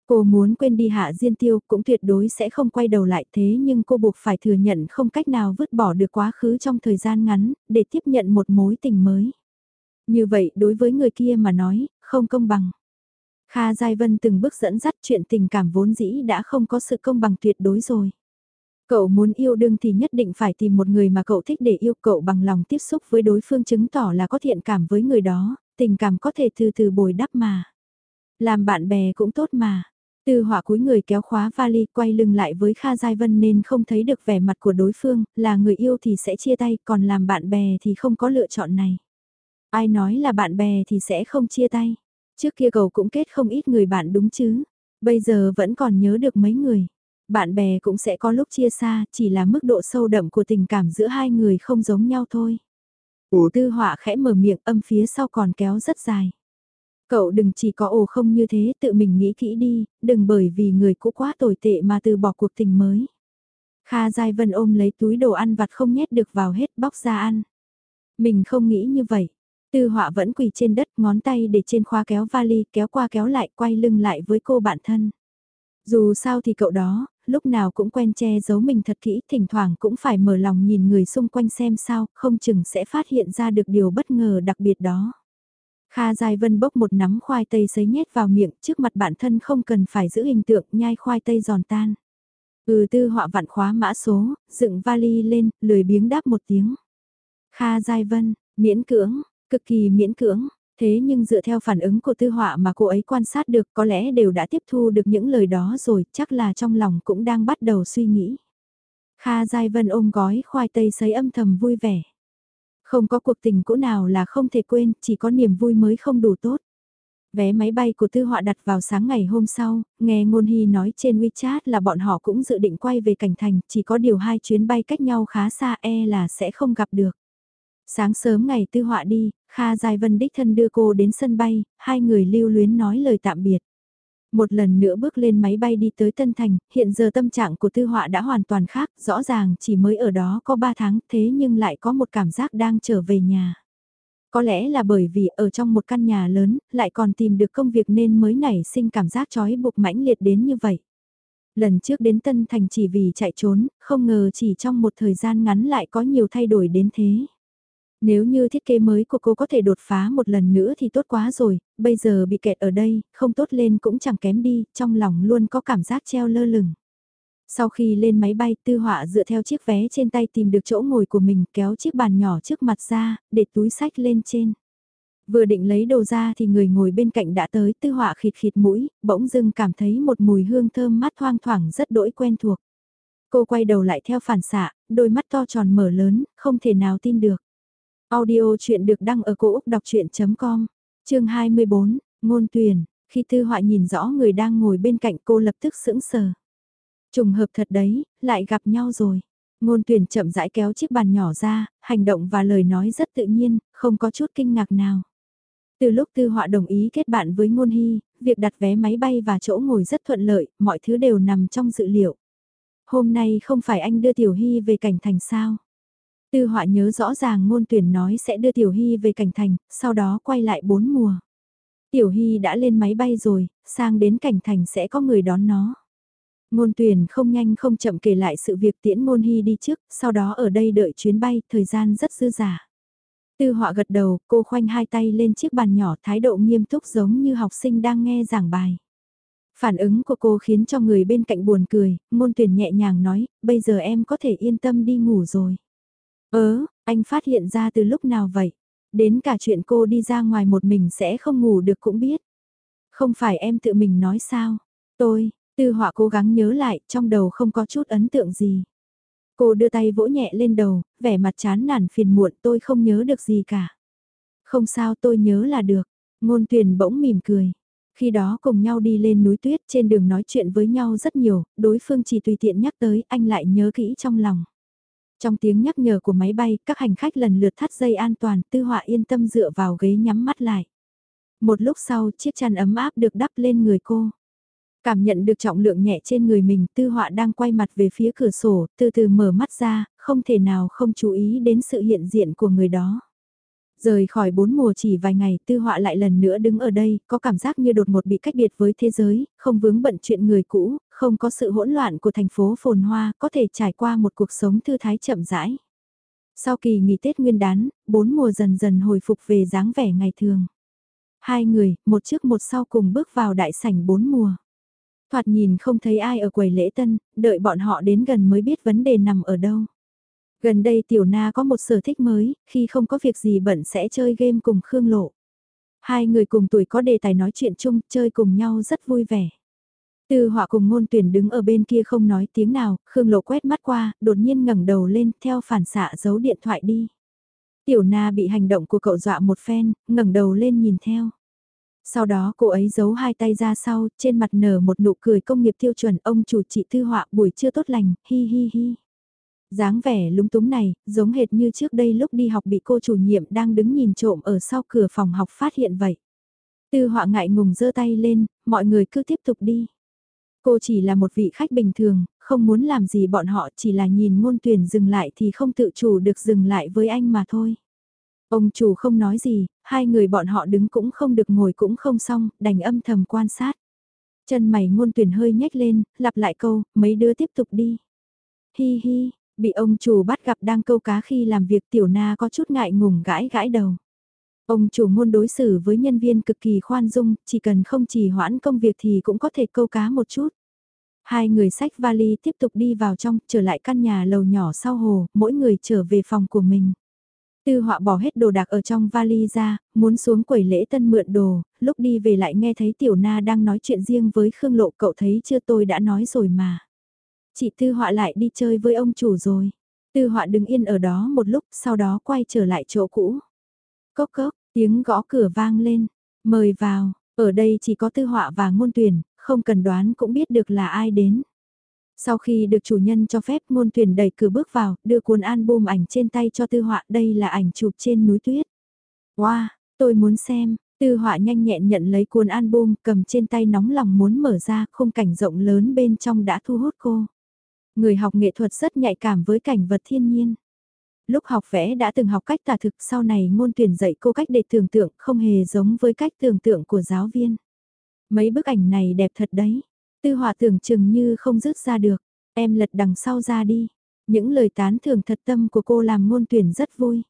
Cô muốn quên đi hạ diên tiêu cũng tuyệt đối sẽ không quay đầu lại thế nhưng cô buộc phải thừa nhận không cách nào vứt bỏ được quá khứ trong thời gian ngắn, để tiếp nhận một mối tình mới. Như vậy đối với người kia mà nói, không công bằng. Kha Giai Vân từng bước dẫn dắt chuyện tình cảm vốn dĩ đã không có sự công bằng tuyệt đối rồi. Cậu muốn yêu đương thì nhất định phải tìm một người mà cậu thích để yêu cậu bằng lòng tiếp xúc với đối phương chứng tỏ là có thiện cảm với người đó, tình cảm có thể từ từ bồi đắp mà. Làm bạn bè cũng tốt mà. Từ họa cúi người kéo khóa vali quay lưng lại với Kha Giai Vân nên không thấy được vẻ mặt của đối phương, là người yêu thì sẽ chia tay còn làm bạn bè thì không có lựa chọn này. Ai nói là bạn bè thì sẽ không chia tay. Trước kia cậu cũng kết không ít người bạn đúng chứ. Bây giờ vẫn còn nhớ được mấy người. Bạn bè cũng sẽ có lúc chia xa, chỉ là mức độ sâu đậm của tình cảm giữa hai người không giống nhau thôi. Ủ tư họa khẽ mở miệng âm phía sau còn kéo rất dài. Cậu đừng chỉ có ồ không như thế, tự mình nghĩ kỹ đi, đừng bởi vì người cũ quá tồi tệ mà từ bỏ cuộc tình mới. Kha Giai Vân ôm lấy túi đồ ăn vặt không nhét được vào hết bóc ra ăn. Mình không nghĩ như vậy. Tư họa vẫn quỳ trên đất, ngón tay để trên khoa kéo vali, kéo qua kéo lại, quay lưng lại với cô bạn thân. Dù sao thì cậu đó, lúc nào cũng quen che giấu mình thật kỹ, thỉnh thoảng cũng phải mở lòng nhìn người xung quanh xem sao, không chừng sẽ phát hiện ra được điều bất ngờ đặc biệt đó. Kha Giai Vân bốc một nắm khoai tây sấy nhét vào miệng trước mặt bản thân không cần phải giữ hình tượng nhai khoai tây giòn tan. Ừ tư họa vặn khóa mã số, dựng vali lên, lười biếng đáp một tiếng. Kha Giai Vân, miễn cưỡng, cực kỳ miễn cưỡng, thế nhưng dựa theo phản ứng của tư họa mà cô ấy quan sát được có lẽ đều đã tiếp thu được những lời đó rồi, chắc là trong lòng cũng đang bắt đầu suy nghĩ. Kha Giai Vân ôm gói khoai tây sấy âm thầm vui vẻ. Không có cuộc tình cũ nào là không thể quên, chỉ có niềm vui mới không đủ tốt. Vé máy bay của Tư Họa đặt vào sáng ngày hôm sau, nghe Ngôn Hy nói trên WeChat là bọn họ cũng dự định quay về Cảnh Thành, chỉ có điều hai chuyến bay cách nhau khá xa e là sẽ không gặp được. Sáng sớm ngày Tư Họa đi, Kha Giai Vân đích thân đưa cô đến sân bay, hai người lưu luyến nói lời tạm biệt. Một lần nữa bước lên máy bay đi tới Tân Thành, hiện giờ tâm trạng của Tư Họa đã hoàn toàn khác, rõ ràng chỉ mới ở đó có 3 tháng thế nhưng lại có một cảm giác đang trở về nhà. Có lẽ là bởi vì ở trong một căn nhà lớn, lại còn tìm được công việc nên mới nảy sinh cảm giác trói buộc mãnh liệt đến như vậy. Lần trước đến Tân Thành chỉ vì chạy trốn, không ngờ chỉ trong một thời gian ngắn lại có nhiều thay đổi đến thế. Nếu như thiết kế mới của cô có thể đột phá một lần nữa thì tốt quá rồi, bây giờ bị kẹt ở đây, không tốt lên cũng chẳng kém đi, trong lòng luôn có cảm giác treo lơ lửng. Sau khi lên máy bay, tư họa dựa theo chiếc vé trên tay tìm được chỗ ngồi của mình kéo chiếc bàn nhỏ trước mặt ra, để túi sách lên trên. Vừa định lấy đồ ra thì người ngồi bên cạnh đã tới tư họa khịt khịt mũi, bỗng dưng cảm thấy một mùi hương thơm mát thoang thoảng rất đỗi quen thuộc. Cô quay đầu lại theo phản xạ, đôi mắt to tròn mở lớn, không thể nào tin được. Audio chuyện được đăng ở cổ Úc đọc chuyện.com, chương 24, ngôn Tuyền khi tư họa nhìn rõ người đang ngồi bên cạnh cô lập tức sững sờ. Trùng hợp thật đấy, lại gặp nhau rồi. Ngôn Tuyền chậm rãi kéo chiếc bàn nhỏ ra, hành động và lời nói rất tự nhiên, không có chút kinh ngạc nào. Từ lúc tư họa đồng ý kết bạn với ngôn hy, việc đặt vé máy bay và chỗ ngồi rất thuận lợi, mọi thứ đều nằm trong dự liệu. Hôm nay không phải anh đưa Tiểu Hy về cảnh thành sao? Tư họa nhớ rõ ràng ngôn tuyển nói sẽ đưa Tiểu Hy về cảnh thành, sau đó quay lại bốn mùa. Tiểu Hy đã lên máy bay rồi, sang đến cảnh thành sẽ có người đón nó. Ngôn tuyển không nhanh không chậm kể lại sự việc tiễn ngôn hy đi trước, sau đó ở đây đợi chuyến bay, thời gian rất dư giả. Tư họa gật đầu, cô khoanh hai tay lên chiếc bàn nhỏ thái độ nghiêm túc giống như học sinh đang nghe giảng bài. Phản ứng của cô khiến cho người bên cạnh buồn cười, ngôn tuyển nhẹ nhàng nói, bây giờ em có thể yên tâm đi ngủ rồi. Ớ, anh phát hiện ra từ lúc nào vậy? Đến cả chuyện cô đi ra ngoài một mình sẽ không ngủ được cũng biết. Không phải em tự mình nói sao? Tôi, tư họa cố gắng nhớ lại, trong đầu không có chút ấn tượng gì. Cô đưa tay vỗ nhẹ lên đầu, vẻ mặt chán nản phiền muộn tôi không nhớ được gì cả. Không sao tôi nhớ là được. Ngôn tuyển bỗng mỉm cười. Khi đó cùng nhau đi lên núi tuyết trên đường nói chuyện với nhau rất nhiều, đối phương chỉ tùy tiện nhắc tới anh lại nhớ kỹ trong lòng. Trong tiếng nhắc nhở của máy bay, các hành khách lần lượt thắt dây an toàn, tư họa yên tâm dựa vào ghế nhắm mắt lại. Một lúc sau, chiếc chăn ấm áp được đắp lên người cô. Cảm nhận được trọng lượng nhẹ trên người mình, tư họa đang quay mặt về phía cửa sổ, từ từ mở mắt ra, không thể nào không chú ý đến sự hiện diện của người đó. Rời khỏi bốn mùa chỉ vài ngày, tư họa lại lần nữa đứng ở đây, có cảm giác như đột một bị cách biệt với thế giới, không vướng bận chuyện người cũ, không có sự hỗn loạn của thành phố phồn hoa, có thể trải qua một cuộc sống thư thái chậm rãi. Sau kỳ nghỉ Tết Nguyên đán, bốn mùa dần dần hồi phục về dáng vẻ ngày thường. Hai người, một trước một sau cùng bước vào đại sảnh bốn mùa. Thoạt nhìn không thấy ai ở quầy lễ tân, đợi bọn họ đến gần mới biết vấn đề nằm ở đâu. Gần đây Tiểu Na có một sở thích mới, khi không có việc gì bận sẽ chơi game cùng Khương Lộ. Hai người cùng tuổi có đề tài nói chuyện chung, chơi cùng nhau rất vui vẻ. Tư họa cùng ngôn tuyển đứng ở bên kia không nói tiếng nào, Khương Lộ quét mắt qua, đột nhiên ngẩng đầu lên, theo phản xạ giấu điện thoại đi. Tiểu na bị hành động của cậu dọa một phen, ngẩng đầu lên nhìn theo. Sau đó cô ấy giấu hai tay ra sau, trên mặt nở một nụ cười công nghiệp tiêu chuẩn ông chủ trị thư họa buổi trưa tốt lành, hi hi hi. dáng vẻ lúng túng này, giống hệt như trước đây lúc đi học bị cô chủ nhiệm đang đứng nhìn trộm ở sau cửa phòng học phát hiện vậy. Tư họa ngại ngùng giơ tay lên, mọi người cứ tiếp tục đi. Cô chỉ là một vị khách bình thường, không muốn làm gì bọn họ chỉ là nhìn ngôn tuyển dừng lại thì không tự chủ được dừng lại với anh mà thôi. Ông chủ không nói gì, hai người bọn họ đứng cũng không được ngồi cũng không xong, đành âm thầm quan sát. Chân mày ngôn tuyển hơi nhếch lên, lặp lại câu, mấy đứa tiếp tục đi. Hi hi, bị ông chủ bắt gặp đang câu cá khi làm việc tiểu na có chút ngại ngùng gãi gãi đầu. Ông chủ ngôn đối xử với nhân viên cực kỳ khoan dung, chỉ cần không trì hoãn công việc thì cũng có thể câu cá một chút. Hai người sách vali tiếp tục đi vào trong, trở lại căn nhà lầu nhỏ sau hồ, mỗi người trở về phòng của mình. Tư họa bỏ hết đồ đạc ở trong vali ra, muốn xuống quầy lễ tân mượn đồ, lúc đi về lại nghe thấy tiểu na đang nói chuyện riêng với Khương Lộ cậu thấy chưa tôi đã nói rồi mà. Chị Tư họa lại đi chơi với ông chủ rồi. Tư họa đứng yên ở đó một lúc sau đó quay trở lại chỗ cũ. Cốc cốc, tiếng gõ cửa vang lên. Mời vào, ở đây chỉ có tư họa và ngôn tuyển, không cần đoán cũng biết được là ai đến. Sau khi được chủ nhân cho phép ngôn tuyển đẩy cửa bước vào, đưa cuốn album ảnh trên tay cho tư họa, đây là ảnh chụp trên núi tuyết. Wow, tôi muốn xem, tư họa nhanh nhẹn nhận lấy cuốn album cầm trên tay nóng lòng muốn mở ra, khung cảnh rộng lớn bên trong đã thu hút cô. Người học nghệ thuật rất nhạy cảm với cảnh vật thiên nhiên. Lúc học vẽ đã từng học cách tả thực sau này ngôn tuyển dạy cô cách để tưởng tượng không hề giống với cách tưởng tượng của giáo viên. Mấy bức ảnh này đẹp thật đấy. Tư họa tưởng chừng như không rứt ra được. Em lật đằng sau ra đi. Những lời tán thưởng thật tâm của cô làm ngôn tuyển rất vui.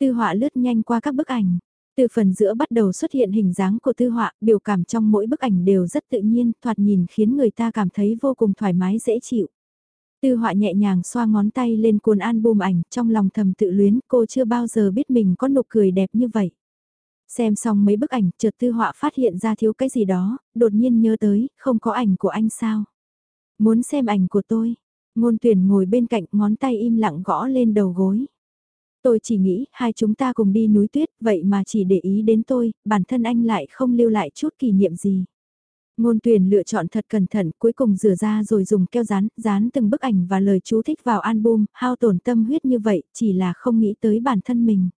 Tư họa lướt nhanh qua các bức ảnh. Từ phần giữa bắt đầu xuất hiện hình dáng của tư họa, biểu cảm trong mỗi bức ảnh đều rất tự nhiên, thoạt nhìn khiến người ta cảm thấy vô cùng thoải mái dễ chịu. Tư họa nhẹ nhàng xoa ngón tay lên cuốn album ảnh, trong lòng thầm tự luyến, cô chưa bao giờ biết mình có nụ cười đẹp như vậy. Xem xong mấy bức ảnh, chợt tư họa phát hiện ra thiếu cái gì đó, đột nhiên nhớ tới, không có ảnh của anh sao. Muốn xem ảnh của tôi. Ngôn tuyển ngồi bên cạnh ngón tay im lặng gõ lên đầu gối. Tôi chỉ nghĩ hai chúng ta cùng đi núi tuyết, vậy mà chỉ để ý đến tôi, bản thân anh lại không lưu lại chút kỷ niệm gì. Ngôn tuyển lựa chọn thật cẩn thận, cuối cùng rửa ra rồi dùng keo dán, dán từng bức ảnh và lời chú thích vào album, hao tổn tâm huyết như vậy, chỉ là không nghĩ tới bản thân mình.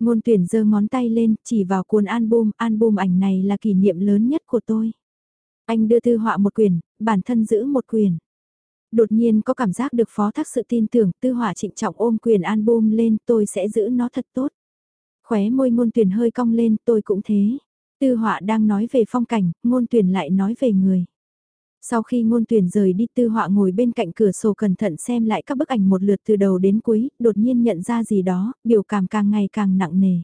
Ngôn tuyển giơ ngón tay lên, chỉ vào cuốn album, album ảnh này là kỷ niệm lớn nhất của tôi. Anh đưa tư họa một quyển, bản thân giữ một quyển. Đột nhiên có cảm giác được phó thác sự tin tưởng, tư họa trịnh trọng ôm quyền album lên, tôi sẽ giữ nó thật tốt. Khóe môi ngôn tuyển hơi cong lên, tôi cũng thế. Tư họa đang nói về phong cảnh, ngôn tuyển lại nói về người. Sau khi ngôn tuyển rời đi tư họa ngồi bên cạnh cửa sổ cẩn thận xem lại các bức ảnh một lượt từ đầu đến cuối, đột nhiên nhận ra gì đó, biểu cảm càng ngày càng nặng nề.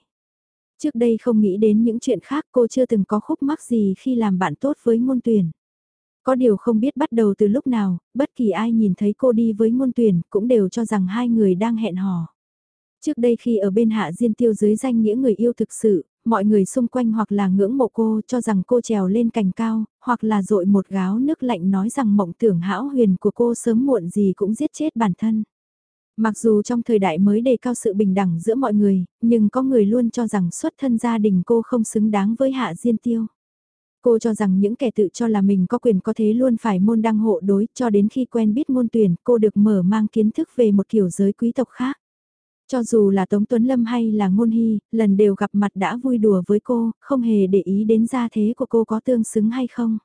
Trước đây không nghĩ đến những chuyện khác cô chưa từng có khúc mắc gì khi làm bạn tốt với ngôn tuyển. Có điều không biết bắt đầu từ lúc nào, bất kỳ ai nhìn thấy cô đi với ngôn tuyển cũng đều cho rằng hai người đang hẹn hò. Trước đây khi ở bên hạ diên tiêu dưới danh nghĩa người yêu thực sự, mọi người xung quanh hoặc là ngưỡng mộ cô cho rằng cô trèo lên cành cao, hoặc là dội một gáo nước lạnh nói rằng mộng tưởng hão huyền của cô sớm muộn gì cũng giết chết bản thân. Mặc dù trong thời đại mới đề cao sự bình đẳng giữa mọi người, nhưng có người luôn cho rằng xuất thân gia đình cô không xứng đáng với hạ diên tiêu. Cô cho rằng những kẻ tự cho là mình có quyền có thế luôn phải môn đăng hộ đối cho đến khi quen biết môn tuyển cô được mở mang kiến thức về một kiểu giới quý tộc khác. Cho dù là Tống Tuấn Lâm hay là Ngôn Hy, lần đều gặp mặt đã vui đùa với cô, không hề để ý đến gia thế của cô có tương xứng hay không.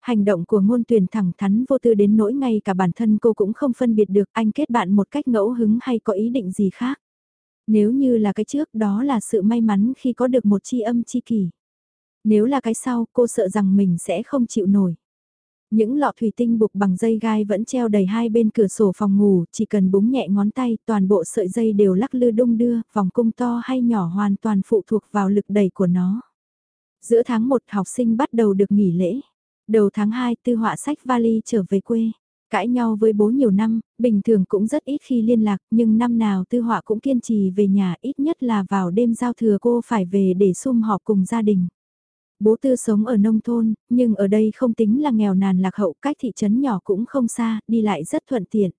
Hành động của ngôn tuyển thẳng thắn vô tư đến nỗi ngay cả bản thân cô cũng không phân biệt được anh kết bạn một cách ngẫu hứng hay có ý định gì khác. Nếu như là cái trước đó là sự may mắn khi có được một chi âm chi kỷ. Nếu là cái sau cô sợ rằng mình sẽ không chịu nổi. Những lọ thủy tinh buộc bằng dây gai vẫn treo đầy hai bên cửa sổ phòng ngủ, chỉ cần búng nhẹ ngón tay, toàn bộ sợi dây đều lắc lư đung đưa, vòng cung to hay nhỏ hoàn toàn phụ thuộc vào lực đẩy của nó. Giữa tháng 1 học sinh bắt đầu được nghỉ lễ. Đầu tháng 2 tư họa sách vali trở về quê. Cãi nhau với bố nhiều năm, bình thường cũng rất ít khi liên lạc, nhưng năm nào tư họa cũng kiên trì về nhà ít nhất là vào đêm giao thừa cô phải về để sum họp cùng gia đình. Bố tư sống ở nông thôn, nhưng ở đây không tính là nghèo nàn lạc hậu cách thị trấn nhỏ cũng không xa, đi lại rất thuận tiện.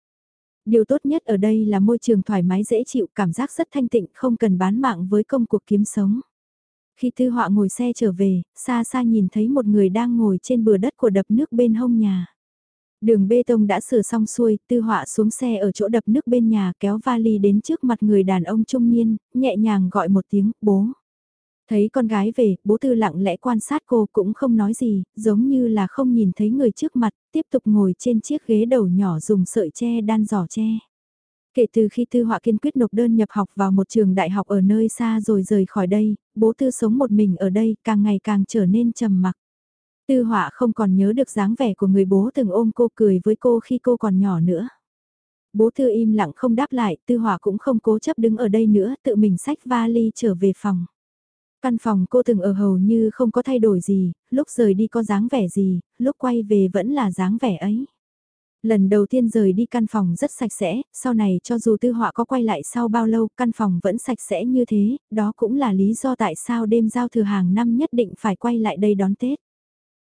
Điều tốt nhất ở đây là môi trường thoải mái dễ chịu, cảm giác rất thanh tịnh, không cần bán mạng với công cuộc kiếm sống. Khi Tư Họa ngồi xe trở về, xa xa nhìn thấy một người đang ngồi trên bờ đất của đập nước bên hông nhà. Đường bê tông đã sửa xong xuôi, Tư Họa xuống xe ở chỗ đập nước bên nhà kéo vali đến trước mặt người đàn ông trung niên, nhẹ nhàng gọi một tiếng, bố. Thấy con gái về, bố Tư lặng lẽ quan sát cô cũng không nói gì, giống như là không nhìn thấy người trước mặt, tiếp tục ngồi trên chiếc ghế đầu nhỏ dùng sợi tre đan giỏ tre. Kể từ khi Tư Họa kiên quyết nộp đơn nhập học vào một trường đại học ở nơi xa rồi rời khỏi đây, bố Tư sống một mình ở đây càng ngày càng trở nên trầm mặc. Tư Họa không còn nhớ được dáng vẻ của người bố từng ôm cô cười với cô khi cô còn nhỏ nữa. Bố Tư im lặng không đáp lại, Tư Họa cũng không cố chấp đứng ở đây nữa, tự mình xách vali trở về phòng. Căn phòng cô từng ở hầu như không có thay đổi gì, lúc rời đi có dáng vẻ gì, lúc quay về vẫn là dáng vẻ ấy. Lần đầu tiên rời đi căn phòng rất sạch sẽ, sau này cho dù tư họa có quay lại sau bao lâu căn phòng vẫn sạch sẽ như thế, đó cũng là lý do tại sao đêm giao thừa hàng năm nhất định phải quay lại đây đón Tết.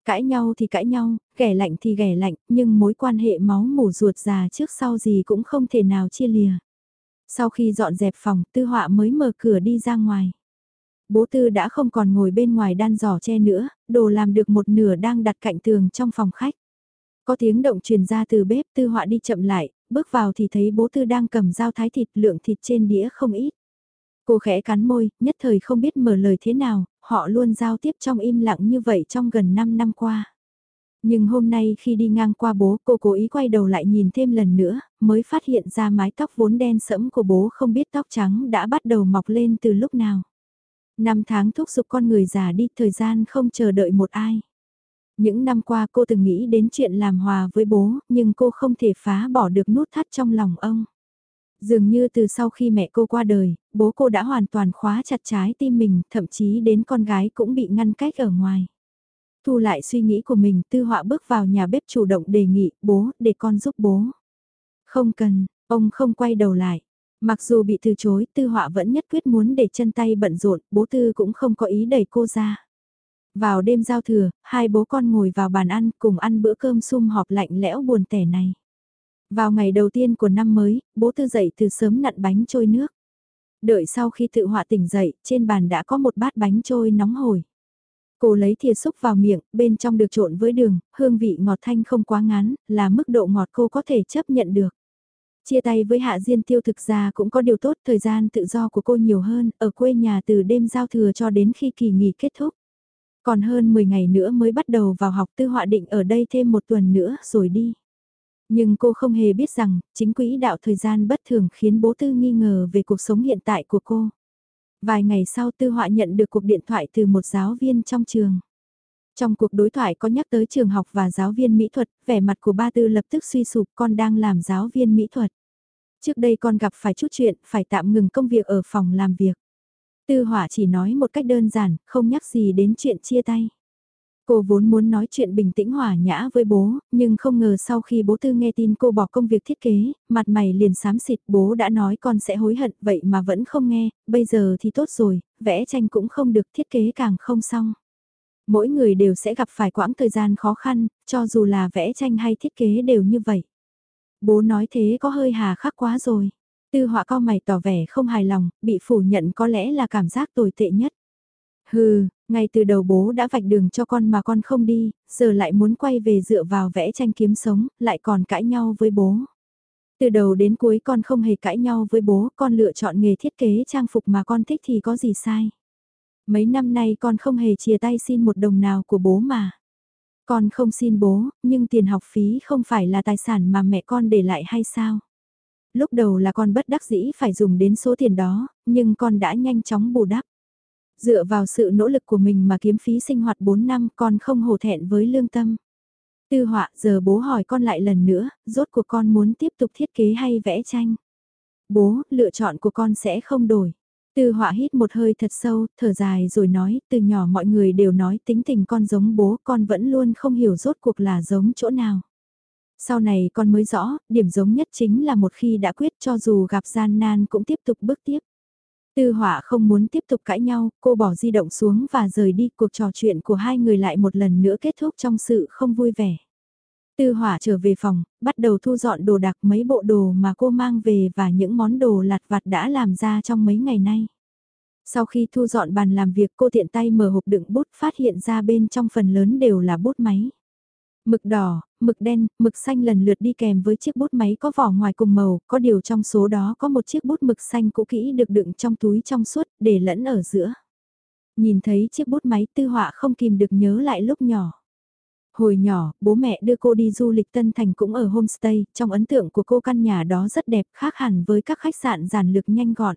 Cãi nhau thì cãi nhau, ghẻ lạnh thì ghẻ lạnh, nhưng mối quan hệ máu mủ ruột già trước sau gì cũng không thể nào chia lìa. Sau khi dọn dẹp phòng, tư họa mới mở cửa đi ra ngoài. Bố tư đã không còn ngồi bên ngoài đan giỏ che nữa, đồ làm được một nửa đang đặt cạnh tường trong phòng khách. Có tiếng động truyền ra từ bếp tư họa đi chậm lại, bước vào thì thấy bố tư đang cầm dao thái thịt lượng thịt trên đĩa không ít. Cô khẽ cắn môi, nhất thời không biết mở lời thế nào, họ luôn giao tiếp trong im lặng như vậy trong gần 5 năm qua. Nhưng hôm nay khi đi ngang qua bố cô cố ý quay đầu lại nhìn thêm lần nữa, mới phát hiện ra mái tóc vốn đen sẫm của bố không biết tóc trắng đã bắt đầu mọc lên từ lúc nào. Năm tháng thúc giục con người già đi, thời gian không chờ đợi một ai. Những năm qua cô từng nghĩ đến chuyện làm hòa với bố, nhưng cô không thể phá bỏ được nút thắt trong lòng ông. Dường như từ sau khi mẹ cô qua đời, bố cô đã hoàn toàn khóa chặt trái tim mình, thậm chí đến con gái cũng bị ngăn cách ở ngoài. Thu lại suy nghĩ của mình, tư họa bước vào nhà bếp chủ động đề nghị, bố, để con giúp bố. Không cần, ông không quay đầu lại. Mặc dù bị từ chối, tư họa vẫn nhất quyết muốn để chân tay bận rộn, bố tư cũng không có ý đẩy cô ra. Vào đêm giao thừa, hai bố con ngồi vào bàn ăn cùng ăn bữa cơm sum họp lạnh lẽo buồn tẻ này. Vào ngày đầu tiên của năm mới, bố tư dậy từ sớm nặn bánh trôi nước. Đợi sau khi tự họa tỉnh dậy, trên bàn đã có một bát bánh trôi nóng hổi. Cô lấy thìa xúc vào miệng, bên trong được trộn với đường, hương vị ngọt thanh không quá ngán, là mức độ ngọt cô có thể chấp nhận được. Chia tay với Hạ Diên Tiêu thực ra cũng có điều tốt, thời gian tự do của cô nhiều hơn, ở quê nhà từ đêm giao thừa cho đến khi kỳ nghỉ kết thúc. Còn hơn 10 ngày nữa mới bắt đầu vào học tư họa định ở đây thêm một tuần nữa rồi đi. Nhưng cô không hề biết rằng, chính quỹ đạo thời gian bất thường khiến bố tư nghi ngờ về cuộc sống hiện tại của cô. Vài ngày sau tư họa nhận được cuộc điện thoại từ một giáo viên trong trường. Trong cuộc đối thoại có nhắc tới trường học và giáo viên mỹ thuật, vẻ mặt của ba tư lập tức suy sụp con đang làm giáo viên mỹ thuật. Trước đây con gặp phải chút chuyện, phải tạm ngừng công việc ở phòng làm việc. Tư hỏa chỉ nói một cách đơn giản, không nhắc gì đến chuyện chia tay. Cô vốn muốn nói chuyện bình tĩnh hòa nhã với bố, nhưng không ngờ sau khi bố tư nghe tin cô bỏ công việc thiết kế, mặt mày liền xám xịt bố đã nói con sẽ hối hận vậy mà vẫn không nghe, bây giờ thì tốt rồi, vẽ tranh cũng không được thiết kế càng không xong. Mỗi người đều sẽ gặp phải quãng thời gian khó khăn, cho dù là vẽ tranh hay thiết kế đều như vậy. Bố nói thế có hơi hà khắc quá rồi. Tư họa cao mày tỏ vẻ không hài lòng, bị phủ nhận có lẽ là cảm giác tồi tệ nhất. Hừ, ngay từ đầu bố đã vạch đường cho con mà con không đi, giờ lại muốn quay về dựa vào vẽ tranh kiếm sống, lại còn cãi nhau với bố. Từ đầu đến cuối con không hề cãi nhau với bố, con lựa chọn nghề thiết kế trang phục mà con thích thì có gì sai. Mấy năm nay con không hề chia tay xin một đồng nào của bố mà. Con không xin bố, nhưng tiền học phí không phải là tài sản mà mẹ con để lại hay sao? Lúc đầu là con bất đắc dĩ phải dùng đến số tiền đó, nhưng con đã nhanh chóng bù đắp. Dựa vào sự nỗ lực của mình mà kiếm phí sinh hoạt 4 năm con không hổ thẹn với lương tâm. Tư họa giờ bố hỏi con lại lần nữa, rốt cuộc con muốn tiếp tục thiết kế hay vẽ tranh? Bố, lựa chọn của con sẽ không đổi. Tư họa hít một hơi thật sâu, thở dài rồi nói, từ nhỏ mọi người đều nói tính tình con giống bố, con vẫn luôn không hiểu rốt cuộc là giống chỗ nào. Sau này con mới rõ, điểm giống nhất chính là một khi đã quyết cho dù gặp gian nan cũng tiếp tục bước tiếp. Tư họa không muốn tiếp tục cãi nhau, cô bỏ di động xuống và rời đi cuộc trò chuyện của hai người lại một lần nữa kết thúc trong sự không vui vẻ. Tư hỏa trở về phòng, bắt đầu thu dọn đồ đạc mấy bộ đồ mà cô mang về và những món đồ lặt vặt đã làm ra trong mấy ngày nay. Sau khi thu dọn bàn làm việc cô tiện tay mở hộp đựng bút phát hiện ra bên trong phần lớn đều là bút máy. Mực đỏ, mực đen, mực xanh lần lượt đi kèm với chiếc bút máy có vỏ ngoài cùng màu, có điều trong số đó có một chiếc bút mực xanh cũ kỹ được đựng trong túi trong suốt, để lẫn ở giữa. Nhìn thấy chiếc bút máy tư họa không kìm được nhớ lại lúc nhỏ. Hồi nhỏ, bố mẹ đưa cô đi du lịch Tân Thành cũng ở homestay, trong ấn tượng của cô căn nhà đó rất đẹp khác hẳn với các khách sạn giản lược nhanh gọn.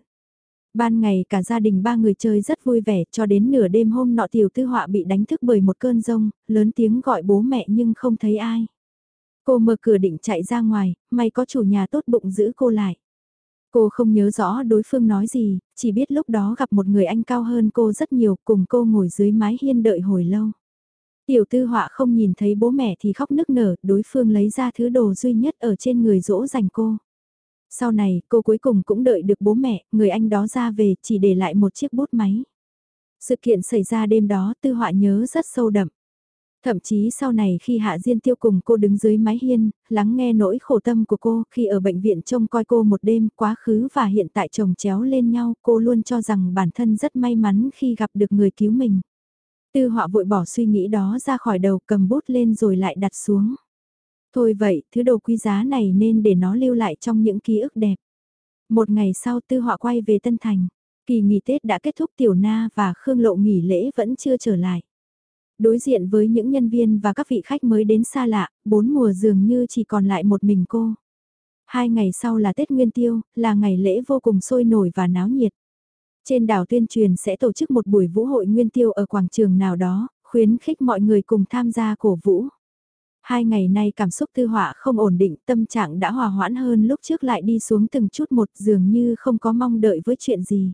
Ban ngày cả gia đình ba người chơi rất vui vẻ cho đến nửa đêm hôm nọ tiểu tư họa bị đánh thức bởi một cơn rông, lớn tiếng gọi bố mẹ nhưng không thấy ai. Cô mở cửa định chạy ra ngoài, may có chủ nhà tốt bụng giữ cô lại. Cô không nhớ rõ đối phương nói gì, chỉ biết lúc đó gặp một người anh cao hơn cô rất nhiều cùng cô ngồi dưới mái hiên đợi hồi lâu. Tiểu tư họa không nhìn thấy bố mẹ thì khóc nức nở, đối phương lấy ra thứ đồ duy nhất ở trên người dỗ dành cô. Sau này, cô cuối cùng cũng đợi được bố mẹ, người anh đó ra về chỉ để lại một chiếc bút máy. Sự kiện xảy ra đêm đó tư họa nhớ rất sâu đậm. Thậm chí sau này khi Hạ Diên Tiêu cùng cô đứng dưới mái hiên, lắng nghe nỗi khổ tâm của cô khi ở bệnh viện trông coi cô một đêm quá khứ và hiện tại chồng chéo lên nhau, cô luôn cho rằng bản thân rất may mắn khi gặp được người cứu mình. Tư họa vội bỏ suy nghĩ đó ra khỏi đầu cầm bút lên rồi lại đặt xuống. Thôi vậy, thứ đồ quý giá này nên để nó lưu lại trong những ký ức đẹp. Một ngày sau tư họa quay về Tân Thành. Kỳ nghỉ Tết đã kết thúc Tiểu Na và Khương Lộ nghỉ lễ vẫn chưa trở lại. Đối diện với những nhân viên và các vị khách mới đến xa lạ, bốn mùa dường như chỉ còn lại một mình cô. Hai ngày sau là Tết Nguyên Tiêu, là ngày lễ vô cùng sôi nổi và náo nhiệt. Trên đảo tuyên truyền sẽ tổ chức một buổi vũ hội Nguyên Tiêu ở quảng trường nào đó, khuyến khích mọi người cùng tham gia cổ vũ. Hai ngày nay cảm xúc tư họa không ổn định, tâm trạng đã hòa hoãn hơn lúc trước lại đi xuống từng chút một dường như không có mong đợi với chuyện gì.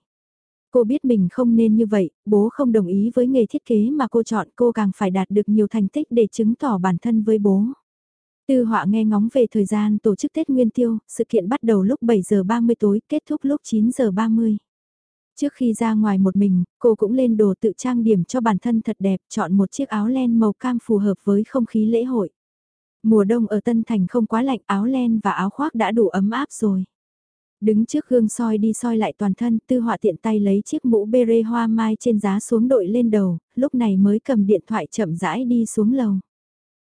Cô biết mình không nên như vậy, bố không đồng ý với nghề thiết kế mà cô chọn cô càng phải đạt được nhiều thành tích để chứng tỏ bản thân với bố. Tư họa nghe ngóng về thời gian tổ chức Tết Nguyên Tiêu, sự kiện bắt đầu lúc 7 giờ 30 tối, kết thúc lúc 9 giờ 30. Trước khi ra ngoài một mình, cô cũng lên đồ tự trang điểm cho bản thân thật đẹp, chọn một chiếc áo len màu cam phù hợp với không khí lễ hội. Mùa đông ở Tân Thành không quá lạnh áo len và áo khoác đã đủ ấm áp rồi. Đứng trước gương soi đi soi lại toàn thân, tư họa tiện tay lấy chiếc mũ bê hoa mai trên giá xuống đội lên đầu, lúc này mới cầm điện thoại chậm rãi đi xuống lầu.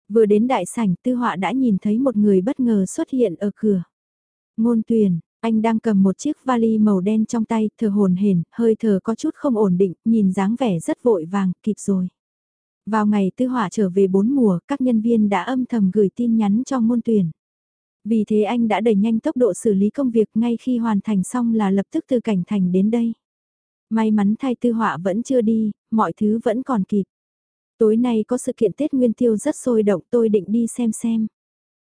Vừa đến đại sảnh tư họa đã nhìn thấy một người bất ngờ xuất hiện ở cửa. Ngôn tuyển, anh đang cầm một chiếc vali màu đen trong tay, thở hồn hển, hơi thở có chút không ổn định, nhìn dáng vẻ rất vội vàng, kịp rồi. Vào ngày tư hỏa trở về bốn mùa, các nhân viên đã âm thầm gửi tin nhắn cho môn tuyển. Vì thế anh đã đẩy nhanh tốc độ xử lý công việc ngay khi hoàn thành xong là lập tức từ cảnh thành đến đây. May mắn thay tư họa vẫn chưa đi, mọi thứ vẫn còn kịp. Tối nay có sự kiện Tết Nguyên Tiêu rất sôi động tôi định đi xem xem.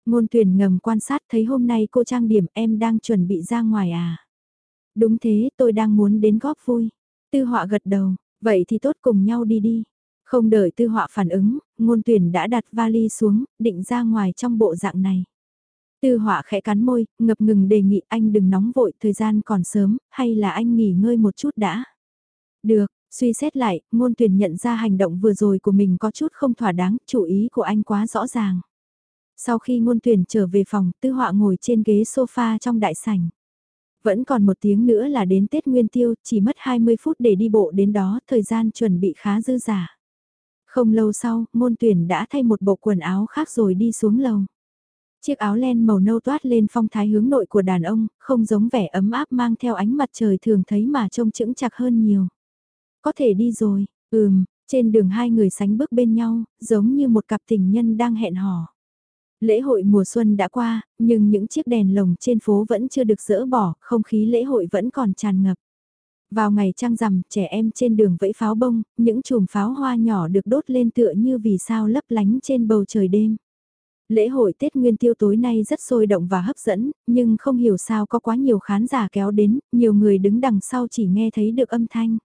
Ngôn tuyển ngầm quan sát thấy hôm nay cô trang điểm em đang chuẩn bị ra ngoài à. Đúng thế tôi đang muốn đến góp vui. Tư họa gật đầu, vậy thì tốt cùng nhau đi đi. Không đợi tư họa phản ứng, ngôn tuyển đã đặt vali xuống, định ra ngoài trong bộ dạng này. Tư họa khẽ cắn môi, ngập ngừng đề nghị anh đừng nóng vội, thời gian còn sớm, hay là anh nghỉ ngơi một chút đã. Được, suy xét lại, ngôn tuyển nhận ra hành động vừa rồi của mình có chút không thỏa đáng, chủ ý của anh quá rõ ràng. Sau khi ngôn tuyển trở về phòng, tư họa ngồi trên ghế sofa trong đại sảnh. Vẫn còn một tiếng nữa là đến Tết Nguyên Tiêu, chỉ mất 20 phút để đi bộ đến đó, thời gian chuẩn bị khá dư giả. Không lâu sau, ngôn tuyển đã thay một bộ quần áo khác rồi đi xuống lầu. Chiếc áo len màu nâu toát lên phong thái hướng nội của đàn ông, không giống vẻ ấm áp mang theo ánh mặt trời thường thấy mà trông chững chặt hơn nhiều. Có thể đi rồi, ừm, trên đường hai người sánh bước bên nhau, giống như một cặp tình nhân đang hẹn hò. Lễ hội mùa xuân đã qua, nhưng những chiếc đèn lồng trên phố vẫn chưa được dỡ bỏ, không khí lễ hội vẫn còn tràn ngập. Vào ngày trăng rằm, trẻ em trên đường vẫy pháo bông, những chùm pháo hoa nhỏ được đốt lên tựa như vì sao lấp lánh trên bầu trời đêm. Lễ hội Tết Nguyên Tiêu tối nay rất sôi động và hấp dẫn, nhưng không hiểu sao có quá nhiều khán giả kéo đến, nhiều người đứng đằng sau chỉ nghe thấy được âm thanh.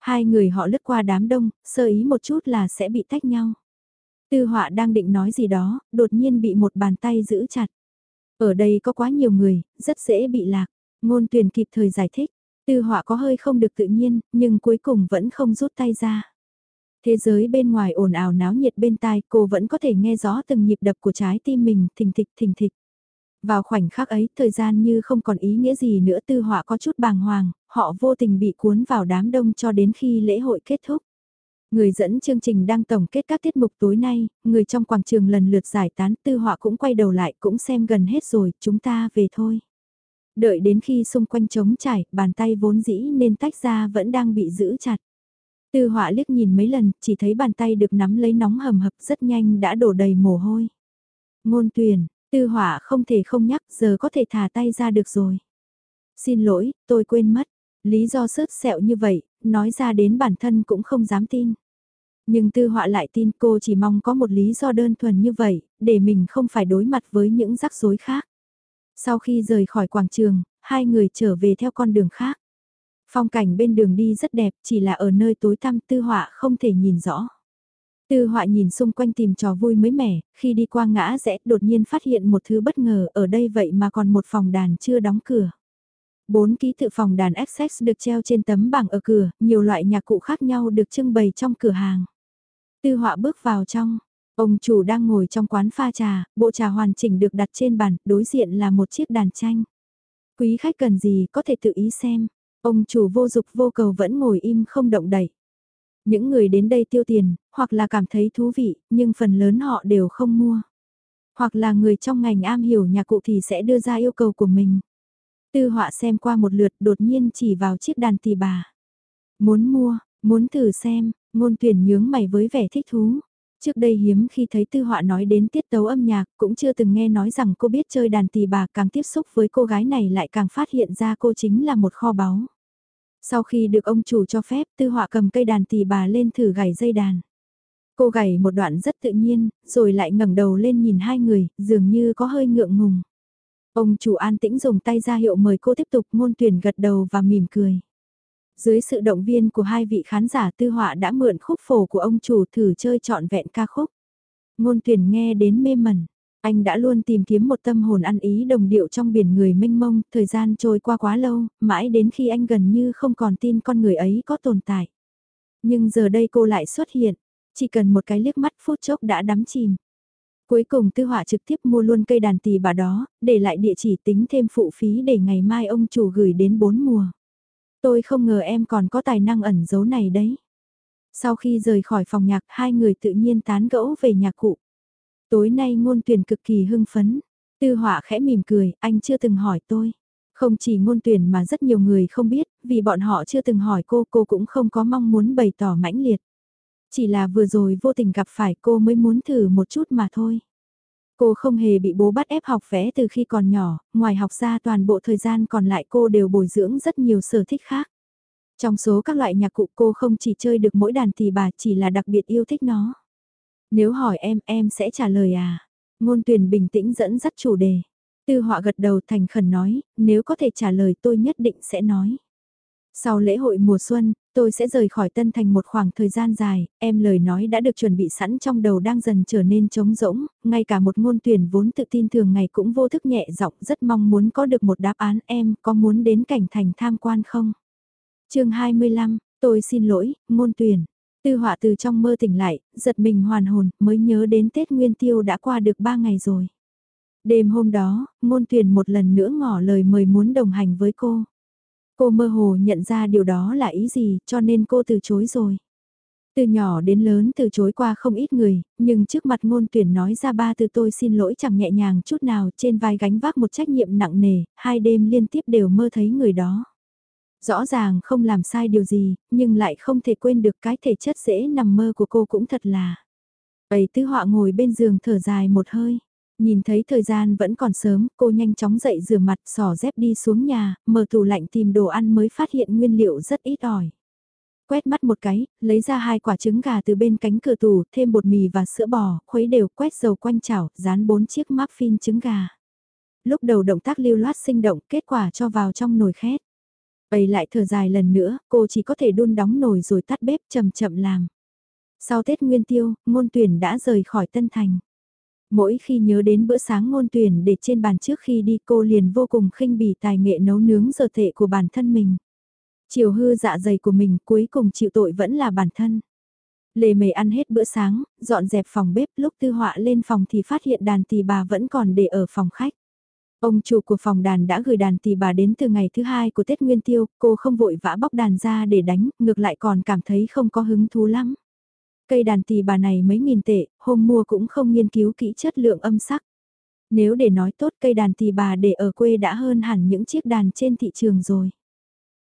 Hai người họ lướt qua đám đông, sơ ý một chút là sẽ bị tách nhau. Tư họa đang định nói gì đó, đột nhiên bị một bàn tay giữ chặt. Ở đây có quá nhiều người, rất dễ bị lạc. Ngôn tuyển kịp thời giải thích. Tư họa có hơi không được tự nhiên, nhưng cuối cùng vẫn không rút tay ra. Thế giới bên ngoài ồn ào náo nhiệt bên tai cô vẫn có thể nghe rõ từng nhịp đập của trái tim mình thình thịch thình thịch. Vào khoảnh khắc ấy, thời gian như không còn ý nghĩa gì nữa tư họa có chút bàng hoàng, họ vô tình bị cuốn vào đám đông cho đến khi lễ hội kết thúc. Người dẫn chương trình đang tổng kết các tiết mục tối nay, người trong quảng trường lần lượt giải tán tư họa cũng quay đầu lại cũng xem gần hết rồi, chúng ta về thôi. Đợi đến khi xung quanh trống trải, bàn tay vốn dĩ nên tách ra vẫn đang bị giữ chặt. Tư họa liếc nhìn mấy lần, chỉ thấy bàn tay được nắm lấy nóng hầm hập rất nhanh đã đổ đầy mồ hôi. Ngôn tuyển, tư họa không thể không nhắc, giờ có thể thả tay ra được rồi. Xin lỗi, tôi quên mất. Lý do sớt sẹo như vậy, nói ra đến bản thân cũng không dám tin. Nhưng tư họa lại tin cô chỉ mong có một lý do đơn thuần như vậy, để mình không phải đối mặt với những rắc rối khác. Sau khi rời khỏi quảng trường, hai người trở về theo con đường khác. Phong cảnh bên đường đi rất đẹp, chỉ là ở nơi tối tăm tư họa không thể nhìn rõ. Tư họa nhìn xung quanh tìm trò vui mới mẻ, khi đi qua ngã rẽ đột nhiên phát hiện một thứ bất ngờ ở đây vậy mà còn một phòng đàn chưa đóng cửa. Bốn ký tự phòng đàn XX được treo trên tấm bảng ở cửa, nhiều loại nhạc cụ khác nhau được trưng bày trong cửa hàng. Tư họa bước vào trong, ông chủ đang ngồi trong quán pha trà, bộ trà hoàn chỉnh được đặt trên bàn, đối diện là một chiếc đàn tranh. Quý khách cần gì có thể tự ý xem, ông chủ vô dục vô cầu vẫn ngồi im không động đậy. Những người đến đây tiêu tiền, hoặc là cảm thấy thú vị, nhưng phần lớn họ đều không mua. Hoặc là người trong ngành am hiểu nhạc cụ thì sẽ đưa ra yêu cầu của mình. Tư họa xem qua một lượt đột nhiên chỉ vào chiếc đàn tỳ bà. Muốn mua, muốn thử xem, ngôn tuyển nhướng mày với vẻ thích thú. Trước đây hiếm khi thấy tư họa nói đến tiết tấu âm nhạc, cũng chưa từng nghe nói rằng cô biết chơi đàn tỳ bà càng tiếp xúc với cô gái này lại càng phát hiện ra cô chính là một kho báu. Sau khi được ông chủ cho phép tư họa cầm cây đàn tỳ bà lên thử gảy dây đàn. Cô gảy một đoạn rất tự nhiên, rồi lại ngẩng đầu lên nhìn hai người, dường như có hơi ngượng ngùng. Ông chủ an tĩnh dùng tay ra hiệu mời cô tiếp tục ngôn tuyển gật đầu và mỉm cười. Dưới sự động viên của hai vị khán giả tư họa đã mượn khúc phổ của ông chủ thử chơi trọn vẹn ca khúc. Ngôn tuyển nghe đến mê mẩn. Anh đã luôn tìm kiếm một tâm hồn ăn ý đồng điệu trong biển người mênh mông, thời gian trôi qua quá lâu, mãi đến khi anh gần như không còn tin con người ấy có tồn tại. Nhưng giờ đây cô lại xuất hiện, chỉ cần một cái liếc mắt phút chốc đã đắm chìm. Cuối cùng tư họa trực tiếp mua luôn cây đàn tỳ bà đó, để lại địa chỉ tính thêm phụ phí để ngày mai ông chủ gửi đến bốn mùa. Tôi không ngờ em còn có tài năng ẩn giấu này đấy. Sau khi rời khỏi phòng nhạc, hai người tự nhiên tán gẫu về nhạc cụ. Tối nay ngôn tuyển cực kỳ hưng phấn. Tư họa khẽ mỉm cười, anh chưa từng hỏi tôi. Không chỉ ngôn tuyển mà rất nhiều người không biết, vì bọn họ chưa từng hỏi cô, cô cũng không có mong muốn bày tỏ mãnh liệt. Chỉ là vừa rồi vô tình gặp phải cô mới muốn thử một chút mà thôi. Cô không hề bị bố bắt ép học vẽ từ khi còn nhỏ, ngoài học ra toàn bộ thời gian còn lại cô đều bồi dưỡng rất nhiều sở thích khác. Trong số các loại nhạc cụ cô không chỉ chơi được mỗi đàn thì bà chỉ là đặc biệt yêu thích nó. Nếu hỏi em, em sẽ trả lời à? Ngôn tuyển bình tĩnh dẫn dắt chủ đề. Tư họa gật đầu thành khẩn nói, nếu có thể trả lời tôi nhất định sẽ nói. Sau lễ hội mùa xuân, tôi sẽ rời khỏi Tân Thành một khoảng thời gian dài, em lời nói đã được chuẩn bị sẵn trong đầu đang dần trở nên trống rỗng, ngay cả một ngôn tuyển vốn tự tin thường ngày cũng vô thức nhẹ giọng rất mong muốn có được một đáp án em có muốn đến cảnh thành tham quan không? chương 25, tôi xin lỗi, ngôn tuyển. Tư họa từ trong mơ tỉnh lại, giật mình hoàn hồn, mới nhớ đến Tết Nguyên Tiêu đã qua được 3 ngày rồi. Đêm hôm đó, ngôn tuyển một lần nữa ngỏ lời mời muốn đồng hành với cô. Cô mơ hồ nhận ra điều đó là ý gì cho nên cô từ chối rồi. Từ nhỏ đến lớn từ chối qua không ít người, nhưng trước mặt ngôn tuyển nói ra ba từ tôi xin lỗi chẳng nhẹ nhàng chút nào trên vai gánh vác một trách nhiệm nặng nề, hai đêm liên tiếp đều mơ thấy người đó. Rõ ràng không làm sai điều gì, nhưng lại không thể quên được cái thể chất dễ nằm mơ của cô cũng thật là. Bầy tư họa ngồi bên giường thở dài một hơi. Nhìn thấy thời gian vẫn còn sớm, cô nhanh chóng dậy rửa mặt sỏ dép đi xuống nhà, mở tủ lạnh tìm đồ ăn mới phát hiện nguyên liệu rất ít ỏi. Quét mắt một cái, lấy ra hai quả trứng gà từ bên cánh cửa tủ, thêm bột mì và sữa bò, khuấy đều quét dầu quanh chảo, dán bốn chiếc muffin trứng gà. Lúc đầu động tác lưu loát sinh động, kết quả cho vào trong nồi khét. Bày lại thở dài lần nữa, cô chỉ có thể đun đóng nồi rồi tắt bếp chậm chậm làm. Sau Tết Nguyên Tiêu, ngôn tuyển đã rời khỏi Tân Thành. Mỗi khi nhớ đến bữa sáng ngôn tuyển để trên bàn trước khi đi cô liền vô cùng khinh bỉ tài nghệ nấu nướng giờ tệ của bản thân mình. Chiều hư dạ dày của mình cuối cùng chịu tội vẫn là bản thân. Lê Mề ăn hết bữa sáng, dọn dẹp phòng bếp lúc tư họa lên phòng thì phát hiện đàn tỳ bà vẫn còn để ở phòng khách. Ông chủ của phòng đàn đã gửi đàn tỳ bà đến từ ngày thứ hai của Tết Nguyên Tiêu, cô không vội vã bóc đàn ra để đánh, ngược lại còn cảm thấy không có hứng thú lắm. Cây đàn tỳ bà này mấy nghìn tệ, hôm mua cũng không nghiên cứu kỹ chất lượng âm sắc. Nếu để nói tốt cây đàn tỳ bà để ở quê đã hơn hẳn những chiếc đàn trên thị trường rồi.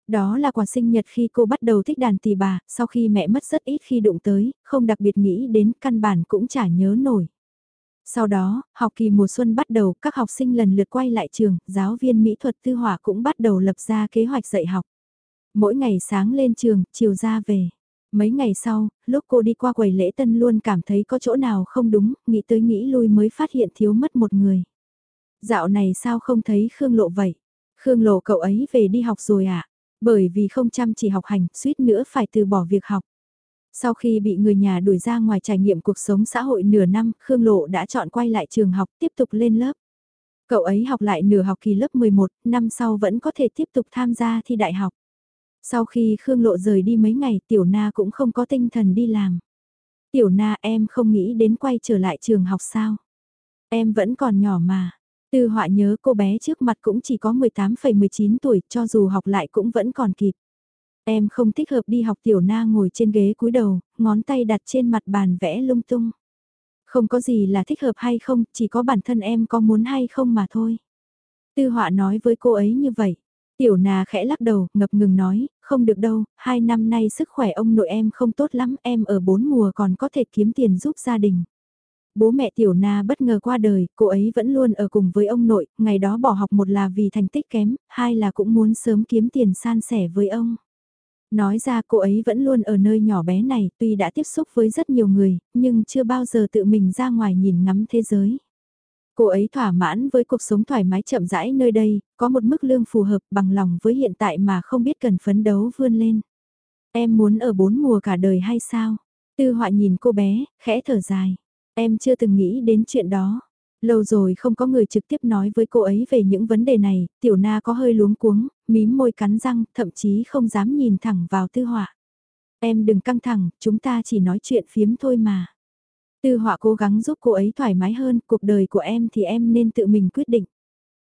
Đó là quà sinh nhật khi cô bắt đầu thích đàn tỳ bà, sau khi mẹ mất rất ít khi đụng tới, không đặc biệt nghĩ đến căn bản cũng chả nhớ nổi. Sau đó, học kỳ mùa xuân bắt đầu, các học sinh lần lượt quay lại trường, giáo viên mỹ thuật tư hỏa cũng bắt đầu lập ra kế hoạch dạy học. Mỗi ngày sáng lên trường, chiều ra về. Mấy ngày sau, lúc cô đi qua quầy lễ tân luôn cảm thấy có chỗ nào không đúng, nghĩ tới nghĩ lui mới phát hiện thiếu mất một người. Dạo này sao không thấy Khương Lộ vậy? Khương Lộ cậu ấy về đi học rồi à? Bởi vì không chăm chỉ học hành, suýt nữa phải từ bỏ việc học. Sau khi bị người nhà đuổi ra ngoài trải nghiệm cuộc sống xã hội nửa năm, Khương Lộ đã chọn quay lại trường học tiếp tục lên lớp. Cậu ấy học lại nửa học kỳ lớp 11, năm sau vẫn có thể tiếp tục tham gia thi đại học. Sau khi Khương Lộ rời đi mấy ngày Tiểu Na cũng không có tinh thần đi làm. Tiểu Na em không nghĩ đến quay trở lại trường học sao? Em vẫn còn nhỏ mà. Tư họa nhớ cô bé trước mặt cũng chỉ có 18,19 tuổi cho dù học lại cũng vẫn còn kịp. Em không thích hợp đi học tiểu na ngồi trên ghế cúi đầu, ngón tay đặt trên mặt bàn vẽ lung tung. Không có gì là thích hợp hay không, chỉ có bản thân em có muốn hay không mà thôi. Tư họa nói với cô ấy như vậy. Tiểu nà khẽ lắc đầu, ngập ngừng nói, không được đâu, hai năm nay sức khỏe ông nội em không tốt lắm, em ở bốn mùa còn có thể kiếm tiền giúp gia đình. Bố mẹ Tiểu Na bất ngờ qua đời, cô ấy vẫn luôn ở cùng với ông nội, ngày đó bỏ học một là vì thành tích kém, hai là cũng muốn sớm kiếm tiền san sẻ với ông. Nói ra cô ấy vẫn luôn ở nơi nhỏ bé này, tuy đã tiếp xúc với rất nhiều người, nhưng chưa bao giờ tự mình ra ngoài nhìn ngắm thế giới. Cô ấy thỏa mãn với cuộc sống thoải mái chậm rãi nơi đây, có một mức lương phù hợp bằng lòng với hiện tại mà không biết cần phấn đấu vươn lên. Em muốn ở bốn mùa cả đời hay sao? Tư họa nhìn cô bé, khẽ thở dài. Em chưa từng nghĩ đến chuyện đó. Lâu rồi không có người trực tiếp nói với cô ấy về những vấn đề này, tiểu na có hơi luống cuống, mím môi cắn răng, thậm chí không dám nhìn thẳng vào tư họa. Em đừng căng thẳng, chúng ta chỉ nói chuyện phiếm thôi mà. Tư họa cố gắng giúp cô ấy thoải mái hơn, cuộc đời của em thì em nên tự mình quyết định.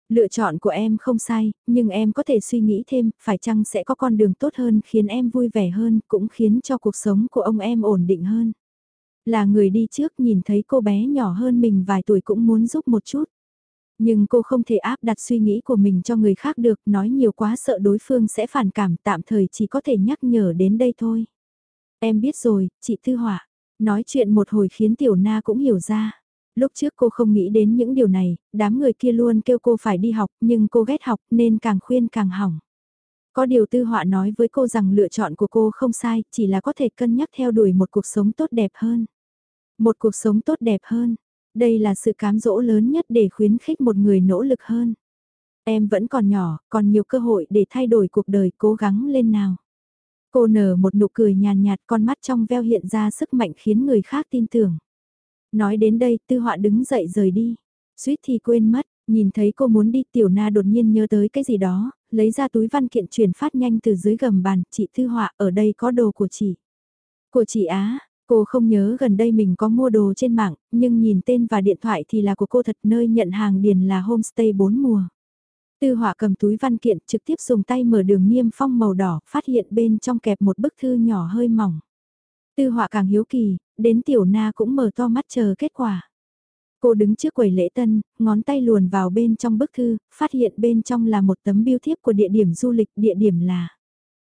Lựa chọn của em không sai, nhưng em có thể suy nghĩ thêm, phải chăng sẽ có con đường tốt hơn khiến em vui vẻ hơn, cũng khiến cho cuộc sống của ông em ổn định hơn. Là người đi trước nhìn thấy cô bé nhỏ hơn mình vài tuổi cũng muốn giúp một chút. Nhưng cô không thể áp đặt suy nghĩ của mình cho người khác được, nói nhiều quá sợ đối phương sẽ phản cảm, tạm thời chỉ có thể nhắc nhở đến đây thôi. Em biết rồi, chị Thư Họa. Nói chuyện một hồi khiến Tiểu Na cũng hiểu ra. Lúc trước cô không nghĩ đến những điều này, đám người kia luôn kêu cô phải đi học, nhưng cô ghét học nên càng khuyên càng hỏng. Có điều tư họa nói với cô rằng lựa chọn của cô không sai, chỉ là có thể cân nhắc theo đuổi một cuộc sống tốt đẹp hơn. Một cuộc sống tốt đẹp hơn. Đây là sự cám dỗ lớn nhất để khuyến khích một người nỗ lực hơn. Em vẫn còn nhỏ, còn nhiều cơ hội để thay đổi cuộc đời cố gắng lên nào. Cô nở một nụ cười nhàn nhạt con mắt trong veo hiện ra sức mạnh khiến người khác tin tưởng. Nói đến đây tư họa đứng dậy rời đi. Suýt thì quên mất, nhìn thấy cô muốn đi tiểu na đột nhiên nhớ tới cái gì đó, lấy ra túi văn kiện chuyển phát nhanh từ dưới gầm bàn, chị Tư Họa ở đây có đồ của chị. Của chị Á, Cô không nhớ gần đây mình có mua đồ trên mạng, nhưng nhìn tên và điện thoại thì là của cô thật nơi nhận hàng điền là homestay 4 mùa. Tư họa cầm túi văn kiện trực tiếp dùng tay mở đường niêm phong màu đỏ, phát hiện bên trong kẹp một bức thư nhỏ hơi mỏng. Tư họa càng hiếu kỳ, đến tiểu na cũng mở to mắt chờ kết quả. Cô đứng trước quầy lễ tân, ngón tay luồn vào bên trong bức thư, phát hiện bên trong là một tấm biêu thiếp của địa điểm du lịch, địa điểm là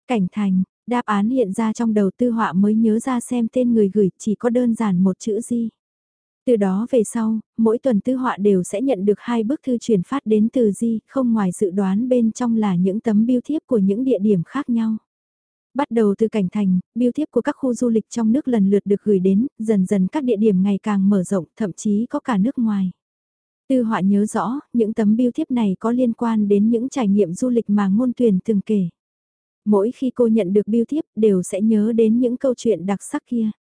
Cảnh Thành, Đáp án hiện ra trong đầu tư họa mới nhớ ra xem tên người gửi chỉ có đơn giản một chữ gì. Từ đó về sau, mỗi tuần tư họa đều sẽ nhận được hai bức thư truyền phát đến từ Di, không ngoài dự đoán bên trong là những tấm biêu thiếp của những địa điểm khác nhau. Bắt đầu từ cảnh thành, biêu thiếp của các khu du lịch trong nước lần lượt được gửi đến, dần dần các địa điểm ngày càng mở rộng, thậm chí có cả nước ngoài. Tư họa nhớ rõ, những tấm biêu thiếp này có liên quan đến những trải nghiệm du lịch mà ngôn tuyển từng kể. Mỗi khi cô nhận được biêu thiếp đều sẽ nhớ đến những câu chuyện đặc sắc kia.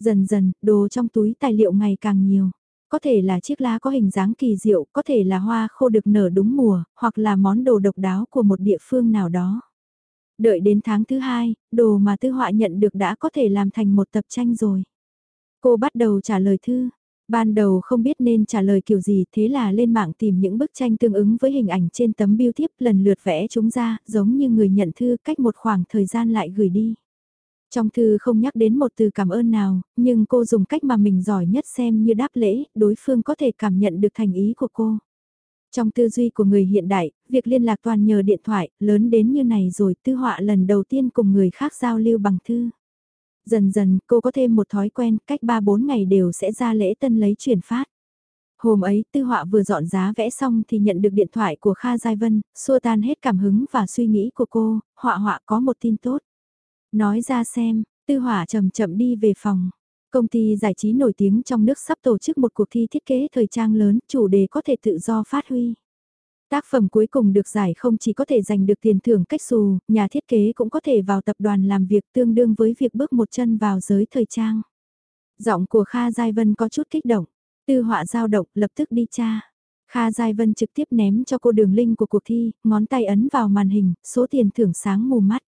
Dần dần, đồ trong túi tài liệu ngày càng nhiều. Có thể là chiếc lá có hình dáng kỳ diệu, có thể là hoa khô được nở đúng mùa, hoặc là món đồ độc đáo của một địa phương nào đó. Đợi đến tháng thứ hai, đồ mà tư họa nhận được đã có thể làm thành một tập tranh rồi. Cô bắt đầu trả lời thư. Ban đầu không biết nên trả lời kiểu gì thế là lên mạng tìm những bức tranh tương ứng với hình ảnh trên tấm biêu thiếp lần lượt vẽ chúng ra giống như người nhận thư cách một khoảng thời gian lại gửi đi. Trong thư không nhắc đến một từ cảm ơn nào, nhưng cô dùng cách mà mình giỏi nhất xem như đáp lễ, đối phương có thể cảm nhận được thành ý của cô. Trong tư duy của người hiện đại, việc liên lạc toàn nhờ điện thoại, lớn đến như này rồi tư họa lần đầu tiên cùng người khác giao lưu bằng thư. Dần dần, cô có thêm một thói quen, cách 3-4 ngày đều sẽ ra lễ tân lấy chuyển phát. Hôm ấy, tư họa vừa dọn giá vẽ xong thì nhận được điện thoại của Kha Giai Vân, xua tan hết cảm hứng và suy nghĩ của cô, họa họa có một tin tốt. Nói ra xem, tư hỏa chậm chậm đi về phòng. Công ty giải trí nổi tiếng trong nước sắp tổ chức một cuộc thi thiết kế thời trang lớn, chủ đề có thể tự do phát huy. Tác phẩm cuối cùng được giải không chỉ có thể giành được tiền thưởng cách xù, nhà thiết kế cũng có thể vào tập đoàn làm việc tương đương với việc bước một chân vào giới thời trang. Giọng của Kha Giai Vân có chút kích động, tư họa giao động lập tức đi tra. Kha Giai Vân trực tiếp ném cho cô đường link của cuộc thi, ngón tay ấn vào màn hình, số tiền thưởng sáng mù mắt.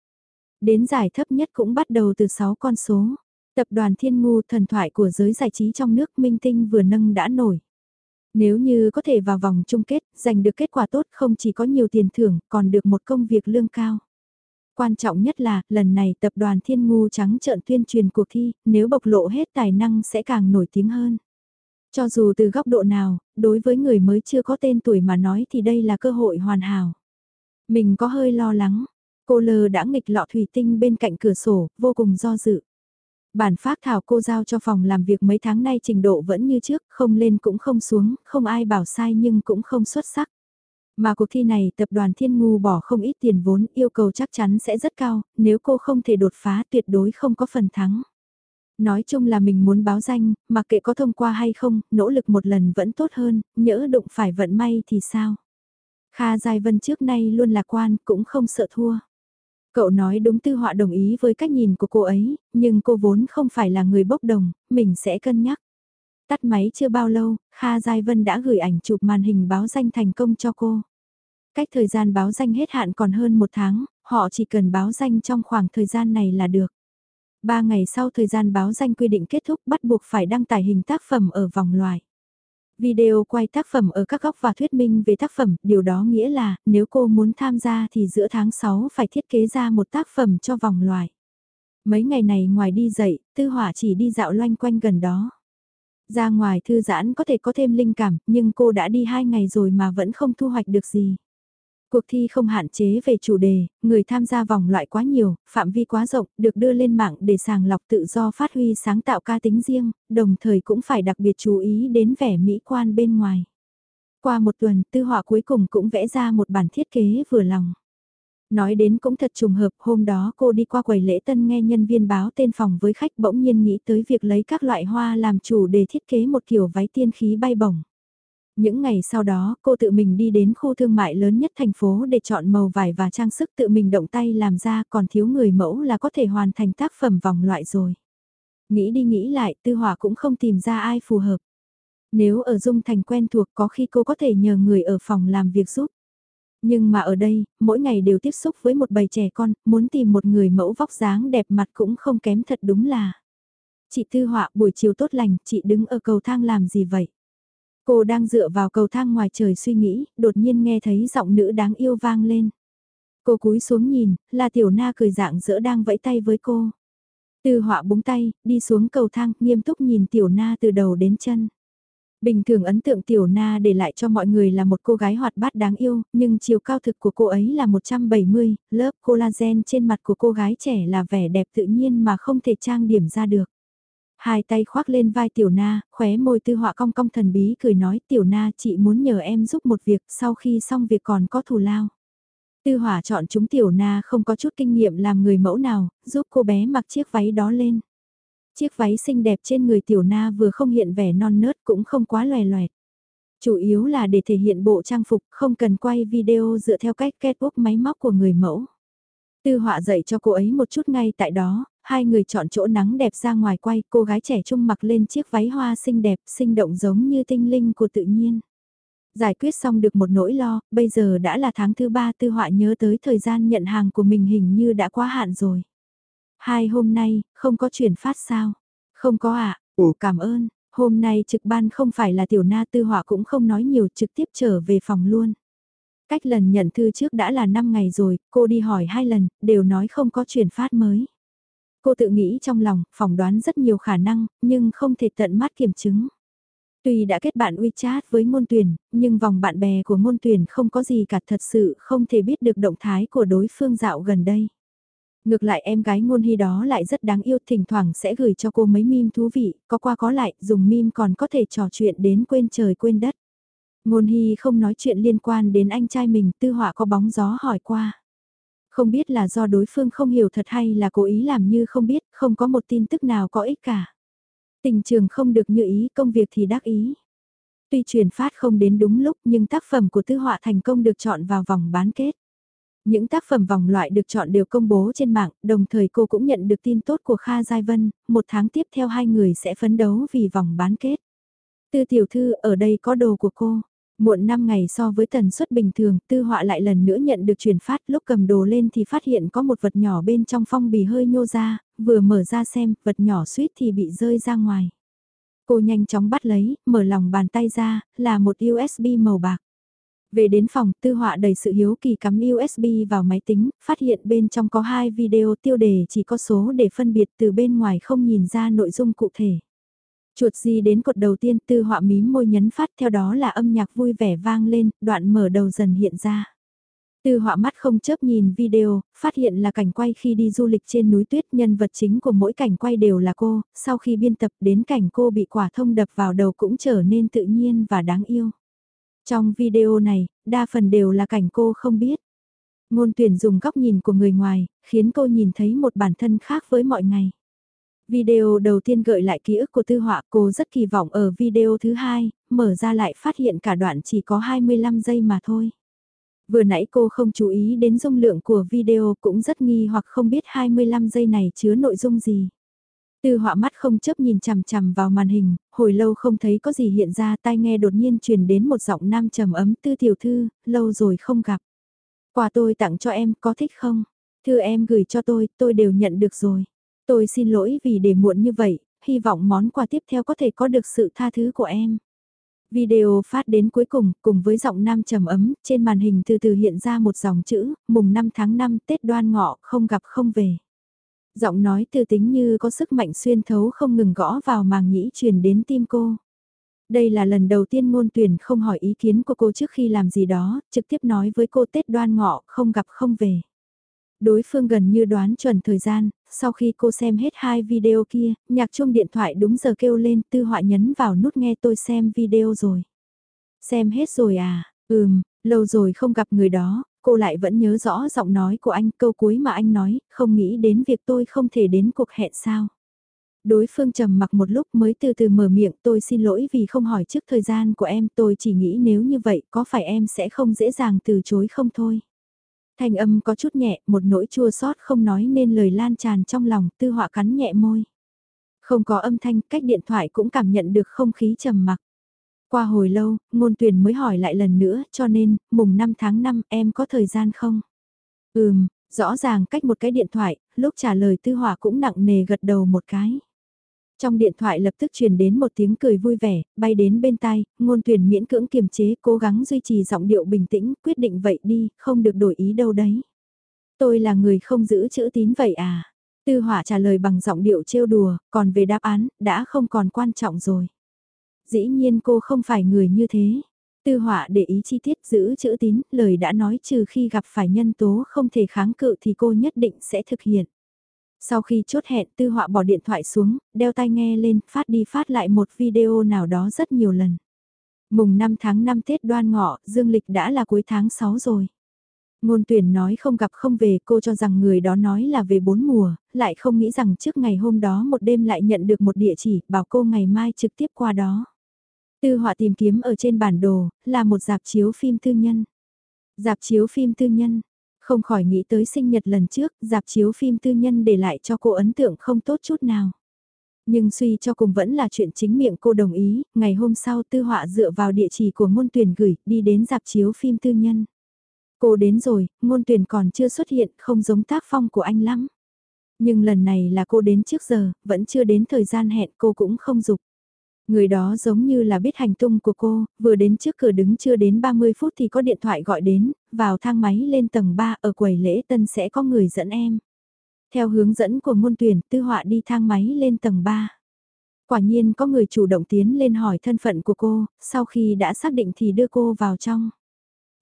Đến giải thấp nhất cũng bắt đầu từ 6 con số. Tập đoàn Thiên Ngu thần thoại của giới giải trí trong nước minh tinh vừa nâng đã nổi. Nếu như có thể vào vòng chung kết, giành được kết quả tốt không chỉ có nhiều tiền thưởng, còn được một công việc lương cao. Quan trọng nhất là, lần này tập đoàn Thiên Ngu trắng trợn tuyên truyền cuộc thi, nếu bộc lộ hết tài năng sẽ càng nổi tiếng hơn. Cho dù từ góc độ nào, đối với người mới chưa có tên tuổi mà nói thì đây là cơ hội hoàn hảo. Mình có hơi lo lắng, cô lơ đã nghịch lọ thủy tinh bên cạnh cửa sổ, vô cùng do dự. Bản phát thảo cô giao cho phòng làm việc mấy tháng nay trình độ vẫn như trước, không lên cũng không xuống, không ai bảo sai nhưng cũng không xuất sắc. Mà cuộc thi này tập đoàn Thiên Ngu bỏ không ít tiền vốn, yêu cầu chắc chắn sẽ rất cao, nếu cô không thể đột phá tuyệt đối không có phần thắng. Nói chung là mình muốn báo danh, mặc kệ có thông qua hay không, nỗ lực một lần vẫn tốt hơn, nhỡ đụng phải vận may thì sao. Kha Giai Vân trước nay luôn lạc quan, cũng không sợ thua. Cậu nói đúng tư họa đồng ý với cách nhìn của cô ấy, nhưng cô vốn không phải là người bốc đồng, mình sẽ cân nhắc. Tắt máy chưa bao lâu, Kha Giai Vân đã gửi ảnh chụp màn hình báo danh thành công cho cô. Cách thời gian báo danh hết hạn còn hơn một tháng, họ chỉ cần báo danh trong khoảng thời gian này là được. Ba ngày sau thời gian báo danh quy định kết thúc bắt buộc phải đăng tải hình tác phẩm ở vòng loại. Video quay tác phẩm ở các góc và thuyết minh về tác phẩm, điều đó nghĩa là, nếu cô muốn tham gia thì giữa tháng 6 phải thiết kế ra một tác phẩm cho vòng loại. Mấy ngày này ngoài đi dạy, tư hỏa chỉ đi dạo loanh quanh gần đó. Ra ngoài thư giãn có thể có thêm linh cảm, nhưng cô đã đi hai ngày rồi mà vẫn không thu hoạch được gì. Cuộc thi không hạn chế về chủ đề, người tham gia vòng loại quá nhiều, phạm vi quá rộng, được đưa lên mạng để sàng lọc tự do phát huy sáng tạo ca tính riêng, đồng thời cũng phải đặc biệt chú ý đến vẻ mỹ quan bên ngoài. Qua một tuần, tư họa cuối cùng cũng vẽ ra một bản thiết kế vừa lòng. Nói đến cũng thật trùng hợp, hôm đó cô đi qua quầy lễ tân nghe nhân viên báo tên phòng với khách bỗng nhiên nghĩ tới việc lấy các loại hoa làm chủ để thiết kế một kiểu váy tiên khí bay bổng. Những ngày sau đó, cô tự mình đi đến khu thương mại lớn nhất thành phố để chọn màu vải và trang sức tự mình động tay làm ra còn thiếu người mẫu là có thể hoàn thành tác phẩm vòng loại rồi. Nghĩ đi nghĩ lại, tư Hòa cũng không tìm ra ai phù hợp. Nếu ở Dung Thành quen thuộc có khi cô có thể nhờ người ở phòng làm việc giúp. Nhưng mà ở đây, mỗi ngày đều tiếp xúc với một bầy trẻ con, muốn tìm một người mẫu vóc dáng đẹp mặt cũng không kém thật đúng là. Chị Tư Họa buổi chiều tốt lành, chị đứng ở cầu thang làm gì vậy? Cô đang dựa vào cầu thang ngoài trời suy nghĩ, đột nhiên nghe thấy giọng nữ đáng yêu vang lên. Cô cúi xuống nhìn, là tiểu na cười dạng dỡ đang vẫy tay với cô. Từ họa búng tay, đi xuống cầu thang, nghiêm túc nhìn tiểu na từ đầu đến chân. Bình thường ấn tượng tiểu na để lại cho mọi người là một cô gái hoạt bát đáng yêu, nhưng chiều cao thực của cô ấy là 170, lớp collagen trên mặt của cô gái trẻ là vẻ đẹp tự nhiên mà không thể trang điểm ra được. Hai tay khoác lên vai tiểu na, khóe môi tư họa cong cong thần bí cười nói tiểu na chị muốn nhờ em giúp một việc sau khi xong việc còn có thù lao. Tư hỏa chọn chúng tiểu na không có chút kinh nghiệm làm người mẫu nào, giúp cô bé mặc chiếc váy đó lên. Chiếc váy xinh đẹp trên người tiểu na vừa không hiện vẻ non nớt cũng không quá loè loẹt. Chủ yếu là để thể hiện bộ trang phục, không cần quay video dựa theo cách catwalk máy móc của người mẫu. Tư họa dạy cho cô ấy một chút ngay tại đó, hai người chọn chỗ nắng đẹp ra ngoài quay, cô gái trẻ trung mặc lên chiếc váy hoa xinh đẹp, sinh động giống như tinh linh của tự nhiên. Giải quyết xong được một nỗi lo, bây giờ đã là tháng thứ ba tư họa nhớ tới thời gian nhận hàng của mình hình như đã quá hạn rồi. Hai hôm nay, không có chuyển phát sao? Không có ạ, à? cảm ơn, hôm nay trực ban không phải là tiểu na tư họa cũng không nói nhiều trực tiếp trở về phòng luôn. Cách lần nhận thư trước đã là 5 ngày rồi, cô đi hỏi hai lần, đều nói không có chuyển phát mới. Cô tự nghĩ trong lòng, phỏng đoán rất nhiều khả năng, nhưng không thể tận mắt kiểm chứng. Tuy đã kết bạn WeChat với ngôn tuyển, nhưng vòng bạn bè của ngôn tuyển không có gì cả thật sự không thể biết được động thái của đối phương dạo gần đây. Ngược lại em gái ngôn hy đó lại rất đáng yêu thỉnh thoảng sẽ gửi cho cô mấy meme thú vị, có qua có lại, dùng meme còn có thể trò chuyện đến quên trời quên đất. Ngôn hy không nói chuyện liên quan đến anh trai mình, tư họa có bóng gió hỏi qua. Không biết là do đối phương không hiểu thật hay là cố ý làm như không biết, không có một tin tức nào có ích cả. Tình trường không được như ý, công việc thì đắc ý. Tuy truyền phát không đến đúng lúc nhưng tác phẩm của tư họa thành công được chọn vào vòng bán kết. Những tác phẩm vòng loại được chọn đều công bố trên mạng, đồng thời cô cũng nhận được tin tốt của Kha Giai Vân, một tháng tiếp theo hai người sẽ phấn đấu vì vòng bán kết. Tư tiểu thư ở đây có đồ của cô. Muộn 5 ngày so với tần suất bình thường, tư họa lại lần nữa nhận được truyền phát lúc cầm đồ lên thì phát hiện có một vật nhỏ bên trong phong bì hơi nhô ra, vừa mở ra xem, vật nhỏ suýt thì bị rơi ra ngoài. Cô nhanh chóng bắt lấy, mở lòng bàn tay ra, là một USB màu bạc. Về đến phòng, tư họa đầy sự hiếu kỳ cắm USB vào máy tính, phát hiện bên trong có hai video tiêu đề chỉ có số để phân biệt từ bên ngoài không nhìn ra nội dung cụ thể. Chuột di đến cột đầu tiên tư họa mím môi nhấn phát theo đó là âm nhạc vui vẻ vang lên, đoạn mở đầu dần hiện ra. Tư họa mắt không chớp nhìn video, phát hiện là cảnh quay khi đi du lịch trên núi tuyết nhân vật chính của mỗi cảnh quay đều là cô, sau khi biên tập đến cảnh cô bị quả thông đập vào đầu cũng trở nên tự nhiên và đáng yêu. Trong video này, đa phần đều là cảnh cô không biết. Ngôn tuyển dùng góc nhìn của người ngoài, khiến cô nhìn thấy một bản thân khác với mọi ngày. Video đầu tiên gợi lại ký ức của tư họa cô rất kỳ vọng ở video thứ hai, mở ra lại phát hiện cả đoạn chỉ có 25 giây mà thôi. Vừa nãy cô không chú ý đến dung lượng của video cũng rất nghi hoặc không biết 25 giây này chứa nội dung gì. Tư họa mắt không chấp nhìn chằm chằm vào màn hình, hồi lâu không thấy có gì hiện ra tai nghe đột nhiên truyền đến một giọng nam trầm ấm tư tiểu thư, lâu rồi không gặp. Quà tôi tặng cho em có thích không? Thư em gửi cho tôi, tôi đều nhận được rồi. Tôi xin lỗi vì để muộn như vậy, hy vọng món quà tiếp theo có thể có được sự tha thứ của em. Video phát đến cuối cùng, cùng với giọng nam trầm ấm, trên màn hình từ từ hiện ra một dòng chữ, mùng 5 tháng 5 Tết đoan ngọ, không gặp không về. Giọng nói từ tính như có sức mạnh xuyên thấu không ngừng gõ vào màng nhĩ truyền đến tim cô. Đây là lần đầu tiên ngôn tuyển không hỏi ý kiến của cô trước khi làm gì đó, trực tiếp nói với cô Tết đoan ngọ, không gặp không về. Đối phương gần như đoán chuẩn thời gian, sau khi cô xem hết hai video kia, nhạc chuông điện thoại đúng giờ kêu lên tư họa nhấn vào nút nghe tôi xem video rồi. Xem hết rồi à, ừm, lâu rồi không gặp người đó, cô lại vẫn nhớ rõ giọng nói của anh câu cuối mà anh nói, không nghĩ đến việc tôi không thể đến cuộc hẹn sao. Đối phương trầm mặc một lúc mới từ từ mở miệng tôi xin lỗi vì không hỏi trước thời gian của em tôi chỉ nghĩ nếu như vậy có phải em sẽ không dễ dàng từ chối không thôi. Thanh âm có chút nhẹ, một nỗi chua xót không nói nên lời lan tràn trong lòng, tư họa cắn nhẹ môi. Không có âm thanh, cách điện thoại cũng cảm nhận được không khí trầm mặc. Qua hồi lâu, ngôn tuyển mới hỏi lại lần nữa, cho nên, mùng 5 tháng 5 em có thời gian không? Ừm, rõ ràng cách một cái điện thoại, lúc trả lời tư họa cũng nặng nề gật đầu một cái. Trong điện thoại lập tức truyền đến một tiếng cười vui vẻ, bay đến bên tai, ngôn tuyển miễn cưỡng kiềm chế, cố gắng duy trì giọng điệu bình tĩnh, quyết định vậy đi, không được đổi ý đâu đấy. Tôi là người không giữ chữ tín vậy à? Tư hỏa trả lời bằng giọng điệu trêu đùa, còn về đáp án, đã không còn quan trọng rồi. Dĩ nhiên cô không phải người như thế. Tư hỏa để ý chi tiết giữ chữ tín, lời đã nói trừ khi gặp phải nhân tố không thể kháng cự thì cô nhất định sẽ thực hiện. Sau khi chốt hẹn tư họa bỏ điện thoại xuống, đeo tai nghe lên, phát đi phát lại một video nào đó rất nhiều lần. Mùng 5 tháng 5 Tết đoan ngọ, dương lịch đã là cuối tháng 6 rồi. Ngôn tuyển nói không gặp không về cô cho rằng người đó nói là về bốn mùa, lại không nghĩ rằng trước ngày hôm đó một đêm lại nhận được một địa chỉ bảo cô ngày mai trực tiếp qua đó. Tư họa tìm kiếm ở trên bản đồ, là một dạp chiếu phim tư nhân. Dạp chiếu phim tư nhân, không khỏi nghĩ tới sinh nhật lần trước, dạp chiếu phim tư nhân để lại cho cô ấn tượng không tốt chút nào. Nhưng suy cho cùng vẫn là chuyện chính miệng cô đồng ý, ngày hôm sau tư họa dựa vào địa chỉ của ngôn tuyển gửi, đi đến dạp chiếu phim tư nhân. Cô đến rồi, ngôn tuyển còn chưa xuất hiện, không giống tác phong của anh lắm. Nhưng lần này là cô đến trước giờ, vẫn chưa đến thời gian hẹn cô cũng không dục. Người đó giống như là biết hành tung của cô, vừa đến trước cửa đứng chưa đến 30 phút thì có điện thoại gọi đến, vào thang máy lên tầng 3 ở quầy lễ tân sẽ có người dẫn em. Theo hướng dẫn của môn tuyển, tư họa đi thang máy lên tầng 3. Quả nhiên có người chủ động tiến lên hỏi thân phận của cô, sau khi đã xác định thì đưa cô vào trong.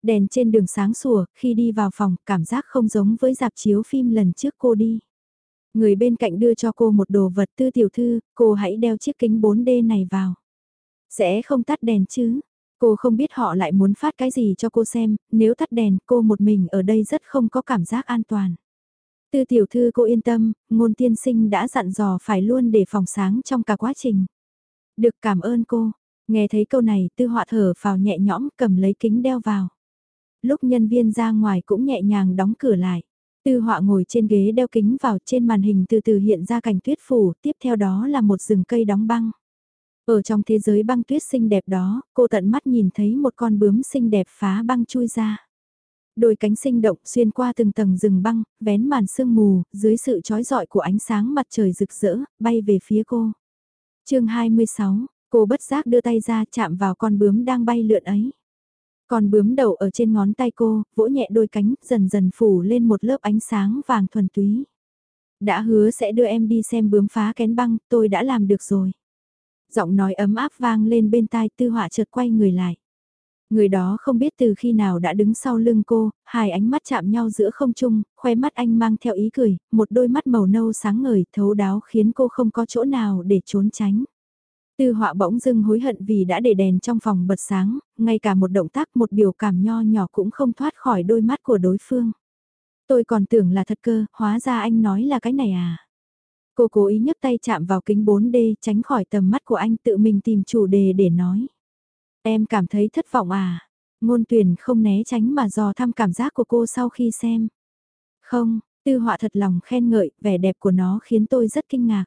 Đèn trên đường sáng sủa, khi đi vào phòng, cảm giác không giống với dạp chiếu phim lần trước cô đi. Người bên cạnh đưa cho cô một đồ vật tư tiểu thư, cô hãy đeo chiếc kính 4D này vào. Sẽ không tắt đèn chứ? Cô không biết họ lại muốn phát cái gì cho cô xem, nếu tắt đèn cô một mình ở đây rất không có cảm giác an toàn. Tư tiểu thư cô yên tâm, ngôn tiên sinh đã dặn dò phải luôn để phòng sáng trong cả quá trình. Được cảm ơn cô. Nghe thấy câu này tư họa thở vào nhẹ nhõm cầm lấy kính đeo vào. Lúc nhân viên ra ngoài cũng nhẹ nhàng đóng cửa lại. Tư họa ngồi trên ghế đeo kính vào trên màn hình từ từ hiện ra cảnh tuyết phủ, tiếp theo đó là một rừng cây đóng băng. Ở trong thế giới băng tuyết xinh đẹp đó, cô tận mắt nhìn thấy một con bướm xinh đẹp phá băng chui ra. Đôi cánh sinh động xuyên qua từng tầng rừng băng, vén màn sương mù, dưới sự trói rọi của ánh sáng mặt trời rực rỡ, bay về phía cô. chương 26, cô bất giác đưa tay ra chạm vào con bướm đang bay lượn ấy còn bướm đầu ở trên ngón tay cô, vỗ nhẹ đôi cánh, dần dần phủ lên một lớp ánh sáng vàng thuần túy. Đã hứa sẽ đưa em đi xem bướm phá kén băng, tôi đã làm được rồi. Giọng nói ấm áp vang lên bên tai tư họa chợt quay người lại. Người đó không biết từ khi nào đã đứng sau lưng cô, hai ánh mắt chạm nhau giữa không trung, khoe mắt anh mang theo ý cười, một đôi mắt màu nâu sáng ngời thấu đáo khiến cô không có chỗ nào để trốn tránh. Tư họa bỗng dưng hối hận vì đã để đèn trong phòng bật sáng, ngay cả một động tác một biểu cảm nho nhỏ cũng không thoát khỏi đôi mắt của đối phương. Tôi còn tưởng là thật cơ, hóa ra anh nói là cái này à. Cô cố ý nhấc tay chạm vào kính 4D tránh khỏi tầm mắt của anh tự mình tìm chủ đề để nói. Em cảm thấy thất vọng à? Ngôn tuyển không né tránh mà dò thăm cảm giác của cô sau khi xem. Không, tư họa thật lòng khen ngợi, vẻ đẹp của nó khiến tôi rất kinh ngạc.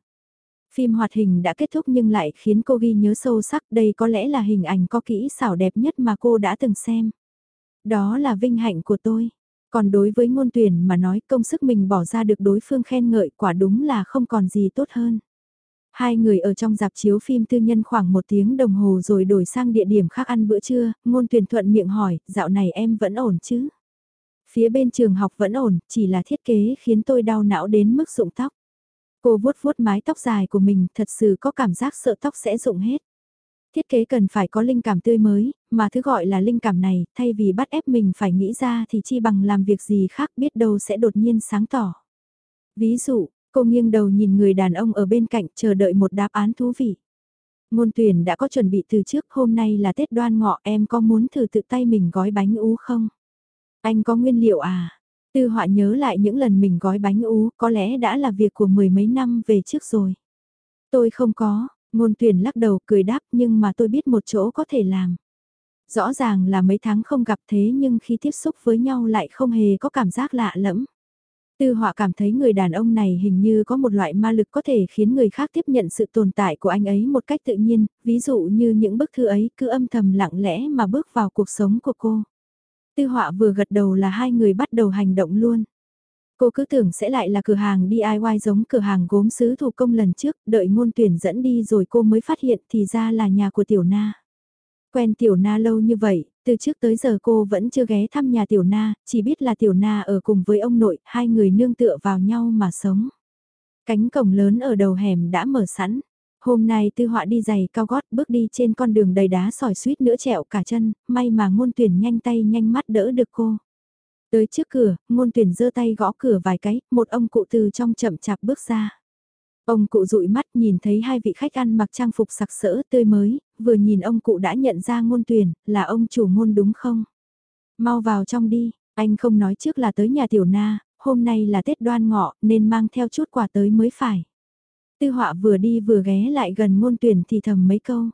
Phim hoạt hình đã kết thúc nhưng lại khiến cô ghi nhớ sâu sắc đây có lẽ là hình ảnh có kỹ xảo đẹp nhất mà cô đã từng xem. Đó là vinh hạnh của tôi. Còn đối với ngôn tuyển mà nói công sức mình bỏ ra được đối phương khen ngợi quả đúng là không còn gì tốt hơn. Hai người ở trong dạp chiếu phim tư nhân khoảng một tiếng đồng hồ rồi đổi sang địa điểm khác ăn bữa trưa, ngôn tuyển thuận miệng hỏi, dạo này em vẫn ổn chứ? Phía bên trường học vẫn ổn, chỉ là thiết kế khiến tôi đau não đến mức rụng tóc. Cô vuốt vuốt mái tóc dài của mình thật sự có cảm giác sợ tóc sẽ rụng hết. Thiết kế cần phải có linh cảm tươi mới, mà thứ gọi là linh cảm này, thay vì bắt ép mình phải nghĩ ra thì chi bằng làm việc gì khác biết đâu sẽ đột nhiên sáng tỏ. Ví dụ, cô nghiêng đầu nhìn người đàn ông ở bên cạnh chờ đợi một đáp án thú vị. Ngôn tuyển đã có chuẩn bị từ trước hôm nay là Tết đoan ngọ em có muốn thử tự tay mình gói bánh ú không? Anh có nguyên liệu à? Tư họa nhớ lại những lần mình gói bánh ú có lẽ đã là việc của mười mấy năm về trước rồi. Tôi không có, ngôn tuyển lắc đầu cười đáp nhưng mà tôi biết một chỗ có thể làm. Rõ ràng là mấy tháng không gặp thế nhưng khi tiếp xúc với nhau lại không hề có cảm giác lạ lẫm. Tư họa cảm thấy người đàn ông này hình như có một loại ma lực có thể khiến người khác tiếp nhận sự tồn tại của anh ấy một cách tự nhiên, ví dụ như những bức thư ấy cứ âm thầm lặng lẽ mà bước vào cuộc sống của cô. Tư họa vừa gật đầu là hai người bắt đầu hành động luôn. Cô cứ tưởng sẽ lại là cửa hàng DIY giống cửa hàng gốm sứ thủ công lần trước, đợi ngôn tuyển dẫn đi rồi cô mới phát hiện thì ra là nhà của Tiểu Na. Quen Tiểu Na lâu như vậy, từ trước tới giờ cô vẫn chưa ghé thăm nhà Tiểu Na, chỉ biết là Tiểu Na ở cùng với ông nội, hai người nương tựa vào nhau mà sống. Cánh cổng lớn ở đầu hẻm đã mở sẵn. Hôm nay tư họa đi giày cao gót bước đi trên con đường đầy đá sỏi suýt nữa trẹo cả chân, may mà ngôn tuyển nhanh tay nhanh mắt đỡ được cô. Tới trước cửa, ngôn tuyển giơ tay gõ cửa vài cái, một ông cụ từ trong chậm chạp bước ra. Ông cụ dụi mắt nhìn thấy hai vị khách ăn mặc trang phục sặc sỡ tươi mới, vừa nhìn ông cụ đã nhận ra ngôn tuyển, là ông chủ ngôn đúng không? Mau vào trong đi, anh không nói trước là tới nhà tiểu na, hôm nay là Tết đoan ngọ nên mang theo chút quà tới mới phải. Tư họa vừa đi vừa ghé lại gần ngôn tuyển thì thầm mấy câu.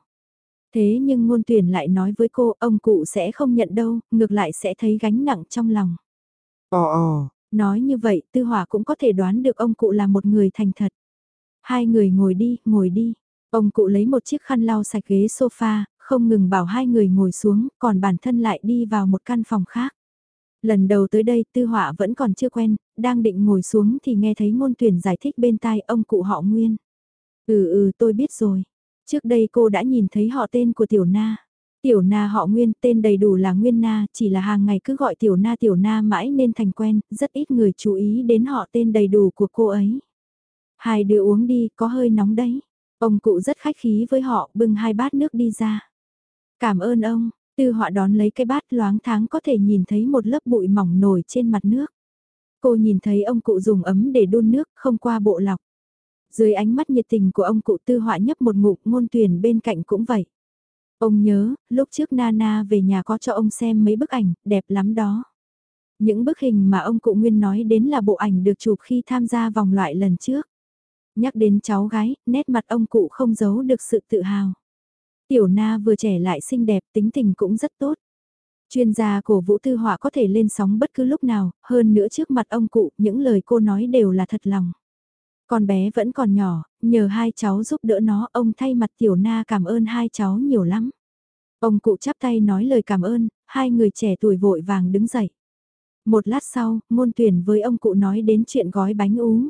Thế nhưng ngôn tuyển lại nói với cô ông cụ sẽ không nhận đâu, ngược lại sẽ thấy gánh nặng trong lòng. Ồ ồ, nói như vậy tư họa cũng có thể đoán được ông cụ là một người thành thật. Hai người ngồi đi, ngồi đi. Ông cụ lấy một chiếc khăn lau sạch ghế sofa, không ngừng bảo hai người ngồi xuống, còn bản thân lại đi vào một căn phòng khác. Lần đầu tới đây tư họa vẫn còn chưa quen, đang định ngồi xuống thì nghe thấy ngôn tuyển giải thích bên tai ông cụ họ Nguyên. Ừ ừ tôi biết rồi. Trước đây cô đã nhìn thấy họ tên của Tiểu Na. Tiểu Na họ Nguyên tên đầy đủ là Nguyên Na, chỉ là hàng ngày cứ gọi Tiểu Na Tiểu Na mãi nên thành quen, rất ít người chú ý đến họ tên đầy đủ của cô ấy. Hai đứa uống đi, có hơi nóng đấy. Ông cụ rất khách khí với họ, bưng hai bát nước đi ra. Cảm ơn ông, tư họa đón lấy cái bát loáng tháng có thể nhìn thấy một lớp bụi mỏng nổi trên mặt nước. Cô nhìn thấy ông cụ dùng ấm để đun nước, không qua bộ lọc. Dưới ánh mắt nhiệt tình của ông cụ tư họa nhấp một ngụm ngôn tuyển bên cạnh cũng vậy. Ông nhớ, lúc trước Nana về nhà có cho ông xem mấy bức ảnh, đẹp lắm đó. Những bức hình mà ông cụ Nguyên nói đến là bộ ảnh được chụp khi tham gia vòng loại lần trước. Nhắc đến cháu gái, nét mặt ông cụ không giấu được sự tự hào. Tiểu Na vừa trẻ lại xinh đẹp, tính tình cũng rất tốt. Chuyên gia cổ vũ tư họa có thể lên sóng bất cứ lúc nào, hơn nữa trước mặt ông cụ, những lời cô nói đều là thật lòng. Con bé vẫn còn nhỏ, nhờ hai cháu giúp đỡ nó, ông thay mặt Tiểu Na cảm ơn hai cháu nhiều lắm. Ông cụ chắp tay nói lời cảm ơn, hai người trẻ tuổi vội vàng đứng dậy. Một lát sau, ngôn tuyển với ông cụ nói đến chuyện gói bánh ú.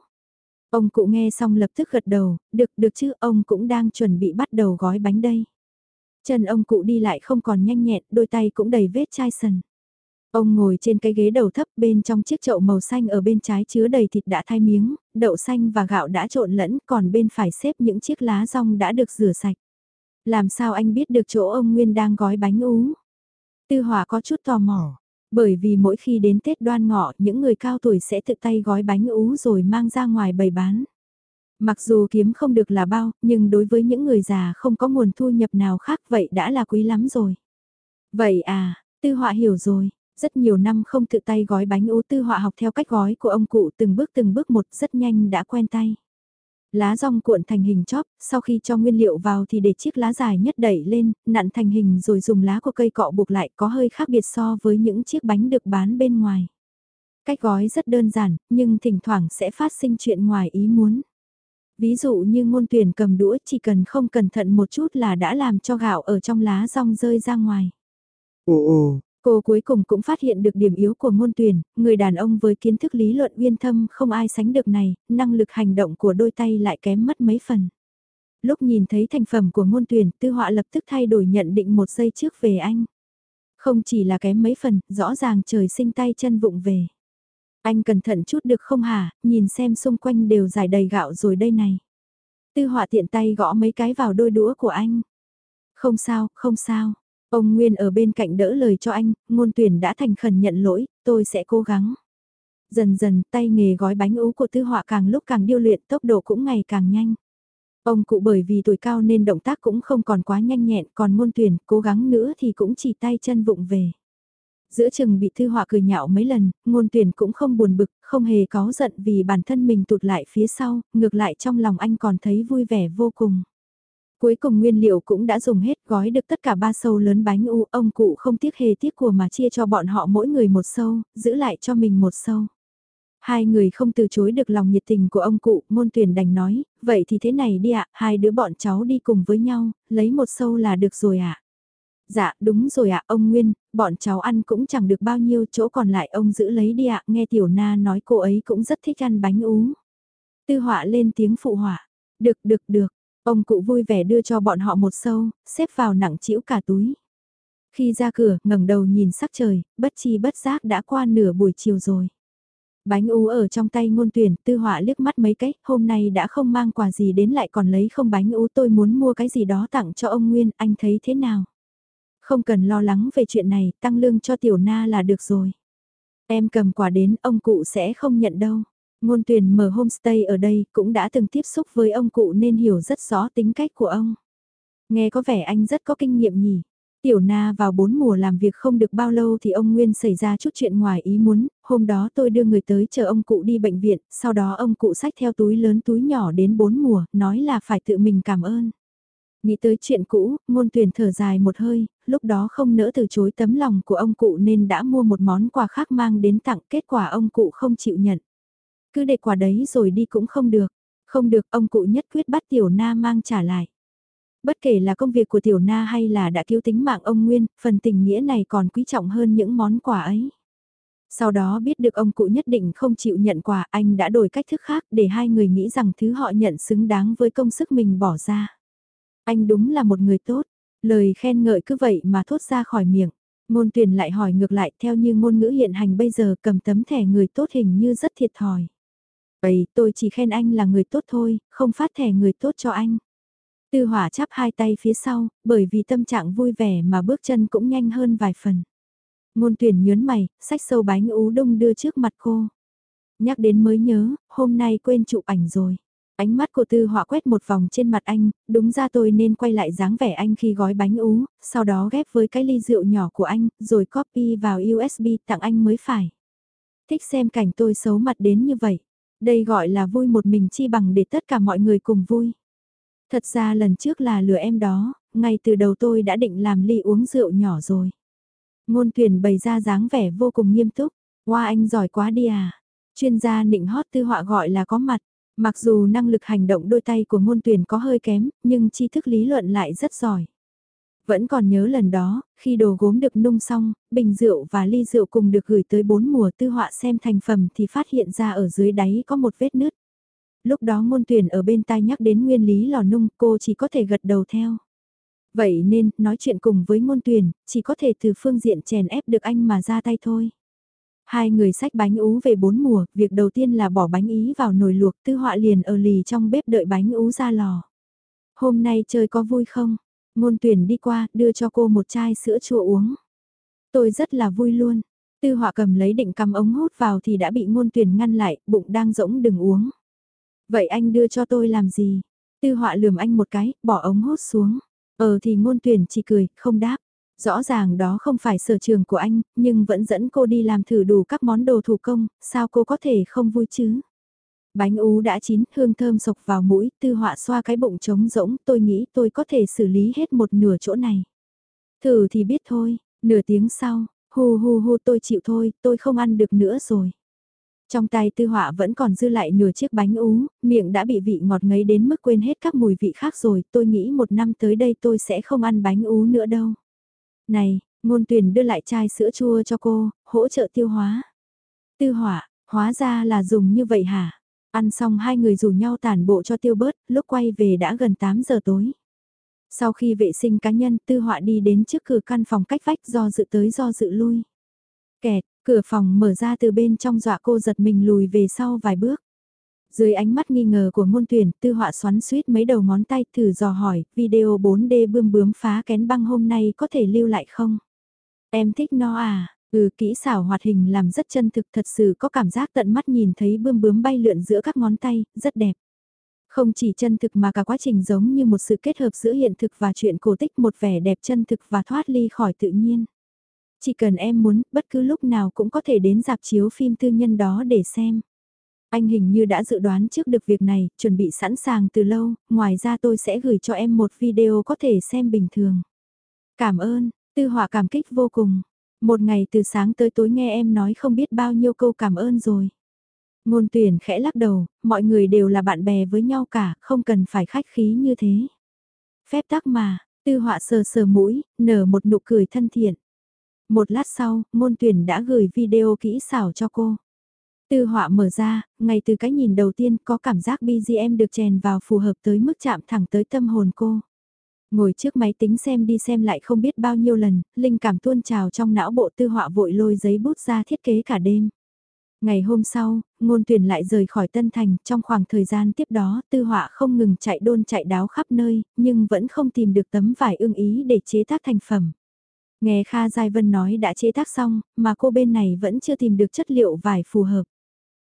Ông cụ nghe xong lập tức gật đầu, được được chứ ông cũng đang chuẩn bị bắt đầu gói bánh đây. Chân ông cụ đi lại không còn nhanh nhẹn, đôi tay cũng đầy vết chai sần. Ông ngồi trên cái ghế đầu thấp bên trong chiếc chậu màu xanh ở bên trái chứa đầy thịt đã thay miếng, đậu xanh và gạo đã trộn lẫn, còn bên phải xếp những chiếc lá rong đã được rửa sạch. Làm sao anh biết được chỗ ông Nguyên đang gói bánh ú? Tư Hòa có chút tò mò, bởi vì mỗi khi đến Tết đoan ngọ những người cao tuổi sẽ tự tay gói bánh ú rồi mang ra ngoài bày bán. Mặc dù kiếm không được là bao, nhưng đối với những người già không có nguồn thu nhập nào khác vậy đã là quý lắm rồi. Vậy à, tư họa hiểu rồi, rất nhiều năm không tự tay gói bánh ú tư họa học theo cách gói của ông cụ từng bước từng bước một rất nhanh đã quen tay. Lá rong cuộn thành hình chóp, sau khi cho nguyên liệu vào thì để chiếc lá dài nhất đẩy lên, nặn thành hình rồi dùng lá của cây cọ buộc lại có hơi khác biệt so với những chiếc bánh được bán bên ngoài. Cách gói rất đơn giản, nhưng thỉnh thoảng sẽ phát sinh chuyện ngoài ý muốn. Ví dụ như ngôn tuyển cầm đũa chỉ cần không cẩn thận một chút là đã làm cho gạo ở trong lá rong rơi ra ngoài. Ồ ồ, Cô cuối cùng cũng phát hiện được điểm yếu của ngôn tuyển, người đàn ông với kiến thức lý luận uyên thâm không ai sánh được này, năng lực hành động của đôi tay lại kém mất mấy phần. Lúc nhìn thấy thành phẩm của ngôn tuyển, tư họa lập tức thay đổi nhận định một giây trước về anh. Không chỉ là kém mấy phần, rõ ràng trời sinh tay chân vụng về. Anh cẩn thận chút được không hả, nhìn xem xung quanh đều dài đầy gạo rồi đây này. Tư họa tiện tay gõ mấy cái vào đôi đũa của anh. Không sao, không sao. Ông Nguyên ở bên cạnh đỡ lời cho anh, ngôn tuyển đã thành khẩn nhận lỗi, tôi sẽ cố gắng. Dần dần tay nghề gói bánh ú của tư họa càng lúc càng điêu luyện tốc độ cũng ngày càng nhanh. Ông cụ bởi vì tuổi cao nên động tác cũng không còn quá nhanh nhẹn, còn ngôn tuyển cố gắng nữa thì cũng chỉ tay chân vụng về. Giữa chừng bị thư họa cười nhạo mấy lần, ngôn tuyển cũng không buồn bực, không hề có giận vì bản thân mình tụt lại phía sau, ngược lại trong lòng anh còn thấy vui vẻ vô cùng. Cuối cùng nguyên liệu cũng đã dùng hết gói được tất cả ba sâu lớn bánh u, ông cụ không tiếc hề tiếc của mà chia cho bọn họ mỗi người một sâu, giữ lại cho mình một sâu. Hai người không từ chối được lòng nhiệt tình của ông cụ, ngôn tuyển đành nói, vậy thì thế này đi ạ, hai đứa bọn cháu đi cùng với nhau, lấy một sâu là được rồi ạ. Dạ, đúng rồi ạ, ông Nguyên, bọn cháu ăn cũng chẳng được bao nhiêu, chỗ còn lại ông giữ lấy đi ạ, nghe Tiểu Na nói cô ấy cũng rất thích ăn bánh ú. Tư họa lên tiếng phụ họa, được được được, Ông cụ vui vẻ đưa cho bọn họ một sâu, xếp vào nặng chĩu cả túi. Khi ra cửa, ngẩng đầu nhìn sắc trời, bất chi bất giác đã qua nửa buổi chiều rồi. Bánh ú ở trong tay ngôn tuyển, tư họa liếc mắt mấy cách, hôm nay đã không mang quà gì đến lại còn lấy không bánh ú tôi muốn mua cái gì đó tặng cho ông Nguyên, anh thấy thế nào? Không cần lo lắng về chuyện này, tăng lương cho tiểu na là được rồi. Em cầm quà đến, ông cụ sẽ không nhận đâu. Ngôn tuyển mở homestay ở đây cũng đã từng tiếp xúc với ông cụ nên hiểu rất rõ tính cách của ông. Nghe có vẻ anh rất có kinh nghiệm nhỉ. Tiểu Na vào bốn mùa làm việc không được bao lâu thì ông Nguyên xảy ra chút chuyện ngoài ý muốn, hôm đó tôi đưa người tới chờ ông cụ đi bệnh viện, sau đó ông cụ xách theo túi lớn túi nhỏ đến bốn mùa, nói là phải tự mình cảm ơn. Nghĩ tới chuyện cũ, ngôn tuyển thở dài một hơi, lúc đó không nỡ từ chối tấm lòng của ông cụ nên đã mua một món quà khác mang đến tặng kết quả ông cụ không chịu nhận. Cứ để quà đấy rồi đi cũng không được. Không được ông cụ nhất quyết bắt Tiểu Na mang trả lại. Bất kể là công việc của Tiểu Na hay là đã cứu tính mạng ông Nguyên, phần tình nghĩa này còn quý trọng hơn những món quà ấy. Sau đó biết được ông cụ nhất định không chịu nhận quà anh đã đổi cách thức khác để hai người nghĩ rằng thứ họ nhận xứng đáng với công sức mình bỏ ra. Anh đúng là một người tốt, lời khen ngợi cứ vậy mà thốt ra khỏi miệng. Ngôn tuyển lại hỏi ngược lại theo như ngôn ngữ hiện hành bây giờ cầm tấm thẻ người tốt hình như rất thiệt thòi. Vậy tôi chỉ khen anh là người tốt thôi, không phát thẻ người tốt cho anh. Tư hỏa chắp hai tay phía sau, bởi vì tâm trạng vui vẻ mà bước chân cũng nhanh hơn vài phần. Ngôn tuyển nhớn mày, sách sâu bánh ú đông đưa trước mặt cô. Nhắc đến mới nhớ, hôm nay quên chụp ảnh rồi. Ánh mắt của tư họa quét một vòng trên mặt anh, đúng ra tôi nên quay lại dáng vẻ anh khi gói bánh ú, sau đó ghép với cái ly rượu nhỏ của anh, rồi copy vào USB tặng anh mới phải. Thích xem cảnh tôi xấu mặt đến như vậy. Đây gọi là vui một mình chi bằng để tất cả mọi người cùng vui. Thật ra lần trước là lừa em đó, ngay từ đầu tôi đã định làm ly uống rượu nhỏ rồi. Ngôn tuyển bày ra dáng vẻ vô cùng nghiêm túc. Hoa anh giỏi quá đi à. Chuyên gia nịnh hót tư họa gọi là có mặt. Mặc dù năng lực hành động đôi tay của ngôn tuyển có hơi kém, nhưng tri thức lý luận lại rất giỏi. Vẫn còn nhớ lần đó, khi đồ gốm được nung xong, bình rượu và ly rượu cùng được gửi tới bốn mùa tư họa xem thành phẩm thì phát hiện ra ở dưới đáy có một vết nứt. Lúc đó ngôn tuyển ở bên tai nhắc đến nguyên lý lò nung cô chỉ có thể gật đầu theo. Vậy nên, nói chuyện cùng với ngôn tuyển, chỉ có thể từ phương diện chèn ép được anh mà ra tay thôi. Hai người xách bánh ú về bốn mùa, việc đầu tiên là bỏ bánh ý vào nồi luộc tư họa liền ở lì trong bếp đợi bánh ú ra lò. Hôm nay chơi có vui không? Ngôn tuyển đi qua, đưa cho cô một chai sữa chua uống. Tôi rất là vui luôn. Tư họa cầm lấy định cầm ống hút vào thì đã bị ngôn tuyển ngăn lại, bụng đang rỗng đừng uống. Vậy anh đưa cho tôi làm gì? Tư họa lườm anh một cái, bỏ ống hút xuống. Ờ thì ngôn tuyển chỉ cười, không đáp. Rõ ràng đó không phải sở trường của anh, nhưng vẫn dẫn cô đi làm thử đủ các món đồ thủ công, sao cô có thể không vui chứ? Bánh ú đã chín, hương thơm sộc vào mũi, tư họa xoa cái bụng trống rỗng, tôi nghĩ tôi có thể xử lý hết một nửa chỗ này. Thử thì biết thôi, nửa tiếng sau, hù hù hù tôi chịu thôi, tôi không ăn được nữa rồi. Trong tay tư họa vẫn còn dư lại nửa chiếc bánh ú, miệng đã bị vị ngọt ngấy đến mức quên hết các mùi vị khác rồi, tôi nghĩ một năm tới đây tôi sẽ không ăn bánh ú nữa đâu. Này, ngôn tuyển đưa lại chai sữa chua cho cô, hỗ trợ tiêu hóa. Tư Hỏa hóa ra là dùng như vậy hả? Ăn xong hai người rủ nhau tản bộ cho tiêu bớt, lúc quay về đã gần 8 giờ tối. Sau khi vệ sinh cá nhân, tư họa đi đến trước cửa căn phòng cách vách do dự tới do dự lui. Kẹt, Cửa phòng mở ra từ bên trong dọa cô giật mình lùi về sau vài bước. Dưới ánh mắt nghi ngờ của ngôn tuyển, tư họa xoắn suýt mấy đầu ngón tay thử dò hỏi, video 4D bươm bướm phá kén băng hôm nay có thể lưu lại không? Em thích nó à? Ừ kỹ xảo hoạt hình làm rất chân thực thật sự có cảm giác tận mắt nhìn thấy bươm bướm bay lượn giữa các ngón tay, rất đẹp. Không chỉ chân thực mà cả quá trình giống như một sự kết hợp giữa hiện thực và chuyện cổ tích một vẻ đẹp chân thực và thoát ly khỏi tự nhiên. Chỉ cần em muốn, bất cứ lúc nào cũng có thể đến dạp chiếu phim tư nhân đó để xem. Anh hình như đã dự đoán trước được việc này, chuẩn bị sẵn sàng từ lâu, ngoài ra tôi sẽ gửi cho em một video có thể xem bình thường. Cảm ơn, tư họa cảm kích vô cùng. Một ngày từ sáng tới tối nghe em nói không biết bao nhiêu câu cảm ơn rồi. Ngôn tuyển khẽ lắc đầu, mọi người đều là bạn bè với nhau cả, không cần phải khách khí như thế. Phép tắc mà, tư họa sờ sờ mũi, nở một nụ cười thân thiện. Một lát sau, ngôn tuyển đã gửi video kỹ xảo cho cô. Tư họa mở ra, ngay từ cái nhìn đầu tiên có cảm giác BGM được chèn vào phù hợp tới mức chạm thẳng tới tâm hồn cô. Ngồi trước máy tính xem đi xem lại không biết bao nhiêu lần, linh cảm tuôn trào trong não bộ tư họa vội lôi giấy bút ra thiết kế cả đêm. Ngày hôm sau, ngôn tuyển lại rời khỏi Tân Thành, trong khoảng thời gian tiếp đó tư họa không ngừng chạy đôn chạy đáo khắp nơi, nhưng vẫn không tìm được tấm vải ưng ý để chế tác thành phẩm. Nghe Kha Giai Vân nói đã chế tác xong, mà cô bên này vẫn chưa tìm được chất liệu vải phù hợp.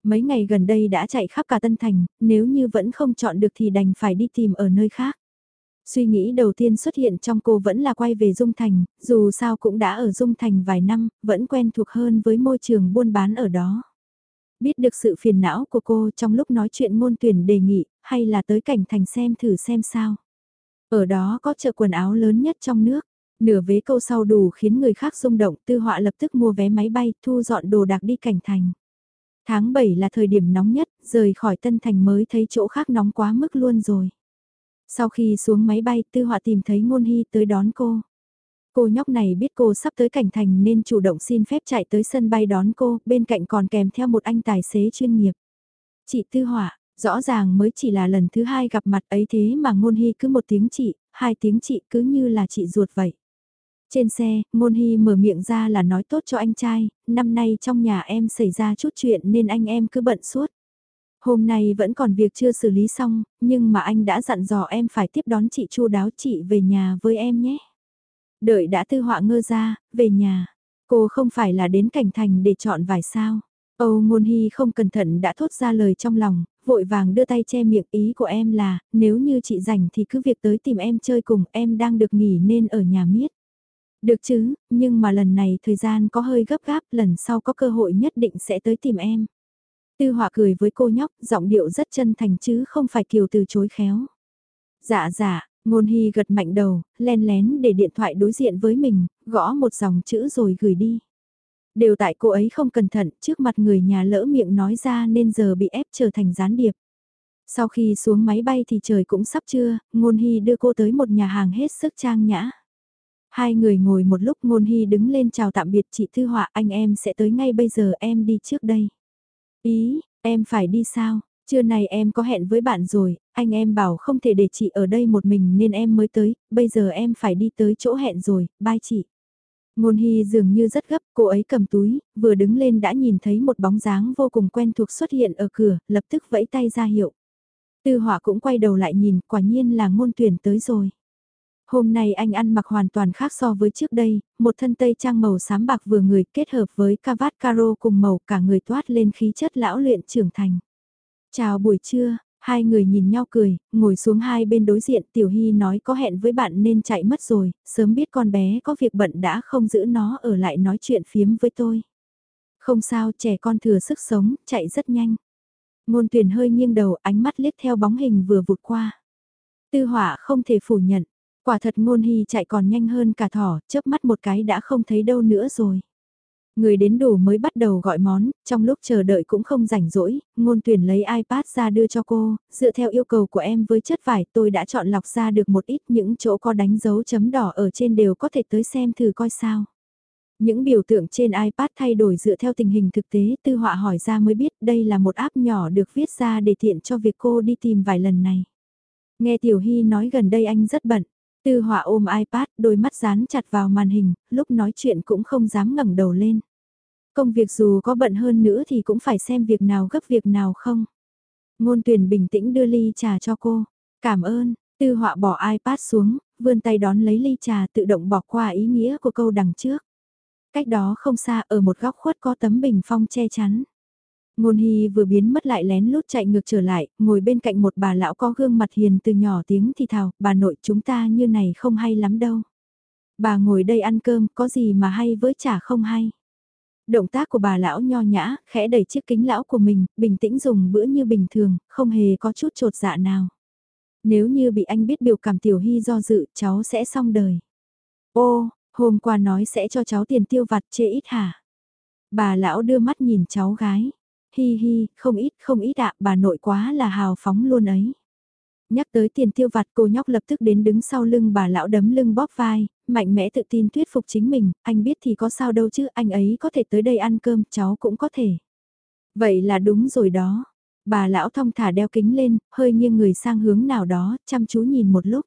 Mấy ngày gần đây đã chạy khắp cả Tân Thành, nếu như vẫn không chọn được thì đành phải đi tìm ở nơi khác. Suy nghĩ đầu tiên xuất hiện trong cô vẫn là quay về Dung Thành, dù sao cũng đã ở Dung Thành vài năm, vẫn quen thuộc hơn với môi trường buôn bán ở đó. Biết được sự phiền não của cô trong lúc nói chuyện Môn tuyển đề nghị, hay là tới cảnh thành xem thử xem sao. Ở đó có chợ quần áo lớn nhất trong nước. Nửa vế câu sau đủ khiến người khác rung động, tư họa lập tức mua vé máy bay, thu dọn đồ đạc đi cảnh thành. Tháng 7 là thời điểm nóng nhất, rời khỏi Tân Thành mới thấy chỗ khác nóng quá mức luôn rồi. Sau khi xuống máy bay, Tư Họa tìm thấy Ngôn Hy tới đón cô. Cô nhóc này biết cô sắp tới cảnh thành nên chủ động xin phép chạy tới sân bay đón cô, bên cạnh còn kèm theo một anh tài xế chuyên nghiệp. Chị Tư Họa, rõ ràng mới chỉ là lần thứ hai gặp mặt ấy thế mà Ngôn Hy cứ một tiếng chị, hai tiếng chị cứ như là chị ruột vậy. Trên xe, Ngôn Hy mở miệng ra là nói tốt cho anh trai, năm nay trong nhà em xảy ra chút chuyện nên anh em cứ bận suốt. Hôm nay vẫn còn việc chưa xử lý xong, nhưng mà anh đã dặn dò em phải tiếp đón chị chu đáo chị về nhà với em nhé. Đợi đã tư họa ngơ ra, về nhà. Cô không phải là đến cảnh thành để chọn vài sao. Âu Ngôn Hy không cẩn thận đã thốt ra lời trong lòng, vội vàng đưa tay che miệng ý của em là, nếu như chị rảnh thì cứ việc tới tìm em chơi cùng, em đang được nghỉ nên ở nhà miết. Được chứ, nhưng mà lần này thời gian có hơi gấp gáp, lần sau có cơ hội nhất định sẽ tới tìm em. Tư họa cười với cô nhóc, giọng điệu rất chân thành chứ không phải kiều từ chối khéo. Dạ dạ, ngôn hy gật mạnh đầu, len lén để điện thoại đối diện với mình, gõ một dòng chữ rồi gửi đi. Đều tại cô ấy không cẩn thận, trước mặt người nhà lỡ miệng nói ra nên giờ bị ép trở thành gián điệp. Sau khi xuống máy bay thì trời cũng sắp trưa, ngôn hy đưa cô tới một nhà hàng hết sức trang nhã. Hai người ngồi một lúc ngôn hy đứng lên chào tạm biệt chị Thư Họa anh em sẽ tới ngay bây giờ em đi trước đây. Ý, em phải đi sao? Trưa này em có hẹn với bạn rồi, anh em bảo không thể để chị ở đây một mình nên em mới tới, bây giờ em phải đi tới chỗ hẹn rồi, bye chị. Ngôn Hy dường như rất gấp, cô ấy cầm túi, vừa đứng lên đã nhìn thấy một bóng dáng vô cùng quen thuộc xuất hiện ở cửa, lập tức vẫy tay ra hiệu. Tư họa cũng quay đầu lại nhìn, quả nhiên là ngôn tuyển tới rồi. Hôm nay anh ăn mặc hoàn toàn khác so với trước đây, một thân tây trang màu xám bạc vừa người kết hợp với cavaat caro cùng màu cả người toát lên khí chất lão luyện trưởng thành. Chào buổi trưa, hai người nhìn nhau cười, ngồi xuống hai bên đối diện Tiểu Hy nói có hẹn với bạn nên chạy mất rồi, sớm biết con bé có việc bận đã không giữ nó ở lại nói chuyện phiếm với tôi. Không sao, trẻ con thừa sức sống, chạy rất nhanh. Ngôn tuyển hơi nghiêng đầu ánh mắt liếc theo bóng hình vừa vụt qua. Tư hỏa không thể phủ nhận, Quả thật ngôn hy chạy còn nhanh hơn cả thỏ, chớp mắt một cái đã không thấy đâu nữa rồi. Người đến đủ mới bắt đầu gọi món, trong lúc chờ đợi cũng không rảnh rỗi, ngôn tuyển lấy iPad ra đưa cho cô, dựa theo yêu cầu của em với chất vải tôi đã chọn lọc ra được một ít những chỗ có đánh dấu chấm đỏ ở trên đều có thể tới xem thử coi sao. Những biểu tượng trên iPad thay đổi dựa theo tình hình thực tế tư họa hỏi ra mới biết đây là một app nhỏ được viết ra để tiện cho việc cô đi tìm vài lần này. Nghe Tiểu Hy nói gần đây anh rất bận. Tư họa ôm iPad, đôi mắt dán chặt vào màn hình, lúc nói chuyện cũng không dám ngẩng đầu lên. Công việc dù có bận hơn nữa thì cũng phải xem việc nào gấp việc nào không. Ngôn tuyển bình tĩnh đưa ly trà cho cô. Cảm ơn, tư họa bỏ iPad xuống, vươn tay đón lấy ly trà tự động bỏ qua ý nghĩa của câu đằng trước. Cách đó không xa ở một góc khuất có tấm bình phong che chắn. Ngôn Hy vừa biến mất lại lén lút chạy ngược trở lại, ngồi bên cạnh một bà lão có gương mặt hiền từ nhỏ tiếng thì thào, bà nội chúng ta như này không hay lắm đâu. Bà ngồi đây ăn cơm, có gì mà hay với chả không hay. Động tác của bà lão nho nhã, khẽ đẩy chiếc kính lão của mình, bình tĩnh dùng bữa như bình thường, không hề có chút trột dạ nào. Nếu như bị anh biết biểu cảm tiểu hy do dự, cháu sẽ xong đời. Ô, hôm qua nói sẽ cho cháu tiền tiêu vặt chê ít hả? Bà lão đưa mắt nhìn cháu gái hi hi, không ít không ít ạ, bà nội quá là hào phóng luôn ấy. Nhắc tới tiền tiêu vặt cô nhóc lập tức đến đứng sau lưng bà lão đấm lưng bóp vai, mạnh mẽ tự tin thuyết phục chính mình, anh biết thì có sao đâu chứ, anh ấy có thể tới đây ăn cơm, cháu cũng có thể. Vậy là đúng rồi đó. Bà lão thong thả đeo kính lên, hơi nghiêng người sang hướng nào đó, chăm chú nhìn một lúc.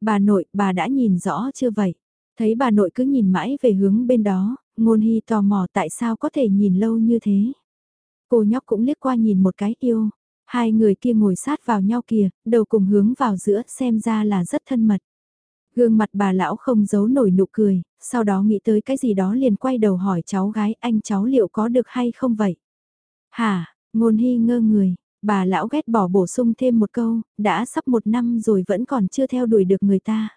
Bà nội, bà đã nhìn rõ chưa vậy? Thấy bà nội cứ nhìn mãi về hướng bên đó, ngôn hy tò mò tại sao có thể nhìn lâu như thế. Cô nhóc cũng liếc qua nhìn một cái yêu. Hai người kia ngồi sát vào nhau kìa, đầu cùng hướng vào giữa xem ra là rất thân mật. Gương mặt bà lão không giấu nổi nụ cười, sau đó nghĩ tới cái gì đó liền quay đầu hỏi cháu gái anh cháu liệu có được hay không vậy? Hả, ngôn hy ngơ người, bà lão ghét bỏ bổ sung thêm một câu, đã sắp một năm rồi vẫn còn chưa theo đuổi được người ta.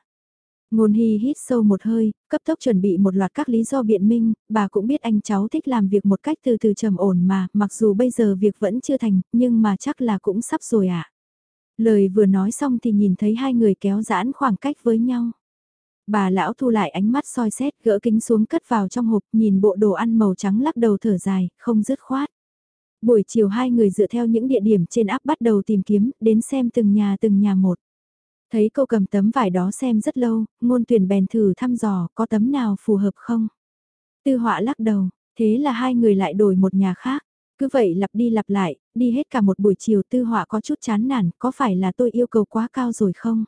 Ngôn Hy hít sâu một hơi, cấp tốc chuẩn bị một loạt các lý do biện minh, bà cũng biết anh cháu thích làm việc một cách từ từ trầm ổn mà, mặc dù bây giờ việc vẫn chưa thành, nhưng mà chắc là cũng sắp rồi ạ. À. Lời vừa nói xong thì nhìn thấy hai người kéo giãn khoảng cách với nhau. Bà lão thu lại ánh mắt soi xét, gỡ kính xuống cất vào trong hộp, nhìn bộ đồ ăn màu trắng lắc đầu thở dài, không dứt khoát. Buổi chiều hai người dựa theo những địa điểm trên áp bắt đầu tìm kiếm, đến xem từng nhà từng nhà một. Thấy cô cầm tấm vải đó xem rất lâu, ngôn tuyển bèn thử thăm dò có tấm nào phù hợp không. Tư họa lắc đầu, thế là hai người lại đổi một nhà khác. Cứ vậy lặp đi lặp lại, đi hết cả một buổi chiều tư họa có chút chán nản, có phải là tôi yêu cầu quá cao rồi không?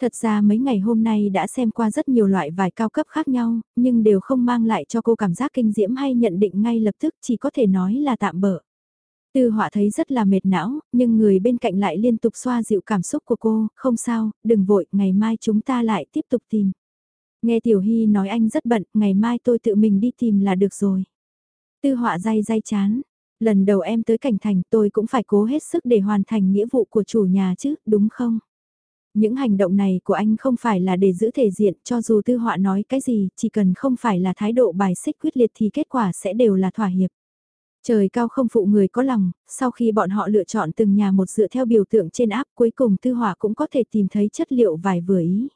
Thật ra mấy ngày hôm nay đã xem qua rất nhiều loại vải cao cấp khác nhau, nhưng đều không mang lại cho cô cảm giác kinh diễm hay nhận định ngay lập tức chỉ có thể nói là tạm bỡ. Tư họa thấy rất là mệt não, nhưng người bên cạnh lại liên tục xoa dịu cảm xúc của cô, không sao, đừng vội, ngày mai chúng ta lại tiếp tục tìm. Nghe Tiểu Hy nói anh rất bận, ngày mai tôi tự mình đi tìm là được rồi. Tư họa day day chán, lần đầu em tới cảnh thành tôi cũng phải cố hết sức để hoàn thành nghĩa vụ của chủ nhà chứ, đúng không? Những hành động này của anh không phải là để giữ thể diện cho dù tư họa nói cái gì, chỉ cần không phải là thái độ bài xích quyết liệt thì kết quả sẽ đều là thỏa hiệp. Trời cao không phụ người có lòng, sau khi bọn họ lựa chọn từng nhà một dựa theo biểu tượng trên áp cuối cùng tư họa cũng có thể tìm thấy chất liệu vải vừa ý.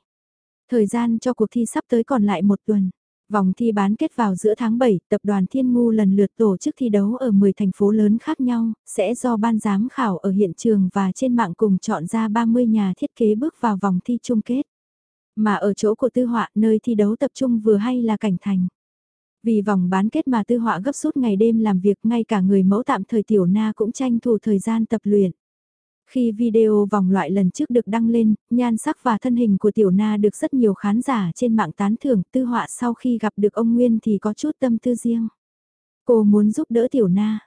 Thời gian cho cuộc thi sắp tới còn lại một tuần. Vòng thi bán kết vào giữa tháng 7, tập đoàn Thiên Ngu lần lượt tổ chức thi đấu ở 10 thành phố lớn khác nhau, sẽ do ban giám khảo ở hiện trường và trên mạng cùng chọn ra 30 nhà thiết kế bước vào vòng thi chung kết. Mà ở chỗ của tư họa nơi thi đấu tập trung vừa hay là cảnh thành. Vì vòng bán kết mà tư họa gấp rút ngày đêm làm việc ngay cả người mẫu tạm thời tiểu na cũng tranh thủ thời gian tập luyện. Khi video vòng loại lần trước được đăng lên, nhan sắc và thân hình của Tiểu Na được rất nhiều khán giả trên mạng tán thưởng tư họa sau khi gặp được ông Nguyên thì có chút tâm tư riêng. Cô muốn giúp đỡ Tiểu Na.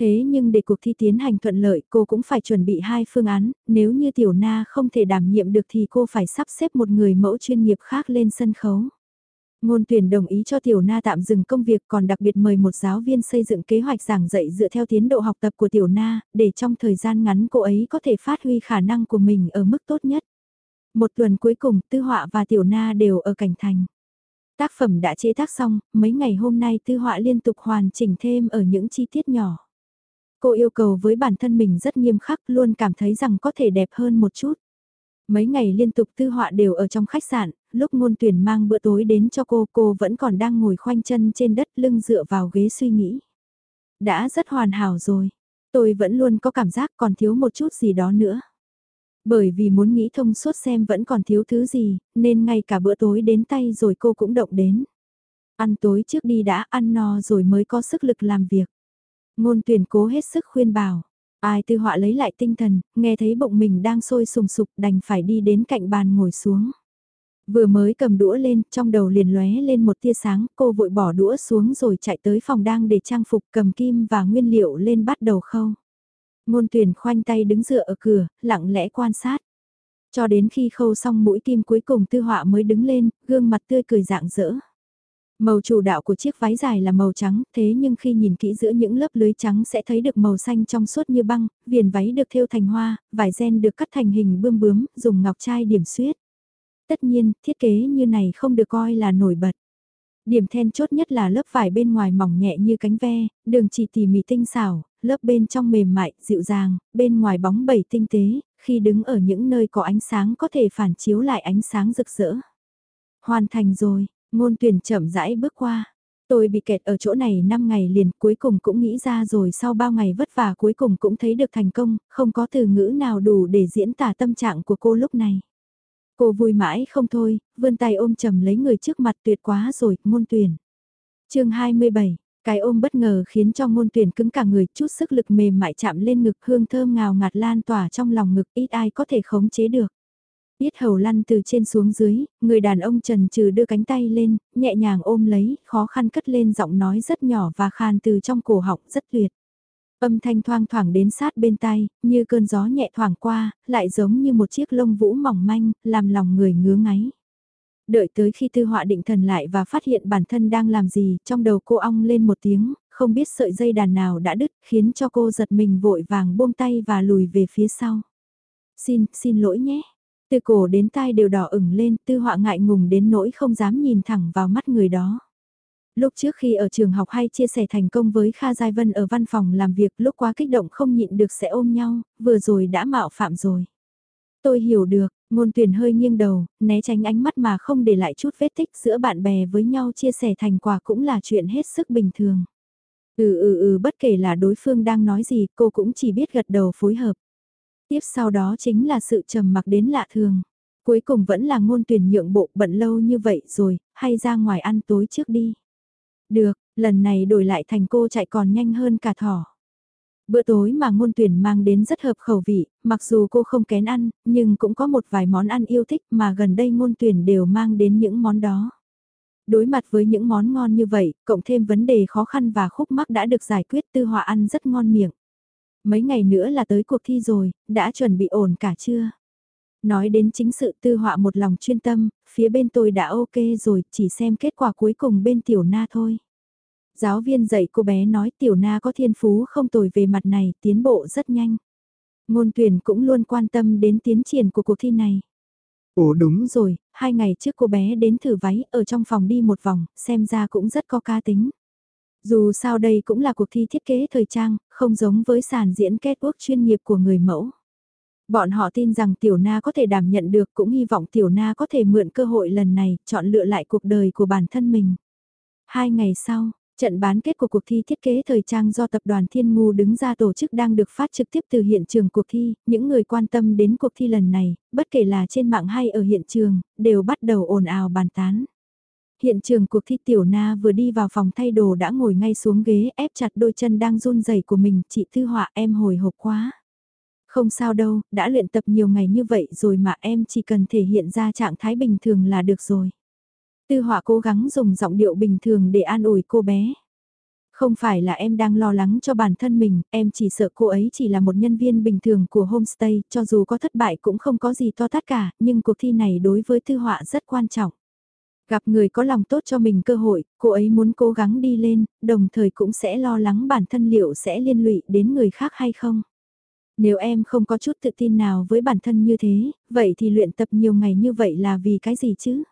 Thế nhưng để cuộc thi tiến hành thuận lợi cô cũng phải chuẩn bị hai phương án, nếu như Tiểu Na không thể đảm nhiệm được thì cô phải sắp xếp một người mẫu chuyên nghiệp khác lên sân khấu. Ngôn tuyển đồng ý cho Tiểu Na tạm dừng công việc còn đặc biệt mời một giáo viên xây dựng kế hoạch giảng dạy dựa theo tiến độ học tập của Tiểu Na, để trong thời gian ngắn cô ấy có thể phát huy khả năng của mình ở mức tốt nhất. Một tuần cuối cùng, Tư Họa và Tiểu Na đều ở cảnh thành. Tác phẩm đã chế tác xong, mấy ngày hôm nay Tư Họa liên tục hoàn chỉnh thêm ở những chi tiết nhỏ. Cô yêu cầu với bản thân mình rất nghiêm khắc luôn cảm thấy rằng có thể đẹp hơn một chút. Mấy ngày liên tục tư họa đều ở trong khách sạn, lúc ngôn tuyển mang bữa tối đến cho cô, cô vẫn còn đang ngồi khoanh chân trên đất lưng dựa vào ghế suy nghĩ. Đã rất hoàn hảo rồi, tôi vẫn luôn có cảm giác còn thiếu một chút gì đó nữa. Bởi vì muốn nghĩ thông suốt xem vẫn còn thiếu thứ gì, nên ngay cả bữa tối đến tay rồi cô cũng động đến. Ăn tối trước đi đã ăn no rồi mới có sức lực làm việc. Ngôn tuyển cố hết sức khuyên bảo. Ai tư họa lấy lại tinh thần, nghe thấy bụng mình đang sôi sùng sục đành phải đi đến cạnh bàn ngồi xuống. Vừa mới cầm đũa lên, trong đầu liền lóe lên một tia sáng, cô vội bỏ đũa xuống rồi chạy tới phòng đang để trang phục cầm kim và nguyên liệu lên bắt đầu khâu. Ngôn tuyển khoanh tay đứng dựa ở cửa, lặng lẽ quan sát. Cho đến khi khâu xong mũi kim cuối cùng tư họa mới đứng lên, gương mặt tươi cười dạng dỡ. Màu chủ đạo của chiếc váy dài là màu trắng, thế nhưng khi nhìn kỹ giữa những lớp lưới trắng sẽ thấy được màu xanh trong suốt như băng, viền váy được thêu thành hoa, vải ren được cắt thành hình bươm bướm, dùng ngọc trai điểm xuyết. Tất nhiên, thiết kế như này không được coi là nổi bật. Điểm then chốt nhất là lớp vải bên ngoài mỏng nhẹ như cánh ve, đường chỉ tỉ mỉ tinh xảo, lớp bên trong mềm mại, dịu dàng, bên ngoài bóng bẩy tinh tế, khi đứng ở những nơi có ánh sáng có thể phản chiếu lại ánh sáng rực rỡ. Hoàn thành rồi, Ngôn tuyển chậm rãi bước qua. Tôi bị kẹt ở chỗ này 5 ngày liền cuối cùng cũng nghĩ ra rồi sau bao ngày vất vả cuối cùng cũng thấy được thành công, không có từ ngữ nào đủ để diễn tả tâm trạng của cô lúc này. Cô vui mãi không thôi, vươn tay ôm chầm lấy người trước mặt tuyệt quá rồi, ngôn tuyển. chương 27, cái ôm bất ngờ khiến cho ngôn tuyển cứng cả người chút sức lực mềm mại chạm lên ngực hương thơm ngào ngạt lan tỏa trong lòng ngực ít ai có thể khống chế được. Biết hầu lăn từ trên xuống dưới, người đàn ông trần trừ đưa cánh tay lên, nhẹ nhàng ôm lấy, khó khăn cất lên giọng nói rất nhỏ và khan từ trong cổ họng rất tuyệt. Âm thanh thoang thoảng đến sát bên tay, như cơn gió nhẹ thoảng qua, lại giống như một chiếc lông vũ mỏng manh, làm lòng người ngứa ngáy. Đợi tới khi tư họa định thần lại và phát hiện bản thân đang làm gì, trong đầu cô ong lên một tiếng, không biết sợi dây đàn nào đã đứt, khiến cho cô giật mình vội vàng buông tay và lùi về phía sau. Xin, xin lỗi nhé. Từ cổ đến tai đều đỏ ửng lên, tư họa ngại ngùng đến nỗi không dám nhìn thẳng vào mắt người đó. Lúc trước khi ở trường học hay chia sẻ thành công với Kha Giai Vân ở văn phòng làm việc lúc quá kích động không nhịn được sẽ ôm nhau, vừa rồi đã mạo phạm rồi. Tôi hiểu được, ngôn tuyển hơi nghiêng đầu, né tránh ánh mắt mà không để lại chút vết tích giữa bạn bè với nhau chia sẻ thành quả cũng là chuyện hết sức bình thường. Ừ ừ ừ bất kể là đối phương đang nói gì cô cũng chỉ biết gật đầu phối hợp. Tiếp sau đó chính là sự trầm mặc đến lạ thường. Cuối cùng vẫn là ngôn tuyển nhượng bộ bận lâu như vậy rồi, hay ra ngoài ăn tối trước đi. Được, lần này đổi lại thành cô chạy còn nhanh hơn cả thỏ. Bữa tối mà ngôn tuyển mang đến rất hợp khẩu vị, mặc dù cô không kén ăn, nhưng cũng có một vài món ăn yêu thích mà gần đây ngôn tuyển đều mang đến những món đó. Đối mặt với những món ngon như vậy, cộng thêm vấn đề khó khăn và khúc mắc đã được giải quyết tư họa ăn rất ngon miệng. Mấy ngày nữa là tới cuộc thi rồi, đã chuẩn bị ổn cả chưa? Nói đến chính sự tư họa một lòng chuyên tâm, phía bên tôi đã ok rồi, chỉ xem kết quả cuối cùng bên tiểu na thôi. Giáo viên dạy cô bé nói tiểu na có thiên phú không tồi về mặt này, tiến bộ rất nhanh. Ngôn tuyển cũng luôn quan tâm đến tiến triển của cuộc thi này. Ồ đúng rồi, hai ngày trước cô bé đến thử váy ở trong phòng đi một vòng, xem ra cũng rất có ca tính. Dù sao đây cũng là cuộc thi thiết kế thời trang, không giống với sàn diễn kết quốc chuyên nghiệp của người mẫu. Bọn họ tin rằng Tiểu Na có thể đảm nhận được cũng hy vọng Tiểu Na có thể mượn cơ hội lần này, chọn lựa lại cuộc đời của bản thân mình. Hai ngày sau, trận bán kết của cuộc thi thiết kế thời trang do tập đoàn Thiên Ngu đứng ra tổ chức đang được phát trực tiếp từ hiện trường cuộc thi, những người quan tâm đến cuộc thi lần này, bất kể là trên mạng hay ở hiện trường, đều bắt đầu ồn ào bàn tán. Hiện trường cuộc thi Tiểu Na vừa đi vào phòng thay đồ đã ngồi ngay xuống ghế ép chặt đôi chân đang run rẩy của mình, chị Thư Họa em hồi hộp quá. Không sao đâu, đã luyện tập nhiều ngày như vậy rồi mà em chỉ cần thể hiện ra trạng thái bình thường là được rồi. Tư họa cố gắng dùng giọng điệu bình thường để an ủi cô bé. Không phải là em đang lo lắng cho bản thân mình, em chỉ sợ cô ấy chỉ là một nhân viên bình thường của homestay, cho dù có thất bại cũng không có gì to tát cả, nhưng cuộc thi này đối với tư họa rất quan trọng. Gặp người có lòng tốt cho mình cơ hội, cô ấy muốn cố gắng đi lên, đồng thời cũng sẽ lo lắng bản thân liệu sẽ liên lụy đến người khác hay không. Nếu em không có chút tự tin nào với bản thân như thế, vậy thì luyện tập nhiều ngày như vậy là vì cái gì chứ?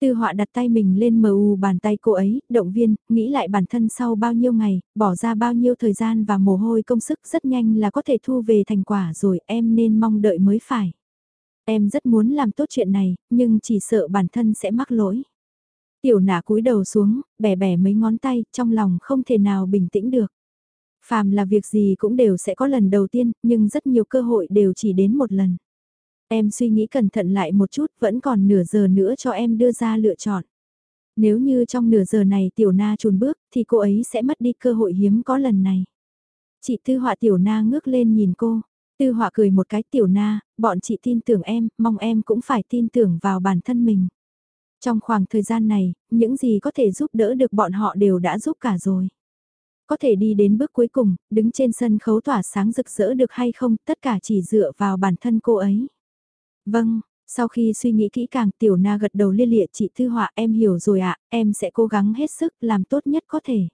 Tư họa đặt tay mình lên mờ u bàn tay cô ấy, động viên, nghĩ lại bản thân sau bao nhiêu ngày, bỏ ra bao nhiêu thời gian và mồ hôi công sức rất nhanh là có thể thu về thành quả rồi em nên mong đợi mới phải. Em rất muốn làm tốt chuyện này, nhưng chỉ sợ bản thân sẽ mắc lỗi. Tiểu nả cúi đầu xuống, bẻ bẻ mấy ngón tay, trong lòng không thể nào bình tĩnh được. Phàm là việc gì cũng đều sẽ có lần đầu tiên, nhưng rất nhiều cơ hội đều chỉ đến một lần. Em suy nghĩ cẩn thận lại một chút, vẫn còn nửa giờ nữa cho em đưa ra lựa chọn. Nếu như trong nửa giờ này tiểu na chùn bước, thì cô ấy sẽ mất đi cơ hội hiếm có lần này. Chị Tư Họa tiểu na ngước lên nhìn cô. Tư Họa cười một cái tiểu na, bọn chị tin tưởng em, mong em cũng phải tin tưởng vào bản thân mình. Trong khoảng thời gian này, những gì có thể giúp đỡ được bọn họ đều đã giúp cả rồi. Có thể đi đến bước cuối cùng, đứng trên sân khấu tỏa sáng rực rỡ được hay không, tất cả chỉ dựa vào bản thân cô ấy. Vâng, sau khi suy nghĩ kỹ càng tiểu na gật đầu liên lịa chị Tư Họa em hiểu rồi ạ, em sẽ cố gắng hết sức làm tốt nhất có thể.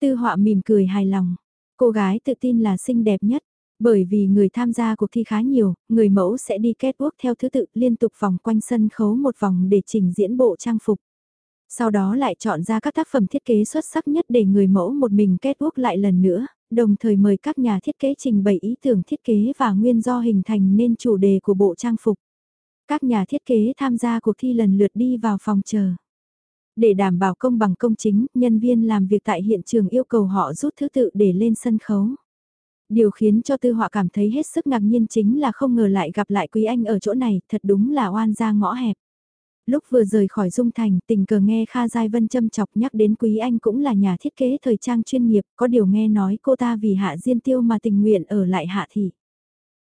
Tư Họa mỉm cười hài lòng, cô gái tự tin là xinh đẹp nhất. Bởi vì người tham gia cuộc thi khá nhiều, người mẫu sẽ đi kết quốc theo thứ tự liên tục vòng quanh sân khấu một vòng để trình diễn bộ trang phục. Sau đó lại chọn ra các tác phẩm thiết kế xuất sắc nhất để người mẫu một mình kết quốc lại lần nữa, đồng thời mời các nhà thiết kế trình bày ý tưởng thiết kế và nguyên do hình thành nên chủ đề của bộ trang phục. Các nhà thiết kế tham gia cuộc thi lần lượt đi vào phòng chờ. Để đảm bảo công bằng công chính, nhân viên làm việc tại hiện trường yêu cầu họ rút thứ tự để lên sân khấu. Điều khiến cho tư họa cảm thấy hết sức ngạc nhiên chính là không ngờ lại gặp lại quý anh ở chỗ này, thật đúng là oan ra ngõ hẹp. Lúc vừa rời khỏi Dung Thành, tình cờ nghe Kha Giai Vân châm chọc nhắc đến Quý Anh cũng là nhà thiết kế thời trang chuyên nghiệp, có điều nghe nói cô ta vì Hạ Diên Tiêu mà tình nguyện ở lại Hạ Thị.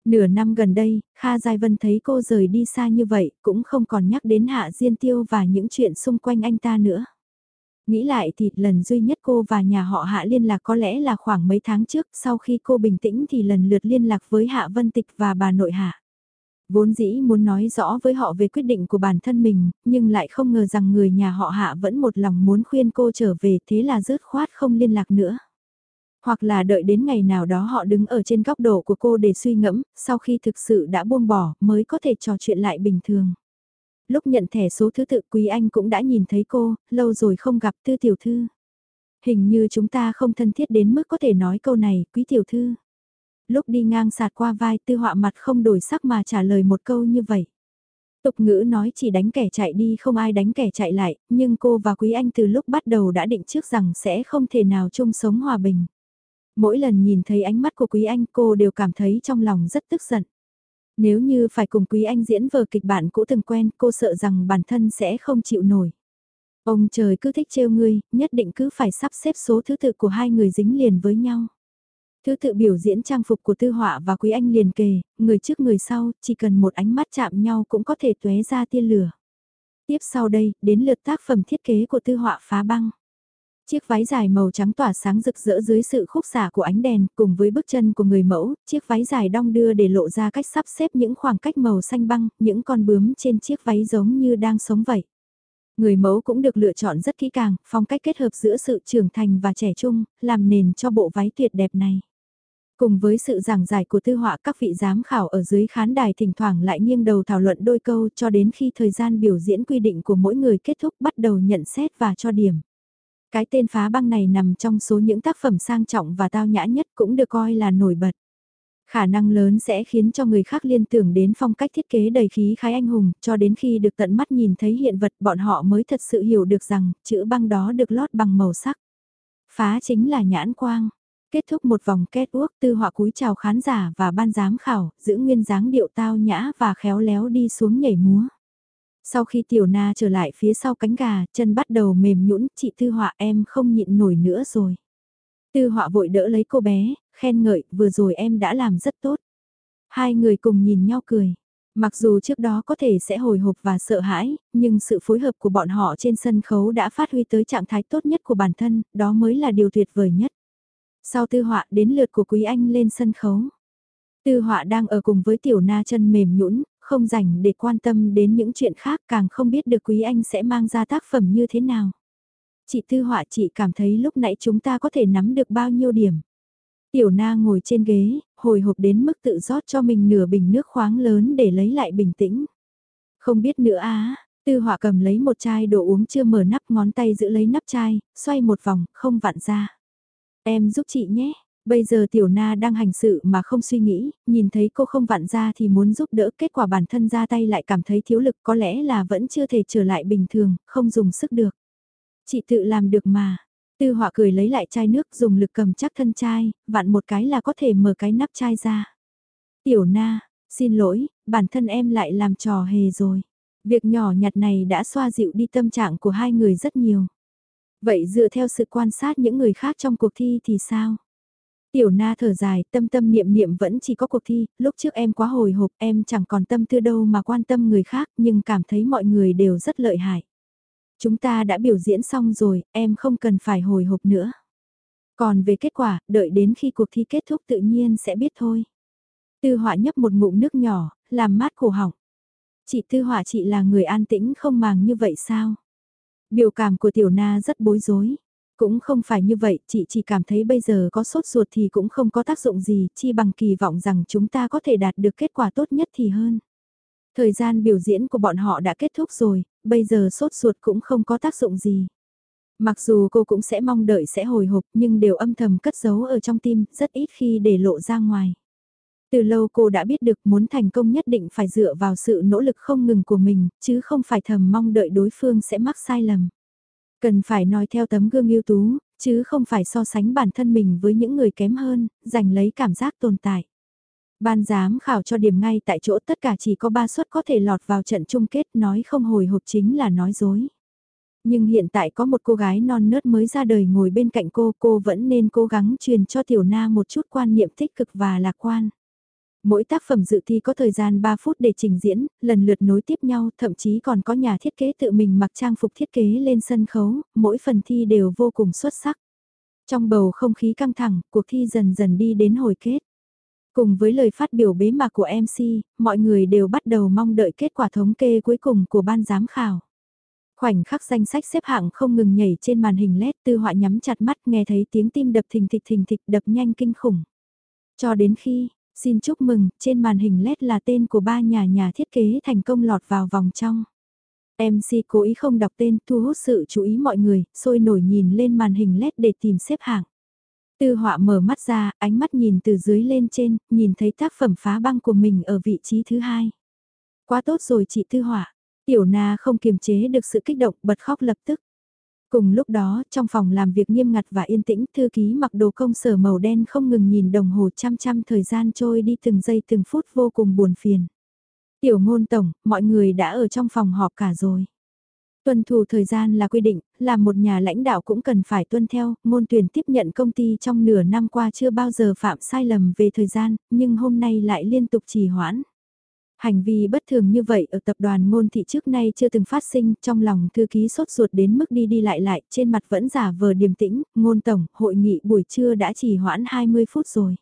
Nửa năm gần đây, Kha Giai Vân thấy cô rời đi xa như vậy, cũng không còn nhắc đến Hạ Diên Tiêu và những chuyện xung quanh anh ta nữa. Nghĩ lại thì lần duy nhất cô và nhà họ Hạ liên lạc có lẽ là khoảng mấy tháng trước, sau khi cô bình tĩnh thì lần lượt liên lạc với Hạ Vân Tịch và bà nội Hạ. Vốn dĩ muốn nói rõ với họ về quyết định của bản thân mình, nhưng lại không ngờ rằng người nhà họ hạ vẫn một lòng muốn khuyên cô trở về thế là rớt khoát không liên lạc nữa. Hoặc là đợi đến ngày nào đó họ đứng ở trên góc độ của cô để suy ngẫm, sau khi thực sự đã buông bỏ mới có thể trò chuyện lại bình thường. Lúc nhận thẻ số thứ tự Quý Anh cũng đã nhìn thấy cô, lâu rồi không gặp Tư Tiểu Thư. Hình như chúng ta không thân thiết đến mức có thể nói câu này, Quý Tiểu Thư lúc đi ngang sạt qua vai tư họa mặt không đổi sắc mà trả lời một câu như vậy. Tục ngữ nói chỉ đánh kẻ chạy đi không ai đánh kẻ chạy lại, nhưng cô và Quý Anh từ lúc bắt đầu đã định trước rằng sẽ không thể nào chung sống hòa bình. Mỗi lần nhìn thấy ánh mắt của Quý Anh cô đều cảm thấy trong lòng rất tức giận. Nếu như phải cùng Quý Anh diễn vở kịch bản cũ từng quen cô sợ rằng bản thân sẽ không chịu nổi. Ông trời cứ thích trêu ngươi, nhất định cứ phải sắp xếp số thứ tự của hai người dính liền với nhau. Thứ tự biểu diễn trang phục của Tư Họa và Quý Anh liền kề, người trước người sau, chỉ cần một ánh mắt chạm nhau cũng có thể tuế ra tiên lửa. Tiếp sau đây, đến lượt tác phẩm thiết kế của Tư Họa phá băng. Chiếc váy dài màu trắng tỏa sáng rực rỡ dưới sự khúc xả của ánh đèn, cùng với bước chân của người mẫu, chiếc váy dài đong đưa để lộ ra cách sắp xếp những khoảng cách màu xanh băng, những con bướm trên chiếc váy giống như đang sống vậy. Người mẫu cũng được lựa chọn rất kỹ càng, phong cách kết hợp giữa sự trưởng thành và trẻ trung, làm nền cho bộ váy tuyệt đẹp này. Cùng với sự giảng giải của tư họa các vị giám khảo ở dưới khán đài thỉnh thoảng lại nghiêng đầu thảo luận đôi câu cho đến khi thời gian biểu diễn quy định của mỗi người kết thúc bắt đầu nhận xét và cho điểm. Cái tên phá băng này nằm trong số những tác phẩm sang trọng và tao nhã nhất cũng được coi là nổi bật. Khả năng lớn sẽ khiến cho người khác liên tưởng đến phong cách thiết kế đầy khí khái anh hùng, cho đến khi được tận mắt nhìn thấy hiện vật bọn họ mới thật sự hiểu được rằng chữ băng đó được lót bằng màu sắc. Phá chính là nhãn quang. Kết thúc một vòng kết uốc tư họa cúi chào khán giả và ban giám khảo, giữ nguyên dáng điệu tao nhã và khéo léo đi xuống nhảy múa. Sau khi tiểu na trở lại phía sau cánh gà, chân bắt đầu mềm nhũn, chị tư họa em không nhịn nổi nữa rồi. Tư họa vội đỡ lấy cô bé, khen ngợi, vừa rồi em đã làm rất tốt. Hai người cùng nhìn nhau cười. Mặc dù trước đó có thể sẽ hồi hộp và sợ hãi, nhưng sự phối hợp của bọn họ trên sân khấu đã phát huy tới trạng thái tốt nhất của bản thân, đó mới là điều tuyệt vời nhất. Sau tư họa đến lượt của Quý Anh lên sân khấu. Tư họa đang ở cùng với tiểu na chân mềm nhũn, không rảnh để quan tâm đến những chuyện khác càng không biết được Quý Anh sẽ mang ra tác phẩm như thế nào. Chị tư họa chị cảm thấy lúc nãy chúng ta có thể nắm được bao nhiêu điểm. Tiểu na ngồi trên ghế, hồi hộp đến mức tự rót cho mình nửa bình nước khoáng lớn để lấy lại bình tĩnh. Không biết nữa á, tư họa cầm lấy một chai đồ uống chưa mở nắp ngón tay giữ lấy nắp chai, xoay một vòng, không vặn ra. Em giúp chị nhé. Bây giờ tiểu na đang hành sự mà không suy nghĩ, nhìn thấy cô không vặn ra thì muốn giúp đỡ kết quả bản thân ra tay lại cảm thấy thiếu lực có lẽ là vẫn chưa thể trở lại bình thường, không dùng sức được. Chị tự làm được mà. Tư họa cười lấy lại chai nước dùng lực cầm chắc thân chai, vặn một cái là có thể mở cái nắp chai ra. Tiểu na, xin lỗi, bản thân em lại làm trò hề rồi. Việc nhỏ nhặt này đã xoa dịu đi tâm trạng của hai người rất nhiều. Vậy dựa theo sự quan sát những người khác trong cuộc thi thì sao? Tiểu na thở dài, tâm tâm niệm niệm vẫn chỉ có cuộc thi, lúc trước em quá hồi hộp, em chẳng còn tâm tư đâu mà quan tâm người khác, nhưng cảm thấy mọi người đều rất lợi hại. Chúng ta đã biểu diễn xong rồi, em không cần phải hồi hộp nữa. Còn về kết quả, đợi đến khi cuộc thi kết thúc tự nhiên sẽ biết thôi. Tư họa nhấp một ngụm nước nhỏ, làm mát cổ họng. Chị Tư họa chị là người an tĩnh không màng như vậy sao? Biểu cảm của Tiểu Na rất bối rối. Cũng không phải như vậy, chị chỉ cảm thấy bây giờ có sốt ruột thì cũng không có tác dụng gì, chi bằng kỳ vọng rằng chúng ta có thể đạt được kết quả tốt nhất thì hơn. Thời gian biểu diễn của bọn họ đã kết thúc rồi, bây giờ sốt ruột cũng không có tác dụng gì. Mặc dù cô cũng sẽ mong đợi sẽ hồi hộp nhưng đều âm thầm cất giấu ở trong tim, rất ít khi để lộ ra ngoài. Từ lâu cô đã biết được muốn thành công nhất định phải dựa vào sự nỗ lực không ngừng của mình, chứ không phải thầm mong đợi đối phương sẽ mắc sai lầm. Cần phải nói theo tấm gương ưu tú, chứ không phải so sánh bản thân mình với những người kém hơn, giành lấy cảm giác tồn tại. Ban giám khảo cho điểm ngay tại chỗ tất cả chỉ có 3 suất có thể lọt vào trận chung kết nói không hồi hộp chính là nói dối. Nhưng hiện tại có một cô gái non nớt mới ra đời ngồi bên cạnh cô, cô vẫn nên cố gắng truyền cho Tiểu Na một chút quan niệm tích cực và lạc quan. Mỗi tác phẩm dự thi có thời gian 3 phút để trình diễn, lần lượt nối tiếp nhau, thậm chí còn có nhà thiết kế tự mình mặc trang phục thiết kế lên sân khấu, mỗi phần thi đều vô cùng xuất sắc. Trong bầu không khí căng thẳng, cuộc thi dần dần đi đến hồi kết. Cùng với lời phát biểu bế mạc của MC, mọi người đều bắt đầu mong đợi kết quả thống kê cuối cùng của ban giám khảo. Khoảnh khắc danh sách xếp hạng không ngừng nhảy trên màn hình LED tư họa nhắm chặt mắt nghe thấy tiếng tim đập thình thịch thình thịch đập nhanh kinh khủng. Cho đến khi, xin chúc mừng, trên màn hình LED là tên của ba nhà nhà thiết kế thành công lọt vào vòng trong. MC cố ý không đọc tên thu hút sự chú ý mọi người, sôi nổi nhìn lên màn hình LED để tìm xếp hạng. Tư họa mở mắt ra, ánh mắt nhìn từ dưới lên trên, nhìn thấy tác phẩm phá băng của mình ở vị trí thứ hai. Quá tốt rồi chị Tư Họa. Tiểu Na không kiềm chế được sự kích động bật khóc lập tức. Cùng lúc đó, trong phòng làm việc nghiêm ngặt và yên tĩnh, thư ký mặc đồ công sở màu đen không ngừng nhìn đồng hồ chăm chăm thời gian trôi đi từng giây từng phút vô cùng buồn phiền. Tiểu ngôn tổng, mọi người đã ở trong phòng họp cả rồi. Tuân thủ thời gian là quy định, là một nhà lãnh đạo cũng cần phải tuân theo, ngôn tuyển tiếp nhận công ty trong nửa năm qua chưa bao giờ phạm sai lầm về thời gian, nhưng hôm nay lại liên tục trì hoãn. Hành vi bất thường như vậy ở tập đoàn ngôn thị trước nay chưa từng phát sinh, trong lòng thư ký sốt ruột đến mức đi đi lại lại, trên mặt vẫn giả vờ điềm tĩnh, ngôn tổng, hội nghị buổi trưa đã chỉ hoãn 20 phút rồi.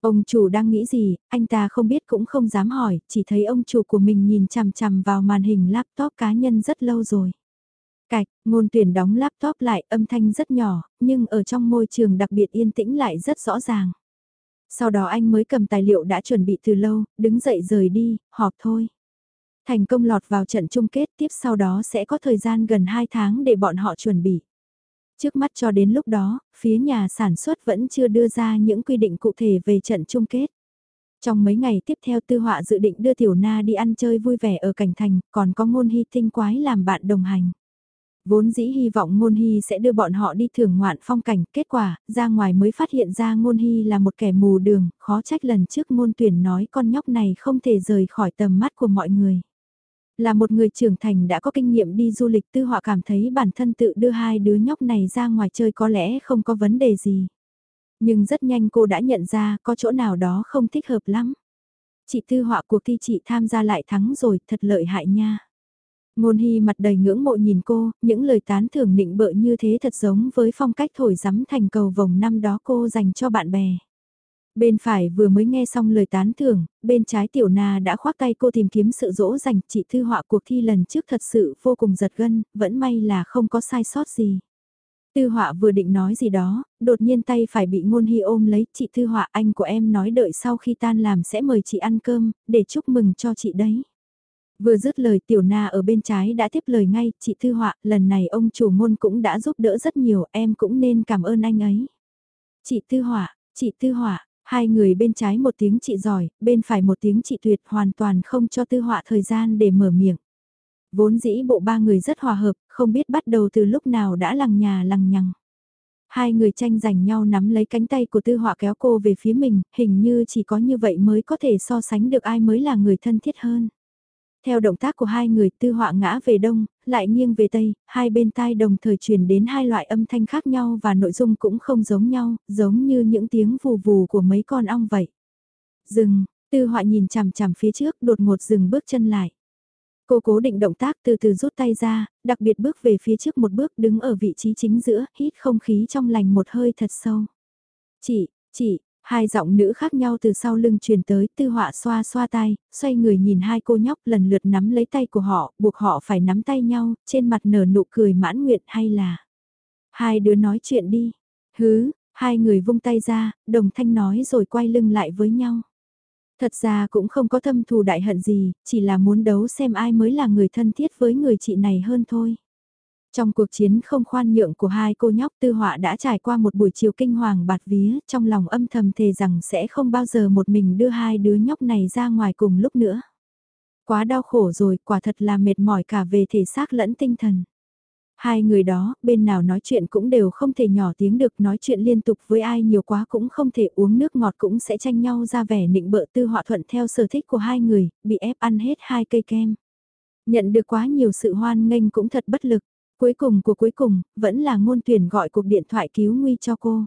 Ông chủ đang nghĩ gì, anh ta không biết cũng không dám hỏi, chỉ thấy ông chủ của mình nhìn chằm chằm vào màn hình laptop cá nhân rất lâu rồi. Cạch, ngôn tuyển đóng laptop lại âm thanh rất nhỏ, nhưng ở trong môi trường đặc biệt yên tĩnh lại rất rõ ràng. Sau đó anh mới cầm tài liệu đã chuẩn bị từ lâu, đứng dậy rời đi, họp thôi. Thành công lọt vào trận chung kết tiếp sau đó sẽ có thời gian gần 2 tháng để bọn họ chuẩn bị. Trước mắt cho đến lúc đó, phía nhà sản xuất vẫn chưa đưa ra những quy định cụ thể về trận chung kết. Trong mấy ngày tiếp theo Tư Họa dự định đưa Tiểu Na đi ăn chơi vui vẻ ở cảnh thành, còn có ngôn hy tinh quái làm bạn đồng hành. Vốn dĩ hy vọng Ngôn Hy sẽ đưa bọn họ đi thưởng ngoạn phong cảnh, kết quả, ra ngoài mới phát hiện ra Ngôn Hy là một kẻ mù đường, khó trách lần trước ngôn tuyển nói con nhóc này không thể rời khỏi tầm mắt của mọi người. Là một người trưởng thành đã có kinh nghiệm đi du lịch tư họa cảm thấy bản thân tự đưa hai đứa nhóc này ra ngoài chơi có lẽ không có vấn đề gì. Nhưng rất nhanh cô đã nhận ra có chỗ nào đó không thích hợp lắm. Chị tư họa cuộc thi chị tham gia lại thắng rồi, thật lợi hại nha. Ngôn Hy mặt đầy ngưỡng mộ nhìn cô, những lời tán thưởng nịnh bợ như thế thật giống với phong cách thổi rắm thành cầu vòng năm đó cô dành cho bạn bè. Bên phải vừa mới nghe xong lời tán thưởng, bên trái tiểu na đã khoác tay cô tìm kiếm sự dỗ dành chị thư họa cuộc thi lần trước thật sự vô cùng giật gân, vẫn may là không có sai sót gì. Tư họa vừa định nói gì đó, đột nhiên tay phải bị ngôn hy ôm lấy chị thư họa anh của em nói đợi sau khi tan làm sẽ mời chị ăn cơm, để chúc mừng cho chị đấy. Vừa dứt lời tiểu na ở bên trái đã tiếp lời ngay, chị Thư Họa, lần này ông chủ môn cũng đã giúp đỡ rất nhiều, em cũng nên cảm ơn anh ấy. Chị Thư Họa, chị Thư Họa, hai người bên trái một tiếng chị giỏi, bên phải một tiếng chị tuyệt hoàn toàn không cho Tư Họa thời gian để mở miệng. Vốn dĩ bộ ba người rất hòa hợp, không biết bắt đầu từ lúc nào đã lằng nhà lằng nhằng. Hai người tranh giành nhau nắm lấy cánh tay của tư họa kéo cô về phía mình, hình như chỉ có như vậy mới có thể so sánh được ai mới là người thân thiết hơn. Theo động tác của hai người tư họa ngã về đông, lại nghiêng về tây, hai bên tai đồng thời truyền đến hai loại âm thanh khác nhau và nội dung cũng không giống nhau, giống như những tiếng vù vù của mấy con ong vậy. Dừng, tư họa nhìn chằm chằm phía trước đột ngột dừng bước chân lại. Cô cố định động tác từ từ rút tay ra, đặc biệt bước về phía trước một bước đứng ở vị trí chính giữa, hít không khí trong lành một hơi thật sâu. Chị, chị, Hai giọng nữ khác nhau từ sau lưng truyền tới tư họa xoa xoa tay, xoay người nhìn hai cô nhóc lần lượt nắm lấy tay của họ, buộc họ phải nắm tay nhau, trên mặt nở nụ cười mãn nguyện hay là. Hai đứa nói chuyện đi. Hứ, hai người vung tay ra, đồng thanh nói rồi quay lưng lại với nhau. Thật ra cũng không có thâm thù đại hận gì, chỉ là muốn đấu xem ai mới là người thân thiết với người chị này hơn thôi. Trong cuộc chiến không khoan nhượng của hai cô nhóc tư họa đã trải qua một buổi chiều kinh hoàng bạt vía, trong lòng âm thầm thề rằng sẽ không bao giờ một mình đưa hai đứa nhóc này ra ngoài cùng lúc nữa. Quá đau khổ rồi, quả thật là mệt mỏi cả về thể xác lẫn tinh thần. Hai người đó, bên nào nói chuyện cũng đều không thể nhỏ tiếng được nói chuyện liên tục với ai nhiều quá cũng không thể uống nước ngọt cũng sẽ tranh nhau ra vẻ nịnh bợ tư họa thuận theo sở thích của hai người, bị ép ăn hết hai cây kem. Nhận được quá nhiều sự hoan nghênh cũng thật bất lực. Cuối cùng của cuối cùng, vẫn là ngôn tuyển gọi cuộc điện thoại cứu nguy cho cô.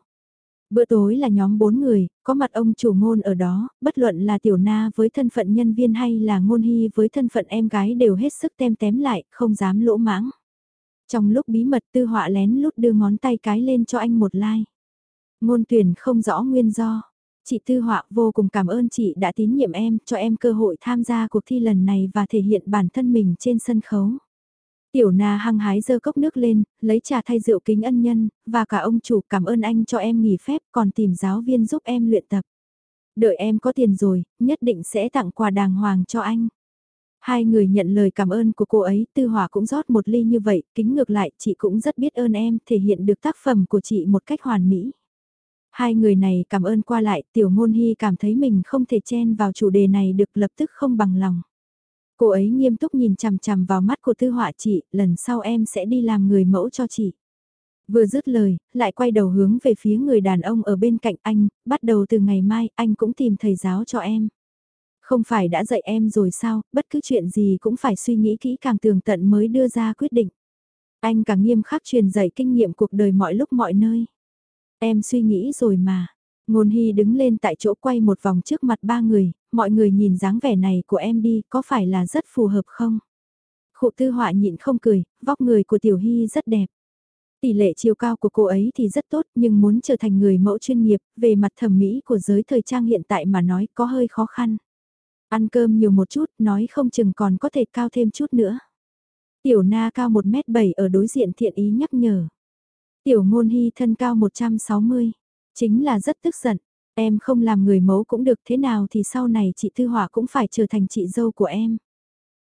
Bữa tối là nhóm bốn người, có mặt ông chủ ngôn ở đó, bất luận là tiểu na với thân phận nhân viên hay là ngôn hy với thân phận em gái đều hết sức tem tém lại, không dám lỗ mãng. Trong lúc bí mật tư họa lén lút đưa ngón tay cái lên cho anh một like. Ngôn tuyển không rõ nguyên do. Chị Tư Họa vô cùng cảm ơn chị đã tín nhiệm em, cho em cơ hội tham gia cuộc thi lần này và thể hiện bản thân mình trên sân khấu. Tiểu na hăng hái dơ cốc nước lên, lấy trà thay rượu kính ân nhân, và cả ông chủ cảm ơn anh cho em nghỉ phép còn tìm giáo viên giúp em luyện tập. Đợi em có tiền rồi, nhất định sẽ tặng quà đàng hoàng cho anh. Hai người nhận lời cảm ơn của cô ấy, Tư Hòa cũng rót một ly như vậy, kính ngược lại, chị cũng rất biết ơn em, thể hiện được tác phẩm của chị một cách hoàn mỹ. Hai người này cảm ơn qua lại, tiểu ngôn hy cảm thấy mình không thể chen vào chủ đề này được lập tức không bằng lòng. Cô ấy nghiêm túc nhìn chằm chằm vào mắt của tư họa chị, lần sau em sẽ đi làm người mẫu cho chị. Vừa dứt lời, lại quay đầu hướng về phía người đàn ông ở bên cạnh anh, bắt đầu từ ngày mai anh cũng tìm thầy giáo cho em. Không phải đã dạy em rồi sao, bất cứ chuyện gì cũng phải suy nghĩ kỹ càng tường tận mới đưa ra quyết định. Anh càng nghiêm khắc truyền dạy kinh nghiệm cuộc đời mọi lúc mọi nơi. Em suy nghĩ rồi mà. Ngôn Hy đứng lên tại chỗ quay một vòng trước mặt ba người, mọi người nhìn dáng vẻ này của em đi, có phải là rất phù hợp không? Khụ tư họa nhịn không cười, vóc người của Tiểu Hy rất đẹp. Tỷ lệ chiều cao của cô ấy thì rất tốt nhưng muốn trở thành người mẫu chuyên nghiệp, về mặt thẩm mỹ của giới thời trang hiện tại mà nói có hơi khó khăn. Ăn cơm nhiều một chút, nói không chừng còn có thể cao thêm chút nữa. Tiểu na cao 1m7 ở đối diện thiện ý nhắc nhở. Tiểu ngôn hy thân cao 160. Chính là rất tức giận. Em không làm người mẫu cũng được thế nào thì sau này chị Thư Hỏa cũng phải trở thành chị dâu của em.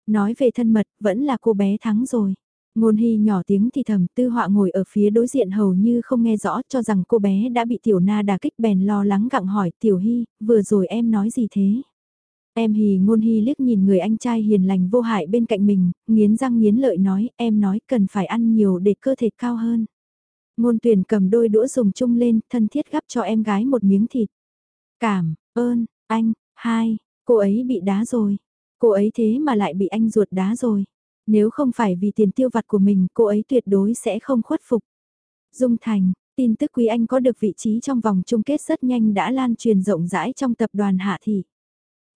Nói về thân mật, vẫn là cô bé thắng rồi. Ngôn hy nhỏ tiếng thì thầm tư họa ngồi ở phía đối diện hầu như không nghe rõ cho rằng cô bé đã bị tiểu na đà kích bèn lo lắng gặng hỏi tiểu hy, vừa rồi em nói gì thế? Em hì ngôn hy liếc nhìn người anh trai hiền lành vô hại bên cạnh mình, nghiến răng nghiến lợi nói em nói cần phải ăn nhiều để cơ thể cao hơn. Ngôn tuyển cầm đôi đũa dùng chung lên, thân thiết gắp cho em gái một miếng thịt. Cảm, ơn, anh, hai, cô ấy bị đá rồi. Cô ấy thế mà lại bị anh ruột đá rồi. Nếu không phải vì tiền tiêu vặt của mình, cô ấy tuyệt đối sẽ không khuất phục. Dung Thành, tin tức Quý Anh có được vị trí trong vòng chung kết rất nhanh đã lan truyền rộng rãi trong tập đoàn Hạ Thị.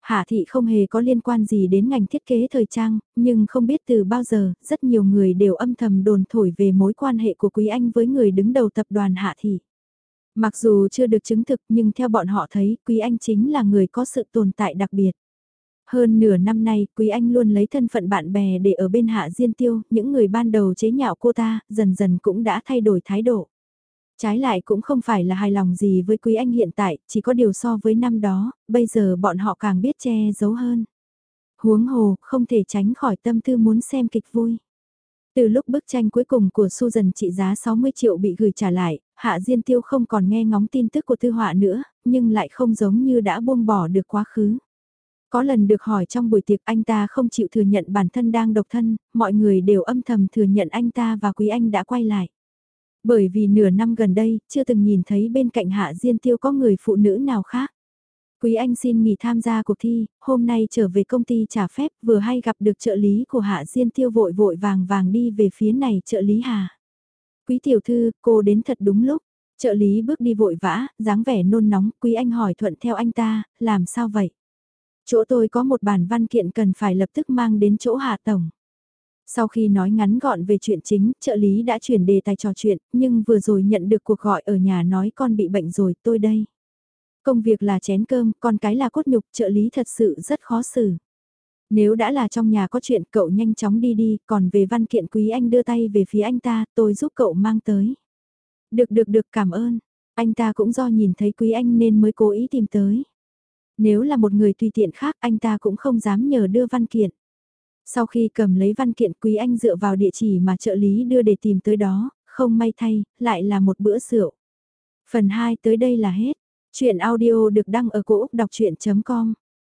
Hạ Thị không hề có liên quan gì đến ngành thiết kế thời trang, nhưng không biết từ bao giờ, rất nhiều người đều âm thầm đồn thổi về mối quan hệ của Quý Anh với người đứng đầu tập đoàn Hạ Thị. Mặc dù chưa được chứng thực nhưng theo bọn họ thấy Quý Anh chính là người có sự tồn tại đặc biệt. Hơn nửa năm nay, Quý Anh luôn lấy thân phận bạn bè để ở bên Hạ Diên Tiêu, những người ban đầu chế nhạo cô ta, dần dần cũng đã thay đổi thái độ. Trái lại cũng không phải là hài lòng gì với Quý Anh hiện tại, chỉ có điều so với năm đó, bây giờ bọn họ càng biết che giấu hơn. Huống hồ, không thể tránh khỏi tâm tư muốn xem kịch vui. Từ lúc bức tranh cuối cùng của Susan trị giá 60 triệu bị gửi trả lại, Hạ Diên Tiêu không còn nghe ngóng tin tức của tư họa nữa, nhưng lại không giống như đã buông bỏ được quá khứ. Có lần được hỏi trong buổi tiệc anh ta không chịu thừa nhận bản thân đang độc thân, mọi người đều âm thầm thừa nhận anh ta và Quý Anh đã quay lại. Bởi vì nửa năm gần đây, chưa từng nhìn thấy bên cạnh Hạ Diên Tiêu có người phụ nữ nào khác. Quý Anh xin nghỉ tham gia cuộc thi, hôm nay trở về công ty trả phép vừa hay gặp được trợ lý của Hạ Diên Tiêu vội vội vàng vàng đi về phía này trợ lý Hà. Quý tiểu thư, cô đến thật đúng lúc. Trợ lý bước đi vội vã, dáng vẻ nôn nóng, Quý Anh hỏi thuận theo anh ta, làm sao vậy? Chỗ tôi có một bản văn kiện cần phải lập tức mang đến chỗ Hạ Tổng. Sau khi nói ngắn gọn về chuyện chính, trợ lý đã chuyển đề tài trò chuyện, nhưng vừa rồi nhận được cuộc gọi ở nhà nói con bị bệnh rồi, tôi đây. Công việc là chén cơm, con cái là cốt nhục, trợ lý thật sự rất khó xử. Nếu đã là trong nhà có chuyện cậu nhanh chóng đi đi, còn về văn kiện quý anh đưa tay về phía anh ta, tôi giúp cậu mang tới. Được được được cảm ơn, anh ta cũng do nhìn thấy quý anh nên mới cố ý tìm tới. Nếu là một người tùy tiện khác anh ta cũng không dám nhờ đưa văn kiện. Sau khi cầm lấy văn kiện Quý Anh dựa vào địa chỉ mà trợ lý đưa để tìm tới đó, không may thay, lại là một bữa rượu. Phần 2 tới đây là hết. Chuyện audio được đăng ở cổ Úc đọc chuyện.com